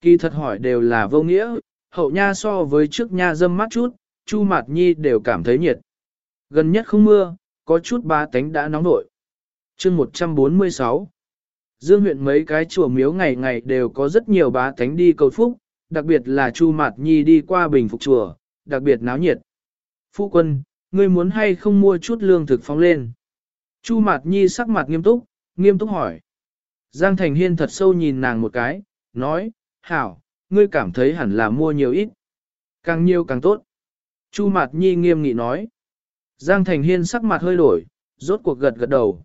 Kỳ thật hỏi đều là vô nghĩa, hậu nha so với trước nha dâm mát chút, Chu Mạt Nhi đều cảm thấy nhiệt. Gần nhất không mưa, có chút ba tánh đã nóng nổi. chương 146 Dương huyện mấy cái chùa miếu ngày ngày đều có rất nhiều bá tánh đi cầu phúc, đặc biệt là Chu Mạt Nhi đi qua bình phục chùa, đặc biệt náo nhiệt. Phu quân, ngươi muốn hay không mua chút lương thực phóng lên? Chu Mạt Nhi sắc mặt nghiêm túc, nghiêm túc hỏi. Giang Thành Hiên thật sâu nhìn nàng một cái, nói, hảo, ngươi cảm thấy hẳn là mua nhiều ít. Càng nhiều càng tốt. Chu Mạt Nhi nghiêm nghị nói. Giang Thành Hiên sắc mặt hơi đổi, rốt cuộc gật gật đầu.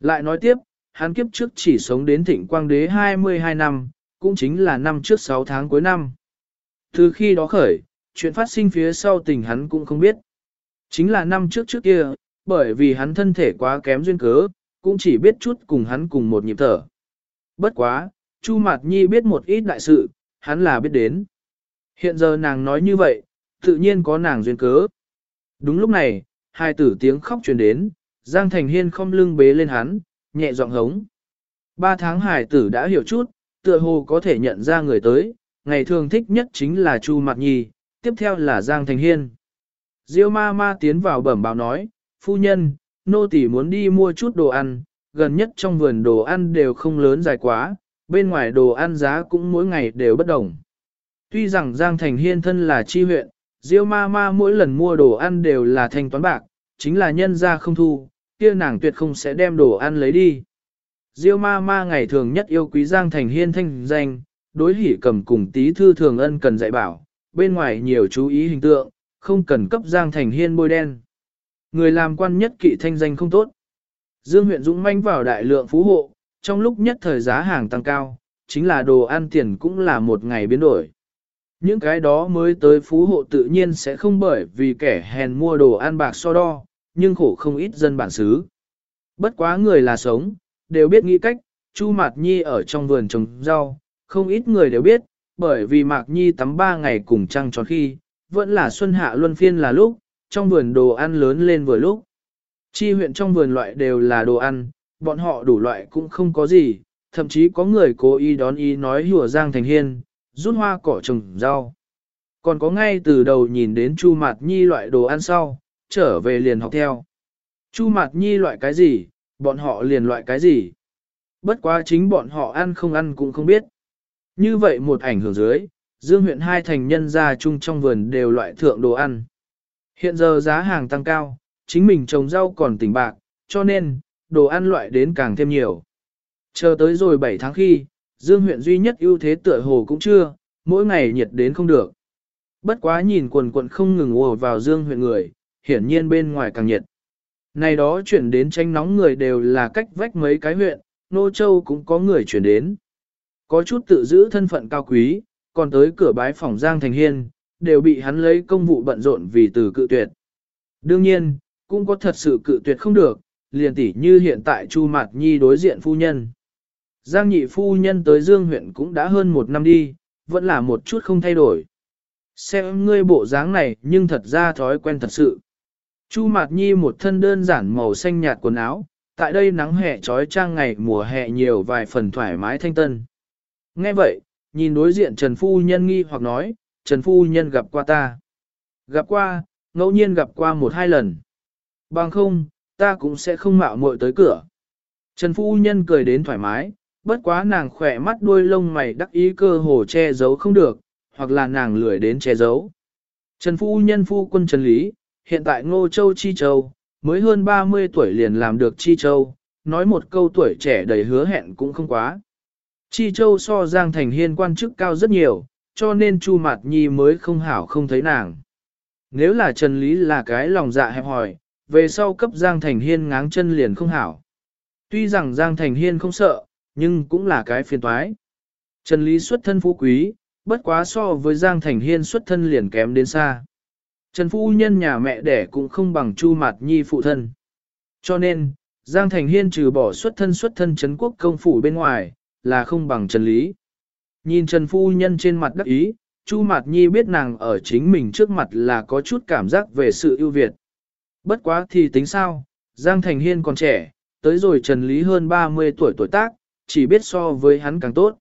Lại nói tiếp, hắn kiếp trước chỉ sống đến thịnh quang đế 22 năm, cũng chính là năm trước 6 tháng cuối năm. Từ khi đó khởi, chuyện phát sinh phía sau tình hắn cũng không biết. Chính là năm trước trước kia, bởi vì hắn thân thể quá kém duyên cớ, cũng chỉ biết chút cùng hắn cùng một nhịp thở. Bất quá, Chu Mạt Nhi biết một ít đại sự, hắn là biết đến. Hiện giờ nàng nói như vậy, tự nhiên có nàng duyên cớ. Đúng lúc này, hai tử tiếng khóc truyền đến, Giang Thành Hiên không lưng bế lên hắn, nhẹ giọng hống. Ba tháng hải tử đã hiểu chút, tựa hồ có thể nhận ra người tới, ngày thường thích nhất chính là Chu Mạt Nhi, tiếp theo là Giang Thành Hiên. Diêu ma ma tiến vào bẩm báo nói, phu nhân, nô tỳ muốn đi mua chút đồ ăn, gần nhất trong vườn đồ ăn đều không lớn dài quá, bên ngoài đồ ăn giá cũng mỗi ngày đều bất đồng. Tuy rằng Giang Thành Hiên thân là chi huyện, Diêu ma ma mỗi lần mua đồ ăn đều là thanh toán bạc, chính là nhân ra không thu, kia nàng tuyệt không sẽ đem đồ ăn lấy đi. Diêu ma ma ngày thường nhất yêu quý Giang Thành Hiên thanh danh, đối hỉ cầm cùng tí thư thường ân cần dạy bảo, bên ngoài nhiều chú ý hình tượng, không cần cấp Giang Thành Hiên bôi đen. Người làm quan nhất kỵ thanh danh không tốt. Dương huyện Dũng manh vào đại lượng phú hộ, trong lúc nhất thời giá hàng tăng cao, chính là đồ ăn tiền cũng là một ngày biến đổi. Những cái đó mới tới phú hộ tự nhiên sẽ không bởi vì kẻ hèn mua đồ ăn bạc so đo, nhưng khổ không ít dân bản xứ. Bất quá người là sống, đều biết nghĩ cách, Chu Mạt Nhi ở trong vườn trồng rau, không ít người đều biết, bởi vì Mạc Nhi tắm ba ngày cùng trăng tròn khi, vẫn là xuân hạ luân phiên là lúc, trong vườn đồ ăn lớn lên vừa lúc. Chi huyện trong vườn loại đều là đồ ăn, bọn họ đủ loại cũng không có gì, thậm chí có người cố ý đón ý nói hùa Giang Thành Hiên, rút hoa cỏ trồng rau. Còn có ngay từ đầu nhìn đến Chu Mạt Nhi loại đồ ăn sau, trở về liền học theo. Chu Mạt Nhi loại cái gì, bọn họ liền loại cái gì. Bất quá chính bọn họ ăn không ăn cũng không biết. Như vậy một ảnh hưởng dưới, Dương huyện hai thành nhân gia chung trong vườn đều loại thượng đồ ăn. Hiện giờ giá hàng tăng cao, chính mình trồng rau còn tỉnh bạc, cho nên, đồ ăn loại đến càng thêm nhiều. Chờ tới rồi 7 tháng khi, Dương huyện duy nhất ưu thế tựa hồ cũng chưa, mỗi ngày nhiệt đến không được. Bất quá nhìn quần quần không ngừng ùa vào Dương huyện người, hiển nhiên bên ngoài càng nhiệt. Này đó chuyển đến tranh nóng người đều là cách vách mấy cái huyện, Nô Châu cũng có người chuyển đến. Có chút tự giữ thân phận cao quý, còn tới cửa bái phòng Giang Thành Hiên, đều bị hắn lấy công vụ bận rộn vì từ cự tuyệt. Đương nhiên, cũng có thật sự cự tuyệt không được, liền tỉ như hiện tại Chu Mạt Nhi đối diện phu nhân. Giang nhị phu nhân tới Dương huyện cũng đã hơn một năm đi, vẫn là một chút không thay đổi. Xem ngươi bộ dáng này nhưng thật ra thói quen thật sự. Chu Mạt Nhi một thân đơn giản màu xanh nhạt quần áo, tại đây nắng hè trói trang ngày mùa hè nhiều vài phần thoải mái thanh tân. Nghe vậy, nhìn đối diện Trần Phu Nhân nghi hoặc nói, Trần Phu Nhân gặp qua ta. Gặp qua, ngẫu nhiên gặp qua một hai lần. Bằng không, ta cũng sẽ không mạo muội tới cửa. Trần Phu Nhân cười đến thoải mái, bất quá nàng khỏe mắt đuôi lông mày đắc ý cơ hồ che giấu không được, hoặc là nàng lười đến che giấu. Trần Phu Nhân phu quân Trần Lý, hiện tại Ngô Châu Chi Châu, mới hơn 30 tuổi liền làm được Chi Châu, nói một câu tuổi trẻ đầy hứa hẹn cũng không quá. Chi Châu so Giang Thành Hiên quan chức cao rất nhiều, cho nên Chu Mạt Nhi mới không hảo không thấy nàng. Nếu là Trần Lý là cái lòng dạ hẹp hòi, về sau cấp Giang Thành Hiên ngáng chân liền không hảo. Tuy rằng Giang Thành Hiên không sợ, nhưng cũng là cái phiền toái. Trần Lý xuất thân phú quý, bất quá so với Giang Thành Hiên xuất thân liền kém đến xa. Trần Phu Nhân nhà mẹ đẻ cũng không bằng Chu Mạt Nhi phụ thân. Cho nên, Giang Thành Hiên trừ bỏ xuất thân xuất thân Trấn Quốc công phủ bên ngoài, là không bằng Trần Lý. Nhìn Trần Phu Nhân trên mặt đắc ý, Chu Mạt Nhi biết nàng ở chính mình trước mặt là có chút cảm giác về sự ưu việt. Bất quá thì tính sao, Giang Thành Hiên còn trẻ, tới rồi Trần Lý hơn 30 tuổi tuổi tác, chỉ biết so với hắn càng tốt.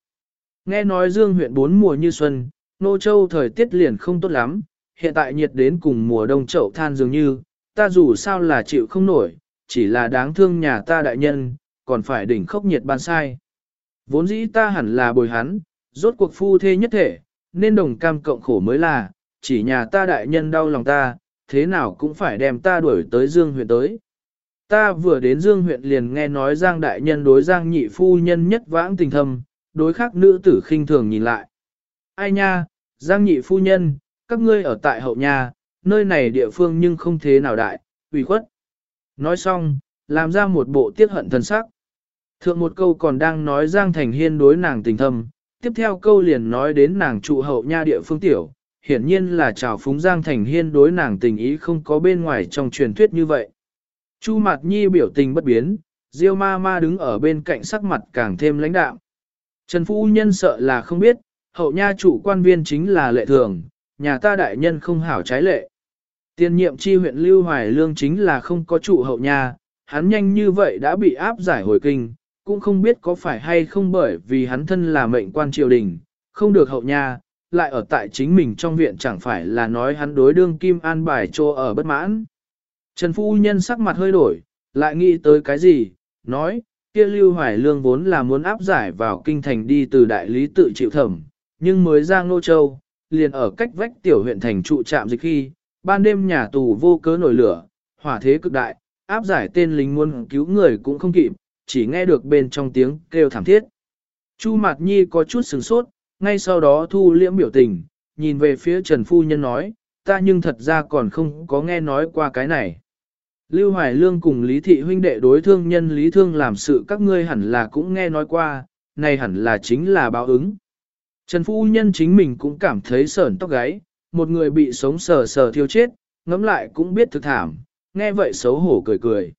Nghe nói dương huyện bốn mùa như xuân, nô châu thời tiết liền không tốt lắm, hiện tại nhiệt đến cùng mùa đông chậu than dường như, ta dù sao là chịu không nổi, chỉ là đáng thương nhà ta đại nhân, còn phải đỉnh khốc nhiệt ban sai. Vốn dĩ ta hẳn là bồi hắn, rốt cuộc phu thê nhất thể, nên đồng cam cộng khổ mới là, chỉ nhà ta đại nhân đau lòng ta, thế nào cũng phải đem ta đuổi tới Dương huyện tới. Ta vừa đến Dương huyện liền nghe nói Giang đại nhân đối Giang nhị phu nhân nhất vãng tình thâm, đối khác nữ tử khinh thường nhìn lại. Ai nha, Giang nhị phu nhân, các ngươi ở tại hậu nhà, nơi này địa phương nhưng không thế nào đại, ủy khuất. Nói xong, làm ra một bộ tiết hận thần sắc. Thượng một câu còn đang nói Giang Thành Hiên đối nàng tình thâm, tiếp theo câu liền nói đến nàng trụ hậu nha địa phương tiểu, hiển nhiên là chào phúng Giang Thành Hiên đối nàng tình ý không có bên ngoài trong truyền thuyết như vậy. Chu Mạt Nhi biểu tình bất biến, Diêu ma ma đứng ở bên cạnh sắc mặt càng thêm lãnh đạm. Trần Phu Nhân sợ là không biết, hậu nha chủ quan viên chính là lệ thường, nhà ta đại nhân không hảo trái lệ. Tiên nhiệm chi huyện Lưu Hoài Lương chính là không có trụ hậu nha, hắn nhanh như vậy đã bị áp giải hồi kinh, cũng không biết có phải hay không bởi vì hắn thân là mệnh quan triều đình, không được hậu nha, lại ở tại chính mình trong viện chẳng phải là nói hắn đối đương kim an bài cho ở bất mãn. Trần Phu Nhân sắc mặt hơi đổi, lại nghĩ tới cái gì, nói, kia Lưu Hoài Lương vốn là muốn áp giải vào kinh thành đi từ đại lý tự chịu thẩm, nhưng mới ra Ngô Châu, liền ở cách vách tiểu huyện thành trụ trạm dịch khi, ban đêm nhà tù vô cớ nổi lửa, hỏa thế cực đại, áp giải tên lính muốn cứu người cũng không kịp, chỉ nghe được bên trong tiếng kêu thảm thiết. Chu Mạt Nhi có chút sừng sốt, ngay sau đó thu liễm biểu tình, nhìn về phía Trần Phu Nhân nói, ta nhưng thật ra còn không có nghe nói qua cái này. Lưu Hoài Lương cùng Lý Thị huynh đệ đối thương nhân Lý Thương làm sự các ngươi hẳn là cũng nghe nói qua, này hẳn là chính là báo ứng. Trần Phu Nhân chính mình cũng cảm thấy sởn tóc gáy, một người bị sống sờ sờ thiêu chết, ngẫm lại cũng biết thực thảm, nghe vậy xấu hổ cười cười.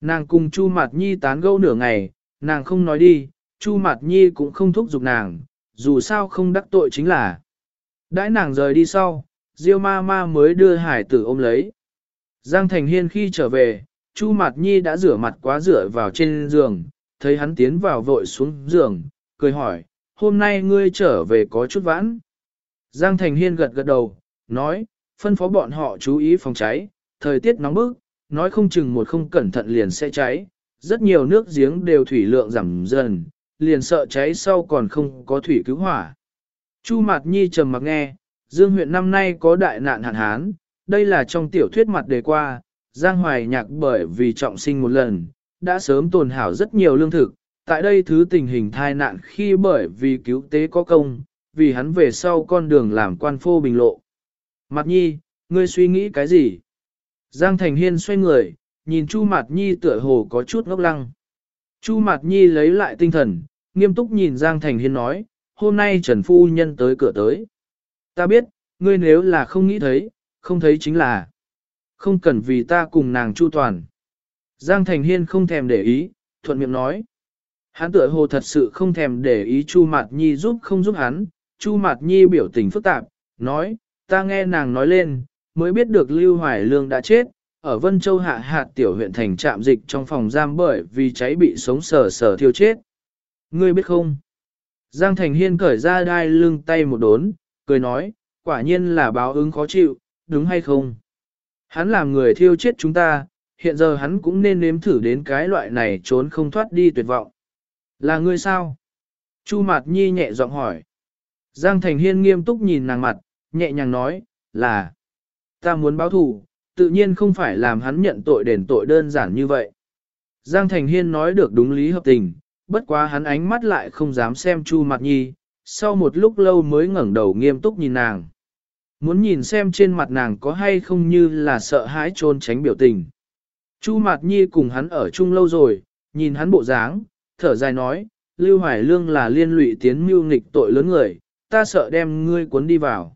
Nàng cùng Chu Mạt Nhi tán gẫu nửa ngày, nàng không nói đi, Chu Mạt Nhi cũng không thúc giục nàng, dù sao không đắc tội chính là. Đãi nàng rời đi sau, Diêu ma ma mới đưa hải tử ôm lấy. Giang Thành Hiên khi trở về, Chu Mạt Nhi đã rửa mặt quá rửa vào trên giường, thấy hắn tiến vào vội xuống giường, cười hỏi, hôm nay ngươi trở về có chút vãn. Giang Thành Hiên gật gật đầu, nói, phân phó bọn họ chú ý phòng cháy, thời tiết nóng bức, nói không chừng một không cẩn thận liền sẽ cháy, rất nhiều nước giếng đều thủy lượng giảm dần, liền sợ cháy sau còn không có thủy cứu hỏa. Chu Mạt Nhi trầm mặc nghe, Dương huyện năm nay có đại nạn hạn hán, đây là trong tiểu thuyết mặt đề qua, Giang Hoài Nhạc bởi vì trọng sinh một lần, đã sớm tồn hảo rất nhiều lương thực, tại đây thứ tình hình thai nạn khi bởi vì cứu tế có công, vì hắn về sau con đường làm quan phô bình lộ. Mạt Nhi, ngươi suy nghĩ cái gì? Giang Thành Hiên xoay người, nhìn Chu Mạt Nhi tựa hồ có chút ngốc lăng. Chu Mạt Nhi lấy lại tinh thần, nghiêm túc nhìn Giang Thành Hiên nói, hôm nay Trần Phu Nhân tới cửa tới. Ta biết, ngươi nếu là không nghĩ thấy, không thấy chính là không cần vì ta cùng nàng chu toàn. Giang Thành Hiên không thèm để ý, thuận miệng nói. Hắn tựa hồ thật sự không thèm để ý Chu Mạt Nhi giúp không giúp hắn, Chu Mạt Nhi biểu tình phức tạp, nói, ta nghe nàng nói lên, mới biết được Lưu Hoài Lương đã chết, ở Vân Châu hạ hạt tiểu huyện thành trạm dịch trong phòng giam bởi vì cháy bị sống sờ sờ thiêu chết. Ngươi biết không? Giang Thành Hiên cởi ra đai lưng tay một đốn, cười nói, quả nhiên là báo ứng khó chịu, đúng hay không? Hắn làm người thiêu chết chúng ta, hiện giờ hắn cũng nên nếm thử đến cái loại này trốn không thoát đi tuyệt vọng. Là ngươi sao? Chu Mạt Nhi nhẹ giọng hỏi. Giang Thành Hiên nghiêm túc nhìn nàng mặt, nhẹ nhàng nói, là ta muốn báo thù, tự nhiên không phải làm hắn nhận tội đền tội đơn giản như vậy. Giang Thành Hiên nói được đúng lý hợp tình, bất quá hắn ánh mắt lại không dám xem Chu Mạt Nhi, sau một lúc lâu mới ngẩng đầu nghiêm túc nhìn nàng. Muốn nhìn xem trên mặt nàng có hay không như là sợ hãi trôn tránh biểu tình. Chu Mạt Nhi cùng hắn ở chung lâu rồi, nhìn hắn bộ dáng, thở dài nói, Lưu Hoài Lương là liên lụy tiến mưu nghịch tội lớn người, ta sợ đem ngươi cuốn đi vào.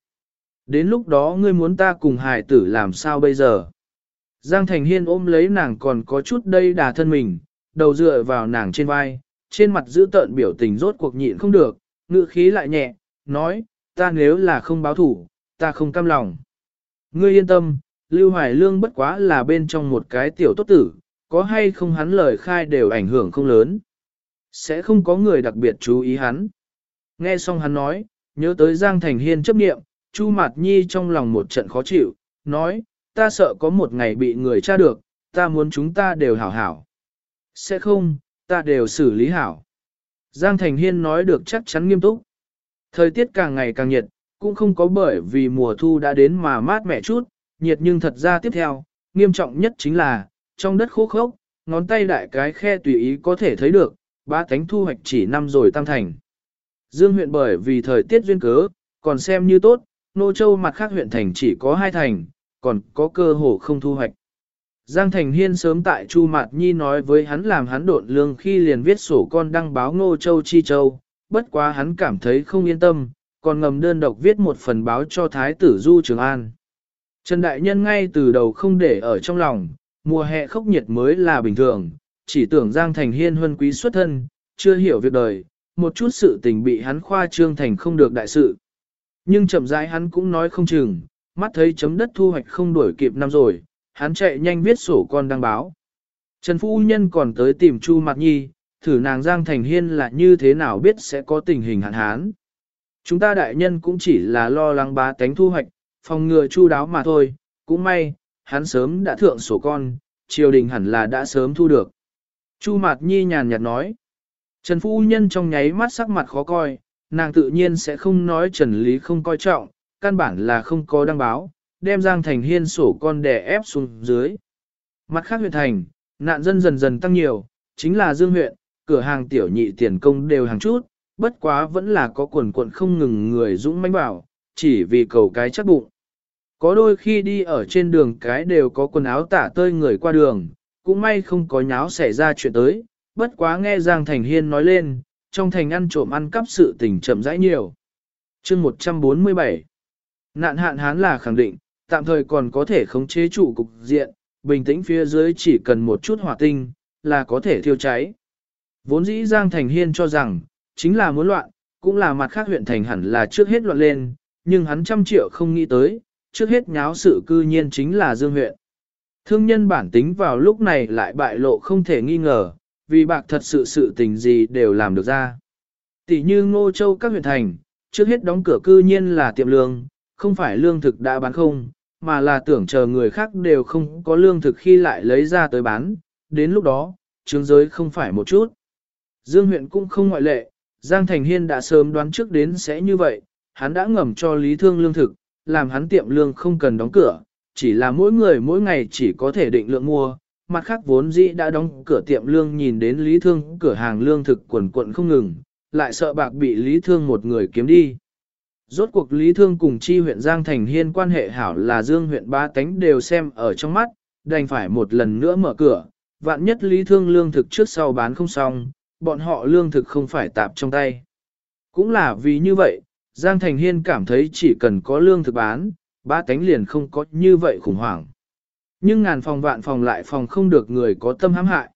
Đến lúc đó ngươi muốn ta cùng hài tử làm sao bây giờ? Giang Thành Hiên ôm lấy nàng còn có chút đây đà thân mình, đầu dựa vào nàng trên vai, trên mặt giữ tợn biểu tình rốt cuộc nhịn không được, ngữ khí lại nhẹ, nói, ta nếu là không báo thủ, ta không cam lòng. Ngươi yên tâm, Lưu Hoài Lương bất quá là bên trong một cái tiểu tốt tử, có hay không hắn lời khai đều ảnh hưởng không lớn. Sẽ không có người đặc biệt chú ý hắn. Nghe xong hắn nói, nhớ tới Giang Thành Hiên chấp nghiệm, Chu Mạt Nhi trong lòng một trận khó chịu, nói, ta sợ có một ngày bị người tra được, ta muốn chúng ta đều hảo hảo. Sẽ không, ta đều xử lý hảo. Giang Thành Hiên nói được chắc chắn nghiêm túc. Thời tiết càng ngày càng nhiệt, cũng không có bởi vì mùa thu đã đến mà mát mẻ chút, nhiệt nhưng thật ra tiếp theo, nghiêm trọng nhất chính là, trong đất khô khốc, ngón tay đại cái khe tùy ý có thể thấy được, ba thánh thu hoạch chỉ năm rồi tam thành. Dương huyện bởi vì thời tiết duyên cớ, còn xem như tốt, Nô Châu mặt khác huyện thành chỉ có hai thành, còn có cơ hồ không thu hoạch. Giang Thành Hiên sớm tại Chu Mạt Nhi nói với hắn làm hắn độn lương khi liền viết sổ con đăng báo Ngô Châu Chi Châu, bất quá hắn cảm thấy không yên tâm, còn ngầm đơn độc viết một phần báo cho Thái tử Du Trường An. Trần Đại Nhân ngay từ đầu không để ở trong lòng, mùa hè khốc nhiệt mới là bình thường, chỉ tưởng Giang Thành Hiên huân quý xuất thân, chưa hiểu việc đời, một chút sự tình bị hắn khoa trương thành không được đại sự. Nhưng chậm rãi hắn cũng nói không chừng, mắt thấy chấm đất thu hoạch không đuổi kịp năm rồi, hắn chạy nhanh viết sổ con đăng báo. Trần Phu Nhân còn tới tìm Chu Mạt Nhi, thử nàng Giang Thành Hiên là như thế nào biết sẽ có tình hình hạn hán. Chúng ta đại nhân cũng chỉ là lo lắng bá tánh thu hoạch, phòng ngừa chu đáo mà thôi, cũng may, hắn sớm đã thượng sổ con, triều đình hẳn là đã sớm thu được. Chu Mạt Nhi nhàn nhạt nói, Trần Phu Nhân trong nháy mắt sắc mặt khó coi, nàng tự nhiên sẽ không nói Trần Lý không coi trọng, căn bản là không có đăng báo, đem Giang Thành Hiên sổ con đè ép xuống dưới. Mặt khác huyện thành, nạn dân dần dần tăng nhiều, chính là Dương huyện, cửa hàng tiểu nhị tiền công đều hàng chút, bất quá vẫn là có quần quận không ngừng người dũng mãnh bảo, chỉ vì cầu cái chắc bụng. Có đôi khi đi ở trên đường cái đều có quần áo tả tơi người qua đường, cũng may không có nháo xảy ra chuyện tới, bất quá nghe Giang Thành Hiên nói lên, trong thành ăn trộm ăn cắp sự tình chậm rãi nhiều. chương 147 Nạn hạn hán là khẳng định, tạm thời còn có thể khống chế trụ cục diện, bình tĩnh phía dưới chỉ cần một chút hỏa tinh, là có thể thiêu cháy. Vốn dĩ Giang Thành Hiên cho rằng, chính là muốn loạn, cũng là mặt khác huyện thành hẳn là trước hết loạn lên, nhưng hắn trăm triệu không nghĩ tới, trước hết nháo sự cư nhiên chính là Dương huyện. Thương nhân bản tính vào lúc này lại bại lộ không thể nghi ngờ, vì bạc thật sự sự tình gì đều làm được ra. Tỷ như Ngô Châu các huyện thành, trước hết đóng cửa cư nhiên là tiệm lương, không phải lương thực đã bán không, mà là tưởng chờ người khác đều không có lương thực khi lại lấy ra tới bán, đến lúc đó, trướng giới không phải một chút. Dương huyện cũng không ngoại lệ, Giang Thành Hiên đã sớm đoán trước đến sẽ như vậy, hắn đã ngầm cho Lý Thương lương thực, làm hắn tiệm lương không cần đóng cửa, chỉ là mỗi người mỗi ngày chỉ có thể định lượng mua, mặt khác vốn dĩ đã đóng cửa tiệm lương nhìn đến Lý Thương cửa hàng lương thực quần quận không ngừng, lại sợ bạc bị Lý Thương một người kiếm đi. Rốt cuộc Lý Thương cùng chi huyện Giang Thành Hiên quan hệ hảo là Dương huyện ba tánh đều xem ở trong mắt, đành phải một lần nữa mở cửa, vạn nhất Lý Thương lương thực trước sau bán không xong, bọn họ lương thực không phải tạp trong tay. Cũng là vì như vậy, Giang Thành Hiên cảm thấy chỉ cần có lương thực bán, ba tánh liền không có như vậy khủng hoảng. Nhưng ngàn phòng vạn phòng lại phòng không được người có tâm hãm hại.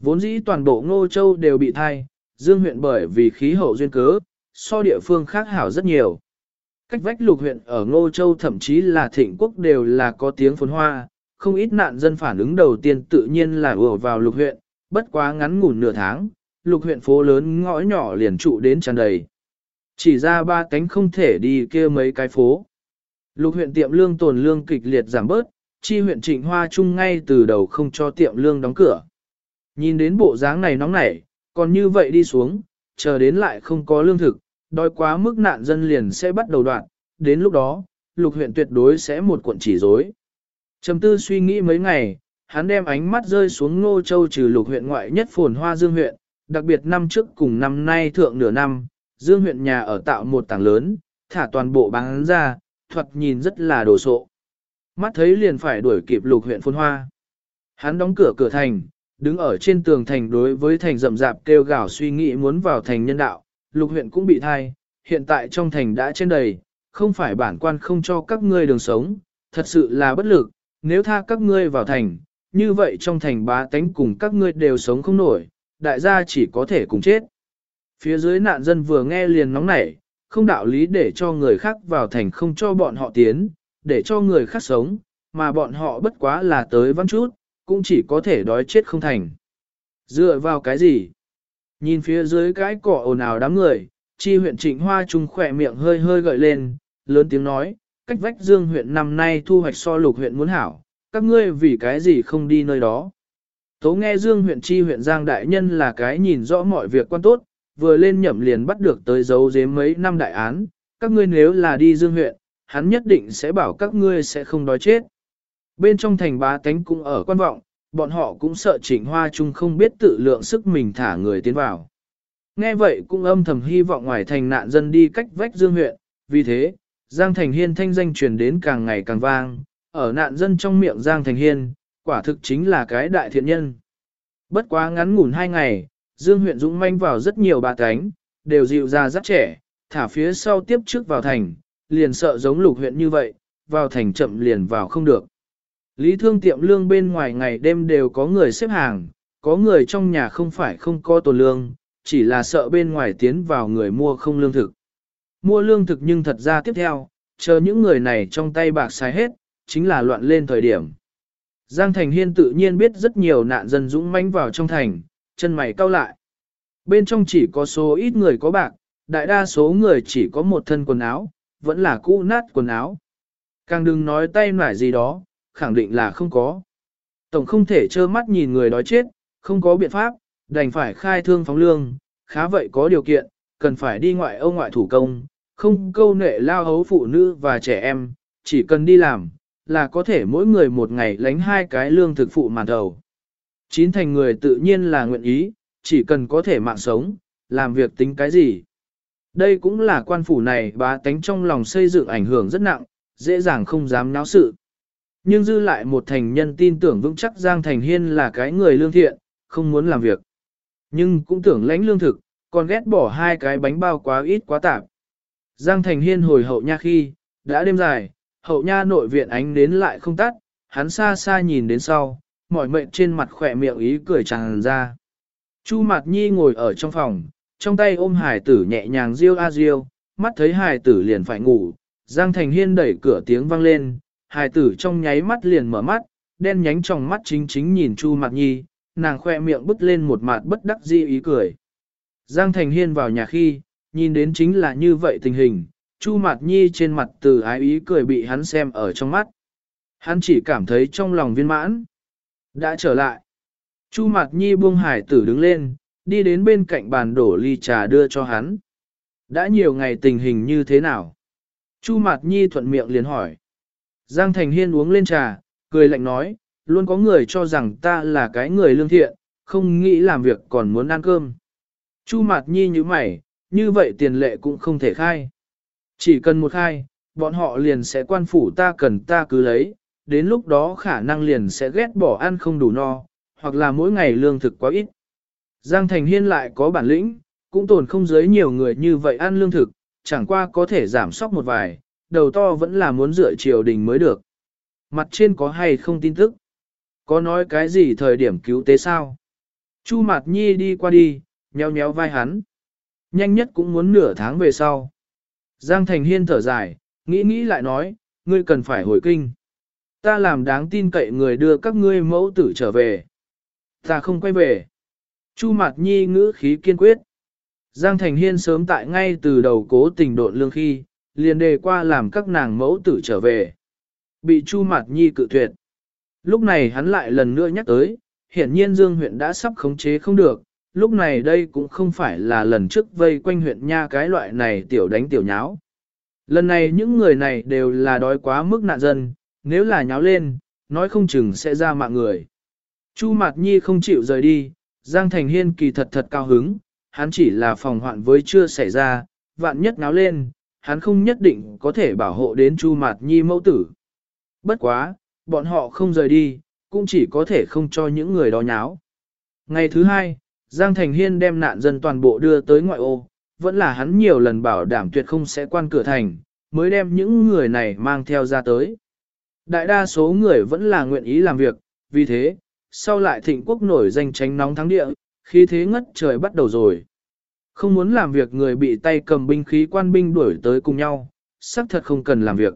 Vốn dĩ toàn bộ Ngô Châu đều bị thai, Dương huyện bởi vì khí hậu duyên cớ, so địa phương khác hảo rất nhiều. Cách vách lục huyện ở Ngô Châu thậm chí là thịnh quốc đều là có tiếng phồn hoa, không ít nạn dân phản ứng đầu tiên tự nhiên là ùa vào lục huyện, bất quá ngắn ngủn nửa tháng, lục huyện phố lớn ngõ nhỏ liền trụ đến tràn đầy. Chỉ ra ba cánh không thể đi kia mấy cái phố. Lục huyện tiệm lương tồn lương kịch liệt giảm bớt, chi huyện trịnh hoa chung ngay từ đầu không cho tiệm lương đóng cửa. Nhìn đến bộ dáng này nóng nảy, còn như vậy đi xuống, chờ đến lại không có lương thực, đói quá mức nạn dân liền sẽ bắt đầu đoạn, đến lúc đó, lục huyện tuyệt đối sẽ một cuộn chỉ rối. Trầm tư suy nghĩ mấy ngày, hắn đem ánh mắt rơi xuống Ngô Châu trừ lục huyện ngoại nhất phồn hoa Dương huyện, đặc biệt năm trước cùng năm nay thượng nửa năm, Dương huyện nhà ở tạo một tảng lớn, thả toàn bộ bán ra, thuật nhìn rất là đồ sộ. Mắt thấy liền phải đuổi kịp lục huyện phồn hoa. Hắn đóng cửa cửa thành, đứng ở trên tường thành đối với thành rậm rạp kêu gào suy nghĩ muốn vào thành nhân đạo, lục huyện cũng bị thai, hiện tại trong thành đã trên đầy, không phải bản quan không cho các ngươi đường sống, thật sự là bất lực, nếu tha các ngươi vào thành, như vậy trong thành bá tánh cùng các ngươi đều sống không nổi, đại gia chỉ có thể cùng chết. Phía dưới nạn dân vừa nghe liền nóng nảy, không đạo lý để cho người khác vào thành không cho bọn họ tiến, để cho người khác sống, mà bọn họ bất quá là tới văn chút, cũng chỉ có thể đói chết không thành. Dựa vào cái gì? Nhìn phía dưới cái cỏ ồn ào đám người, chi huyện trịnh hoa trung khỏe miệng hơi hơi gợi lên, lớn tiếng nói, cách vách dương huyện năm nay thu hoạch so lục huyện muốn hảo, các ngươi vì cái gì không đi nơi đó. Tố nghe dương huyện chi huyện giang đại nhân là cái nhìn rõ mọi việc quan tốt, vừa lên nhậm liền bắt được tới dấu dếm mấy năm đại án, các ngươi nếu là đi dương huyện, hắn nhất định sẽ bảo các ngươi sẽ không đói chết. Bên trong thành bá tánh cũng ở quan vọng, bọn họ cũng sợ trịnh hoa trung không biết tự lượng sức mình thả người tiến vào. Nghe vậy cũng âm thầm hy vọng ngoài thành nạn dân đi cách vách dương huyện, vì thế, Giang Thành Hiên thanh danh truyền đến càng ngày càng vang, ở nạn dân trong miệng Giang Thành Hiên, quả thực chính là cái đại thiện nhân. Bất quá ngắn ngủn hai ngày, Dương huyện dũng manh vào rất nhiều bà cánh, đều dịu ra rất trẻ, thả phía sau tiếp trước vào thành, liền sợ giống lục huyện như vậy, vào thành chậm liền vào không được. Lý thương tiệm lương bên ngoài ngày đêm đều có người xếp hàng, có người trong nhà không phải không có tồn lương, chỉ là sợ bên ngoài tiến vào người mua không lương thực. Mua lương thực nhưng thật ra tiếp theo, chờ những người này trong tay bạc xài hết, chính là loạn lên thời điểm. Giang Thành Hiên tự nhiên biết rất nhiều nạn dân dũng mãnh vào trong thành, chân mày cau lại. Bên trong chỉ có số ít người có bạc, đại đa số người chỉ có một thân quần áo, vẫn là cũ nát quần áo. Càng đừng nói tay nải gì đó, khẳng định là không có. Tổng không thể trơ mắt nhìn người đói chết, không có biện pháp, đành phải khai thương phóng lương, khá vậy có điều kiện, cần phải đi ngoại ông ngoại thủ công, không câu nệ lao hấu phụ nữ và trẻ em, chỉ cần đi làm, là có thể mỗi người một ngày lánh hai cái lương thực phụ màn đầu. Chín thành người tự nhiên là nguyện ý, chỉ cần có thể mạng sống, làm việc tính cái gì. Đây cũng là quan phủ này bá tánh trong lòng xây dựng ảnh hưởng rất nặng, dễ dàng không dám náo sự. Nhưng dư lại một thành nhân tin tưởng vững chắc Giang Thành Hiên là cái người lương thiện, không muốn làm việc. Nhưng cũng tưởng lãnh lương thực, còn ghét bỏ hai cái bánh bao quá ít quá tạp. Giang Thành Hiên hồi hậu nha khi, đã đêm dài, hậu nha nội viện ánh đến lại không tắt, hắn xa xa nhìn đến sau, mỏi mệnh trên mặt khỏe miệng ý cười tràn ra. Chu Mạt Nhi ngồi ở trong phòng, trong tay ôm hải tử nhẹ nhàng riêu a riêu, mắt thấy hải tử liền phải ngủ, Giang Thành Hiên đẩy cửa tiếng vang lên, hải tử trong nháy mắt liền mở mắt, đen nhánh trong mắt chính chính nhìn Chu Mạt Nhi, nàng khoe miệng bứt lên một mặt bất đắc dĩ ý cười. Giang Thành Hiên vào nhà khi, nhìn đến chính là như vậy tình hình, Chu Mạt Nhi trên mặt từ ái ý cười bị hắn xem ở trong mắt. Hắn chỉ cảm thấy trong lòng viên mãn. Đã trở lại. Chu Mạt Nhi buông hải tử đứng lên, đi đến bên cạnh bàn đổ ly trà đưa cho hắn. Đã nhiều ngày tình hình như thế nào? Chu Mạt Nhi thuận miệng liền hỏi. Giang Thành Hiên uống lên trà, cười lạnh nói, luôn có người cho rằng ta là cái người lương thiện, không nghĩ làm việc còn muốn ăn cơm. Chu Mạt Nhi như mày, như vậy tiền lệ cũng không thể khai. Chỉ cần một khai, bọn họ liền sẽ quan phủ ta cần ta cứ lấy, đến lúc đó khả năng liền sẽ ghét bỏ ăn không đủ no, hoặc là mỗi ngày lương thực quá ít. Giang Thành Hiên lại có bản lĩnh, cũng tồn không giới nhiều người như vậy ăn lương thực, chẳng qua có thể giảm sóc một vài, đầu to vẫn là muốn dựa triều đình mới được. Mặt trên có hay không tin tức? Có nói cái gì thời điểm cứu tế sao? Chu Mạt Nhi đi qua đi, nhéo nhéo vai hắn. Nhanh nhất cũng muốn nửa tháng về sau. Giang Thành Hiên thở dài, nghĩ nghĩ lại nói, ngươi cần phải hồi kinh. Ta làm đáng tin cậy người đưa các ngươi mẫu tử trở về. Ta không quay về. Chu Mạt Nhi ngữ khí kiên quyết. Giang Thành Hiên sớm tại ngay từ đầu cố tình độn lương khi, liền đề qua làm các nàng mẫu tử trở về. Bị Chu Mạt Nhi cự tuyệt. Lúc này hắn lại lần nữa nhắc tới, hiển nhiên Dương huyện đã sắp khống chế không được, lúc này đây cũng không phải là lần trước vây quanh huyện nha cái loại này tiểu đánh tiểu nháo. Lần này những người này đều là đói quá mức nạn dân, nếu là nháo lên, nói không chừng sẽ ra mạng người. Chu Mạt Nhi không chịu rời đi, Giang Thành Hiên kỳ thật thật cao hứng, hắn chỉ là phòng hoạn với chưa xảy ra, vạn nhất nháo lên, hắn không nhất định có thể bảo hộ đến Chu Mạt Nhi mẫu tử. Bất quá, bọn họ không rời đi, cũng chỉ có thể không cho những người đó nháo. Ngày thứ hai, Giang Thành Hiên đem nạn dân toàn bộ đưa tới ngoại ô, vẫn là hắn nhiều lần bảo đảm tuyệt không sẽ quan cửa thành, mới đem những người này mang theo ra tới. Đại đa số người vẫn là nguyện ý làm việc, vì thế, sau lại thịnh quốc nổi danh tránh nóng thắng địa, khí thế ngất trời bắt đầu rồi. Không muốn làm việc người bị tay cầm binh khí quan binh đuổi tới cùng nhau, xác thật không cần làm việc.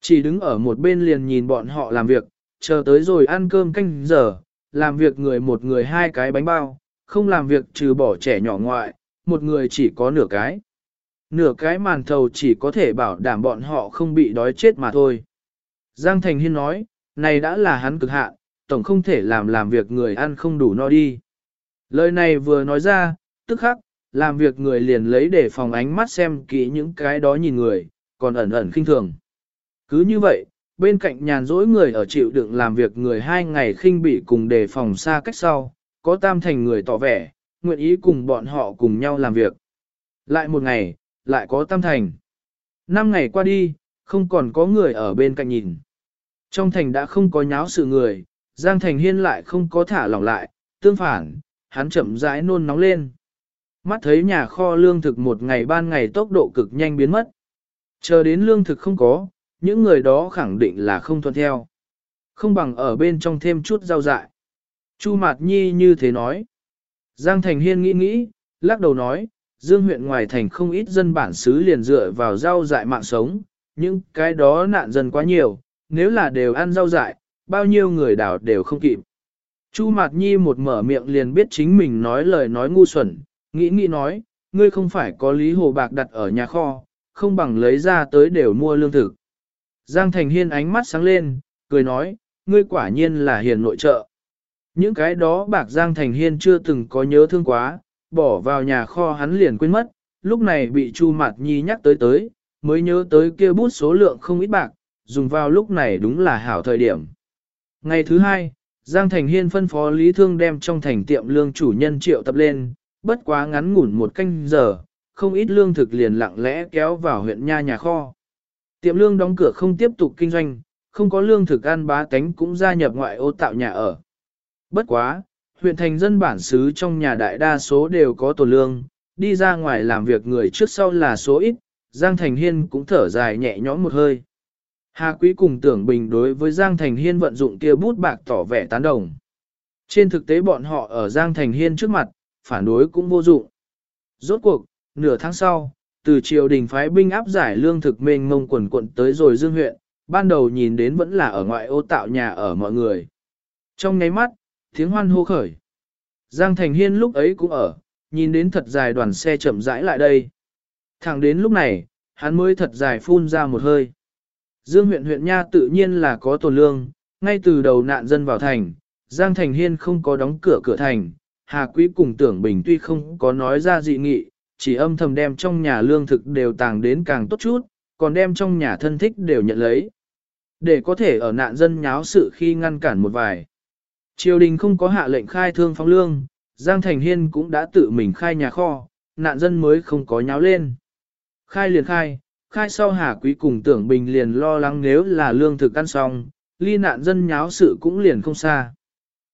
Chỉ đứng ở một bên liền nhìn bọn họ làm việc, chờ tới rồi ăn cơm canh giờ, làm việc người một người hai cái bánh bao, không làm việc trừ bỏ trẻ nhỏ ngoại, một người chỉ có nửa cái. Nửa cái màn thầu chỉ có thể bảo đảm bọn họ không bị đói chết mà thôi. Giang Thành Hiên nói, này đã là hắn cực hạn, tổng không thể làm làm việc người ăn không đủ no đi. Lời này vừa nói ra, tức khắc, làm việc người liền lấy để phòng ánh mắt xem kỹ những cái đó nhìn người, còn ẩn ẩn khinh thường. Cứ như vậy, bên cạnh nhàn rỗi người ở chịu đựng làm việc người hai ngày khinh bị cùng đề phòng xa cách sau, có tam thành người tỏ vẻ, nguyện ý cùng bọn họ cùng nhau làm việc. Lại một ngày, lại có tam thành. Năm ngày qua đi, không còn có người ở bên cạnh nhìn. Trong thành đã không có nháo sự người, Giang Thành Hiên lại không có thả lỏng lại, tương phản, hắn chậm rãi nôn nóng lên. Mắt thấy nhà kho lương thực một ngày ban ngày tốc độ cực nhanh biến mất. Chờ đến lương thực không có, những người đó khẳng định là không thuận theo. Không bằng ở bên trong thêm chút rau dại. Chu Mạt Nhi như thế nói. Giang Thành Hiên nghĩ nghĩ, lắc đầu nói, Dương huyện ngoài thành không ít dân bản xứ liền dựa vào rau dại mạng sống, nhưng cái đó nạn dân quá nhiều, nếu là đều ăn rau dại, bao nhiêu người đảo đều không kịp. Chu Mạt Nhi một mở miệng liền biết chính mình nói lời nói ngu xuẩn, nghĩ nghĩ nói, ngươi không phải có lý hồ bạc đặt ở nhà kho, không bằng lấy ra tới đều mua lương thực. Giang Thành Hiên ánh mắt sáng lên, cười nói, ngươi quả nhiên là hiền nội trợ. Những cái đó bạc Giang Thành Hiên chưa từng có nhớ thương quá, bỏ vào nhà kho hắn liền quên mất, lúc này bị Chu Mạt Nhi nhắc tới tới, mới nhớ tới kia bút số lượng không ít bạc, dùng vào lúc này đúng là hảo thời điểm. Ngày thứ hai, Giang Thành Hiên phân phó Lý Thương đem trong thành tiệm lương chủ nhân triệu tập lên, bất quá ngắn ngủn một canh giờ, không ít lương thực liền lặng lẽ kéo vào huyện nha nhà kho. Tiệm lương đóng cửa không tiếp tục kinh doanh, không có lương thực ăn bá tánh cũng gia nhập ngoại ô tạo nhà ở. Bất quá, huyện thành dân bản xứ trong nhà đại đa số đều có tổ lương, đi ra ngoài làm việc người trước sau là số ít, Giang Thành Hiên cũng thở dài nhẹ nhõm một hơi. Hà Quý cùng tưởng bình đối với Giang Thành Hiên vận dụng kia bút bạc tỏ vẻ tán đồng. Trên thực tế bọn họ ở Giang Thành Hiên trước mặt, phản đối cũng vô dụng. Rốt cuộc, nửa tháng sau, từ triều đình phái binh áp giải lương thực mênh mông quần quận tới rồi dương huyện, ban đầu nhìn đến vẫn là ở ngoại ô tạo nhà ở mọi người. Trong ngáy mắt, tiếng hoan hô khởi. Giang Thành Hiên lúc ấy cũng ở, nhìn đến thật dài đoàn xe chậm rãi lại đây. Thẳng đến lúc này, hắn mới thật dài phun ra một hơi. Dương huyện huyện Nha tự nhiên là có tồn lương, ngay từ đầu nạn dân vào thành, Giang Thành Hiên không có đóng cửa cửa thành, Hà Quý cùng tưởng bình tuy không có nói ra dị nghị, chỉ âm thầm đem trong nhà lương thực đều tàng đến càng tốt chút, còn đem trong nhà thân thích đều nhận lấy. Để có thể ở nạn dân nháo sự khi ngăn cản một vài. Triều đình không có hạ lệnh khai thương phóng lương, Giang Thành Hiên cũng đã tự mình khai nhà kho, nạn dân mới không có nháo lên. Khai liền khai, khai sau Hà Quý cùng tưởng bình liền lo lắng nếu là lương thực ăn xong, ly nạn dân nháo sự cũng liền không xa.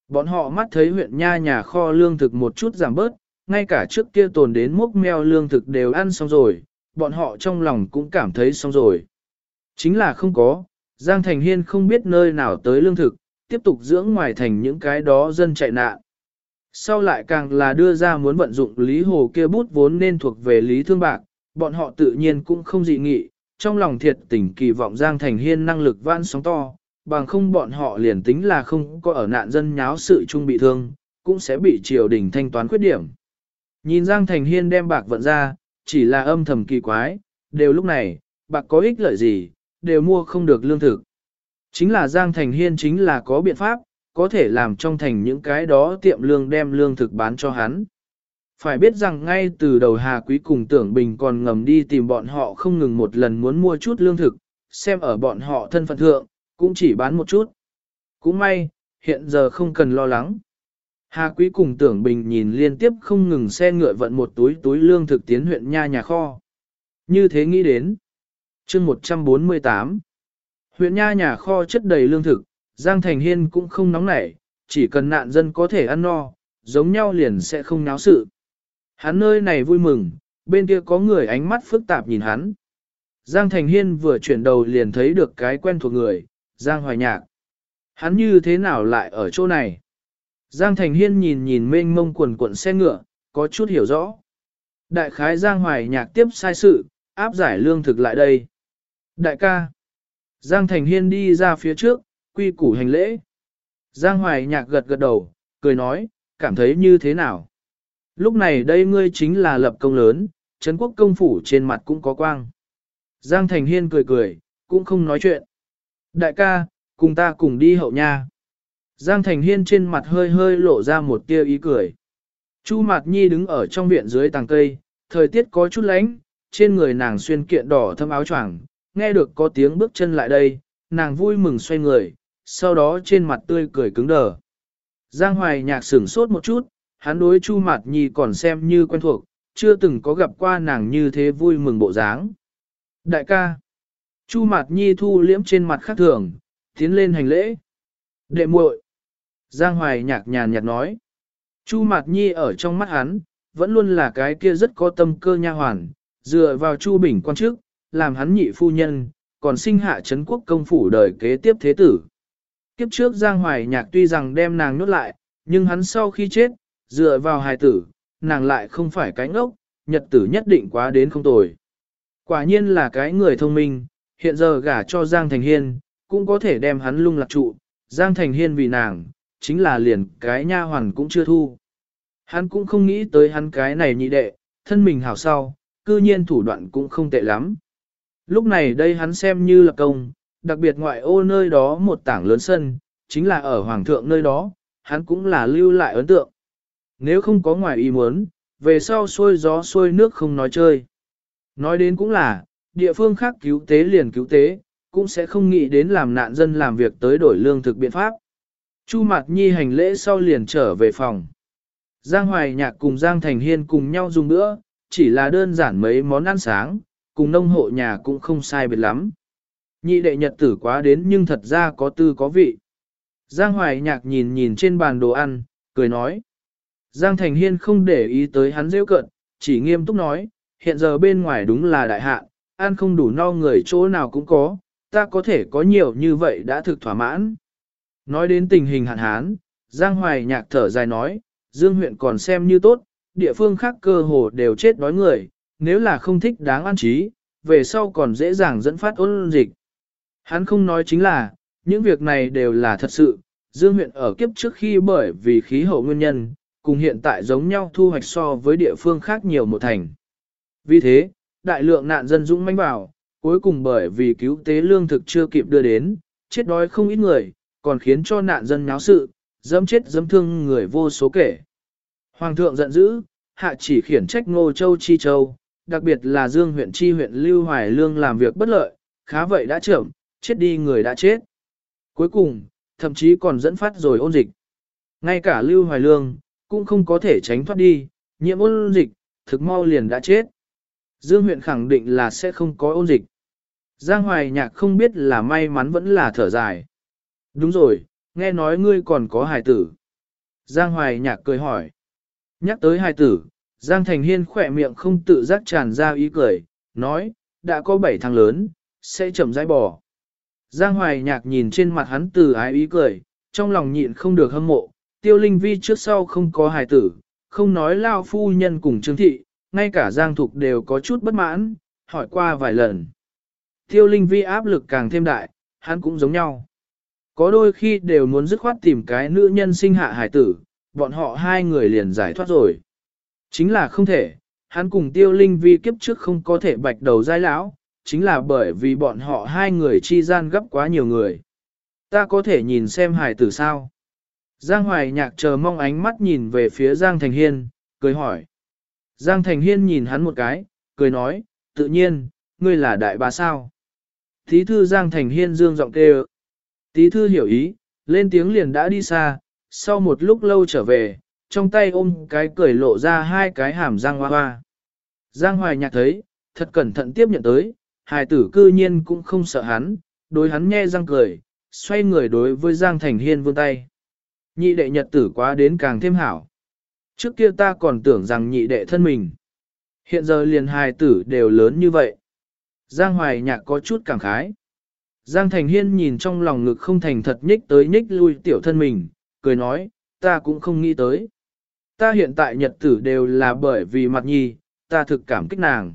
Bọn họ mắt thấy huyện nha nhà kho lương thực một chút giảm bớt, ngay cả trước kia tồn đến mốc meo lương thực đều ăn xong rồi, bọn họ trong lòng cũng cảm thấy xong rồi. Chính là không có, Giang Thành Hiên không biết nơi nào tới lương thực, tiếp tục dưỡng ngoài thành những cái đó dân chạy nạn. Sau lại càng là đưa ra muốn vận dụng Lý Hồ kia bút vốn nên thuộc về Lý Thương Bạc, bọn họ tự nhiên cũng không dị nghị, trong lòng thiệt tình kỳ vọng Giang Thành Hiên năng lực vãn sóng to, bằng không bọn họ liền tính là không có ở nạn dân nháo sự chung bị thương, cũng sẽ bị triều đình thanh toán khuyết điểm. Nhìn Giang Thành Hiên đem bạc vận ra, chỉ là âm thầm kỳ quái, đều lúc này, bạc có ích lợi gì, đều mua không được lương thực. Chính là Giang Thành Hiên chính là có biện pháp, có thể làm trong thành những cái đó tiệm lương đem lương thực bán cho hắn. Phải biết rằng ngay từ đầu Hà Quý cùng tưởng bình còn ngầm đi tìm bọn họ không ngừng một lần muốn mua chút lương thực, xem ở bọn họ thân phận thượng, cũng chỉ bán một chút. Cũng may, hiện giờ không cần lo lắng. Hà Quý cùng tưởng bình nhìn liên tiếp không ngừng xe ngựa vận một túi túi lương thực tiến huyện nha nhà kho. Như thế nghĩ đến. chương 148 Huyện nha nhà kho chất đầy lương thực, Giang Thành Hiên cũng không nóng nảy, chỉ cần nạn dân có thể ăn no, giống nhau liền sẽ không náo sự. Hắn nơi này vui mừng, bên kia có người ánh mắt phức tạp nhìn hắn. Giang Thành Hiên vừa chuyển đầu liền thấy được cái quen thuộc người, Giang Hoài Nhạc. Hắn như thế nào lại ở chỗ này? Giang Thành Hiên nhìn nhìn mênh mông quần quận xe ngựa, có chút hiểu rõ. Đại khái Giang Hoài Nhạc tiếp sai sự, áp giải lương thực lại đây. Đại ca. Giang Thành Hiên đi ra phía trước, quy củ hành lễ. Giang Hoài Nhạc gật gật đầu, cười nói, cảm thấy như thế nào? Lúc này đây ngươi chính là lập công lớn, Trấn quốc công phủ trên mặt cũng có quang. Giang Thành Hiên cười cười, cũng không nói chuyện. Đại ca, cùng ta cùng đi hậu nha. Giang Thành Hiên trên mặt hơi hơi lộ ra một tia ý cười. Chu Mạt Nhi đứng ở trong viện dưới tàng cây, thời tiết có chút lạnh, trên người nàng xuyên kiện đỏ thâm áo choàng, nghe được có tiếng bước chân lại đây, nàng vui mừng xoay người, sau đó trên mặt tươi cười cứng đờ. Giang Hoài nhạc sửng sốt một chút, hắn đối Chu Mạt Nhi còn xem như quen thuộc, chưa từng có gặp qua nàng như thế vui mừng bộ dáng. Đại ca, Chu Mạt Nhi thu liễm trên mặt khác thường, tiến lên hành lễ. Đệ muội, Giang Hoài nhạc nhàn nhạt nói. Chu Mạt Nhi ở trong mắt hắn, vẫn luôn là cái kia rất có tâm cơ nha hoàn, dựa vào Chu Bình quan chức, làm hắn nhị phu nhân, còn sinh hạ Trấn quốc công phủ đời kế tiếp thế tử. Kiếp trước Giang Hoài Nhạc tuy rằng đem nàng nhốt lại, nhưng hắn sau khi chết, dựa vào hài tử, nàng lại không phải cái ngốc, nhật tử nhất định quá đến không tồi. Quả nhiên là cái người thông minh, hiện giờ gả cho Giang Thành Hiên, cũng có thể đem hắn lung lạc trụ, Giang Thành Hiên vì nàng, chính là liền cái nha hoàn cũng chưa thu. Hắn cũng không nghĩ tới hắn cái này nhị đệ, thân mình hảo sau, cư nhiên thủ đoạn cũng không tệ lắm. Lúc này đây hắn xem như là công, đặc biệt ngoại ô nơi đó một tảng lớn sân, chính là ở hoàng thượng nơi đó, hắn cũng là lưu lại ấn tượng. Nếu không có ngoài ý muốn, về sau xuôi gió xuôi nước không nói chơi. Nói đến cũng là, địa phương khác cứu tế liền cứu tế, cũng sẽ không nghĩ đến làm nạn dân làm việc tới đổi lương thực biện pháp. Chu Mạt Nhi hành lễ sau liền trở về phòng. Giang Hoài Nhạc cùng Giang Thành Hiên cùng nhau dùng bữa, chỉ là đơn giản mấy món ăn sáng, cùng nông hộ nhà cũng không sai biệt lắm. Nhị đệ nhật tử quá đến nhưng thật ra có tư có vị. Giang Hoài Nhạc nhìn nhìn trên bàn đồ ăn, cười nói. Giang Thành Hiên không để ý tới hắn rêu cận, chỉ nghiêm túc nói, hiện giờ bên ngoài đúng là đại hạ, ăn không đủ no người chỗ nào cũng có, ta có thể có nhiều như vậy đã thực thỏa mãn. Nói đến tình hình hạn hán, Giang Hoài Nhạc thở dài nói, Dương huyện còn xem như tốt, địa phương khác cơ hồ đều chết đói người, nếu là không thích đáng ăn trí, về sau còn dễ dàng dẫn phát ôn dịch. Hắn không nói chính là, những việc này đều là thật sự, Dương huyện ở kiếp trước khi bởi vì khí hậu nguyên nhân, cùng hiện tại giống nhau thu hoạch so với địa phương khác nhiều một thành. Vì thế, đại lượng nạn dân dũng manh vào, cuối cùng bởi vì cứu tế lương thực chưa kịp đưa đến, chết đói không ít người, còn khiến cho nạn dân nháo sự, dẫm chết dẫm thương người vô số kể. Hoàng thượng giận dữ, hạ chỉ khiển trách Ngô Châu Chi Châu, đặc biệt là Dương huyện Chi huyện Lưu Hoài Lương làm việc bất lợi, khá vậy đã trưởng, chết đi người đã chết. Cuối cùng, thậm chí còn dẫn phát rồi ôn dịch. Ngay cả Lưu Hoài Lương, cũng không có thể tránh thoát đi, nhiễm ôn dịch, thực mau liền đã chết. Dương huyện khẳng định là sẽ không có ôn dịch. Giang Hoài Nhạc không biết là may mắn vẫn là thở dài. Đúng rồi, nghe nói ngươi còn có hài tử. Giang Hoài Nhạc cười hỏi. Nhắc tới hài tử, Giang Thành Hiên khỏe miệng không tự giác tràn ra ý cười, nói, đã có bảy tháng lớn, sẽ chậm rãi bỏ. Giang Hoài Nhạc nhìn trên mặt hắn từ ái ý cười, trong lòng nhịn không được hâm mộ, tiêu linh vi trước sau không có hài tử, không nói lao phu nhân cùng trương thị, ngay cả Giang Thục đều có chút bất mãn, hỏi qua vài lần. Tiêu linh vi áp lực càng thêm đại, hắn cũng giống nhau. Có đôi khi đều muốn dứt khoát tìm cái nữ nhân sinh hạ Hải tử, bọn họ hai người liền giải thoát rồi. Chính là không thể, hắn cùng tiêu linh vi kiếp trước không có thể bạch đầu giai lão, chính là bởi vì bọn họ hai người chi gian gấp quá nhiều người. Ta có thể nhìn xem Hải tử sao? Giang Hoài Nhạc chờ mong ánh mắt nhìn về phía Giang Thành Hiên, cười hỏi. Giang Thành Hiên nhìn hắn một cái, cười nói, tự nhiên, ngươi là đại bá sao. Thí thư Giang Thành Hiên dương giọng kêu. Tí thư hiểu ý, lên tiếng liền đã đi xa, sau một lúc lâu trở về, trong tay ôm cái cười lộ ra hai cái hàm răng hoa hoa. Giang Hoài Nhạc thấy, thật cẩn thận tiếp nhận tới, hài tử cư nhiên cũng không sợ hắn, đối hắn nhe răng cười, xoay người đối với Giang Thành Hiên vươn tay. Nhị đệ nhật tử quá đến càng thêm hảo. Trước kia ta còn tưởng rằng nhị đệ thân mình. Hiện giờ liền hài tử đều lớn như vậy. Giang Hoài Nhạc có chút cảm khái. Giang Thành Hiên nhìn trong lòng ngực không thành thật nhích tới nhích lui tiểu thân mình, cười nói, ta cũng không nghĩ tới. Ta hiện tại nhật tử đều là bởi vì mặt nhi, ta thực cảm kích nàng.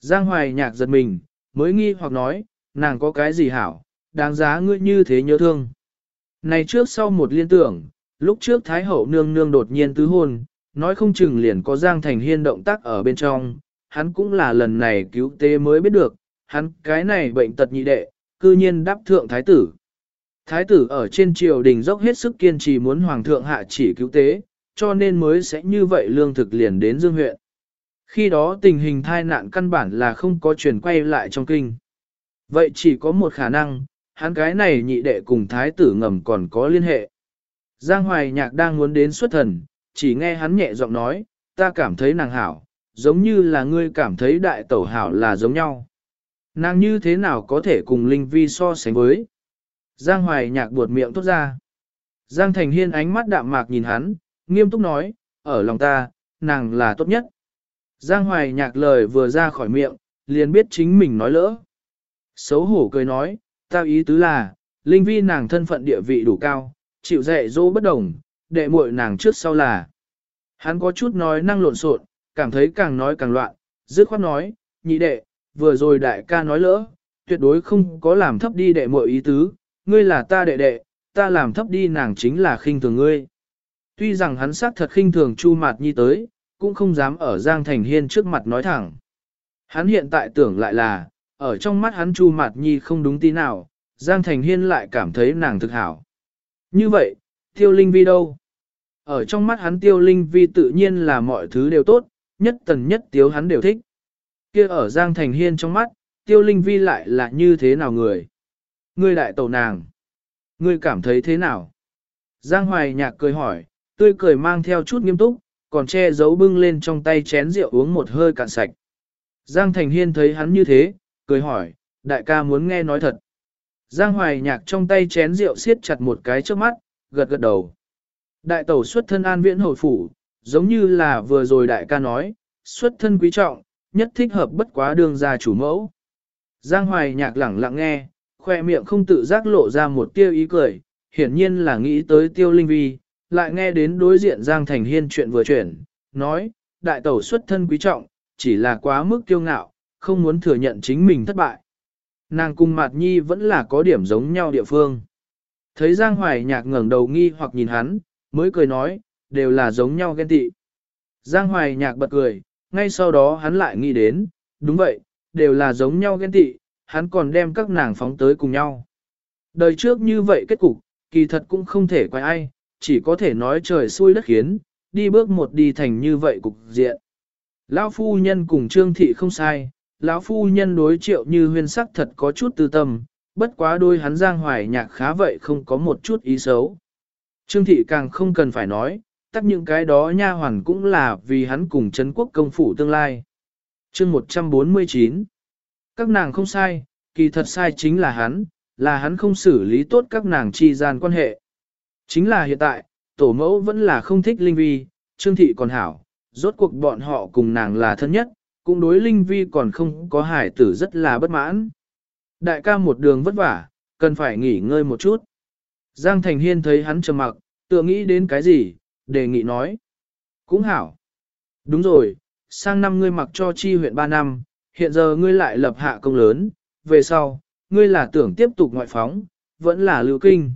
Giang Hoài Nhạc giật mình, mới nghi hoặc nói, nàng có cái gì hảo, đáng giá ngươi như thế nhớ thương. Này trước sau một liên tưởng, lúc trước Thái Hậu nương nương đột nhiên tứ hôn, nói không chừng liền có Giang Thành Hiên động tác ở bên trong, hắn cũng là lần này cứu tế mới biết được, hắn cái này bệnh tật nhị đệ, cư nhiên đáp thượng thái tử. Thái tử ở trên triều đình dốc hết sức kiên trì muốn hoàng thượng hạ chỉ cứu tế, cho nên mới sẽ như vậy lương thực liền đến Dương huyện. Khi đó tình hình thai nạn căn bản là không có chuyển quay lại trong kinh. Vậy chỉ có một khả năng, hắn cái này nhị đệ cùng thái tử ngầm còn có liên hệ. Giang Hoài Nhạc đang muốn đến xuất thần, chỉ nghe hắn nhẹ giọng nói, ta cảm thấy nàng hảo, giống như là ngươi cảm thấy đại tẩu hảo là giống nhau. Nàng như thế nào có thể cùng Linh Vi so sánh với? Giang Hoài Nhạc buột miệng tốt ra. Giang Thành Hiên ánh mắt đạm mạc nhìn hắn, nghiêm túc nói, ở lòng ta, nàng là tốt nhất. Giang Hoài Nhạc lời vừa ra khỏi miệng, liền biết chính mình nói lỡ. Xấu hổ cười nói, ta ý tứ là, Linh Vi nàng thân phận địa vị đủ cao, chịu dạy dỗ bất đồng, đệ muội nàng trước sau là. Hắn có chút nói năng lộn xộn, cảm thấy càng nói càng loạn, dứt khoát nói, nhị đệ, vừa rồi đại ca nói lỡ, tuyệt đối không có làm thấp đi đệ muội ý tứ, ngươi là ta đệ đệ, ta làm thấp đi nàng chính là khinh thường ngươi. Tuy rằng hắn xác thật khinh thường Chu Mạt Nhi tới, cũng không dám ở Giang Thành Hiên trước mặt nói thẳng. Hắn hiện tại tưởng lại là, ở trong mắt hắn Chu Mạt Nhi không đúng tí nào, Giang Thành Hiên lại cảm thấy nàng thực hảo. Như vậy, Tiêu Linh Vi đâu? Ở trong mắt hắn Tiêu Linh Vi tự nhiên là mọi thứ đều tốt, nhất tần nhất tiếu hắn đều thích. kia ở Giang Thành Hiên trong mắt, Tiêu Linh Vi lại là như thế nào người? Ngươi đại tẩu nàng. Ngươi cảm thấy thế nào? Giang Hoài Nhạc cười hỏi, tươi cười mang theo chút nghiêm túc, còn che giấu bưng lên trong tay chén rượu uống một hơi cạn sạch. Giang Thành Hiên thấy hắn như thế, cười hỏi, đại ca muốn nghe nói thật. Giang Hoài Nhạc trong tay chén rượu siết chặt một cái trước mắt, gật gật đầu. Đại tẩu xuất thân an viễn hồi phủ, giống như là vừa rồi đại ca nói, xuất thân quý trọng, nhất thích hợp bất quá đường ra chủ mẫu. Giang Hoài Nhạc lẳng lặng nghe, khoe miệng không tự giác lộ ra một tiêu ý cười, hiển nhiên là nghĩ tới tiêu linh vi, lại nghe đến đối diện Giang Thành Hiên chuyện vừa chuyển, nói, đại tẩu xuất thân quý trọng, chỉ là quá mức kiêu ngạo, không muốn thừa nhận chính mình thất bại. Nàng cùng Mạt Nhi vẫn là có điểm giống nhau địa phương. Thấy Giang Hoài Nhạc ngẩng đầu nghi hoặc nhìn hắn, mới cười nói, đều là giống nhau ghen tị. Giang Hoài Nhạc bật cười, ngay sau đó hắn lại nghĩ đến, đúng vậy, đều là giống nhau ghen tị, hắn còn đem các nàng phóng tới cùng nhau. Đời trước như vậy kết cục, kỳ thật cũng không thể quay ai, chỉ có thể nói trời xui đất khiến, đi bước một đi thành như vậy cục diện. Lão phu nhân cùng Trương Thị không sai, lão phu nhân đối triệu như huyên sắc thật có chút tư tâm, bất quá đôi hắn giang hoài nhạc khá vậy không có một chút ý xấu. Trương Thị càng không cần phải nói, tất những cái đó nha hoàn cũng là vì hắn cùng Trấn quốc công phủ tương lai. chương 149 Các nàng không sai, kỳ thật sai chính là hắn, là hắn không xử lý tốt các nàng chi gian quan hệ. Chính là hiện tại, tổ mẫu vẫn là không thích Linh Vi, Trương Thị còn hảo, rốt cuộc bọn họ cùng nàng là thân nhất, cũng đối Linh Vi còn không có hải tử rất là bất mãn. Đại ca một đường vất vả, cần phải nghỉ ngơi một chút. Giang Thành Hiên thấy hắn trầm mặc, tựa nghĩ đến cái gì, đề nghị nói. Cũng hảo. Đúng rồi, sang năm ngươi mặc cho chi huyện 3 năm, hiện giờ ngươi lại lập hạ công lớn, về sau, ngươi là tưởng tiếp tục ngoại phóng, vẫn là lưu kinh.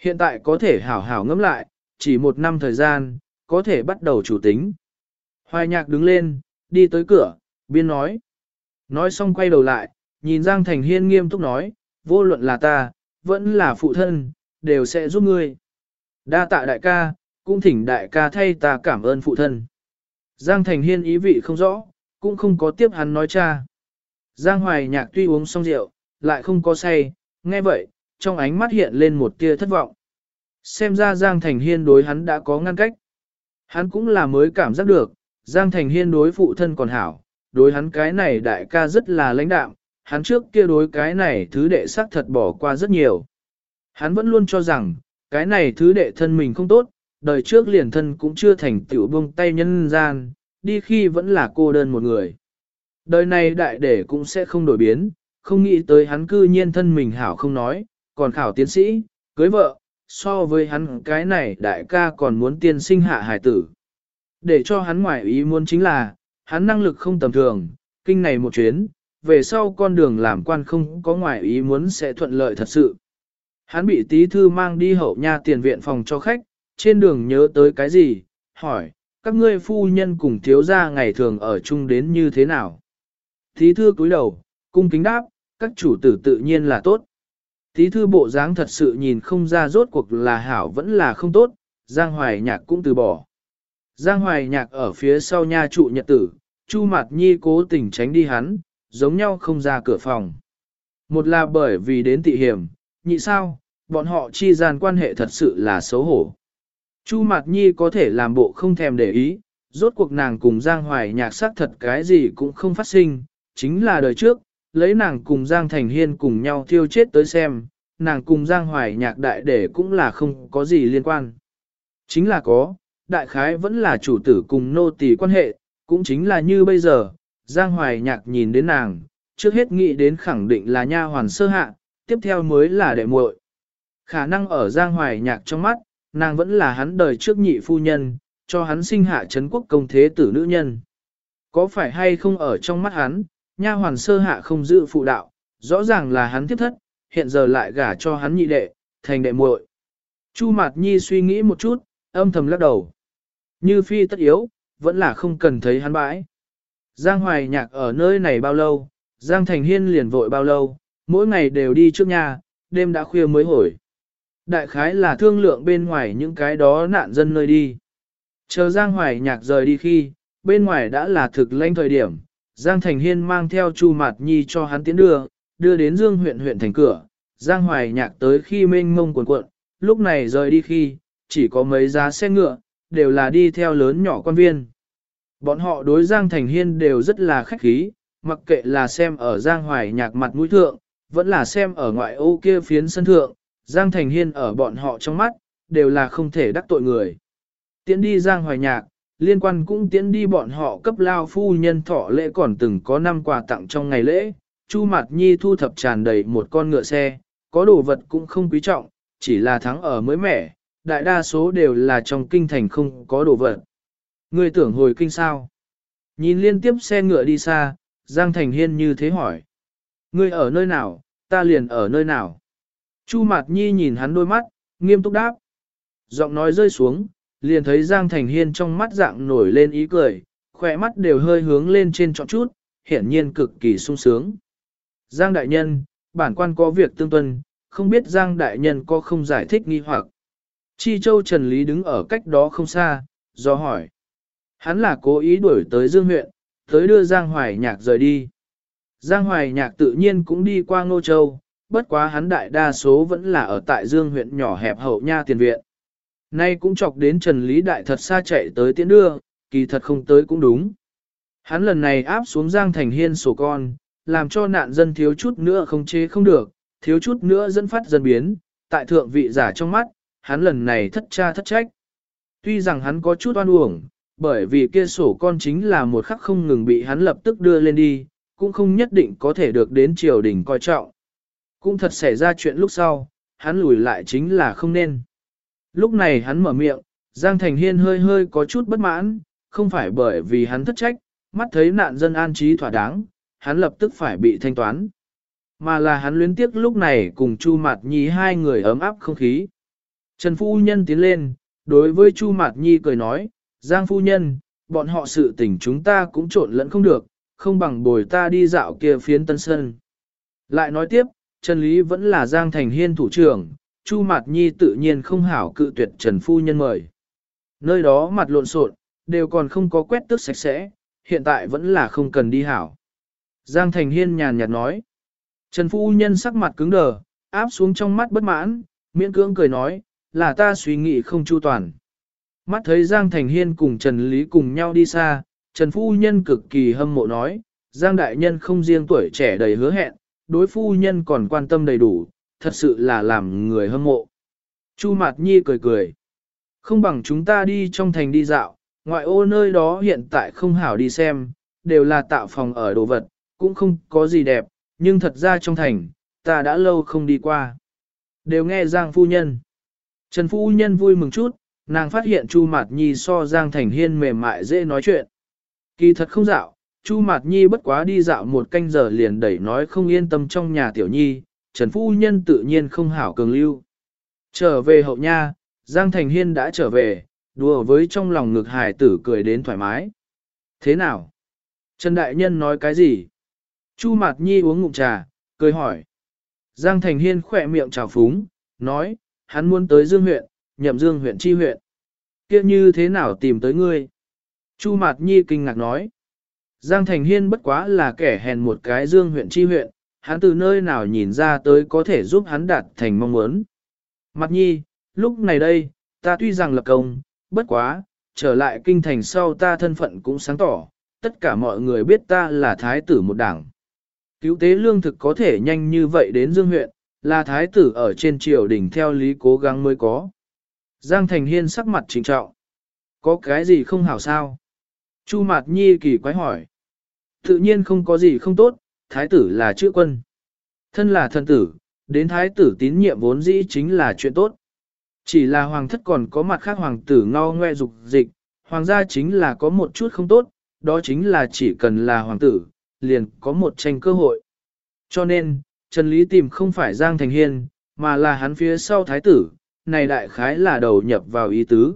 Hiện tại có thể hảo hảo ngẫm lại, chỉ một năm thời gian, có thể bắt đầu chủ tính. Hoài nhạc đứng lên, đi tới cửa, biên nói. Nói xong quay đầu lại, nhìn Giang Thành Hiên nghiêm túc nói, vô luận là ta, vẫn là phụ thân, đều sẽ giúp ngươi. Đa tạ đại ca, cũng thỉnh đại ca thay ta cảm ơn phụ thân. Giang Thành Hiên ý vị không rõ, cũng không có tiếp hắn nói cha. Giang Hoài Nhạc tuy uống xong rượu, lại không có say, nghe vậy, trong ánh mắt hiện lên một tia thất vọng. Xem ra Giang Thành Hiên đối hắn đã có ngăn cách. Hắn cũng là mới cảm giác được, Giang Thành Hiên đối phụ thân còn hảo, đối hắn cái này đại ca rất là lãnh đạm, hắn trước kia đối cái này thứ đệ sắc thật bỏ qua rất nhiều. Hắn vẫn luôn cho rằng, cái này thứ đệ thân mình không tốt, đời trước liền thân cũng chưa thành tiểu buông tay nhân gian, đi khi vẫn là cô đơn một người. Đời này đại đệ cũng sẽ không đổi biến, không nghĩ tới hắn cư nhiên thân mình hảo không nói, còn khảo tiến sĩ, cưới vợ, so với hắn cái này đại ca còn muốn tiên sinh hạ hải tử. Để cho hắn ngoại ý muốn chính là, hắn năng lực không tầm thường, kinh này một chuyến, về sau con đường làm quan không có ngoại ý muốn sẽ thuận lợi thật sự. Hắn bị tí thư mang đi hậu nha tiền viện phòng cho khách, trên đường nhớ tới cái gì, hỏi, các ngươi phu nhân cùng thiếu gia ngày thường ở chung đến như thế nào? Thí thư cúi đầu, cung kính đáp, các chủ tử tự nhiên là tốt. Thí thư bộ dáng thật sự nhìn không ra rốt cuộc là hảo vẫn là không tốt, Giang Hoài Nhạc cũng từ bỏ. Giang Hoài Nhạc ở phía sau nha trụ nhật tử, Chu Mạt Nhi cố tình tránh đi hắn, giống nhau không ra cửa phòng. Một là bởi vì đến tị hiểm, nhị sao, bọn họ chi gian quan hệ thật sự là xấu hổ. Chu Mạt Nhi có thể làm bộ không thèm để ý, rốt cuộc nàng cùng Giang Hoài nhạc xác thật cái gì cũng không phát sinh, chính là đời trước, lấy nàng cùng Giang Thành Hiên cùng nhau thiêu chết tới xem, nàng cùng Giang Hoài nhạc đại để cũng là không có gì liên quan. Chính là có, đại khái vẫn là chủ tử cùng nô tỳ quan hệ, cũng chính là như bây giờ, Giang Hoài nhạc nhìn đến nàng, trước hết nghĩ đến khẳng định là nha hoàn sơ hạ, tiếp theo mới là đệ muội. Khả năng ở Giang Hoài nhạc trong mắt, nàng vẫn là hắn đời trước nhị phu nhân, cho hắn sinh hạ Trấn quốc công thế tử nữ nhân. Có phải hay không ở trong mắt hắn, nha hoàn sơ hạ không giữ phụ đạo, rõ ràng là hắn tiếp thất, hiện giờ lại gả cho hắn nhị đệ, thành đệ muội. Chu Mạt Nhi suy nghĩ một chút, âm thầm lắc đầu. Như phi tất yếu, vẫn là không cần thấy hắn bãi. Giang Hoài Nhạc ở nơi này bao lâu, Giang Thành Hiên liền vội bao lâu, mỗi ngày đều đi trước nhà, đêm đã khuya mới hồi. Đại khái là thương lượng bên ngoài những cái đó nạn dân nơi đi. Chờ Giang Hoài Nhạc rời đi khi, bên ngoài đã là thực lãnh thời điểm, Giang Thành Hiên mang theo Chu Mạt Nhi cho hắn tiến đưa, đưa đến Dương huyện huyện thành cửa. Giang Hoài Nhạc tới khi mênh mông cuộn cuộn, lúc này rời đi khi, chỉ có mấy giá xe ngựa, đều là đi theo lớn nhỏ quan viên. Bọn họ đối Giang Thành Hiên đều rất là khách khí, mặc kệ là xem ở Giang Hoài Nhạc mặt mũi thượng, vẫn là xem ở ngoại ô kia phiến sân thượng, Giang Thành Hiên ở bọn họ trong mắt, đều là không thể đắc tội người. Tiến đi Giang Hoài Nhạc, liên quan cũng tiến đi bọn họ cấp lao phu nhân thọ lễ còn từng có năm quà tặng trong ngày lễ, Chu Mạt Nhi thu thập tràn đầy một con ngựa xe, có đồ vật cũng không quý trọng, chỉ là thắng ở mới mẻ, đại đa số đều là trong kinh thành không có đồ vật. Người tưởng hồi kinh sao? Nhìn liên tiếp xe ngựa đi xa, Giang Thành Hiên như thế hỏi. Ngươi ở nơi nào, ta liền ở nơi nào? Chu Mạt Nhi nhìn hắn đôi mắt, nghiêm túc đáp. Giọng nói rơi xuống, liền thấy Giang Thành Hiên trong mắt dạng nổi lên ý cười, khỏe mắt đều hơi hướng lên trên trọn chút, hiển nhiên cực kỳ sung sướng. Giang Đại Nhân, bản quan có việc tương tuân, không biết Giang Đại Nhân có không giải thích nghi hoặc. Chi Châu Trần Lý đứng ở cách đó không xa, do hỏi. Hắn là cố ý đuổi tới Dương huyện, tới đưa Giang Hoài Nhạc rời đi. Giang Hoài Nhạc tự nhiên cũng đi qua Ngô Châu, bất quá hắn đại đa số vẫn là ở tại Dương huyện nhỏ hẹp hậu nha tiền viện. Nay cũng chọc đến Trần Lý Đại thật xa chạy tới tiễn đưa, kỳ thật không tới cũng đúng. Hắn lần này áp xuống Giang Thành Hiên sổ con, làm cho nạn dân thiếu chút nữa không chế không được, thiếu chút nữa dẫn phát dân biến, tại thượng vị giả trong mắt, hắn lần này thất cha thất trách. Tuy rằng hắn có chút oan uổng, bởi vì kia sổ con chính là một khắc không ngừng bị hắn lập tức đưa lên đi, cũng không nhất định có thể được đến triều đình coi trọng. Cũng thật xảy ra chuyện lúc sau, hắn lùi lại chính là không nên. Lúc này hắn mở miệng, Giang Thành Hiên hơi hơi có chút bất mãn, không phải bởi vì hắn thất trách, mắt thấy nạn dân an trí thỏa đáng, hắn lập tức phải bị thanh toán. Mà là hắn luyến tiếc lúc này cùng Chu Mạt Nhi hai người ấm áp không khí. Trần Phu Nhân tiến lên, đối với Chu Mạt Nhi cười nói, Giang Phu Nhân, bọn họ sự tình chúng ta cũng trộn lẫn không được, không bằng bồi ta đi dạo kia phiến tân sơn. Lại nói tiếp, Trần Lý vẫn là Giang Thành Hiên thủ trưởng, Chu Mạt Nhi tự nhiên không hảo cự tuyệt Trần Phu Nhân mời. Nơi đó mặt lộn xộn, đều còn không có quét tước sạch sẽ, hiện tại vẫn là không cần đi hảo. Giang Thành Hiên nhàn nhạt nói. Trần Phu Nhân sắc mặt cứng đờ, áp xuống trong mắt bất mãn, miễn cưỡng cười nói, là ta suy nghĩ không chu toàn. Mắt thấy Giang Thành Hiên cùng Trần Lý cùng nhau đi xa, Trần Phu Nhân cực kỳ hâm mộ nói, Giang Đại Nhân không riêng tuổi trẻ đầy hứa hẹn, đối Phu Nhân còn quan tâm đầy đủ, thật sự là làm người hâm mộ. Chu Mạt Nhi cười cười. Không bằng chúng ta đi trong thành đi dạo, ngoại ô nơi đó hiện tại không hảo đi xem, đều là tạo phòng ở đồ vật, cũng không có gì đẹp, nhưng thật ra trong thành, ta đã lâu không đi qua. Đều nghe Giang Phu Nhân. Trần Phu Nhân vui mừng chút, nàng phát hiện Chu Mạt Nhi so Giang Thành Hiên mềm mại dễ nói chuyện. Kỳ thật không dạo, Chu Mạt Nhi bất quá đi dạo một canh giờ liền đẩy nói không yên tâm trong nhà tiểu nhi, Trần Phu Nhân tự nhiên không hảo cường lưu. Trở về hậu nha, Giang Thành Hiên đã trở về, đùa với trong lòng ngực hải tử cười đến thoải mái. Thế nào? Trần Đại Nhân nói cái gì? Chu Mạt Nhi uống ngụm trà, cười hỏi. Giang Thành Hiên khỏe miệng trào phúng, nói, hắn muốn tới Dương huyện, nhậm Dương huyện chi huyện. kia như thế nào tìm tới ngươi? Chu Mạt Nhi kinh ngạc nói. Giang Thành Hiên bất quá là kẻ hèn một cái Dương huyện chi huyện, hắn từ nơi nào nhìn ra tới có thể giúp hắn đạt thành mong muốn. Mặt Nhi, lúc này đây, ta tuy rằng lập công, bất quá, trở lại kinh thành sau ta thân phận cũng sáng tỏ, tất cả mọi người biết ta là thái tử một đảng. Cứu tế lương thực có thể nhanh như vậy đến Dương huyện, là thái tử ở trên triều đình theo lý cố gắng mới có. Giang Thành Hiên sắc mặt trịnh trọng. Có cái gì không hảo sao? Chu Mạt Nhi kỳ quái hỏi. Tự nhiên không có gì không tốt, thái tử là chữ quân. Thân là thần tử, đến thái tử tín nhiệm vốn dĩ chính là chuyện tốt. Chỉ là hoàng thất còn có mặt khác hoàng tử ngao ngoe dục dịch, hoàng gia chính là có một chút không tốt, đó chính là chỉ cần là hoàng tử, liền có một tranh cơ hội. Cho nên, Trần Lý tìm không phải Giang Thành Hiên, mà là hắn phía sau thái tử, này đại khái là đầu nhập vào ý tứ.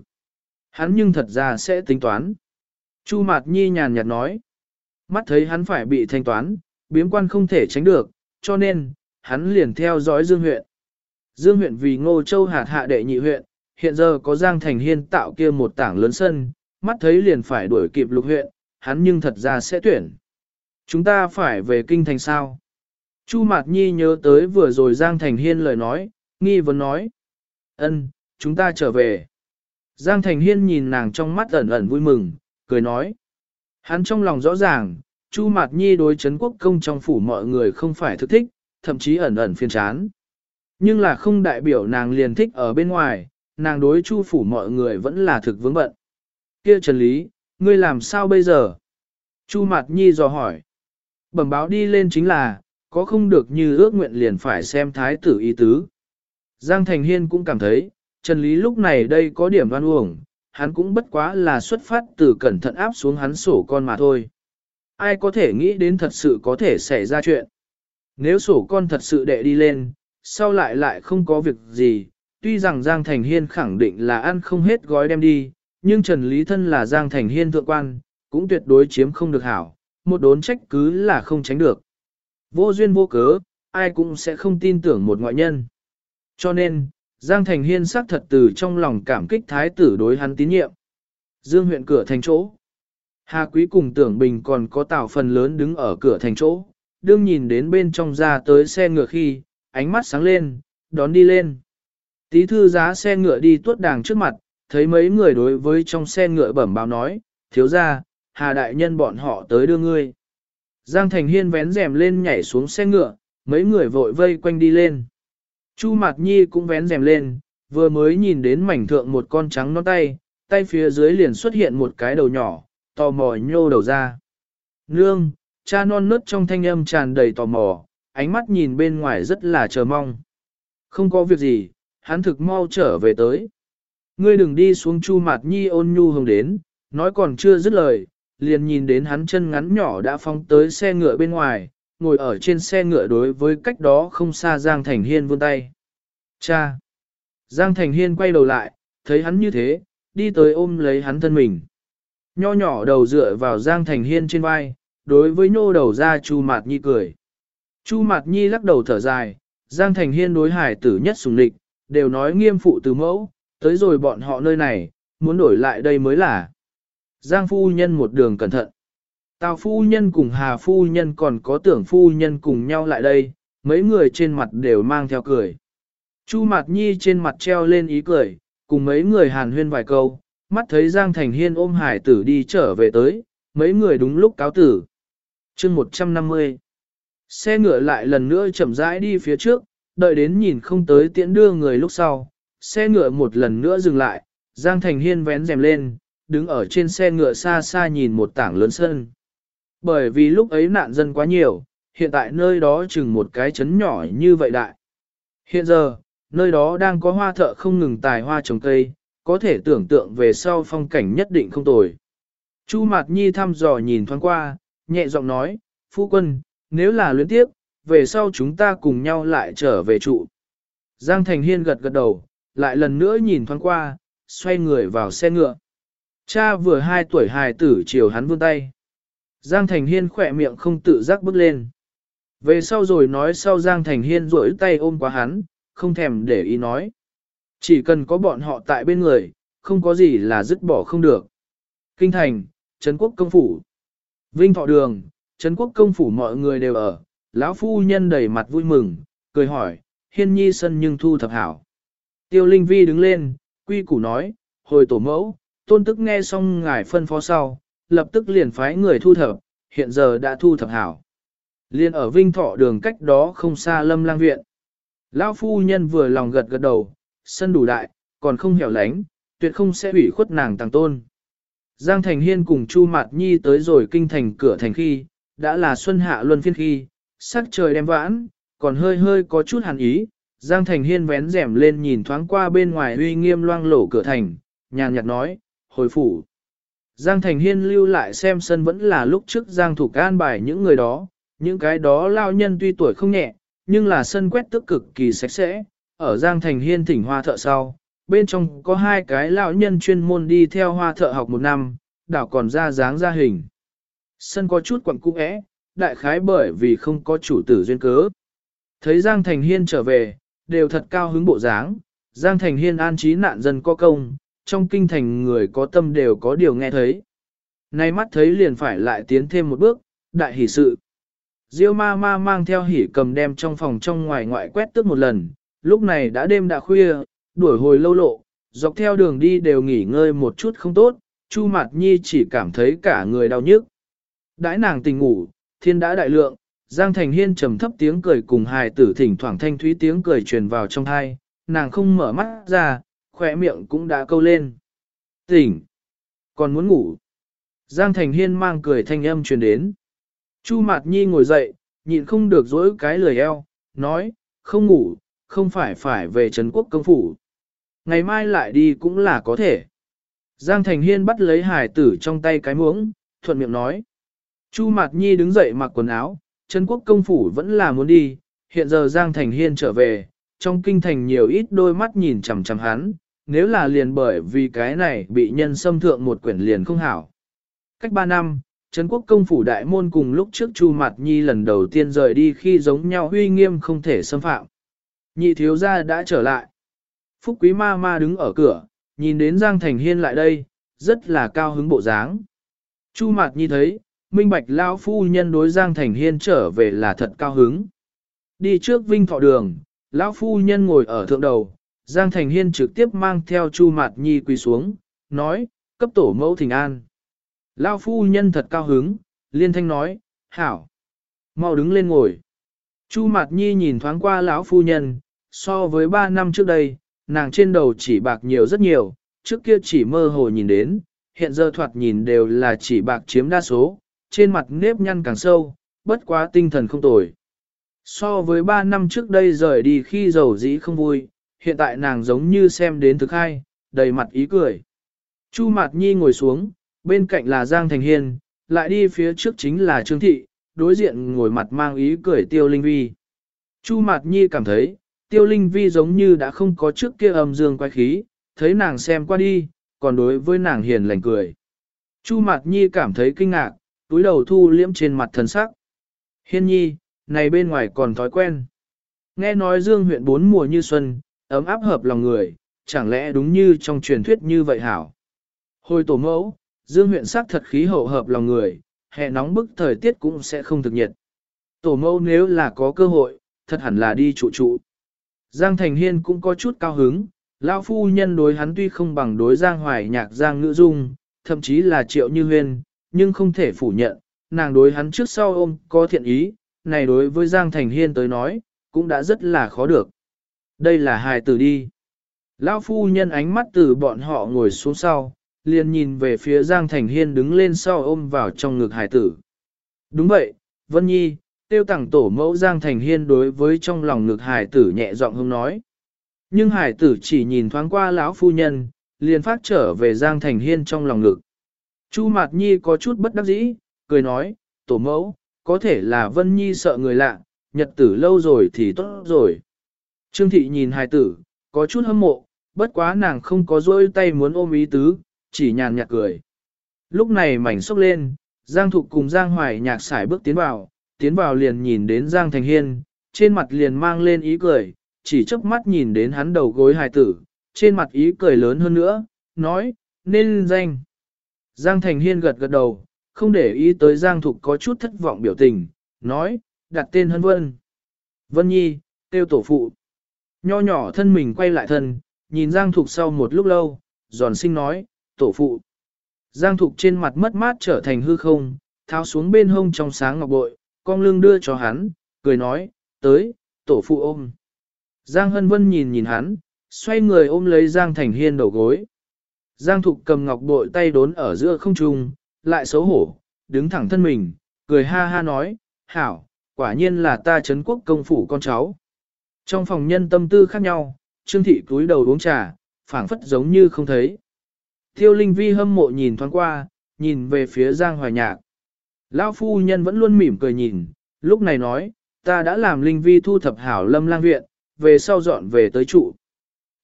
Hắn nhưng thật ra sẽ tính toán. Chu Mạt Nhi nhàn nhạt nói, mắt thấy hắn phải bị thanh toán, biếm quan không thể tránh được, cho nên, hắn liền theo dõi Dương huyện. Dương huyện vì Ngô Châu hạt hạ đệ nhị huyện, hiện giờ có Giang Thành Hiên tạo kia một tảng lớn sân, mắt thấy liền phải đuổi kịp lục huyện, hắn nhưng thật ra sẽ tuyển. Chúng ta phải về kinh thành sao? Chu Mạt Nhi nhớ tới vừa rồi Giang Thành Hiên lời nói, nghi vấn nói. ân, chúng ta trở về. Giang Thành Hiên nhìn nàng trong mắt ẩn ẩn vui mừng, cười nói. Hắn trong lòng rõ ràng, Chu Mạt Nhi đối chấn quốc công trong phủ mọi người không phải thực thích, thậm chí ẩn ẩn phiền chán. Nhưng là không đại biểu nàng liền thích ở bên ngoài, nàng đối chu phủ mọi người vẫn là thực vướng bận. Kia Trần Lý, ngươi làm sao bây giờ? Chu Mạt Nhi dò hỏi. Bẩm báo đi lên chính là, có không được như ước nguyện liền phải xem thái tử ý tứ. Giang Thành Hiên cũng cảm thấy, Trần Lý lúc này đây có điểm đoan uổng, hắn cũng bất quá là xuất phát từ cẩn thận áp xuống hắn sổ con mà thôi. Ai có thể nghĩ đến thật sự có thể xảy ra chuyện. Nếu sổ con thật sự đệ đi lên, sau lại lại không có việc gì, tuy rằng Giang Thành Hiên khẳng định là ăn không hết gói đem đi, nhưng Trần Lý Thân là Giang Thành Hiên thượng quan, cũng tuyệt đối chiếm không được hảo, một đốn trách cứ là không tránh được. Vô duyên vô cớ, ai cũng sẽ không tin tưởng một ngoại nhân. Cho nên, Giang Thành Hiên xác thật từ trong lòng cảm kích thái tử đối hắn tín nhiệm. Dương huyện cửa thành chỗ. Hà Quý cùng tưởng bình còn có tạo phần lớn đứng ở cửa thành chỗ, đương nhìn đến bên trong ra tới xe ngựa khi, ánh mắt sáng lên, đón đi lên. Tí thư giá xe ngựa đi tuốt đàng trước mặt, thấy mấy người đối với trong xe ngựa bẩm báo nói, thiếu ra, hà đại nhân bọn họ tới đưa ngươi. Giang Thành Hiên vén rèm lên nhảy xuống xe ngựa, mấy người vội vây quanh đi lên. Chu Mạt Nhi cũng vén rèm lên, vừa mới nhìn đến mảnh thượng một con trắng non tay, tay phía dưới liền xuất hiện một cái đầu nhỏ, tò mò nhô đầu ra. Nương, cha non nớt trong thanh âm tràn đầy tò mò, ánh mắt nhìn bên ngoài rất là chờ mong. Không có việc gì, hắn thực mau trở về tới. Ngươi đừng đi xuống chu mặt nhi ôn nhu hồng đến, nói còn chưa dứt lời, liền nhìn đến hắn chân ngắn nhỏ đã phóng tới xe ngựa bên ngoài, ngồi ở trên xe ngựa đối với cách đó không xa Giang Thành Hiên vươn tay. Cha! Giang Thành Hiên quay đầu lại, thấy hắn như thế, đi tới ôm lấy hắn thân mình. Nho nhỏ đầu dựa vào Giang Thành Hiên trên vai, đối với nhô đầu ra Chu Mạt Nhi cười. Chu Mạt Nhi lắc đầu thở dài, Giang Thành Hiên đối hải tử nhất sùng địch, đều nói nghiêm phụ từ mẫu, tới rồi bọn họ nơi này, muốn đổi lại đây mới là. Giang phu nhân một đường cẩn thận. Tào phu nhân cùng Hà phu nhân còn có tưởng phu nhân cùng nhau lại đây, mấy người trên mặt đều mang theo cười. Chu Mạt Nhi trên mặt treo lên ý cười, cùng mấy người hàn huyên vài câu, mắt thấy Giang Thành Hiên ôm hải tử đi trở về tới, mấy người đúng lúc cáo tử. chương 150 Xe ngựa lại lần nữa chậm rãi đi phía trước, đợi đến nhìn không tới tiễn đưa người lúc sau. Xe ngựa một lần nữa dừng lại, Giang Thành Hiên vén rèm lên, đứng ở trên xe ngựa xa xa nhìn một tảng lớn sân. Bởi vì lúc ấy nạn dân quá nhiều, hiện tại nơi đó chừng một cái chấn nhỏ như vậy đại. Hiện giờ, nơi đó đang có hoa thợ không ngừng tài hoa trồng cây, có thể tưởng tượng về sau phong cảnh nhất định không tồi. Chu Mạt Nhi thăm dò nhìn thoáng qua, nhẹ giọng nói, Phu quân, nếu là luyến tiếp, về sau chúng ta cùng nhau lại trở về trụ. Giang Thành Hiên gật gật đầu, lại lần nữa nhìn thoáng qua, xoay người vào xe ngựa. Cha vừa hai tuổi hài tử chiều hắn vươn tay. Giang Thành Hiên khỏe miệng không tự giác bước lên. Về sau rồi nói sau Giang Thành Hiên rỗi tay ôm quá hắn, không thèm để ý nói. Chỉ cần có bọn họ tại bên người, không có gì là dứt bỏ không được. Kinh thành, Trấn quốc công phủ. Vinh thọ đường, Trấn quốc công phủ mọi người đều ở, lão phu nhân đầy mặt vui mừng, cười hỏi, hiên nhi sân nhưng thu thập hảo. Tiêu Linh Vi đứng lên, quy củ nói, hồi tổ mẫu, tôn tức nghe xong ngài phân phó sau, lập tức liền phái người thu thập, hiện giờ đã thu thập hảo. Liên ở Vinh Thọ đường cách đó không xa lâm lang viện. Lão phu nhân vừa lòng gật gật đầu, sân đủ đại, còn không hẻo lánh, tuyệt không sẽ ủy khuất nàng tàng tôn. Giang Thành Hiên cùng Chu Mạt Nhi tới rồi kinh thành cửa thành khi, đã là xuân hạ luân phiên khi, sắc trời đem vãn, còn hơi hơi có chút hàn ý. Giang Thành Hiên vén rèm lên nhìn thoáng qua bên ngoài uy nghiêm loang lổ cửa thành, nhàn nhạt nói, hồi phủ. Giang Thành Hiên lưu lại xem sân vẫn là lúc trước Giang Thủ Can bài những người đó, những cái đó lao nhân tuy tuổi không nhẹ, nhưng là sân quét tức cực kỳ sạch sẽ, ở Giang Thành Hiên thỉnh hoa thợ sau, bên trong có hai cái lão nhân chuyên môn đi theo hoa thợ học một năm, đảo còn ra dáng ra hình. Sân có chút quặng cũ ẽ, đại khái bởi vì không có chủ tử duyên cớ. Thấy Giang Thành Hiên trở về, đều thật cao hứng bộ dáng, Giang Thành Hiên an trí nạn dân có công, trong kinh thành người có tâm đều có điều nghe thấy. Nay mắt thấy liền phải lại tiến thêm một bước, đại hỷ sự. Diêu ma ma mang theo hỉ cầm đem trong phòng trong ngoài ngoại quét tước một lần, lúc này đã đêm đã khuya, đuổi hồi lâu lộ, dọc theo đường đi đều nghỉ ngơi một chút không tốt, Chu Mạt Nhi chỉ cảm thấy cả người đau nhức. Đãi nàng tình ngủ, thiên đã đại lượng, Giang Thành Hiên trầm thấp tiếng cười cùng hài tử thỉnh thoảng thanh thúy tiếng cười truyền vào trong thai, nàng không mở mắt ra, khỏe miệng cũng đã câu lên. Tỉnh! Còn muốn ngủ? Giang Thành Hiên mang cười thanh âm truyền đến. Chu Mạt Nhi ngồi dậy, nhịn không được dỗi cái lười eo, nói, không ngủ, không phải phải về Trấn Quốc công phủ. Ngày mai lại đi cũng là có thể. Giang Thành Hiên bắt lấy hải tử trong tay cái muỗng, thuận miệng nói. Chu Mạt Nhi đứng dậy mặc quần áo, Trấn Quốc công phủ vẫn là muốn đi, hiện giờ Giang Thành Hiên trở về, trong kinh thành nhiều ít đôi mắt nhìn chằm chằm hắn, nếu là liền bởi vì cái này bị nhân xâm thượng một quyển liền không hảo. Cách 3 năm, Trấn quốc công phủ đại môn cùng lúc trước Chu Mạt Nhi lần đầu tiên rời đi khi giống nhau huy nghiêm không thể xâm phạm. Nhị thiếu gia đã trở lại. Phúc quý ma ma đứng ở cửa, nhìn đến Giang Thành Hiên lại đây, rất là cao hứng bộ dáng. Chu Mạt Nhi thấy, minh bạch lao phu nhân đối Giang Thành Hiên trở về là thật cao hứng. Đi trước vinh thọ đường, lão phu nhân ngồi ở thượng đầu, Giang Thành Hiên trực tiếp mang theo Chu Mạt Nhi quỳ xuống, nói, cấp tổ mẫu thỉnh an. Lao phu nhân thật cao hứng, liên thanh nói, hảo. mau đứng lên ngồi. Chu Mạt Nhi nhìn thoáng qua lão phu nhân, so với ba năm trước đây, nàng trên đầu chỉ bạc nhiều rất nhiều, trước kia chỉ mơ hồ nhìn đến, hiện giờ thoạt nhìn đều là chỉ bạc chiếm đa số, trên mặt nếp nhăn càng sâu, bất quá tinh thần không tồi. So với ba năm trước đây rời đi khi giàu dĩ không vui, hiện tại nàng giống như xem đến thực hai, đầy mặt ý cười. Chu Mạt Nhi ngồi xuống, bên cạnh là Giang Thành Hiên, lại đi phía trước chính là Trương Thị, đối diện ngồi mặt mang ý cười Tiêu Linh Vi. Chu Mạt Nhi cảm thấy, Tiêu Linh Vi giống như đã không có trước kia âm dương quay khí, thấy nàng xem qua đi, còn đối với nàng hiền lành cười. Chu Mạt Nhi cảm thấy kinh ngạc, túi đầu thu liễm trên mặt thần sắc. Hiên Nhi, này bên ngoài còn thói quen. Nghe nói Dương huyện bốn mùa như xuân, ấm áp hợp lòng người, chẳng lẽ đúng như trong truyền thuyết như vậy hảo. Hồi tổ mẫu, Dương huyện sắc thật khí hậu hợp lòng người, hè nóng bức thời tiết cũng sẽ không thực nhiệt. Tổ mẫu nếu là có cơ hội, thật hẳn là đi trụ trụ. Giang Thành Hiên cũng có chút cao hứng, lão phu nhân đối hắn tuy không bằng đối Giang Hoài nhạc Giang Ngữ Dung, thậm chí là triệu như huyên, nhưng không thể phủ nhận, nàng đối hắn trước sau ôm có thiện ý, này đối với Giang Thành Hiên tới nói, cũng đã rất là khó được. Đây là hài tử đi. Lão phu nhân ánh mắt từ bọn họ ngồi xuống sau, liền nhìn về phía Giang Thành Hiên đứng lên sau ôm vào trong ngực hải tử. Đúng vậy, Vân Nhi, tiêu tặng tổ mẫu Giang Thành Hiên đối với trong lòng ngực hải tử nhẹ giọng hông nói. Nhưng hải tử chỉ nhìn thoáng qua lão phu nhân, liền phát trở về Giang Thành Hiên trong lòng ngực. Chu Mạt Nhi có chút bất đắc dĩ, cười nói, tổ mẫu, có thể là Vân Nhi sợ người lạ, nhật tử lâu rồi thì tốt rồi. Trương Thị nhìn hài tử, có chút hâm mộ, bất quá nàng không có dôi tay muốn ôm ý tứ, chỉ nhàn nhạt cười. Lúc này mảnh sốc lên, Giang Thục cùng Giang Hoài nhạc xài bước tiến vào, tiến vào liền nhìn đến Giang Thành Hiên, trên mặt liền mang lên ý cười, chỉ chớp mắt nhìn đến hắn đầu gối hài tử, trên mặt ý cười lớn hơn nữa, nói, nên danh. Giang Thành Hiên gật gật đầu, không để ý tới Giang Thục có chút thất vọng biểu tình, nói, đặt tên Hân Vân. Vân Nhi, tiêu tổ phụ. Nho nhỏ thân mình quay lại thân, nhìn Giang Thục sau một lúc lâu, giòn sinh nói, tổ phụ. Giang Thục trên mặt mất mát trở thành hư không, tháo xuống bên hông trong sáng ngọc bội, con lưng đưa cho hắn, cười nói, tới, tổ phụ ôm. Giang Hân Vân nhìn nhìn hắn, xoay người ôm lấy Giang Thành Hiên đầu gối. Giang Thục cầm ngọc bội tay đốn ở giữa không trung, lại xấu hổ, đứng thẳng thân mình, cười ha ha nói, hảo, quả nhiên là ta Trấn quốc công phủ con cháu. Trong phòng nhân tâm tư khác nhau, Trương Thị cúi đầu uống trà, phảng phất giống như không thấy. Tiêu Linh Vi hâm mộ nhìn thoáng qua, nhìn về phía Giang Hoài Nhạc. Lão phu nhân vẫn luôn mỉm cười nhìn, lúc này nói, ta đã làm Linh Vi thu thập hảo lâm lang viện, về sau dọn về tới trụ.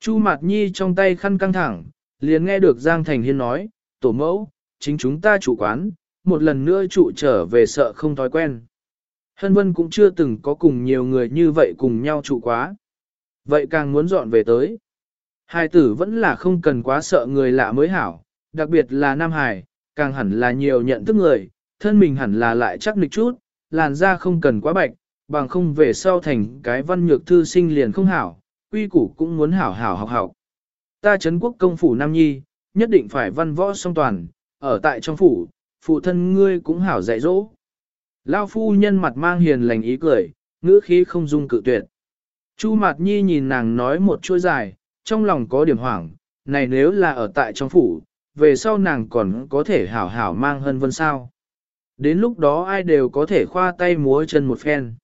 Chu Mạt Nhi trong tay khăn căng thẳng, liền nghe được Giang Thành Hiên nói, tổ mẫu, chính chúng ta chủ quán, một lần nữa trụ trở về sợ không thói quen. Hân Vân cũng chưa từng có cùng nhiều người như vậy cùng nhau trụ quá. Vậy càng muốn dọn về tới. Hai tử vẫn là không cần quá sợ người lạ mới hảo, đặc biệt là Nam Hải, càng hẳn là nhiều nhận thức người, thân mình hẳn là lại chắc nịch chút, làn da không cần quá bạch, bằng không về sau thành cái văn nhược thư sinh liền không hảo, quy củ cũng muốn hảo hảo học học. Ta Trấn quốc công phủ Nam Nhi, nhất định phải văn võ song toàn, ở tại trong phủ, phụ thân ngươi cũng hảo dạy dỗ. Lao phu nhân mặt mang hiền lành ý cười, ngữ khí không dung cự tuyệt. Chu Mạt Nhi nhìn nàng nói một chuỗi dài, trong lòng có điểm hoảng, này nếu là ở tại trong phủ, về sau nàng còn có thể hảo hảo mang hân vân sao. Đến lúc đó ai đều có thể khoa tay múa chân một phen.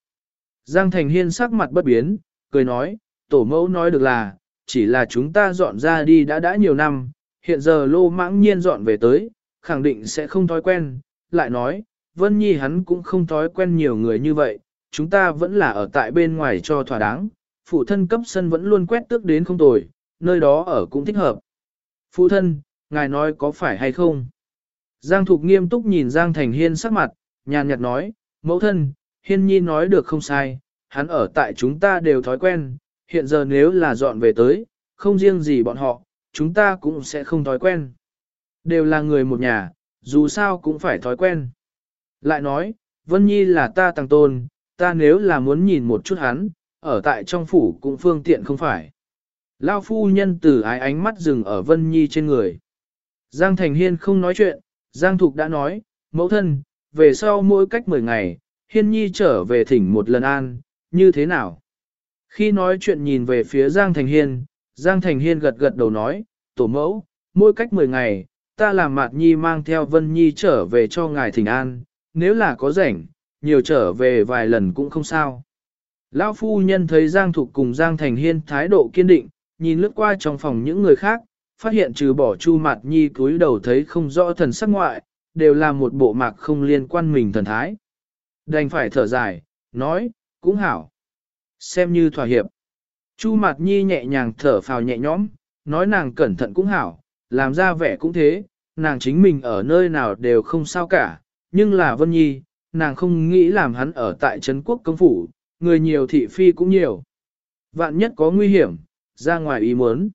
Giang Thành Hiên sắc mặt bất biến, cười nói, tổ mẫu nói được là, chỉ là chúng ta dọn ra đi đã đã nhiều năm, hiện giờ lô mãng nhiên dọn về tới, khẳng định sẽ không thói quen, lại nói, Vân Nhi hắn cũng không thói quen nhiều người như vậy, chúng ta vẫn là ở tại bên ngoài cho thỏa đáng, phụ thân cấp sân vẫn luôn quét tước đến không tồi, nơi đó ở cũng thích hợp. Phụ thân, ngài nói có phải hay không? Giang Thục nghiêm túc nhìn Giang Thành Hiên sắc mặt, nhàn nhạt nói, mẫu thân, Hiên Nhi nói được không sai, hắn ở tại chúng ta đều thói quen, hiện giờ nếu là dọn về tới, không riêng gì bọn họ, chúng ta cũng sẽ không thói quen. Đều là người một nhà, dù sao cũng phải thói quen. Lại nói, Vân Nhi là ta tăng tôn, ta nếu là muốn nhìn một chút hắn, ở tại trong phủ cũng phương tiện không phải. Lao phu nhân từ ái ánh mắt dừng ở Vân Nhi trên người. Giang Thành Hiên không nói chuyện, Giang Thục đã nói, mẫu thân, về sau mỗi cách 10 ngày, Hiên Nhi trở về thỉnh một lần an, như thế nào? Khi nói chuyện nhìn về phía Giang Thành Hiên, Giang Thành Hiên gật gật đầu nói, tổ mẫu, mỗi cách 10 ngày, ta làm Mạt Nhi mang theo Vân Nhi trở về cho ngài thỉnh an, nếu là có rảnh, nhiều trở về vài lần cũng không sao. Lão phu nhân thấy Giang Thục cùng Giang Thành Hiên thái độ kiên định, nhìn lướt qua trong phòng những người khác, phát hiện trừ bỏ Chu Mạt Nhi cúi đầu thấy không rõ thần sắc ngoại, đều là một bộ mạc không liên quan mình thần thái. Đành phải thở dài, nói, cũng hảo. Xem như thỏa hiệp. Chu Mạt Nhi nhẹ nhàng thở phào nhẹ nhõm, nói nàng cẩn thận cũng hảo, làm ra vẻ cũng thế, nàng chính mình ở nơi nào đều không sao cả, nhưng là Vân Nhi, nàng không nghĩ làm hắn ở tại Trấn Quốc công phủ, người nhiều thị phi cũng nhiều. Vạn nhất có nguy hiểm, ra ngoài ý muốn.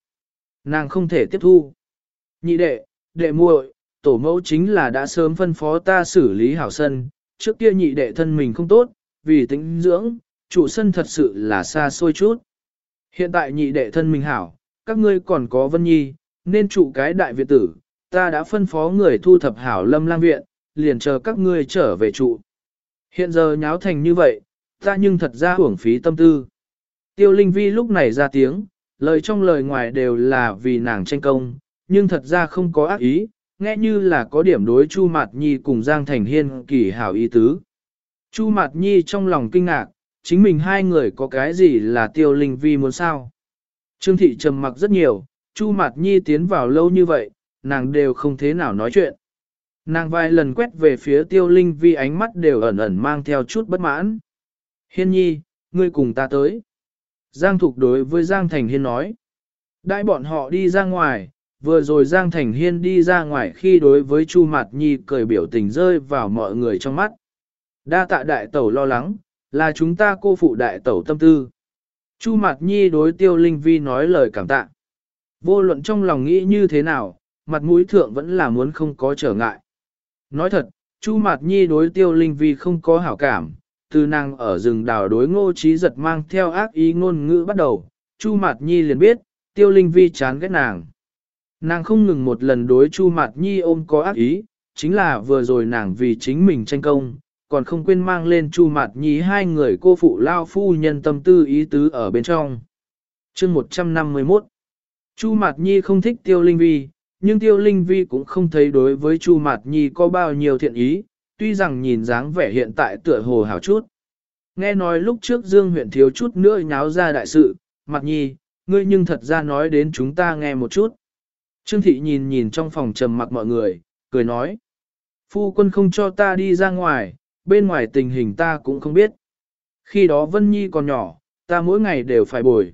Nàng không thể tiếp thu. Nhị đệ, đệ muội, tổ mẫu chính là đã sớm phân phó ta xử lý hảo sân, trước kia nhị đệ thân mình không tốt, vì tính dưỡng, chủ sân thật sự là xa xôi chút. Hiện tại nhị đệ thân mình hảo, các ngươi còn có Vân Nhi, nên trụ cái đại viện tử, ta đã phân phó người thu thập hảo lâm lang viện, liền chờ các ngươi trở về trụ. Hiện giờ nháo thành như vậy, ta nhưng thật ra hưởng phí tâm tư. Tiêu Linh Vi lúc này ra tiếng, lời trong lời ngoài đều là vì nàng tranh công, nhưng thật ra không có ác ý, nghe như là có điểm đối Chu Mạt Nhi cùng Giang Thành Hiên kỳ hảo ý tứ. Chu Mạt Nhi trong lòng kinh ngạc, chính mình hai người có cái gì là Tiêu Linh Vi muốn sao? Trương Thị trầm mặc rất nhiều, Chu Mạt Nhi tiến vào lâu như vậy, nàng đều không thế nào nói chuyện. Nàng vài lần quét về phía tiêu linh vi ánh mắt đều ẩn ẩn mang theo chút bất mãn. Hiên nhi, ngươi cùng ta tới. Giang Thục đối với Giang Thành Hiên nói. Đại bọn họ đi ra ngoài, vừa rồi Giang Thành Hiên đi ra ngoài khi đối với Chu Mạt Nhi cười biểu tình rơi vào mọi người trong mắt. Đa tạ đại tẩu lo lắng, là chúng ta cô phụ đại tẩu tâm tư. Chu Mạt Nhi đối tiêu linh vi nói lời cảm tạ. Vô luận trong lòng nghĩ như thế nào, mặt mũi thượng vẫn là muốn không có trở ngại. Nói thật, Chu Mạt Nhi đối tiêu linh vi không có hảo cảm, từ nàng ở rừng đào đối ngô Chí giật mang theo ác ý ngôn ngữ bắt đầu, Chu Mạt Nhi liền biết, tiêu linh vi chán ghét nàng. Nàng không ngừng một lần đối Chu Mạt Nhi ôm có ác ý, chính là vừa rồi nàng vì chính mình tranh công, còn không quên mang lên Chu Mạt Nhi hai người cô phụ lao phu nhân tâm tư ý tứ ở bên trong. chương 151 Chu Mạt Nhi không thích Tiêu Linh Vi, nhưng Tiêu Linh Vi cũng không thấy đối với Chu Mạt Nhi có bao nhiêu thiện ý, tuy rằng nhìn dáng vẻ hiện tại tựa hồ hảo chút. Nghe nói lúc trước Dương huyện thiếu chút nữa nháo ra đại sự, Mạt Nhi, ngươi nhưng thật ra nói đến chúng ta nghe một chút. Trương Thị nhìn nhìn trong phòng trầm mặc mọi người, cười nói. Phu quân không cho ta đi ra ngoài, bên ngoài tình hình ta cũng không biết. Khi đó Vân Nhi còn nhỏ, ta mỗi ngày đều phải bồi.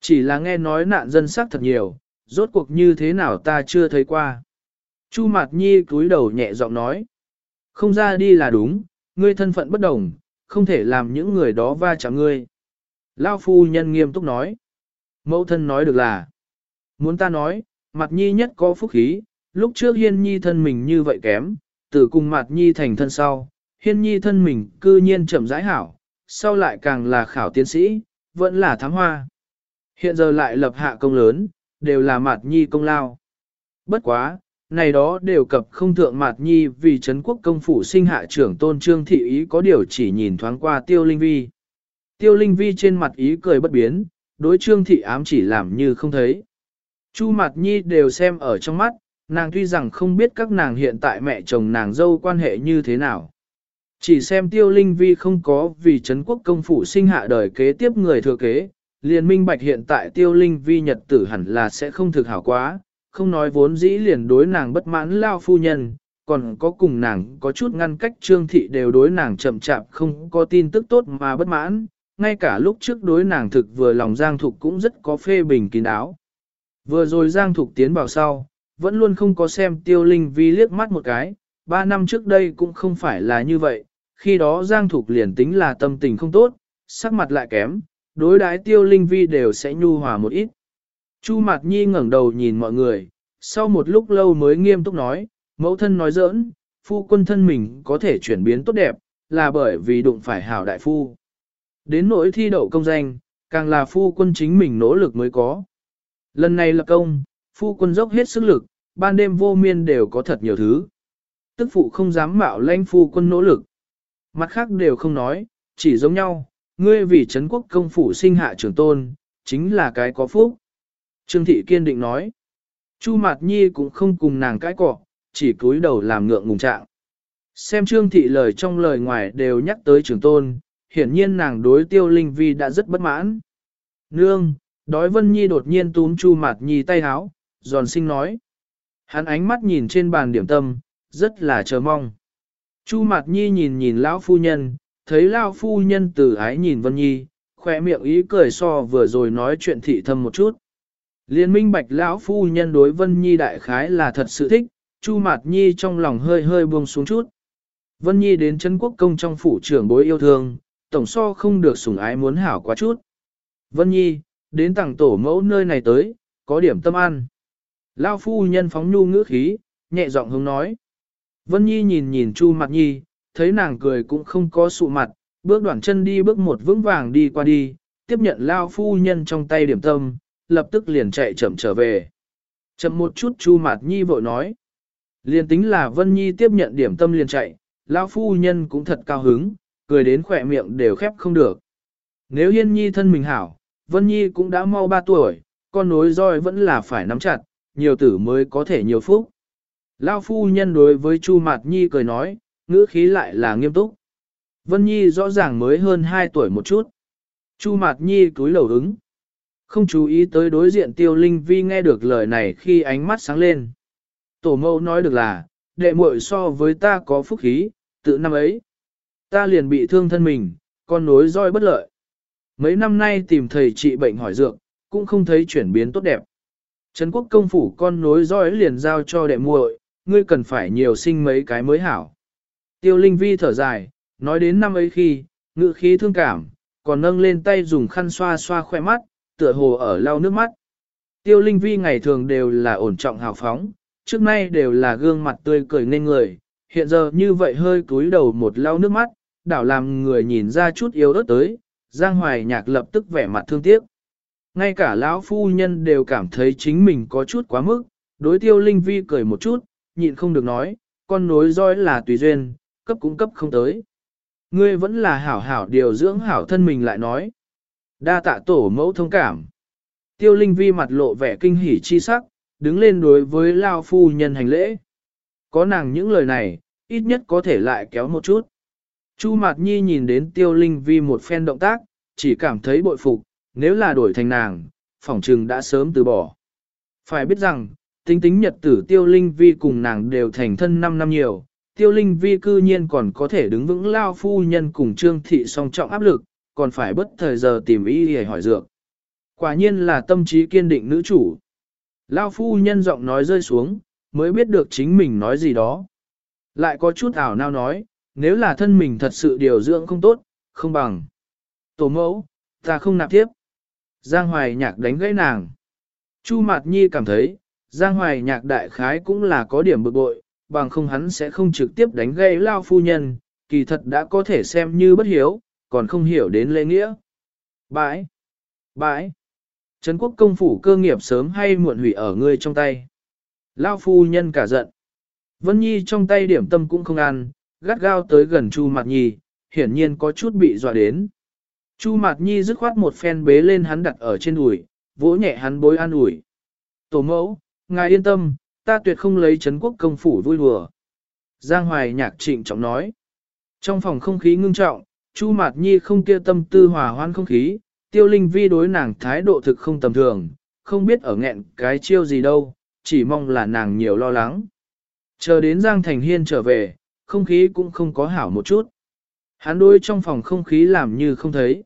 Chỉ là nghe nói nạn dân xác thật nhiều, rốt cuộc như thế nào ta chưa thấy qua. Chu Mạt Nhi cúi đầu nhẹ giọng nói. Không ra đi là đúng, ngươi thân phận bất đồng, không thể làm những người đó va chạm ngươi. Lao phu nhân nghiêm túc nói. Mẫu thân nói được là. Muốn ta nói, Mạt Nhi nhất có phúc khí, lúc trước Hiên Nhi thân mình như vậy kém, từ cùng Mạt Nhi thành thân sau, Hiên Nhi thân mình cư nhiên chậm rãi hảo, sau lại càng là khảo tiến sĩ, vẫn là thám hoa. Hiện giờ lại lập hạ công lớn, đều là Mạt Nhi công lao. Bất quá, này đó đều cập không thượng Mạt Nhi vì Trấn quốc công phủ sinh hạ trưởng tôn trương thị ý có điều chỉ nhìn thoáng qua Tiêu Linh Vi. Tiêu Linh Vi trên mặt ý cười bất biến, đối trương thị ám chỉ làm như không thấy. Chu Mạt Nhi đều xem ở trong mắt, nàng tuy rằng không biết các nàng hiện tại mẹ chồng nàng dâu quan hệ như thế nào. Chỉ xem tiêu linh vi không có vì Trấn quốc công phủ sinh hạ đời kế tiếp người thừa kế, liền minh bạch hiện tại tiêu linh vi nhật tử hẳn là sẽ không thực hảo quá, không nói vốn dĩ liền đối nàng bất mãn lao phu nhân, còn có cùng nàng có chút ngăn cách trương thị đều đối nàng chậm chạp không có tin tức tốt mà bất mãn, ngay cả lúc trước đối nàng thực vừa lòng Giang Thục cũng rất có phê bình kín đáo. Vừa rồi Giang Thục tiến vào sau, vẫn luôn không có xem tiêu linh vi liếc mắt một cái, ba năm trước đây cũng không phải là như vậy, khi đó Giang Thục liền tính là tâm tình không tốt, sắc mặt lại kém, đối đái tiêu linh vi đều sẽ nhu hòa một ít. Chu Mạt Nhi ngẩng đầu nhìn mọi người, sau một lúc lâu mới nghiêm túc nói, mẫu thân nói giỡn, phu quân thân mình có thể chuyển biến tốt đẹp, là bởi vì đụng phải hảo đại phu. Đến nỗi thi đậu công danh, càng là phu quân chính mình nỗ lực mới có. Lần này là công, phu quân dốc hết sức lực, ban đêm vô miên đều có thật nhiều thứ. Tức phụ không dám mạo lanh phu quân nỗ lực. Mặt khác đều không nói, chỉ giống nhau, ngươi vì Trấn quốc công phủ sinh hạ trưởng tôn, chính là cái có phúc. Trương Thị kiên định nói. Chu Mạt Nhi cũng không cùng nàng cãi cọ, chỉ cúi đầu làm ngượng ngùng trạng. Xem Trương Thị lời trong lời ngoài đều nhắc tới trưởng tôn, hiển nhiên nàng đối tiêu linh vi đã rất bất mãn. Nương, đói Vân Nhi đột nhiên túm Chu Mạt Nhi tay háo, giòn sinh nói. Hắn ánh mắt nhìn trên bàn điểm tâm, rất là chờ mong. Chu Mạt Nhi nhìn nhìn lão phu nhân, thấy lão phu nhân từ ái nhìn Vân Nhi, khỏe miệng ý cười so vừa rồi nói chuyện thị thâm một chút. Liên minh bạch lão phu nhân đối Vân Nhi đại khái là thật sự thích, Chu Mạt Nhi trong lòng hơi hơi buông xuống chút. Vân Nhi đến chân quốc công trong phủ trưởng bối yêu thương, tổng so không được sủng ái muốn hảo quá chút. Vân Nhi, đến tặng tổ mẫu nơi này tới, có điểm tâm ăn. Lão phu nhân phóng nhu ngữ khí, nhẹ giọng hướng nói. Vân Nhi nhìn nhìn Chu Mạt Nhi, thấy nàng cười cũng không có sụ mặt, bước đoạn chân đi bước một vững vàng đi qua đi, tiếp nhận lao phu nhân trong tay điểm tâm, lập tức liền chạy chậm trở về. Chậm một chút Chu Mạt Nhi vội nói. Liền tính là Vân Nhi tiếp nhận điểm tâm liền chạy, lao phu nhân cũng thật cao hứng, cười đến khỏe miệng đều khép không được. Nếu Hiên Nhi thân mình hảo, Vân Nhi cũng đã mau 3 tuổi, con nối roi vẫn là phải nắm chặt, nhiều tử mới có thể nhiều phúc. Lao phu nhân đối với Chu Mạt Nhi cười nói, ngữ khí lại là nghiêm túc. Vân Nhi rõ ràng mới hơn 2 tuổi một chút. Chu Mạt Nhi cúi đầu ứng. Không chú ý tới đối diện tiêu linh vi nghe được lời này khi ánh mắt sáng lên. Tổ mẫu nói được là, đệ muội so với ta có phúc khí, tự năm ấy. Ta liền bị thương thân mình, con nối roi bất lợi. Mấy năm nay tìm thầy trị bệnh hỏi dược, cũng không thấy chuyển biến tốt đẹp. Trấn quốc công phủ con nối roi liền giao cho đệ muội, ngươi cần phải nhiều sinh mấy cái mới hảo. Tiêu Linh Vi thở dài, nói đến năm ấy khi, ngự khí thương cảm, còn nâng lên tay dùng khăn xoa xoa khoe mắt, tựa hồ ở lau nước mắt. Tiêu Linh Vi ngày thường đều là ổn trọng hào phóng, trước nay đều là gương mặt tươi cười nên người, hiện giờ như vậy hơi cúi đầu một lau nước mắt, đảo làm người nhìn ra chút yếu ớt tới, Giang Hoài Nhạc lập tức vẻ mặt thương tiếc. Ngay cả lão phu nhân đều cảm thấy chính mình có chút quá mức, đối tiêu Linh Vi cười một chút, nhịn không được nói, con nối dõi là tùy duyên, cấp cũng cấp không tới. Ngươi vẫn là hảo hảo điều dưỡng hảo thân mình lại nói. Đa tạ tổ mẫu thông cảm. Tiêu Linh Vi mặt lộ vẻ kinh hỉ chi sắc, đứng lên đối với Lao phu nhân hành lễ. Có nàng những lời này, ít nhất có thể lại kéo một chút. Chu Mạt Nhi nhìn đến Tiêu Linh Vi một phen động tác, chỉ cảm thấy bội phục, nếu là đổi thành nàng, phỏng trừng đã sớm từ bỏ. Phải biết rằng, tính tính nhật tử Tiêu Linh Vi cùng nàng đều thành thân 5 năm nhiều, Tiêu Linh Vi cư nhiên còn có thể đứng vững lao phu nhân cùng Trương Thị song trọng áp lực, còn phải bất thời giờ tìm ý để hỏi dược. Quả nhiên là tâm trí kiên định nữ chủ. Lao phu nhân giọng nói rơi xuống, mới biết được chính mình nói gì đó. Lại có chút ảo nao nói, nếu là thân mình thật sự điều dưỡng không tốt, không bằng. Tổ mẫu, ta không nạp tiếp. Giang Hoài Nhạc đánh gãy nàng. Chu Mạt Nhi cảm thấy, Giang Hoài Nhạc đại khái cũng là có điểm bực bội, bằng không hắn sẽ không trực tiếp đánh gãy lao phu nhân, kỳ thật đã có thể xem như bất hiếu, còn không hiểu đến lễ nghĩa. Bãi! Bãi! Trấn quốc công phủ cơ nghiệp sớm hay muộn hủy ở ngươi trong tay. Lao phu nhân cả giận. Vân Nhi trong tay điểm tâm cũng không ăn, gắt gao tới gần Chu Mạt Nhi, hiển nhiên có chút bị dọa đến. Chu Mạt Nhi dứt khoát một phen bế lên hắn đặt ở trên đùi, vỗ nhẹ hắn bối an ủi. Tổ mẫu, ngài yên tâm, ta tuyệt không lấy Trấn quốc công phủ vui đùa. Giang Hoài nhạc trịnh trọng nói. Trong phòng không khí ngưng trọng, Chu Mạt Nhi không kia tâm tư hòa hoan không khí, tiêu linh vi đối nàng thái độ thực không tầm thường, không biết ở nghẹn cái chiêu gì đâu, chỉ mong là nàng nhiều lo lắng. Chờ đến Giang Thành Hiên trở về, không khí cũng không có hảo một chút. Hắn đối trong phòng không khí làm như không thấy.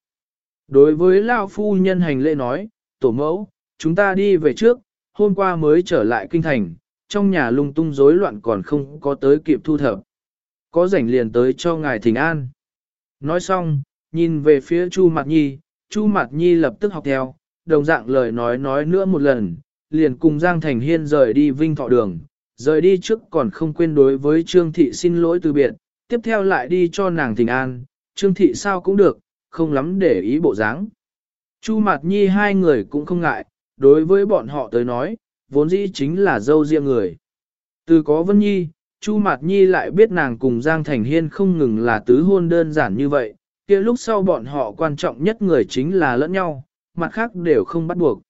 Đối với Lao Phu nhân hành lễ nói, tổ mẫu, chúng ta đi về trước, hôm qua mới trở lại kinh thành, trong nhà lung tung rối loạn còn không có tới kịp thu thập. Có rảnh liền tới cho ngài thỉnh an. Nói xong, nhìn về phía Chu Mạt Nhi, Chu Mạt Nhi lập tức học theo, đồng dạng lời nói nói nữa một lần, liền cùng Giang Thành Hiên rời đi Vinh Thọ Đường, rời đi trước còn không quên đối với Trương Thị xin lỗi từ biệt, tiếp theo lại đi cho nàng thỉnh an, Trương Thị sao cũng được, không lắm để ý bộ dáng. Chu Mạt Nhi hai người cũng không ngại, đối với bọn họ tới nói, vốn dĩ chính là dâu riêng người. Từ có Vân Nhi, Chu Mạt Nhi lại biết nàng cùng Giang Thành Hiên không ngừng là tứ hôn đơn giản như vậy, kia lúc sau bọn họ quan trọng nhất người chính là lẫn nhau, mặt khác đều không bắt buộc.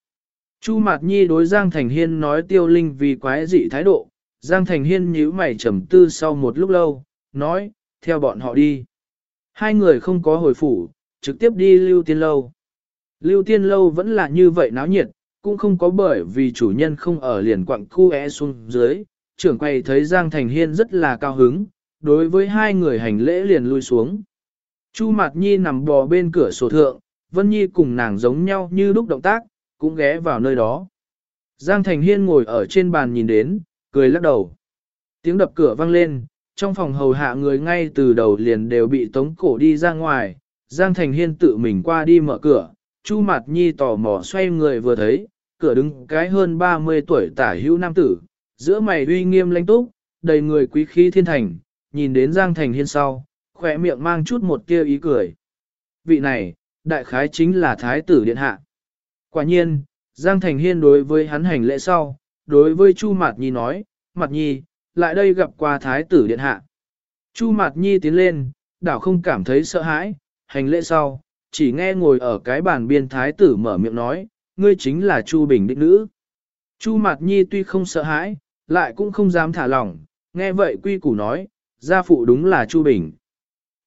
Chu Mạt Nhi đối Giang Thành Hiên nói tiêu linh vì quái dị thái độ, Giang Thành Hiên nhíu mày trầm tư sau một lúc lâu, nói, theo bọn họ đi. Hai người không có hồi phủ, trực tiếp đi Lưu Tiên Lâu. Lưu Tiên Lâu vẫn là như vậy náo nhiệt, cũng không có bởi vì chủ nhân không ở liền quặng khu e xuống dưới. Trưởng quầy thấy Giang Thành Hiên rất là cao hứng, đối với hai người hành lễ liền lui xuống. Chu Mạt Nhi nằm bò bên cửa sổ thượng, Vân Nhi cùng nàng giống nhau như lúc động tác, cũng ghé vào nơi đó. Giang Thành Hiên ngồi ở trên bàn nhìn đến, cười lắc đầu. Tiếng đập cửa vang lên, trong phòng hầu hạ người ngay từ đầu liền đều bị tống cổ đi ra ngoài. Giang Thành Hiên tự mình qua đi mở cửa, Chu Mạt Nhi tò mò xoay người vừa thấy, cửa đứng cái hơn 30 tuổi tả hữu nam tử, giữa mày uy nghiêm lãnh túc, đầy người quý khí thiên thành, nhìn đến Giang Thành Hiên sau, khỏe miệng mang chút một tia ý cười. Vị này, đại khái chính là Thái tử Điện Hạ. Quả nhiên, Giang Thành Hiên đối với hắn hành lễ sau, đối với Chu Mạt Nhi nói, Mạt Nhi, lại đây gặp qua Thái tử Điện Hạ. Chu Mạt Nhi tiến lên, đảo không cảm thấy sợ hãi, hành lễ sau, chỉ nghe ngồi ở cái bàn biên Thái tử mở miệng nói, ngươi chính là Chu Bình đích Nữ. Chu Mạt Nhi tuy không sợ hãi, lại cũng không dám thả lỏng, nghe vậy quy củ nói, gia phụ đúng là Chu Bình.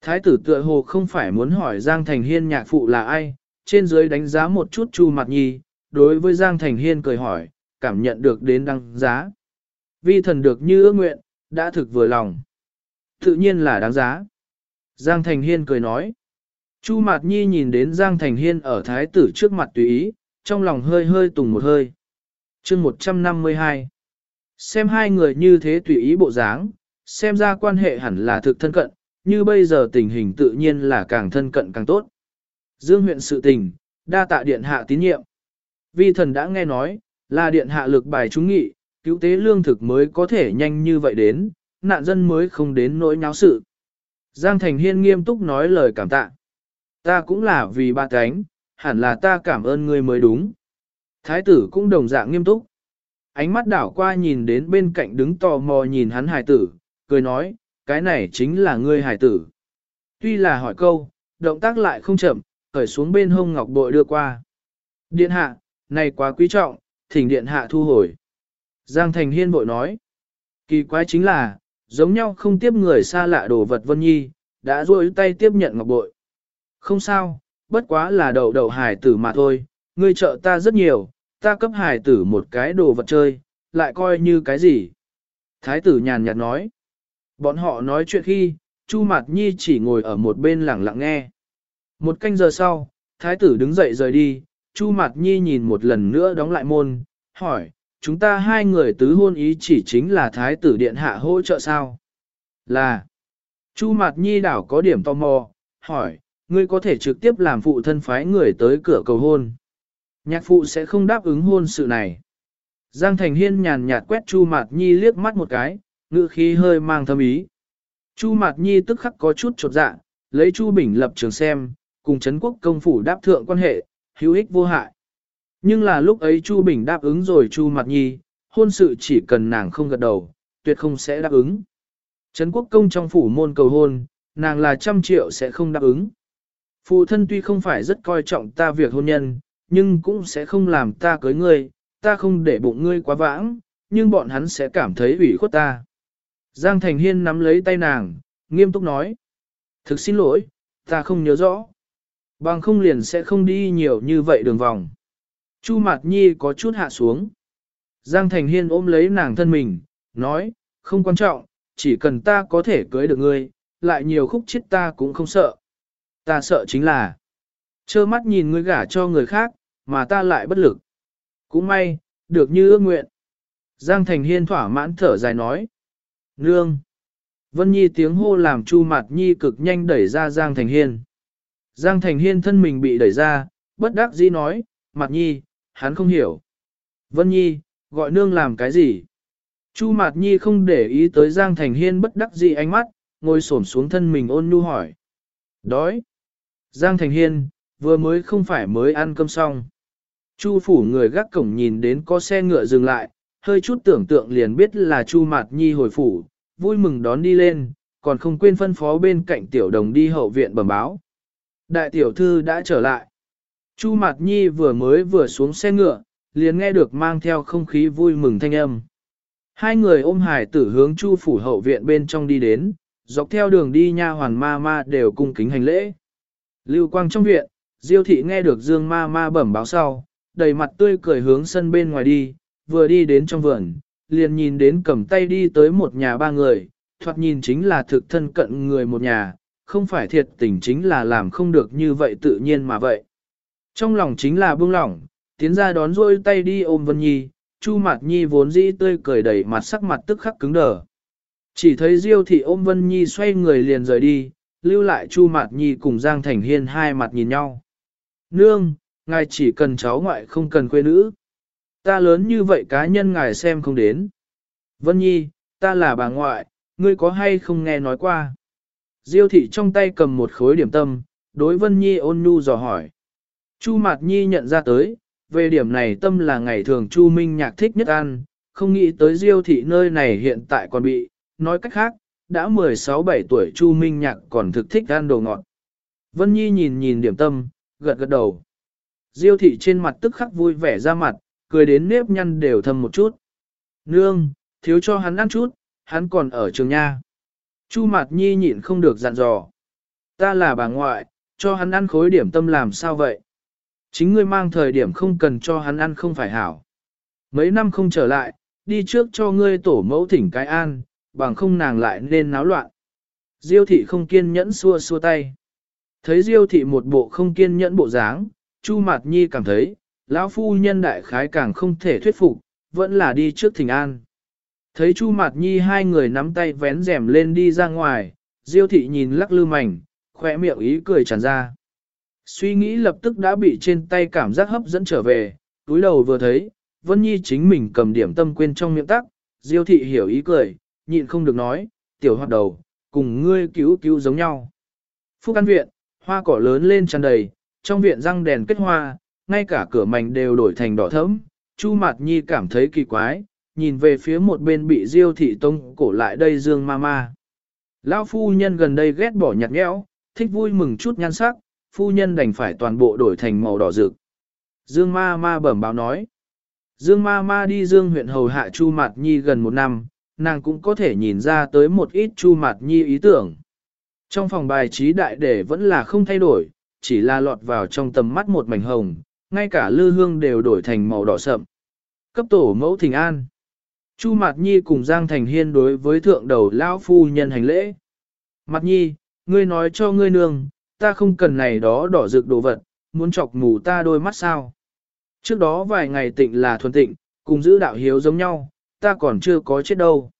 Thái tử tựa hồ không phải muốn hỏi Giang Thành Hiên nhạc phụ là ai, trên dưới đánh giá một chút Chu Mạt Nhi, đối với Giang Thành Hiên cười hỏi, cảm nhận được đến đăng giá. Vi thần được như ước nguyện, đã thực vừa lòng. Tự nhiên là đáng giá. Giang Thành Hiên cười nói. Chu Mạt Nhi nhìn đến Giang Thành Hiên ở thái tử trước mặt tùy ý, trong lòng hơi hơi tùng một hơi. chương 152 Xem hai người như thế tùy ý bộ dáng, xem ra quan hệ hẳn là thực thân cận, như bây giờ tình hình tự nhiên là càng thân cận càng tốt. Dương huyện sự tình, đa tạ điện hạ tín nhiệm. Vi thần đã nghe nói, là điện hạ lực bài trúng nghị, cứu tế lương thực mới có thể nhanh như vậy đến, nạn dân mới không đến nỗi nháo sự. Giang Thành Hiên nghiêm túc nói lời cảm tạ. Ta cũng là vì ba cánh, hẳn là ta cảm ơn ngươi mới đúng. Thái tử cũng đồng dạng nghiêm túc. Ánh mắt đảo qua nhìn đến bên cạnh đứng tò mò nhìn hắn hài tử, cười nói, cái này chính là ngươi hài tử. Tuy là hỏi câu, động tác lại không chậm, khởi xuống bên hông ngọc bội đưa qua. Điện hạ, này quá quý trọng, thỉnh điện hạ thu hồi. Giang Thành Hiên bội nói, kỳ quái chính là, giống nhau không tiếp người xa lạ đồ vật Vân Nhi, đã rôi tay tiếp nhận ngọc bội. Không sao, bất quá là đậu đậu hải tử mà thôi, ngươi trợ ta rất nhiều, ta cấp hải tử một cái đồ vật chơi, lại coi như cái gì. Thái tử nhàn nhạt nói. Bọn họ nói chuyện khi, Chu Mạt Nhi chỉ ngồi ở một bên lẳng lặng nghe. Một canh giờ sau, thái tử đứng dậy rời đi, Chu Mạt Nhi nhìn một lần nữa đóng lại môn, hỏi, chúng ta hai người tứ hôn ý chỉ chính là thái tử điện hạ hỗ trợ sao? Là, Chu Mạt Nhi đảo có điểm tò mò, hỏi, ngươi có thể trực tiếp làm phụ thân phái người tới cửa cầu hôn. Nhạc phụ sẽ không đáp ứng hôn sự này. Giang Thành Hiên nhàn nhạt quét Chu Mạt Nhi liếc mắt một cái, ngữ khí hơi mang thâm ý. Chu Mạt Nhi tức khắc có chút chột dạ, lấy Chu Bình lập trường xem, cùng Trấn quốc công phủ đáp thượng quan hệ, hữu ích vô hại. Nhưng là lúc ấy Chu Bình đáp ứng rồi Chu Mạt Nhi, hôn sự chỉ cần nàng không gật đầu, tuyệt không sẽ đáp ứng. Trấn quốc công trong phủ môn cầu hôn, nàng là trăm triệu sẽ không đáp ứng. Phụ thân tuy không phải rất coi trọng ta việc hôn nhân, nhưng cũng sẽ không làm ta cưới ngươi, ta không để bụng ngươi quá vãng, nhưng bọn hắn sẽ cảm thấy ủy khuất ta. Giang Thành Hiên nắm lấy tay nàng, nghiêm túc nói. Thực xin lỗi, ta không nhớ rõ. Bằng không liền sẽ không đi nhiều như vậy đường vòng. Chu Mạt Nhi có chút hạ xuống. Giang Thành Hiên ôm lấy nàng thân mình, nói, không quan trọng, chỉ cần ta có thể cưới được ngươi, lại nhiều khúc chết ta cũng không sợ. Ta sợ chính là, trơ mắt nhìn ngươi gả cho người khác, mà ta lại bất lực. Cũng may, được như ước nguyện. Giang Thành Hiên thỏa mãn thở dài nói. Nương! Vân Nhi tiếng hô làm Chu Mạt Nhi cực nhanh đẩy ra Giang Thành Hiên. Giang Thành Hiên thân mình bị đẩy ra, bất đắc dĩ nói, Mạt Nhi, hắn không hiểu. Vân Nhi, gọi nương làm cái gì? Chu Mạt Nhi không để ý tới Giang Thành Hiên bất đắc dĩ ánh mắt, ngồi xổm xuống thân mình ôn nhu hỏi. Đói! Giang Thành Hiên, vừa mới không phải mới ăn cơm xong. Chu phủ người gác cổng nhìn đến có xe ngựa dừng lại, hơi chút tưởng tượng liền biết là Chu Mạt Nhi hồi phủ, vui mừng đón đi lên, còn không quên phân phó bên cạnh tiểu đồng đi hậu viện bẩm báo. Đại tiểu thư đã trở lại. Chu Mạt Nhi vừa mới vừa xuống xe ngựa, liền nghe được mang theo không khí vui mừng thanh âm. Hai người ôm hải tử hướng Chu phủ hậu viện bên trong đi đến, dọc theo đường đi nha hoàn ma ma đều cung kính hành lễ. Lưu quang trong viện, Diêu thị nghe được Dương ma ma bẩm báo sau, đầy mặt tươi cười hướng sân bên ngoài đi, vừa đi đến trong vườn, liền nhìn đến cầm tay đi tới một nhà ba người, thoạt nhìn chính là thực thân cận người một nhà, không phải thiệt tình chính là làm không được như vậy tự nhiên mà vậy. Trong lòng chính là buông lỏng, tiến ra đón rôi tay đi ôm Vân Nhi, Chu Mạt Nhi vốn dĩ tươi cười đầy mặt sắc mặt tức khắc cứng đờ. Chỉ thấy Diêu thị ôm Vân Nhi xoay người liền rời đi, lưu lại Chu Mạt Nhi cùng Giang Thành Hiên hai mặt nhìn nhau. Nương, ngài chỉ cần cháu ngoại không cần quê nữ. Ta lớn như vậy cá nhân ngài xem không đến. Vân Nhi, ta là bà ngoại, ngươi có hay không nghe nói qua? Diêu thị trong tay cầm một khối điểm tâm, đối Vân Nhi ôn nhu dò hỏi. Chu Mạt Nhi nhận ra tới, về điểm này tâm là ngày thường Chu Minh nhạc thích nhất ăn, không nghĩ tới Diêu thị nơi này hiện tại còn bị, nói cách khác, đã 16-17 tuổi Chu Minh nhạc còn thực thích ăn đồ ngọt. Vân Nhi nhìn nhìn điểm tâm, gật gật đầu. Diêu thị trên mặt tức khắc vui vẻ ra mặt, cười đến nếp nhăn đều thâm một chút. Nương, thiếu cho hắn ăn chút, hắn còn ở trường nha. Chu Mạt Nhi nhịn không được dặn dò. Ta là bà ngoại, cho hắn ăn khối điểm tâm làm sao vậy? Chính ngươi mang thời điểm không cần cho hắn ăn không phải hảo. Mấy năm không trở lại, đi trước cho ngươi tổ mẫu thỉnh cái an, bằng không nàng lại nên náo loạn. Diêu thị không kiên nhẫn xua xua tay. Thấy Diêu thị một bộ không kiên nhẫn bộ dáng, Chu Mạt Nhi cảm thấy, lão phu nhân đại khái càng không thể thuyết phục, vẫn là đi trước thỉnh an. Thấy Chu Mạt Nhi hai người nắm tay vén rèm lên đi ra ngoài, Diêu thị nhìn lắc lư mảnh, khỏe miệng ý cười tràn ra. Suy nghĩ lập tức đã bị trên tay cảm giác hấp dẫn trở về, túi đầu vừa thấy, Vân Nhi chính mình cầm điểm tâm quên trong miệng tắc, Diêu thị hiểu ý cười, nhịn không được nói, tiểu hoạt đầu, cùng ngươi cứu cứu giống nhau. Phúc An Viện, hoa cỏ lớn lên tràn đầy, trong viện răng đèn kết hoa, ngay cả cửa mảnh đều đổi thành đỏ thẫm. Chu Mạt Nhi cảm thấy kỳ quái, nhìn về phía một bên bị Diêu thị tông cổ lại đây Dương Ma Ma. Lão phu nhân gần đây ghét bỏ nhạt nhẽo, thích vui mừng chút nhan sắc, phu nhân đành phải toàn bộ đổi thành màu đỏ rực. Dương ma ma bẩm báo nói. Dương ma ma đi Dương huyện hầu hạ Chu Mạt Nhi gần một năm, nàng cũng có thể nhìn ra tới một ít Chu Mạt Nhi ý tưởng. Trong phòng bài trí đại để vẫn là không thay đổi, chỉ là lọt vào trong tầm mắt một mảnh hồng, ngay cả lư hương đều đổi thành màu đỏ sậm. Cấp tổ mẫu thỉnh an. Chu Mạt Nhi cùng Giang Thành Hiên đối với thượng đầu lão phu nhân hành lễ. Mạt Nhi, ngươi nói cho ngươi nương, ta không cần này đó đỏ rực đồ vật, muốn chọc mù ta đôi mắt sao. Trước đó vài ngày tịnh là thuần tịnh, cùng giữ đạo hiếu giống nhau, ta còn chưa có chết đâu.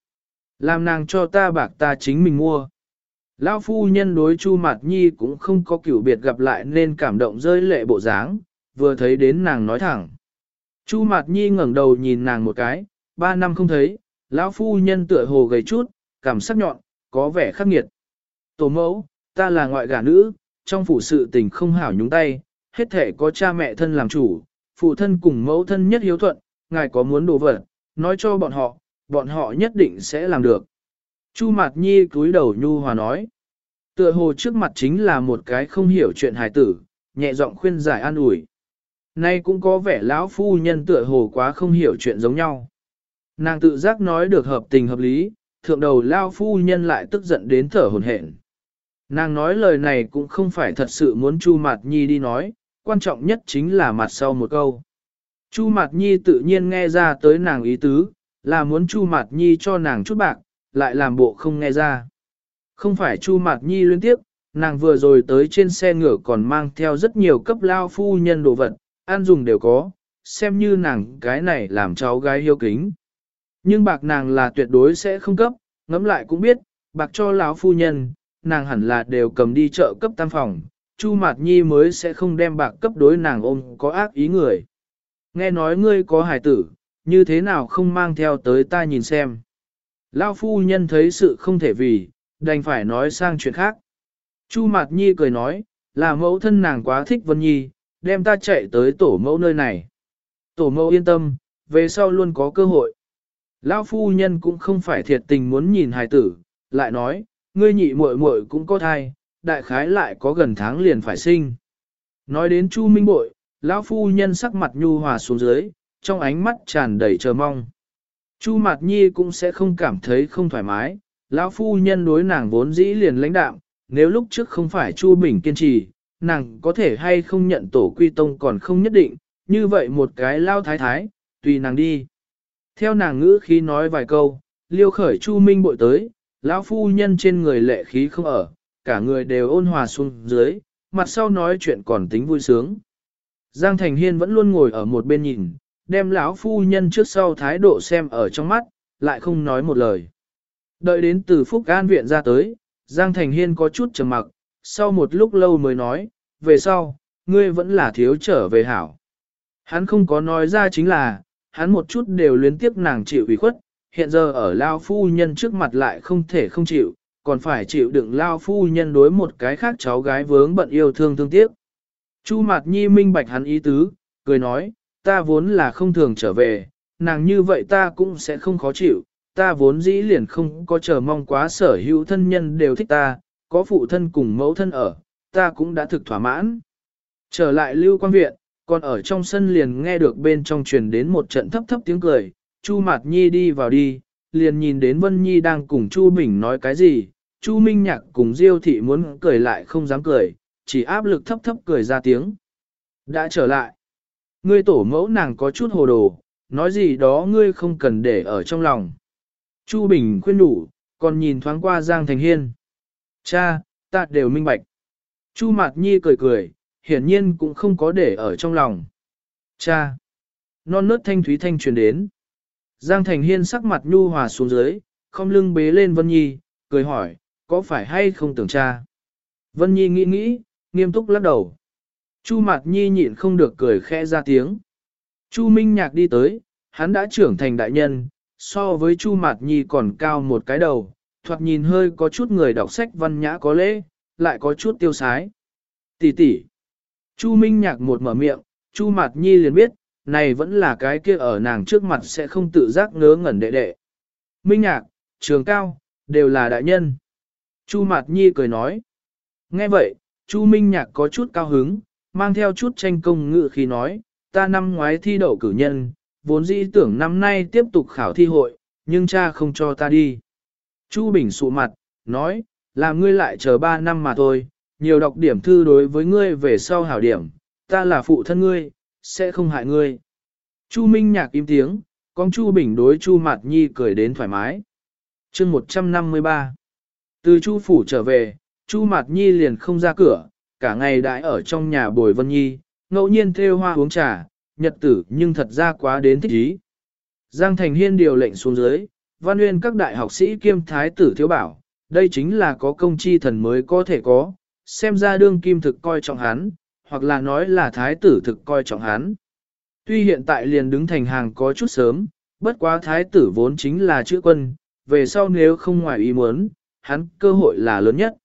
Làm nàng cho ta bạc ta chính mình mua. Lão phu nhân đối Chu Mạt Nhi cũng không có kiểu biệt gặp lại nên cảm động rơi lệ bộ dáng, vừa thấy đến nàng nói thẳng. Chu Mạt Nhi ngẩng đầu nhìn nàng một cái, ba năm không thấy, lão phu nhân tựa hồ gầy chút, cảm sắc nhọn, có vẻ khắc nghiệt. Tổ mẫu, ta là ngoại gả nữ, trong phủ sự tình không hảo nhúng tay, hết thể có cha mẹ thân làm chủ, phụ thân cùng mẫu thân nhất hiếu thuận, ngài có muốn đồ vật, nói cho bọn họ, bọn họ nhất định sẽ làm được. Chu Mạt Nhi cúi đầu nhu hòa nói. Tựa hồ trước mặt chính là một cái không hiểu chuyện hài tử, nhẹ giọng khuyên giải an ủi. Nay cũng có vẻ lão phu nhân tựa hồ quá không hiểu chuyện giống nhau. Nàng tự giác nói được hợp tình hợp lý, thượng đầu lão phu nhân lại tức giận đến thở hồn hển. Nàng nói lời này cũng không phải thật sự muốn Chu Mạt Nhi đi nói, quan trọng nhất chính là mặt sau một câu. Chu Mạt Nhi tự nhiên nghe ra tới nàng ý tứ, là muốn Chu Mạt Nhi cho nàng chút bạc, lại làm bộ không nghe ra. Không phải Chu Mạt Nhi liên tiếp, nàng vừa rồi tới trên xe ngựa còn mang theo rất nhiều cấp lao phu nhân đồ vật, ăn dùng đều có, xem như nàng cái này làm cháu gái hiếu kính. Nhưng bạc nàng là tuyệt đối sẽ không cấp, ngẫm lại cũng biết, bạc cho lão phu nhân, nàng hẳn là đều cầm đi chợ cấp tam phòng, Chu Mạt Nhi mới sẽ không đem bạc cấp đối nàng ôm có ác ý người. Nghe nói ngươi có hài tử, như thế nào không mang theo tới ta nhìn xem. Lao phu nhân thấy sự không thể vì, đành phải nói sang chuyện khác. Chu Mạt Nhi cười nói, là mẫu thân nàng quá thích Vân Nhi, đem ta chạy tới tổ mẫu nơi này. Tổ mẫu yên tâm, về sau luôn có cơ hội. Lão phu nhân cũng không phải thiệt tình muốn nhìn hài tử, lại nói, ngươi nhị muội muội cũng có thai, đại khái lại có gần tháng liền phải sinh. Nói đến Chu Minh Bội, lão phu nhân sắc mặt nhu hòa xuống dưới, trong ánh mắt tràn đầy chờ mong. Chu Mạt Nhi cũng sẽ không cảm thấy không thoải mái, lão phu nhân đối nàng vốn dĩ liền lãnh đạm, nếu lúc trước không phải Chu Bình kiên trì, nàng có thể hay không nhận tổ quy tông còn không nhất định, như vậy một cái lao thái thái, tùy nàng đi. Theo nàng ngữ khí nói vài câu, liêu khởi Chu Minh bội tới, lão phu nhân trên người lệ khí không ở, cả người đều ôn hòa xuống dưới, mặt sau nói chuyện còn tính vui sướng. Giang Thành Hiên vẫn luôn ngồi ở một bên nhìn, đem lão phu nhân trước sau thái độ xem ở trong mắt, lại không nói một lời. Đợi đến từ Phúc An viện ra tới, Giang Thành Hiên có chút trầm mặc, sau một lúc lâu mới nói, về sau, ngươi vẫn là thiếu trở về hảo. Hắn không có nói ra chính là, hắn một chút đều luyến tiếp nàng chịu ủy khuất, hiện giờ ở Lao Phu Nhân trước mặt lại không thể không chịu, còn phải chịu đựng Lao Phu Nhân đối một cái khác cháu gái vướng bận yêu thương thương tiếc. Chu Mạt Nhi minh bạch hắn ý tứ, cười nói, ta vốn là không thường trở về, nàng như vậy ta cũng sẽ không khó chịu, ta vốn dĩ liền không có chờ mong quá sở hữu thân nhân đều thích ta, có phụ thân cùng mẫu thân ở, ta cũng đã thực thỏa mãn. Trở lại lưu quan viện, còn ở trong sân liền nghe được bên trong truyền đến một trận thấp thấp tiếng cười, Chu Mạt Nhi đi vào đi, liền nhìn đến Vân Nhi đang cùng Chu Bình nói cái gì, Chu Minh Nhạc cùng Diêu Thị muốn cười lại không dám cười, chỉ áp lực thấp thấp cười ra tiếng. Đã trở lại. Ngươi tổ mẫu nàng có chút hồ đồ, nói gì đó ngươi không cần để ở trong lòng. Chu Bình khuyên đủ, còn nhìn thoáng qua Giang Thành Hiên. Cha, ta đều minh bạch. Chu Mạt Nhi cười cười, hiển nhiên cũng không có để ở trong lòng. Cha! Non nớt thanh thúy thanh truyền đến. Giang Thành Hiên sắc mặt nhu hòa xuống dưới, không lưng bế lên Vân Nhi, cười hỏi, có phải hay không tưởng cha? Vân Nhi nghĩ nghĩ, nghiêm túc lắc đầu. Chu Mạt Nhi nhịn không được cười khẽ ra tiếng. Chu Minh Nhạc đi tới, hắn đã trưởng thành đại nhân, so với Chu Mạt Nhi còn cao một cái đầu, thoạt nhìn hơi có chút người đọc sách văn nhã có lễ, lại có chút tiêu sái. Tỷ tỷ. Chu Minh Nhạc một mở miệng, Chu Mạt Nhi liền biết, này vẫn là cái kia ở nàng trước mặt sẽ không tự giác ngớ ngẩn đệ đệ. Minh Nhạc, trường cao, đều là đại nhân. Chu Mạt Nhi cười nói. Nghe vậy, Chu Minh Nhạc có chút cao hứng, mang theo chút tranh công ngự khi nói, ta năm ngoái thi đậu cử nhân, vốn dĩ tưởng năm nay tiếp tục khảo thi hội, nhưng cha không cho ta đi. Chu Bình sụ mặt, nói, làm ngươi lại chờ ba năm mà thôi, nhiều đọc điểm thư đối với ngươi về sau hảo điểm, ta là phụ thân ngươi, sẽ không hại ngươi. Chu Minh nhạc im tiếng, con Chu Bình đối Chu Mạt Nhi cười đến thoải mái. chương 153 Từ Chu Phủ trở về, Chu Mạt Nhi liền không ra cửa, cả ngày đãi ở trong nhà bồi Vân Nhi, ngẫu nhiên theo hoa uống trà, nhật tử nhưng thật ra quá đến thích ý. Giang Thành Hiên điều lệnh xuống dưới, văn nguyên các đại học sĩ kiêm thái tử thiếu bảo, đây chính là có công chi thần mới có thể có, xem ra đương kim thực coi trọng hắn, hoặc là nói là thái tử thực coi trọng hắn. Tuy hiện tại liền đứng thành hàng có chút sớm, bất quá thái tử vốn chính là chữ quân, về sau nếu không ngoài ý muốn, hắn cơ hội là lớn nhất.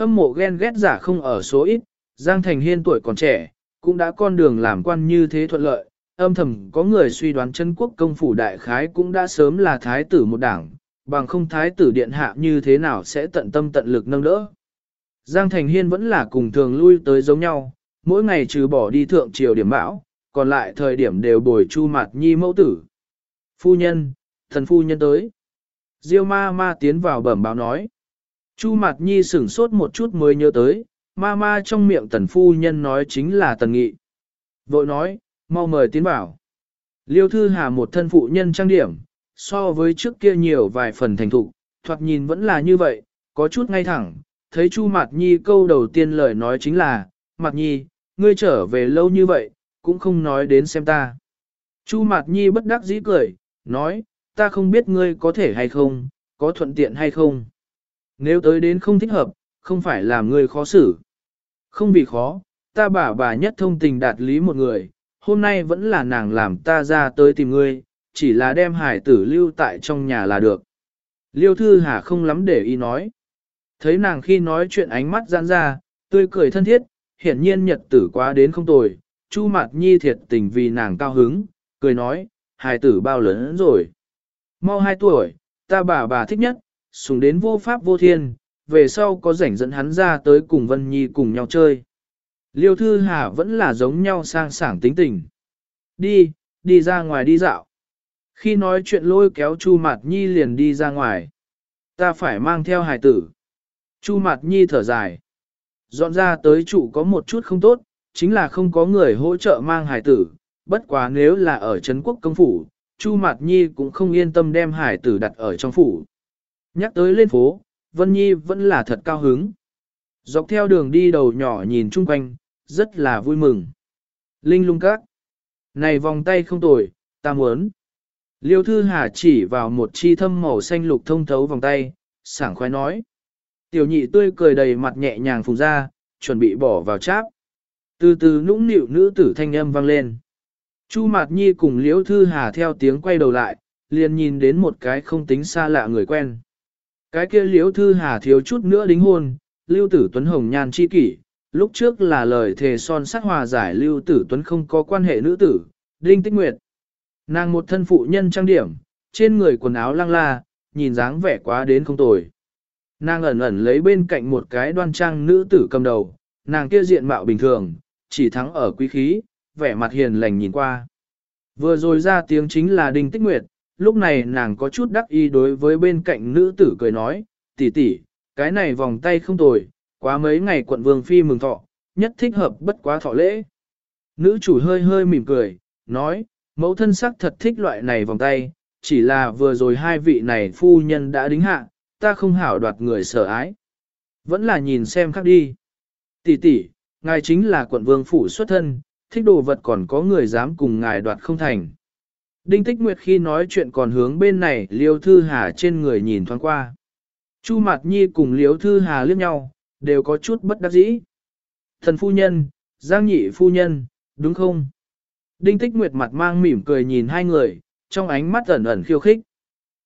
Hâm mộ ghen ghét giả không ở số ít, Giang Thành Hiên tuổi còn trẻ, cũng đã con đường làm quan như thế thuận lợi, âm thầm có người suy đoán chân quốc công phủ đại khái cũng đã sớm là thái tử một đảng, bằng không thái tử điện hạ như thế nào sẽ tận tâm tận lực nâng đỡ. Giang Thành Hiên vẫn là cùng thường lui tới giống nhau, mỗi ngày trừ bỏ đi thượng triều điểm bão, còn lại thời điểm đều bồi chu mặt nhi mẫu tử. Phu nhân, thần phu nhân tới. Diêu ma ma tiến vào bẩm báo nói. Chu Mạt nhi sửng sốt một chút mới nhớ tới, ma ma trong miệng tần phu nhân nói chính là tần nghị. Vội nói, mau mời tiến bảo. Liêu thư hà một thân phụ nhân trang điểm, so với trước kia nhiều vài phần thành thục, thoạt nhìn vẫn là như vậy, có chút ngay thẳng. Thấy Chu Mạt Nhi câu đầu tiên lời nói chính là, Mạt Nhi, ngươi trở về lâu như vậy, cũng không nói đến xem ta. Chu Mạt Nhi bất đắc dĩ cười, nói, ta không biết ngươi có thể hay không, có thuận tiện hay không. Nếu tới đến không thích hợp, không phải làm người khó xử. Không vì khó, ta bà bà nhất thông tình đạt lý một người, hôm nay vẫn là nàng làm ta ra tới tìm ngươi, chỉ là đem hải tử lưu tại trong nhà là được. Liêu Thư Hà không lắm để ý nói. Thấy nàng khi nói chuyện ánh mắt giãn ra, tươi cười thân thiết, hiển nhiên nhật tử quá đến không tồi, Chu Mạt Nhi thiệt tình vì nàng cao hứng, cười nói, hài tử bao lớn rồi. Mau hai tuổi, ta bà bà thích nhất, sùng đến vô pháp vô thiên, về sau có rảnh dẫn hắn ra tới cùng Vân Nhi cùng nhau chơi. Liêu Thư Hà vẫn là giống nhau sang sảng tính tình. Đi, đi ra ngoài đi dạo. Khi nói chuyện lôi kéo Chu Mạt Nhi liền đi ra ngoài. Ta phải mang theo hài tử. Chu Mạt Nhi thở dài. Dọn ra tới trụ có một chút không tốt, chính là không có người hỗ trợ mang hài tử. Bất quá nếu là ở Trấn Quốc Công Phủ, Chu Mạt Nhi cũng không yên tâm đem hài tử đặt ở trong phủ. Nhắc tới lên phố, Vân Nhi vẫn là thật cao hứng. Dọc theo đường đi đầu nhỏ nhìn chung quanh, rất là vui mừng. Linh lung các. Này vòng tay không tồi, ta muốn. Liêu Thư Hà chỉ vào một chi thâm màu xanh lục thông thấu vòng tay, sảng khoái nói. Tiểu nhị tươi cười đầy mặt nhẹ nhàng phùng ra, chuẩn bị bỏ vào cháp. Từ từ nũng nịu nữ tử thanh âm vang lên. Chu Mạt Nhi cùng liễu Thư Hà theo tiếng quay đầu lại, liền nhìn đến một cái không tính xa lạ người quen. Cái kia liếu Thư Hà thiếu chút nữa đính hôn, Lưu Tử Tuấn Hồng nhan chi kỷ, lúc trước là lời thề son sắc hòa giải Lưu Tử Tuấn không có quan hệ nữ tử, Đinh Tích Nguyệt. Nàng một thân phụ nhân trang điểm, trên người quần áo lăng la, nhìn dáng vẻ quá đến không tồi. Nàng ẩn ẩn lấy bên cạnh một cái đoan trang nữ tử cầm đầu, nàng kia diện mạo bình thường, chỉ thắng ở quý khí, vẻ mặt hiền lành nhìn qua. Vừa rồi ra tiếng chính là Đinh Tích Nguyệt, lúc này nàng có chút đắc ý đối với bên cạnh nữ tử cười nói, tỷ tỷ, cái này vòng tay không tồi, quá mấy ngày quận vương phi mừng thọ, nhất thích hợp bất quá thọ lễ. Nữ chủ hơi hơi mỉm cười, nói, mẫu thân sắc thật thích loại này vòng tay, chỉ là vừa rồi hai vị này phu nhân đã đính hạ, ta không hảo đoạt người sợ ái. Vẫn là nhìn xem khác đi. Tỷ tỷ, ngài chính là quận vương phủ xuất thân, thích đồ vật còn có người dám cùng ngài đoạt không thành. Đinh Tích Nguyệt khi nói chuyện còn hướng bên này Liêu Thư Hà trên người nhìn thoáng qua. Chu Mạt Nhi cùng Liêu Thư Hà liếc nhau, đều có chút bất đắc dĩ. Thần phu nhân, Giang nhị phu nhân, đúng không? Đinh Tích Nguyệt mặt mang mỉm cười nhìn hai người, trong ánh mắt ẩn ẩn khiêu khích.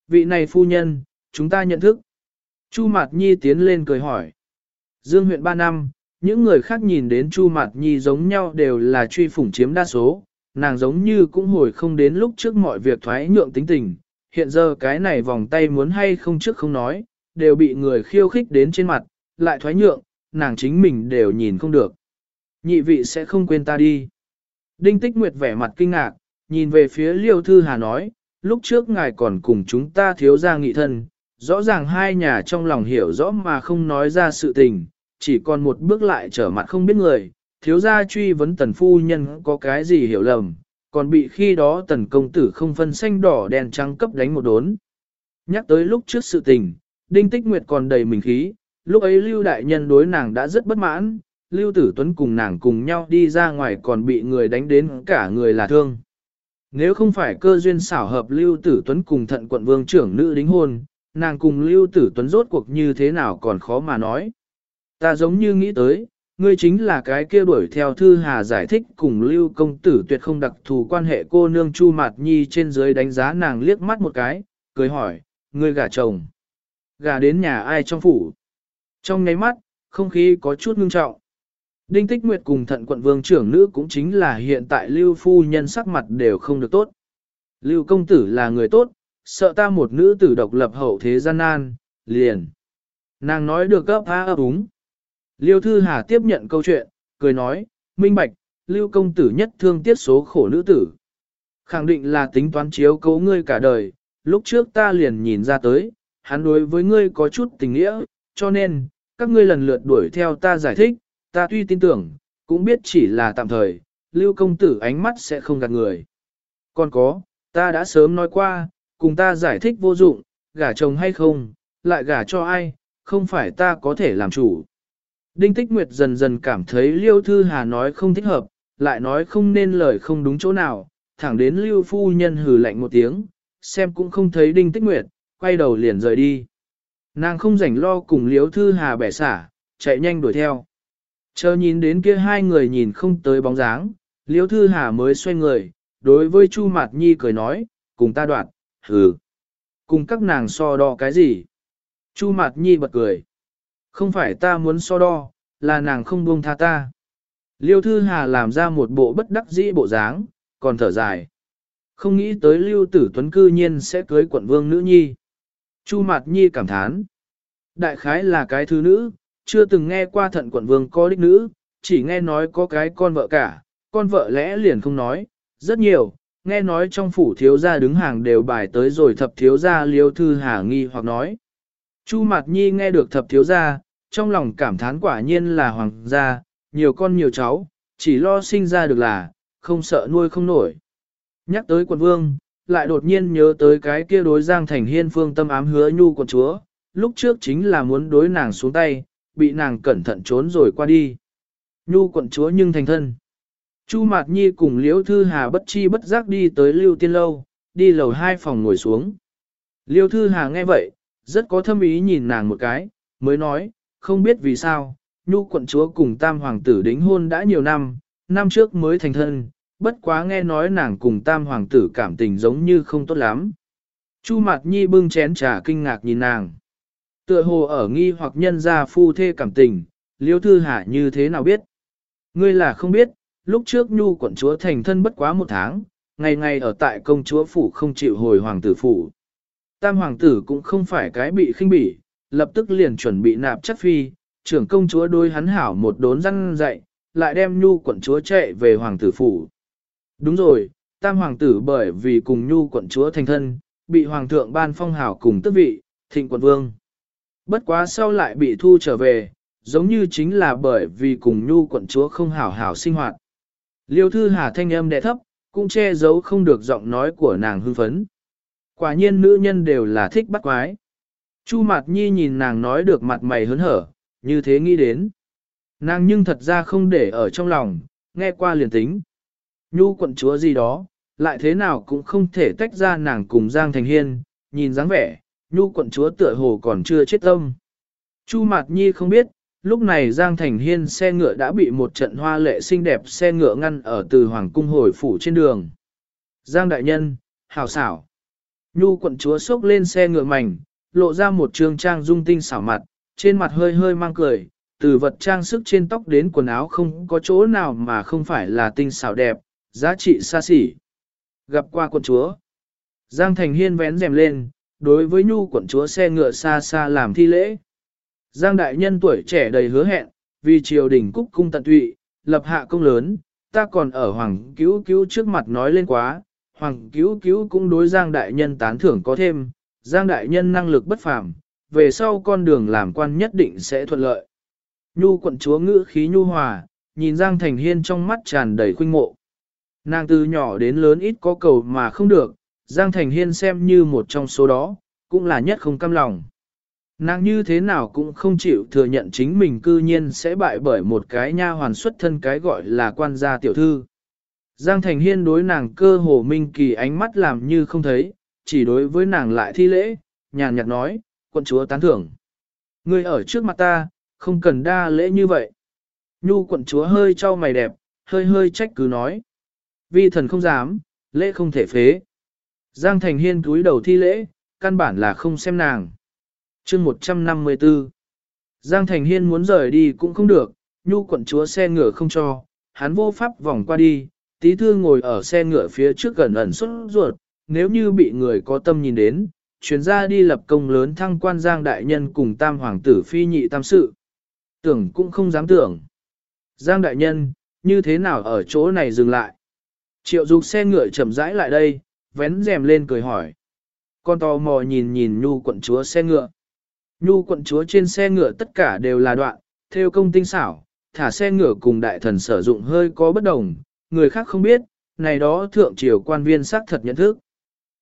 Vị này phu nhân, chúng ta nhận thức. Chu Mạt Nhi tiến lên cười hỏi. Dương huyện ba năm, những người khác nhìn đến Chu Mạt Nhi giống nhau đều là truy phủng chiếm đa số, nàng giống như cũng hồi không đến lúc trước mọi việc thoái nhượng tính tình, hiện giờ cái này vòng tay muốn hay không trước không nói, đều bị người khiêu khích đến trên mặt, lại thoái nhượng, nàng chính mình đều nhìn không được. Nhị vị sẽ không quên ta đi. Đinh Tích Nguyệt vẻ mặt kinh ngạc, nhìn về phía Liêu Thư Hà nói, lúc trước ngài còn cùng chúng ta thiếu ra nghị thân, rõ ràng hai nhà trong lòng hiểu rõ mà không nói ra sự tình, chỉ còn một bước lại trở mặt không biết người, thiếu gia truy vấn tần phu nhân có cái gì hiểu lầm, còn bị khi đó tần công tử không phân xanh đỏ đèn trắng cấp đánh một đốn. Nhắc tới lúc trước sự tình, Đinh Tích Nguyệt còn đầy mình khí, lúc ấy Lưu Đại Nhân đối nàng đã rất bất mãn, Lưu Tử Tuấn cùng nàng cùng nhau đi ra ngoài còn bị người đánh đến cả người là thương. Nếu không phải cơ duyên xảo hợp Lưu Tử Tuấn cùng thận quận vương trưởng nữ đính hôn, nàng cùng Lưu Tử Tuấn rốt cuộc như thế nào còn khó mà nói. Ta giống như nghĩ tới, ngươi chính là cái kia đuổi theo thư hà giải thích cùng Lưu công tử tuyệt không đặc thù quan hệ cô nương Chu Mạt Nhi trên dưới đánh giá nàng liếc mắt một cái, cười hỏi, ngươi gả chồng. Gả đến nhà ai trong phủ. Trong nháy mắt, không khí có chút ngưng trọng. Đinh Tích Nguyệt cùng thận quận vương trưởng nữ cũng chính là hiện tại Lưu Phu Nhân sắc mặt đều không được tốt. Lưu công tử là người tốt, sợ ta một nữ tử độc lập hậu thế gian nan, liền. Nàng nói được gấp á ấp úng. Liêu Thư Hà tiếp nhận câu chuyện, cười nói, minh bạch, Lưu công tử nhất thương tiết số khổ nữ tử. Khẳng định là tính toán chiếu cấu ngươi cả đời, lúc trước ta liền nhìn ra tới, hắn đối với ngươi có chút tình nghĩa, cho nên, các ngươi lần lượt đuổi theo ta giải thích, ta tuy tin tưởng, cũng biết chỉ là tạm thời, Lưu công tử ánh mắt sẽ không gạt người. Còn có, ta đã sớm nói qua, cùng ta giải thích vô dụng, gả chồng hay không, lại gả cho ai, không phải ta có thể làm chủ. Đinh Tích Nguyệt dần dần cảm thấy Liêu Thư Hà nói không thích hợp, lại nói không nên lời không đúng chỗ nào, thẳng đến Lưu Phu Nhân hừ lạnh một tiếng, xem cũng không thấy Đinh Tích Nguyệt, quay đầu liền rời đi. Nàng không rảnh lo cùng Liêu Thư Hà bẻ xả, chạy nhanh đuổi theo. Chờ nhìn đến kia hai người nhìn không tới bóng dáng, Liêu Thư Hà mới xoay người, đối với Chu Mạt Nhi cười nói, cùng ta đoạn. hừ. Cùng các nàng so đo cái gì? Chu Mạt Nhi bật cười. Không phải ta muốn so đo, là nàng không buông tha ta. Liêu Thư Hà làm ra một bộ bất đắc dĩ bộ dáng, còn thở dài. Không nghĩ tới Lưu Tử Tuấn cư nhiên sẽ cưới quận vương nữ nhi. Chu Mạt Nhi cảm thán. Đại khái là cái thứ nữ, chưa từng nghe qua thận quận vương có đích nữ, chỉ nghe nói có cái con vợ cả, con vợ lẽ liền không nói, rất nhiều, nghe nói trong phủ thiếu gia đứng hàng đều bài tới rồi thập thiếu gia liêu thư hà nghi hoặc nói. Chu Mạt Nhi nghe được thập thiếu gia, trong lòng cảm thán quả nhiên là hoàng gia, nhiều con nhiều cháu, chỉ lo sinh ra được là, không sợ nuôi không nổi. Nhắc tới quận vương, lại đột nhiên nhớ tới cái kia đối Giang Thành Hiên phương tâm ám hứa nhu quận chúa, lúc trước chính là muốn đối nàng xuống tay, bị nàng cẩn thận trốn rồi qua đi. Nhu quận chúa nhưng thành thân. Chu Mạt Nhi cùng Liễu Thư Hà bất chi bất giác đi tới Lưu Tiên Lâu, đi lầu hai phòng ngồi xuống. Liêu Thư Hà nghe vậy, rất có thâm ý nhìn nàng một cái, mới nói, không biết vì sao, Nhu quận chúa cùng tam hoàng tử đính hôn đã nhiều năm, năm trước mới thành thân, bất quá nghe nói nàng cùng tam hoàng tử cảm tình giống như không tốt lắm. Chu mặt Nhi bưng chén trà kinh ngạc nhìn nàng. Tựa hồ ở nghi hoặc nhân gia phu thê cảm tình, Liêu Thư Hà như thế nào biết? Ngươi là không biết, lúc trước Nhu quận chúa thành thân bất quá một tháng, ngày ngày ở tại công chúa phủ không chịu hồi hoàng tử phủ. Tam hoàng tử cũng không phải cái bị khinh bỉ, lập tức liền chuẩn bị nạp chất phi, trưởng công chúa đôi hắn hảo một đốn răn dạy, lại đem Nhu quận chúa chạy về hoàng tử phủ. Đúng rồi, tam hoàng tử bởi vì cùng Nhu quận chúa thành thân, bị hoàng thượng ban phong hảo cùng tước vị, thịnh quận vương. Bất quá sau lại bị thu trở về, giống như chính là bởi vì cùng Nhu quận chúa không hảo hảo sinh hoạt. Liêu thư hà thanh âm đẹ thấp, cũng che giấu không được giọng nói của nàng hưng phấn. Quả nhiên nữ nhân đều là thích bắt quái. Chu Mạt Nhi nhìn nàng nói được mặt mày hớn hở, như thế nghĩ đến. Nàng nhưng thật ra không để ở trong lòng, nghe qua liền tính, nhu quận chúa gì đó, lại thế nào cũng không thể tách ra nàng cùng Giang Thành Hiên, nhìn dáng vẻ, nhu quận chúa tựa hồ còn chưa chết tâm. Chu Mạt Nhi không biết, lúc này Giang Thành Hiên xe ngựa đã bị một trận hoa lệ xinh đẹp xe ngựa ngăn ở từ Hoàng Cung hồi phủ trên đường. Giang Đại Nhân, hào xảo. Nhu quận chúa xốc lên xe ngựa mảnh, lộ ra một trường trang dung tinh xảo mặt, trên mặt hơi hơi mang cười, từ vật trang sức trên tóc đến quần áo không có chỗ nào mà không phải là tinh xảo đẹp, giá trị xa xỉ. Gặp qua quận chúa, Giang Thành Hiên vén rèm lên, đối với nhu quận chúa xe ngựa xa xa làm thi lễ. Giang đại nhân tuổi trẻ đầy hứa hẹn, vì triều đình cúc cung tận tụy, lập hạ công lớn, ta còn ở hoàng cứu cứu trước mặt nói lên quá, hoàng cứu cứu cũng đối Giang đại nhân tán thưởng có thêm, Giang đại nhân năng lực bất phàm, về sau con đường làm quan nhất định sẽ thuận lợi. Nhu quận chúa ngữ khí nhu hòa, nhìn Giang Thành Hiên trong mắt tràn đầy khuynh mộ. Nàng từ nhỏ đến lớn ít có cầu mà không được, Giang Thành Hiên xem như một trong số đó, cũng là nhất không cam lòng. Nàng như thế nào cũng không chịu thừa nhận chính mình cư nhiên sẽ bại bởi một cái nha hoàn xuất thân cái gọi là quan gia tiểu thư. Giang Thành Hiên đối nàng cơ hồ minh kỳ ánh mắt làm như không thấy, chỉ đối với nàng lại thi lễ, nhàn nhạt nói, quận chúa tán thưởng. Ngươi ở trước mặt ta, không cần đa lễ như vậy. Nhu quận chúa hơi trao mày đẹp, hơi hơi trách cứ nói. Vi thần không dám, lễ không thể phế. Giang Thành Hiên cúi đầu thi lễ, căn bản là không xem nàng. chương 154 Giang Thành Hiên muốn rời đi cũng không được, nhu quận chúa xe ngựa không cho, hắn vô pháp vòng qua đi, tí thư ngồi ở xe ngựa phía trước gần ẩn xuất ruột, nếu như bị người có tâm nhìn đến, chuyến ra đi lập công lớn thăng quan Giang Đại Nhân cùng tam hoàng tử phi nhị tam sự. Tưởng cũng không dám tưởng. Giang Đại Nhân, như thế nào ở chỗ này dừng lại? Triệu dục xe ngựa chậm rãi lại đây, vén rèm lên cười hỏi. Con tò mò nhìn nhìn nhu quận chúa xe ngựa. Nhu quận chúa trên xe ngựa tất cả đều là đoạn, theo công tinh xảo, thả xe ngựa cùng đại thần sử dụng hơi có bất đồng, người khác không biết, này đó thượng triều quan viên xác thật nhận thức.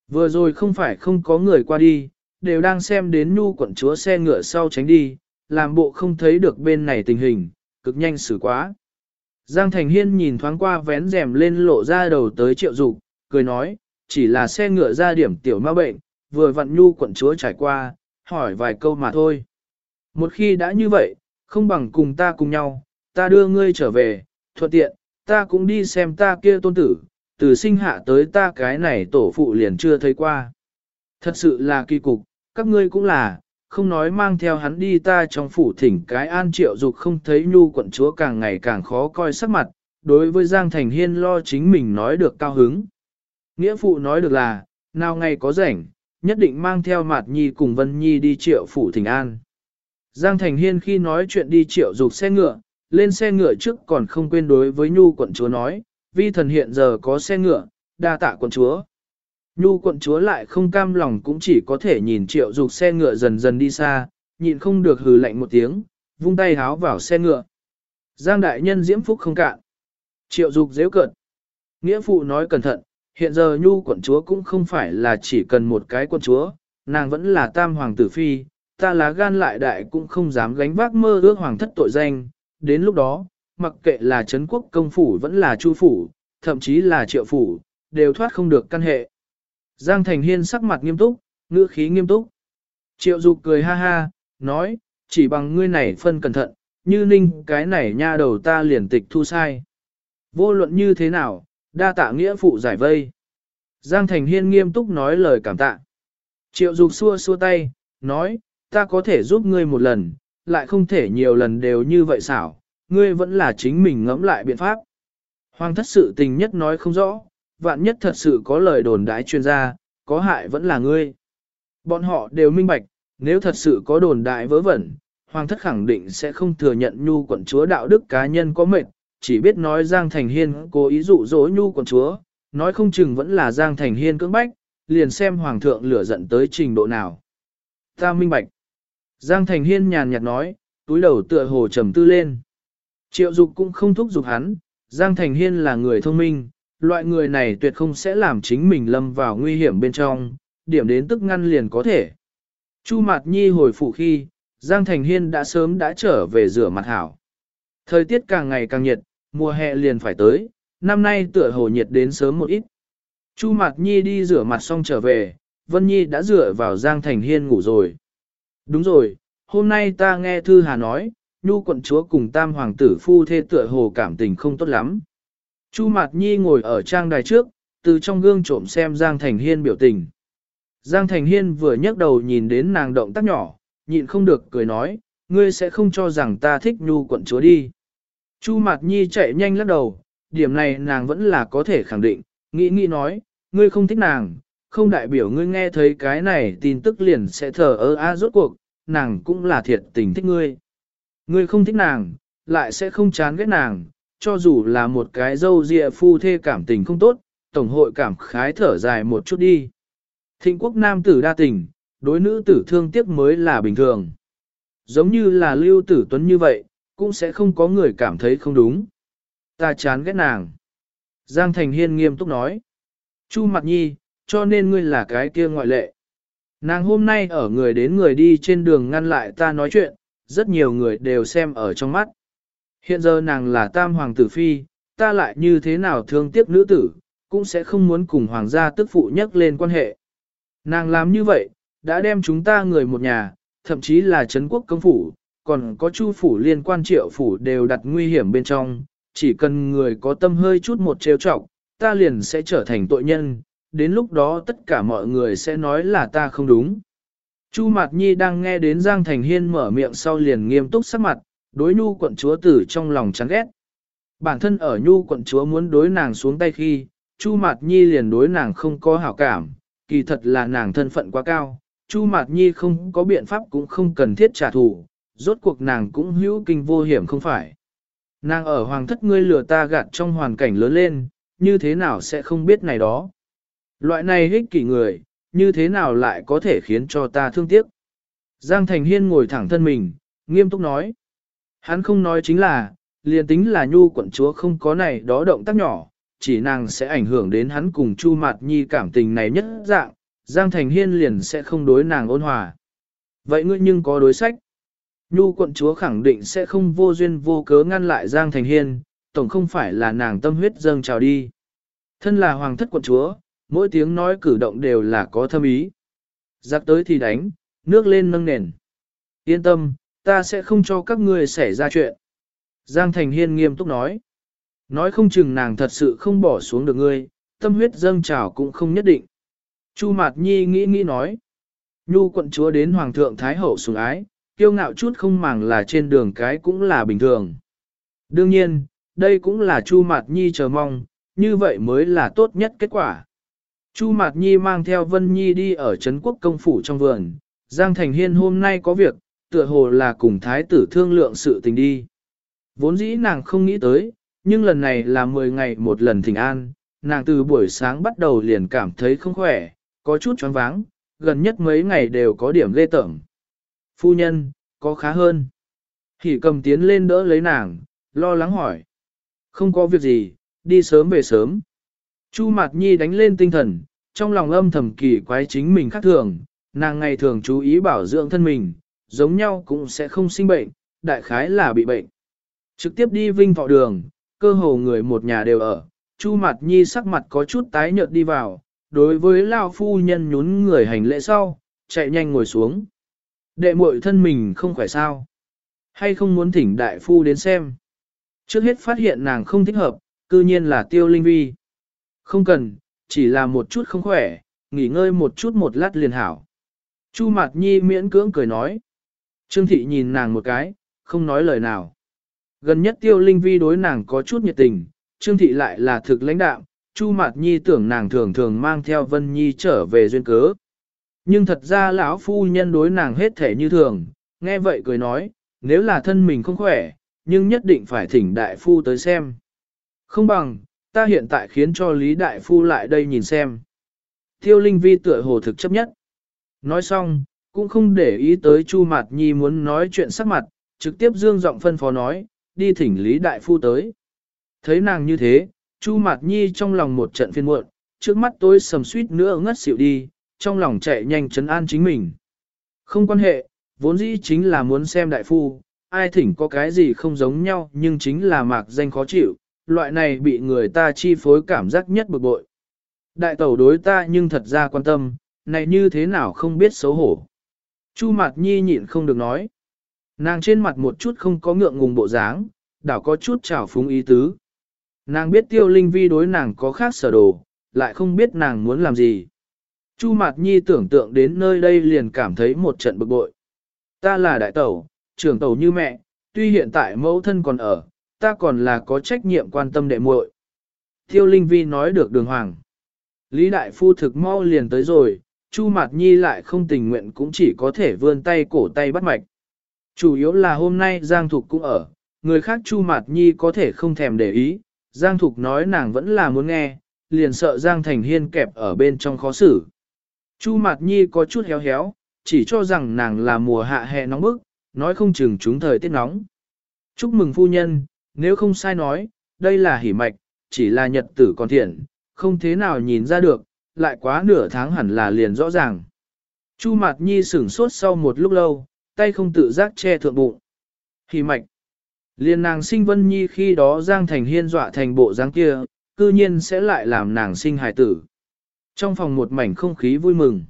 Vừa rồi không phải không có người qua đi, đều đang xem đến nhu quận chúa xe ngựa sau tránh đi, làm bộ không thấy được bên này tình hình, cực nhanh xử quá. Giang Thành Hiên nhìn thoáng qua vén rèm lên lộ ra đầu tới triệu dục, cười nói, chỉ là xe ngựa ra điểm tiểu ma bệnh, vừa vặn nhu quận chúa trải qua, hỏi vài câu mà thôi. Một khi đã như vậy, không bằng cùng ta cùng nhau, ta đưa ngươi trở về, thuận tiện, ta cũng đi xem ta kia tôn tử, từ sinh hạ tới ta cái này tổ phụ liền chưa thấy qua. Thật sự là kỳ cục, các ngươi cũng là, không nói mang theo hắn đi ta trong phủ thỉnh cái an triệu dục không thấy nhu quận chúa càng ngày càng khó coi sắc mặt, đối với Giang Thành Hiên lo chính mình nói được cao hứng. Nghĩa phụ nói được là, nào ngày có rảnh, nhất định mang theo Mạt Nhi cùng Vân Nhi đi triệu phủ thỉnh an. Giang Thành Hiên khi nói chuyện đi triệu dục xe ngựa, lên xe ngựa trước còn không quên đối với Nhu quận chúa nói, vi thần hiện giờ có xe ngựa, đa tạ quận chúa. Nhu quận chúa lại không cam lòng cũng chỉ có thể nhìn triệu dục xe ngựa dần dần đi xa, nhịn không được hừ lạnh một tiếng, vung tay háo vào xe ngựa. Giang đại nhân diễm phúc không cạn. Triệu dục dễ cợt. Nghĩa phụ nói cẩn thận, hiện giờ nhu quận chúa cũng không phải là chỉ cần một cái quận chúa, nàng vẫn là tam hoàng tử phi, ta lá gan lại đại cũng không dám gánh vác mơ ước hoàng thất tội danh, đến lúc đó, mặc kệ là Trấn quốc công phủ vẫn là chu phủ, thậm chí là triệu phủ, đều thoát không được căn hệ. Giang Thành Hiên sắc mặt nghiêm túc, ngữ khí nghiêm túc. Triệu Dục cười ha ha, nói, chỉ bằng ngươi này phân cẩn thận, như ninh cái này nha đầu ta liền tịch thu sai. Vô luận như thế nào, đa tạ nghĩa phụ giải vây. Giang Thành Hiên nghiêm túc nói lời cảm tạ. Triệu Dục xua xua tay, nói, ta có thể giúp ngươi một lần, lại không thể nhiều lần đều như vậy xảo, ngươi vẫn là chính mình ngẫm lại biện pháp. Hoàng thất sự tình nhất nói không rõ, vạn nhất thật sự có lời đồn đái chuyên gia, có hại vẫn là ngươi. Bọn họ đều minh bạch, nếu thật sự có đồn đại vớ vẩn, hoàng thất khẳng định sẽ không thừa nhận nhu quận chúa đạo đức cá nhân có mệt, chỉ biết nói Giang Thành Hiên cố ý dụ dỗ nhu quận chúa, nói không chừng vẫn là Giang Thành Hiên cưỡng bách, liền xem hoàng thượng lửa giận tới trình độ nào. Ta minh bạch. Giang Thành Hiên nhàn nhạt nói, túi đầu tựa hồ trầm tư lên. Triệu dục cũng không thúc giục hắn, Giang Thành Hiên là người thông minh, loại người này tuyệt không sẽ làm chính mình lâm vào nguy hiểm bên trong, điểm đến tức ngăn liền có thể. Chu Mạt Nhi hồi phủ khi, Giang Thành Hiên đã sớm đã trở về rửa mặt hảo. Thời tiết càng ngày càng nhiệt, mùa hè liền phải tới, năm nay tựa hồ nhiệt đến sớm một ít. Chu Mạt Nhi đi rửa mặt xong trở về, Vân Nhi đã rửa vào Giang Thành Hiên ngủ rồi. Đúng rồi, hôm nay ta nghe Thư Hà nói, Nhu quận chúa cùng tam hoàng tử phu thê tựa hồ cảm tình không tốt lắm. Chu Mạt Nhi ngồi ở trang đài trước, từ trong gương trộm xem Giang Thành Hiên biểu tình. Giang Thành Hiên vừa nhấc đầu nhìn đến nàng động tác nhỏ, nhịn không được cười nói, ngươi sẽ không cho rằng ta thích Nhu quận chúa đi. Chu Mạt Nhi chạy nhanh lắc đầu, điểm này nàng vẫn là có thể khẳng định, nghĩ nghĩ nói, ngươi không thích nàng, không đại biểu ngươi nghe thấy cái này tin tức liền sẽ thờ ơ a rốt cuộc, nàng cũng là thiệt tình thích ngươi. Ngươi không thích nàng, lại sẽ không chán ghét nàng, cho dù là một cái dâu dịa phu thê cảm tình không tốt, tổng hội cảm khái thở dài một chút đi. Thịnh quốc nam tử đa tình, đối nữ tử thương tiếc mới là bình thường. Giống như là lưu tử tuấn như vậy, cũng sẽ không có người cảm thấy không đúng. Ta chán ghét nàng. Giang Thành Hiên nghiêm túc nói. Chu mặt nhi, cho nên ngươi là cái kia ngoại lệ. Nàng hôm nay ở người đến người đi trên đường ngăn lại ta nói chuyện, rất nhiều người đều xem ở trong mắt. Hiện giờ nàng là tam hoàng tử phi, ta lại như thế nào thương tiếc nữ tử, cũng sẽ không muốn cùng hoàng gia tức phụ nhắc lên quan hệ. Nàng làm như vậy, đã đem chúng ta người một nhà, thậm chí là Trấn quốc công phủ, còn có chu phủ liên quan triệu phủ đều đặt nguy hiểm bên trong, chỉ cần người có tâm hơi chút một trêu trọng, ta liền sẽ trở thành tội nhân, đến lúc đó tất cả mọi người sẽ nói là ta không đúng. Chu Mạt Nhi đang nghe đến Giang Thành Hiên mở miệng sau liền nghiêm túc sắc mặt, đối nhu quận chúa tử trong lòng chán ghét. Bản thân ở nhu quận chúa muốn đối nàng xuống tay khi, Chu Mạt Nhi liền đối nàng không có hảo cảm, kỳ thật là nàng thân phận quá cao, Chu Mạt Nhi không có biện pháp cũng không cần thiết trả thù, rốt cuộc nàng cũng hữu kinh vô hiểm không phải. Nàng ở hoàng thất ngươi lừa ta gạt trong hoàn cảnh lớn lên, như thế nào sẽ không biết này đó. Loại này hích kỷ người, như thế nào lại có thể khiến cho ta thương tiếc. Giang Thành Hiên ngồi thẳng thân mình, nghiêm túc nói. Hắn không nói chính là, liền tính là nhu quận chúa không có này đó động tác nhỏ, chỉ nàng sẽ ảnh hưởng đến hắn cùng Chu Mạt Nhi cảm tình này nhất dạng, Giang Thành Hiên liền sẽ không đối nàng ôn hòa. Vậy ngươi nhưng có đối sách. Nhu quận chúa khẳng định sẽ không vô duyên vô cớ ngăn lại Giang Thành Hiên, tổng không phải là nàng tâm huyết dâng trào đi. Thân là hoàng thất quận chúa, mỗi tiếng nói cử động đều là có thâm ý. Giặc tới thì đánh, nước lên nâng nền. Yên tâm, ta sẽ không cho các ngươi xảy ra chuyện. Giang Thành Hiên nghiêm túc nói. Nói không chừng nàng thật sự không bỏ xuống được ngươi, tâm huyết dâng trào cũng không nhất định. Chu Mạt Nhi nghĩ nghĩ nói. Nhu quận chúa đến Hoàng thượng Thái Hậu sủng ái, kiêu ngạo chút không màng là trên đường cái cũng là bình thường. Đương nhiên, đây cũng là Chu Mạt Nhi chờ mong, như vậy mới là tốt nhất kết quả. Chu Mạt Nhi mang theo Vân Nhi đi ở Trấn Quốc công phủ trong vườn, Giang Thành Hiên hôm nay có việc, tựa hồ là cùng thái tử thương lượng sự tình đi. Vốn dĩ nàng không nghĩ tới, nhưng lần này là 10 ngày một lần thỉnh an, nàng từ buổi sáng bắt đầu liền cảm thấy không khỏe, có chút choáng váng, gần nhất mấy ngày đều có điểm lê tởm. Phu nhân, có khá hơn. Hỉ cầm tiến lên đỡ lấy nàng, lo lắng hỏi. Không có việc gì, đi sớm về sớm. Chu Mạt Nhi đánh lên tinh thần, trong lòng âm thầm kỳ quái chính mình khác thường, nàng ngày thường chú ý bảo dưỡng thân mình, giống nhau cũng sẽ không sinh bệnh, đại khái là bị bệnh. Trực tiếp đi vinh vọ đường, cơ hồ người một nhà đều ở, Chu Mạt Nhi sắc mặt có chút tái nhợt đi vào, đối với Lao phu nhân nhún người hành lễ sau, chạy nhanh ngồi xuống. Đệ muội thân mình không khỏe sao? Hay không muốn thỉnh đại phu đến xem? Trước hết phát hiện nàng không thích hợp, cư nhiên là tiêu linh vi. Không cần, chỉ là một chút không khỏe, nghỉ ngơi một chút một lát liền hảo. Chu Mạt Nhi miễn cưỡng cười nói. Trương Thị nhìn nàng một cái, không nói lời nào. Gần nhất tiêu linh vi đối nàng có chút nhiệt tình, Trương Thị lại là thực lãnh đạo, Chu Mạt Nhi tưởng nàng thường thường mang theo Vân Nhi trở về duyên cớ. Nhưng thật ra lão phu nhân đối nàng hết thể như thường, nghe vậy cười nói, nếu là thân mình không khỏe, nhưng nhất định phải thỉnh đại phu tới xem. Không bằng, ta hiện tại khiến cho Lý đại phu lại đây nhìn xem. Tiêu Linh Vi tựa hồ thực chấp nhất. Nói xong, cũng không để ý tới Chu Mạt Nhi muốn nói chuyện sắc mặt, trực tiếp dương giọng phân phó nói, đi thỉnh Lý đại phu tới. Thấy nàng như thế, Chu Mạt Nhi trong lòng một trận phiên muộn, trước mắt tôi sầm suýt nữa ngất xỉu đi, trong lòng chạy nhanh chấn an chính mình. Không quan hệ, vốn dĩ chính là muốn xem đại phu, ai thỉnh có cái gì không giống nhau nhưng chính là mạc danh khó chịu, loại này bị người ta chi phối cảm giác nhất bực bội. Đại tẩu đối ta nhưng thật ra quan tâm, này như thế nào không biết xấu hổ. Chu Mạt Nhi nhịn không được nói. Nàng trên mặt một chút không có ngượng ngùng bộ dáng, đảo có chút trào phúng ý tứ. Nàng biết tiêu linh vi đối nàng có khác sở đồ, lại không biết nàng muốn làm gì. Chu Mạt Nhi tưởng tượng đến nơi đây liền cảm thấy một trận bực bội. Ta là đại tẩu, trưởng tẩu như mẹ, tuy hiện tại mẫu thân còn ở, ta còn là có trách nhiệm quan tâm đệ muội. Tiêu Linh Vi nói được đường hoàng. Lý Đại Phu thực mau liền tới rồi, Chu Mạt Nhi lại không tình nguyện cũng chỉ có thể vươn tay cổ tay bắt mạch. Chủ yếu là hôm nay Giang Thục cũng ở, người khác Chu Mạt Nhi có thể không thèm để ý, Giang Thục nói nàng vẫn là muốn nghe, liền sợ Giang Thành Hiên kẹp ở bên trong khó xử. Chu Mạt Nhi có chút héo héo, chỉ cho rằng nàng là mùa hạ hè nóng bức, nói không chừng chúng thời tiết nóng. Chúc mừng phu nhân, nếu không sai nói, đây là hỉ mạch, chỉ là nhật tử còn thiện, không thế nào nhìn ra được, lại quá nửa tháng hẳn là liền rõ ràng. Chu Mạt Nhi sửng sốt sau một lúc lâu, tay không tự giác che thượng bụng. Hỉ mạch. Liên nàng sinh Vân Nhi khi đó Giang Thành Hiên dọa thành bộ dáng kia, cư nhiên sẽ lại làm nàng sinh hài tử. Trong phòng một mảnh không khí vui mừng.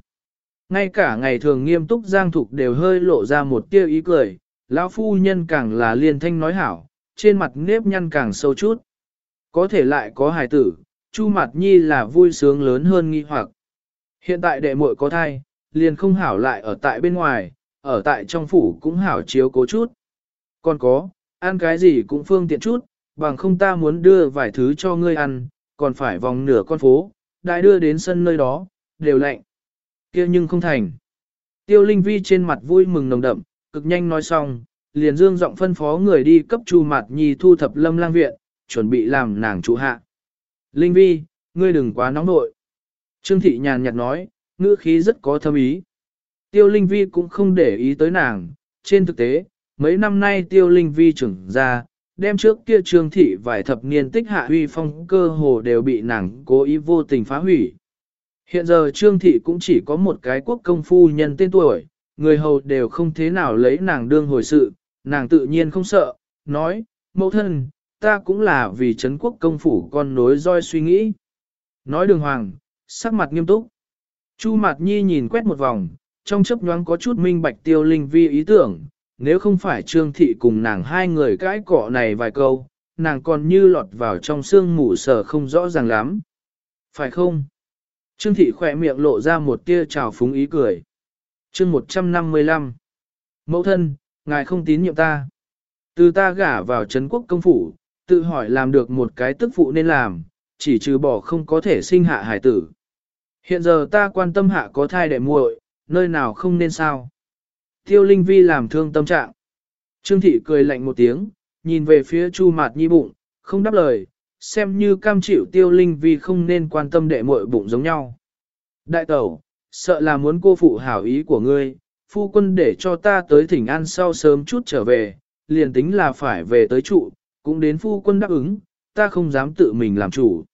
Ngay cả ngày thường nghiêm túc Giang Thục đều hơi lộ ra một tia ý cười, lão phu nhân càng là liên thanh nói hảo, trên mặt nếp nhăn càng sâu chút. Có thể lại có hài tử, Chu Mạt Nhi là vui sướng lớn hơn nghi hoặc. Hiện tại đệ muội có thai, liền không hảo lại ở tại bên ngoài, ở tại trong phủ cũng hảo chiếu cố chút. Còn có, ăn cái gì cũng phương tiện chút, bằng không ta muốn đưa vài thứ cho ngươi ăn, còn phải vòng nửa con phố, đại đưa đến sân nơi đó, đều lạnh. kia nhưng không thành. Tiêu Linh Vi trên mặt vui mừng nồng đậm, cực nhanh nói xong, liền dương giọng phân phó người đi cấp Chu Mạt Nhi thu thập lâm lang viện, chuẩn bị làm nàng trụ hạ. Linh Vi, ngươi đừng quá nóng nội. Trương Thị nhàn nhạt nói, ngữ khí rất có thâm ý. Tiêu Linh Vi cũng không để ý tới nàng, trên thực tế, mấy năm nay Tiêu Linh Vi trưởng ra, đem trước kia Trương Thị vài thập niên tích hạ huy phong cơ hồ đều bị nàng cố ý vô tình phá hủy. Hiện giờ Trương Thị cũng chỉ có một cái quốc công phu nhân tên tuổi, người hầu đều không thế nào lấy nàng đương hồi sự, nàng tự nhiên không sợ, nói, mẫu thân, ta cũng là vì Trấn quốc công phủ con nối roi suy nghĩ. Nói đường hoàng, sắc mặt nghiêm túc. Chu Mạt Nhi nhìn quét một vòng, trong chấp nhoáng có chút minh bạch tiêu linh vi ý tưởng, nếu không phải Trương Thị cùng nàng hai người cãi cọ này vài câu, nàng còn như lọt vào trong xương mù sở không rõ ràng lắm. Phải không? Trương Thị khỏe miệng lộ ra một tia trào phúng ý cười. chương 155 Mẫu thân, ngài không tín nhiệm ta. Từ ta gả vào Trấn quốc công phủ, tự hỏi làm được một cái tức phụ nên làm, chỉ trừ bỏ không có thể sinh hạ hải tử. Hiện giờ ta quan tâm hạ có thai đệ muội, nơi nào không nên sao. Tiêu Linh Vi làm thương tâm trạng. Trương Thị cười lạnh một tiếng, nhìn về phía Chu Mạt Nhi bụng, không đáp lời, xem như cam chịu Tiêu Linh Vi không nên quan tâm đệ muội bụng giống nhau. Đại tẩu, sợ là muốn cô phụ hảo ý của ngươi, phu quân để cho ta tới thỉnh an sau sớm chút trở về, liền tính là phải về tới trụ, cũng đến phu quân đáp ứng, ta không dám tự mình làm chủ.